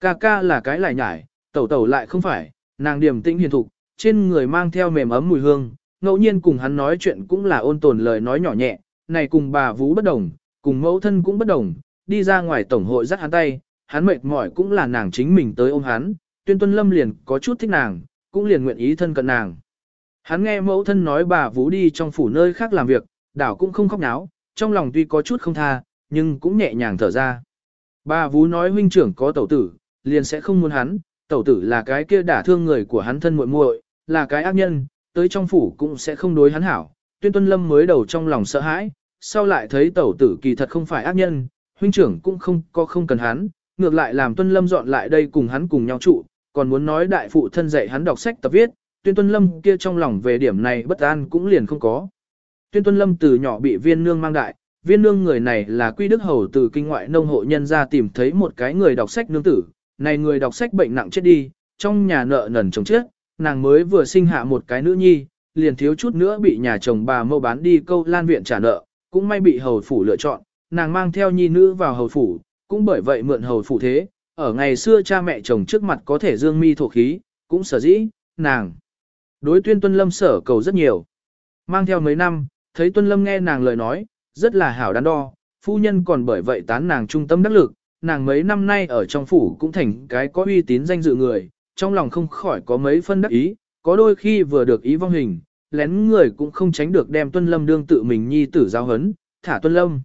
Ca ca là cái lại nhải, tẩu tẩu lại không phải, nàng điềm tĩnh hiền thục, trên người mang theo mềm ấm mùi hương, ngẫu nhiên cùng hắn nói chuyện cũng là ôn tồn lời nói nhỏ nhẹ, này cùng bà vú bất đồng, cùng mẫu thân cũng bất đồng, đi ra ngoài tổng hội dắt hắn tay, hắn mệt mỏi cũng là nàng chính mình tới ôm hắn, tuyên tuân lâm liền có chút thích nàng, cũng liền nguyện ý thân cận nàng. Hắn nghe mẫu thân nói bà vú đi trong phủ nơi khác làm việc, đảo cũng không khóc náo, trong lòng tuy có chút không tha, nhưng cũng nhẹ nhàng thở ra. Bà vú nói huynh trưởng có tẩu tử, liền sẽ không muốn hắn, tẩu tử là cái kia đả thương người của hắn thân muội muội, là cái ác nhân, tới trong phủ cũng sẽ không đối hắn hảo. Tuyên Tuân Lâm mới đầu trong lòng sợ hãi, sau lại thấy tẩu tử kỳ thật không phải ác nhân, huynh trưởng cũng không có không cần hắn, ngược lại làm Tuân Lâm dọn lại đây cùng hắn cùng nhau trụ, còn muốn nói đại phụ thân dạy hắn đọc sách tập viết, Tuyên Tuân Lâm kia trong lòng về điểm này bất an cũng liền không có. Tuyên Tuân Lâm từ nhỏ bị viên nương mang đại, viên nương người này là quy đức hầu từ kinh ngoại nông hộ nhân ra tìm thấy một cái người đọc sách nương tử, này người đọc sách bệnh nặng chết đi, trong nhà nợ nần chồng chết, nàng mới vừa sinh hạ một cái nữ nhi, liền thiếu chút nữa bị nhà chồng bà mâu bán đi câu lan viện trả nợ, cũng may bị hầu phủ lựa chọn, nàng mang theo nhi nữ vào hầu phủ, cũng bởi vậy mượn hầu phủ thế, ở ngày xưa cha mẹ chồng trước mặt có thể dương mi thổ khí, cũng sở dĩ, nàng. Đối tuyên tuân lâm sở cầu rất nhiều. Mang theo mấy năm, thấy tuân lâm nghe nàng lời nói, rất là hảo đắn đo, phu nhân còn bởi vậy tán nàng trung tâm đắc lực, nàng mấy năm nay ở trong phủ cũng thành cái có uy tín danh dự người, trong lòng không khỏi có mấy phân đắc ý, có đôi khi vừa được ý vong hình, lén người cũng không tránh được đem Tuân Lâm đương tự mình nhi tử giáo hấn, thả Tuân Lâm.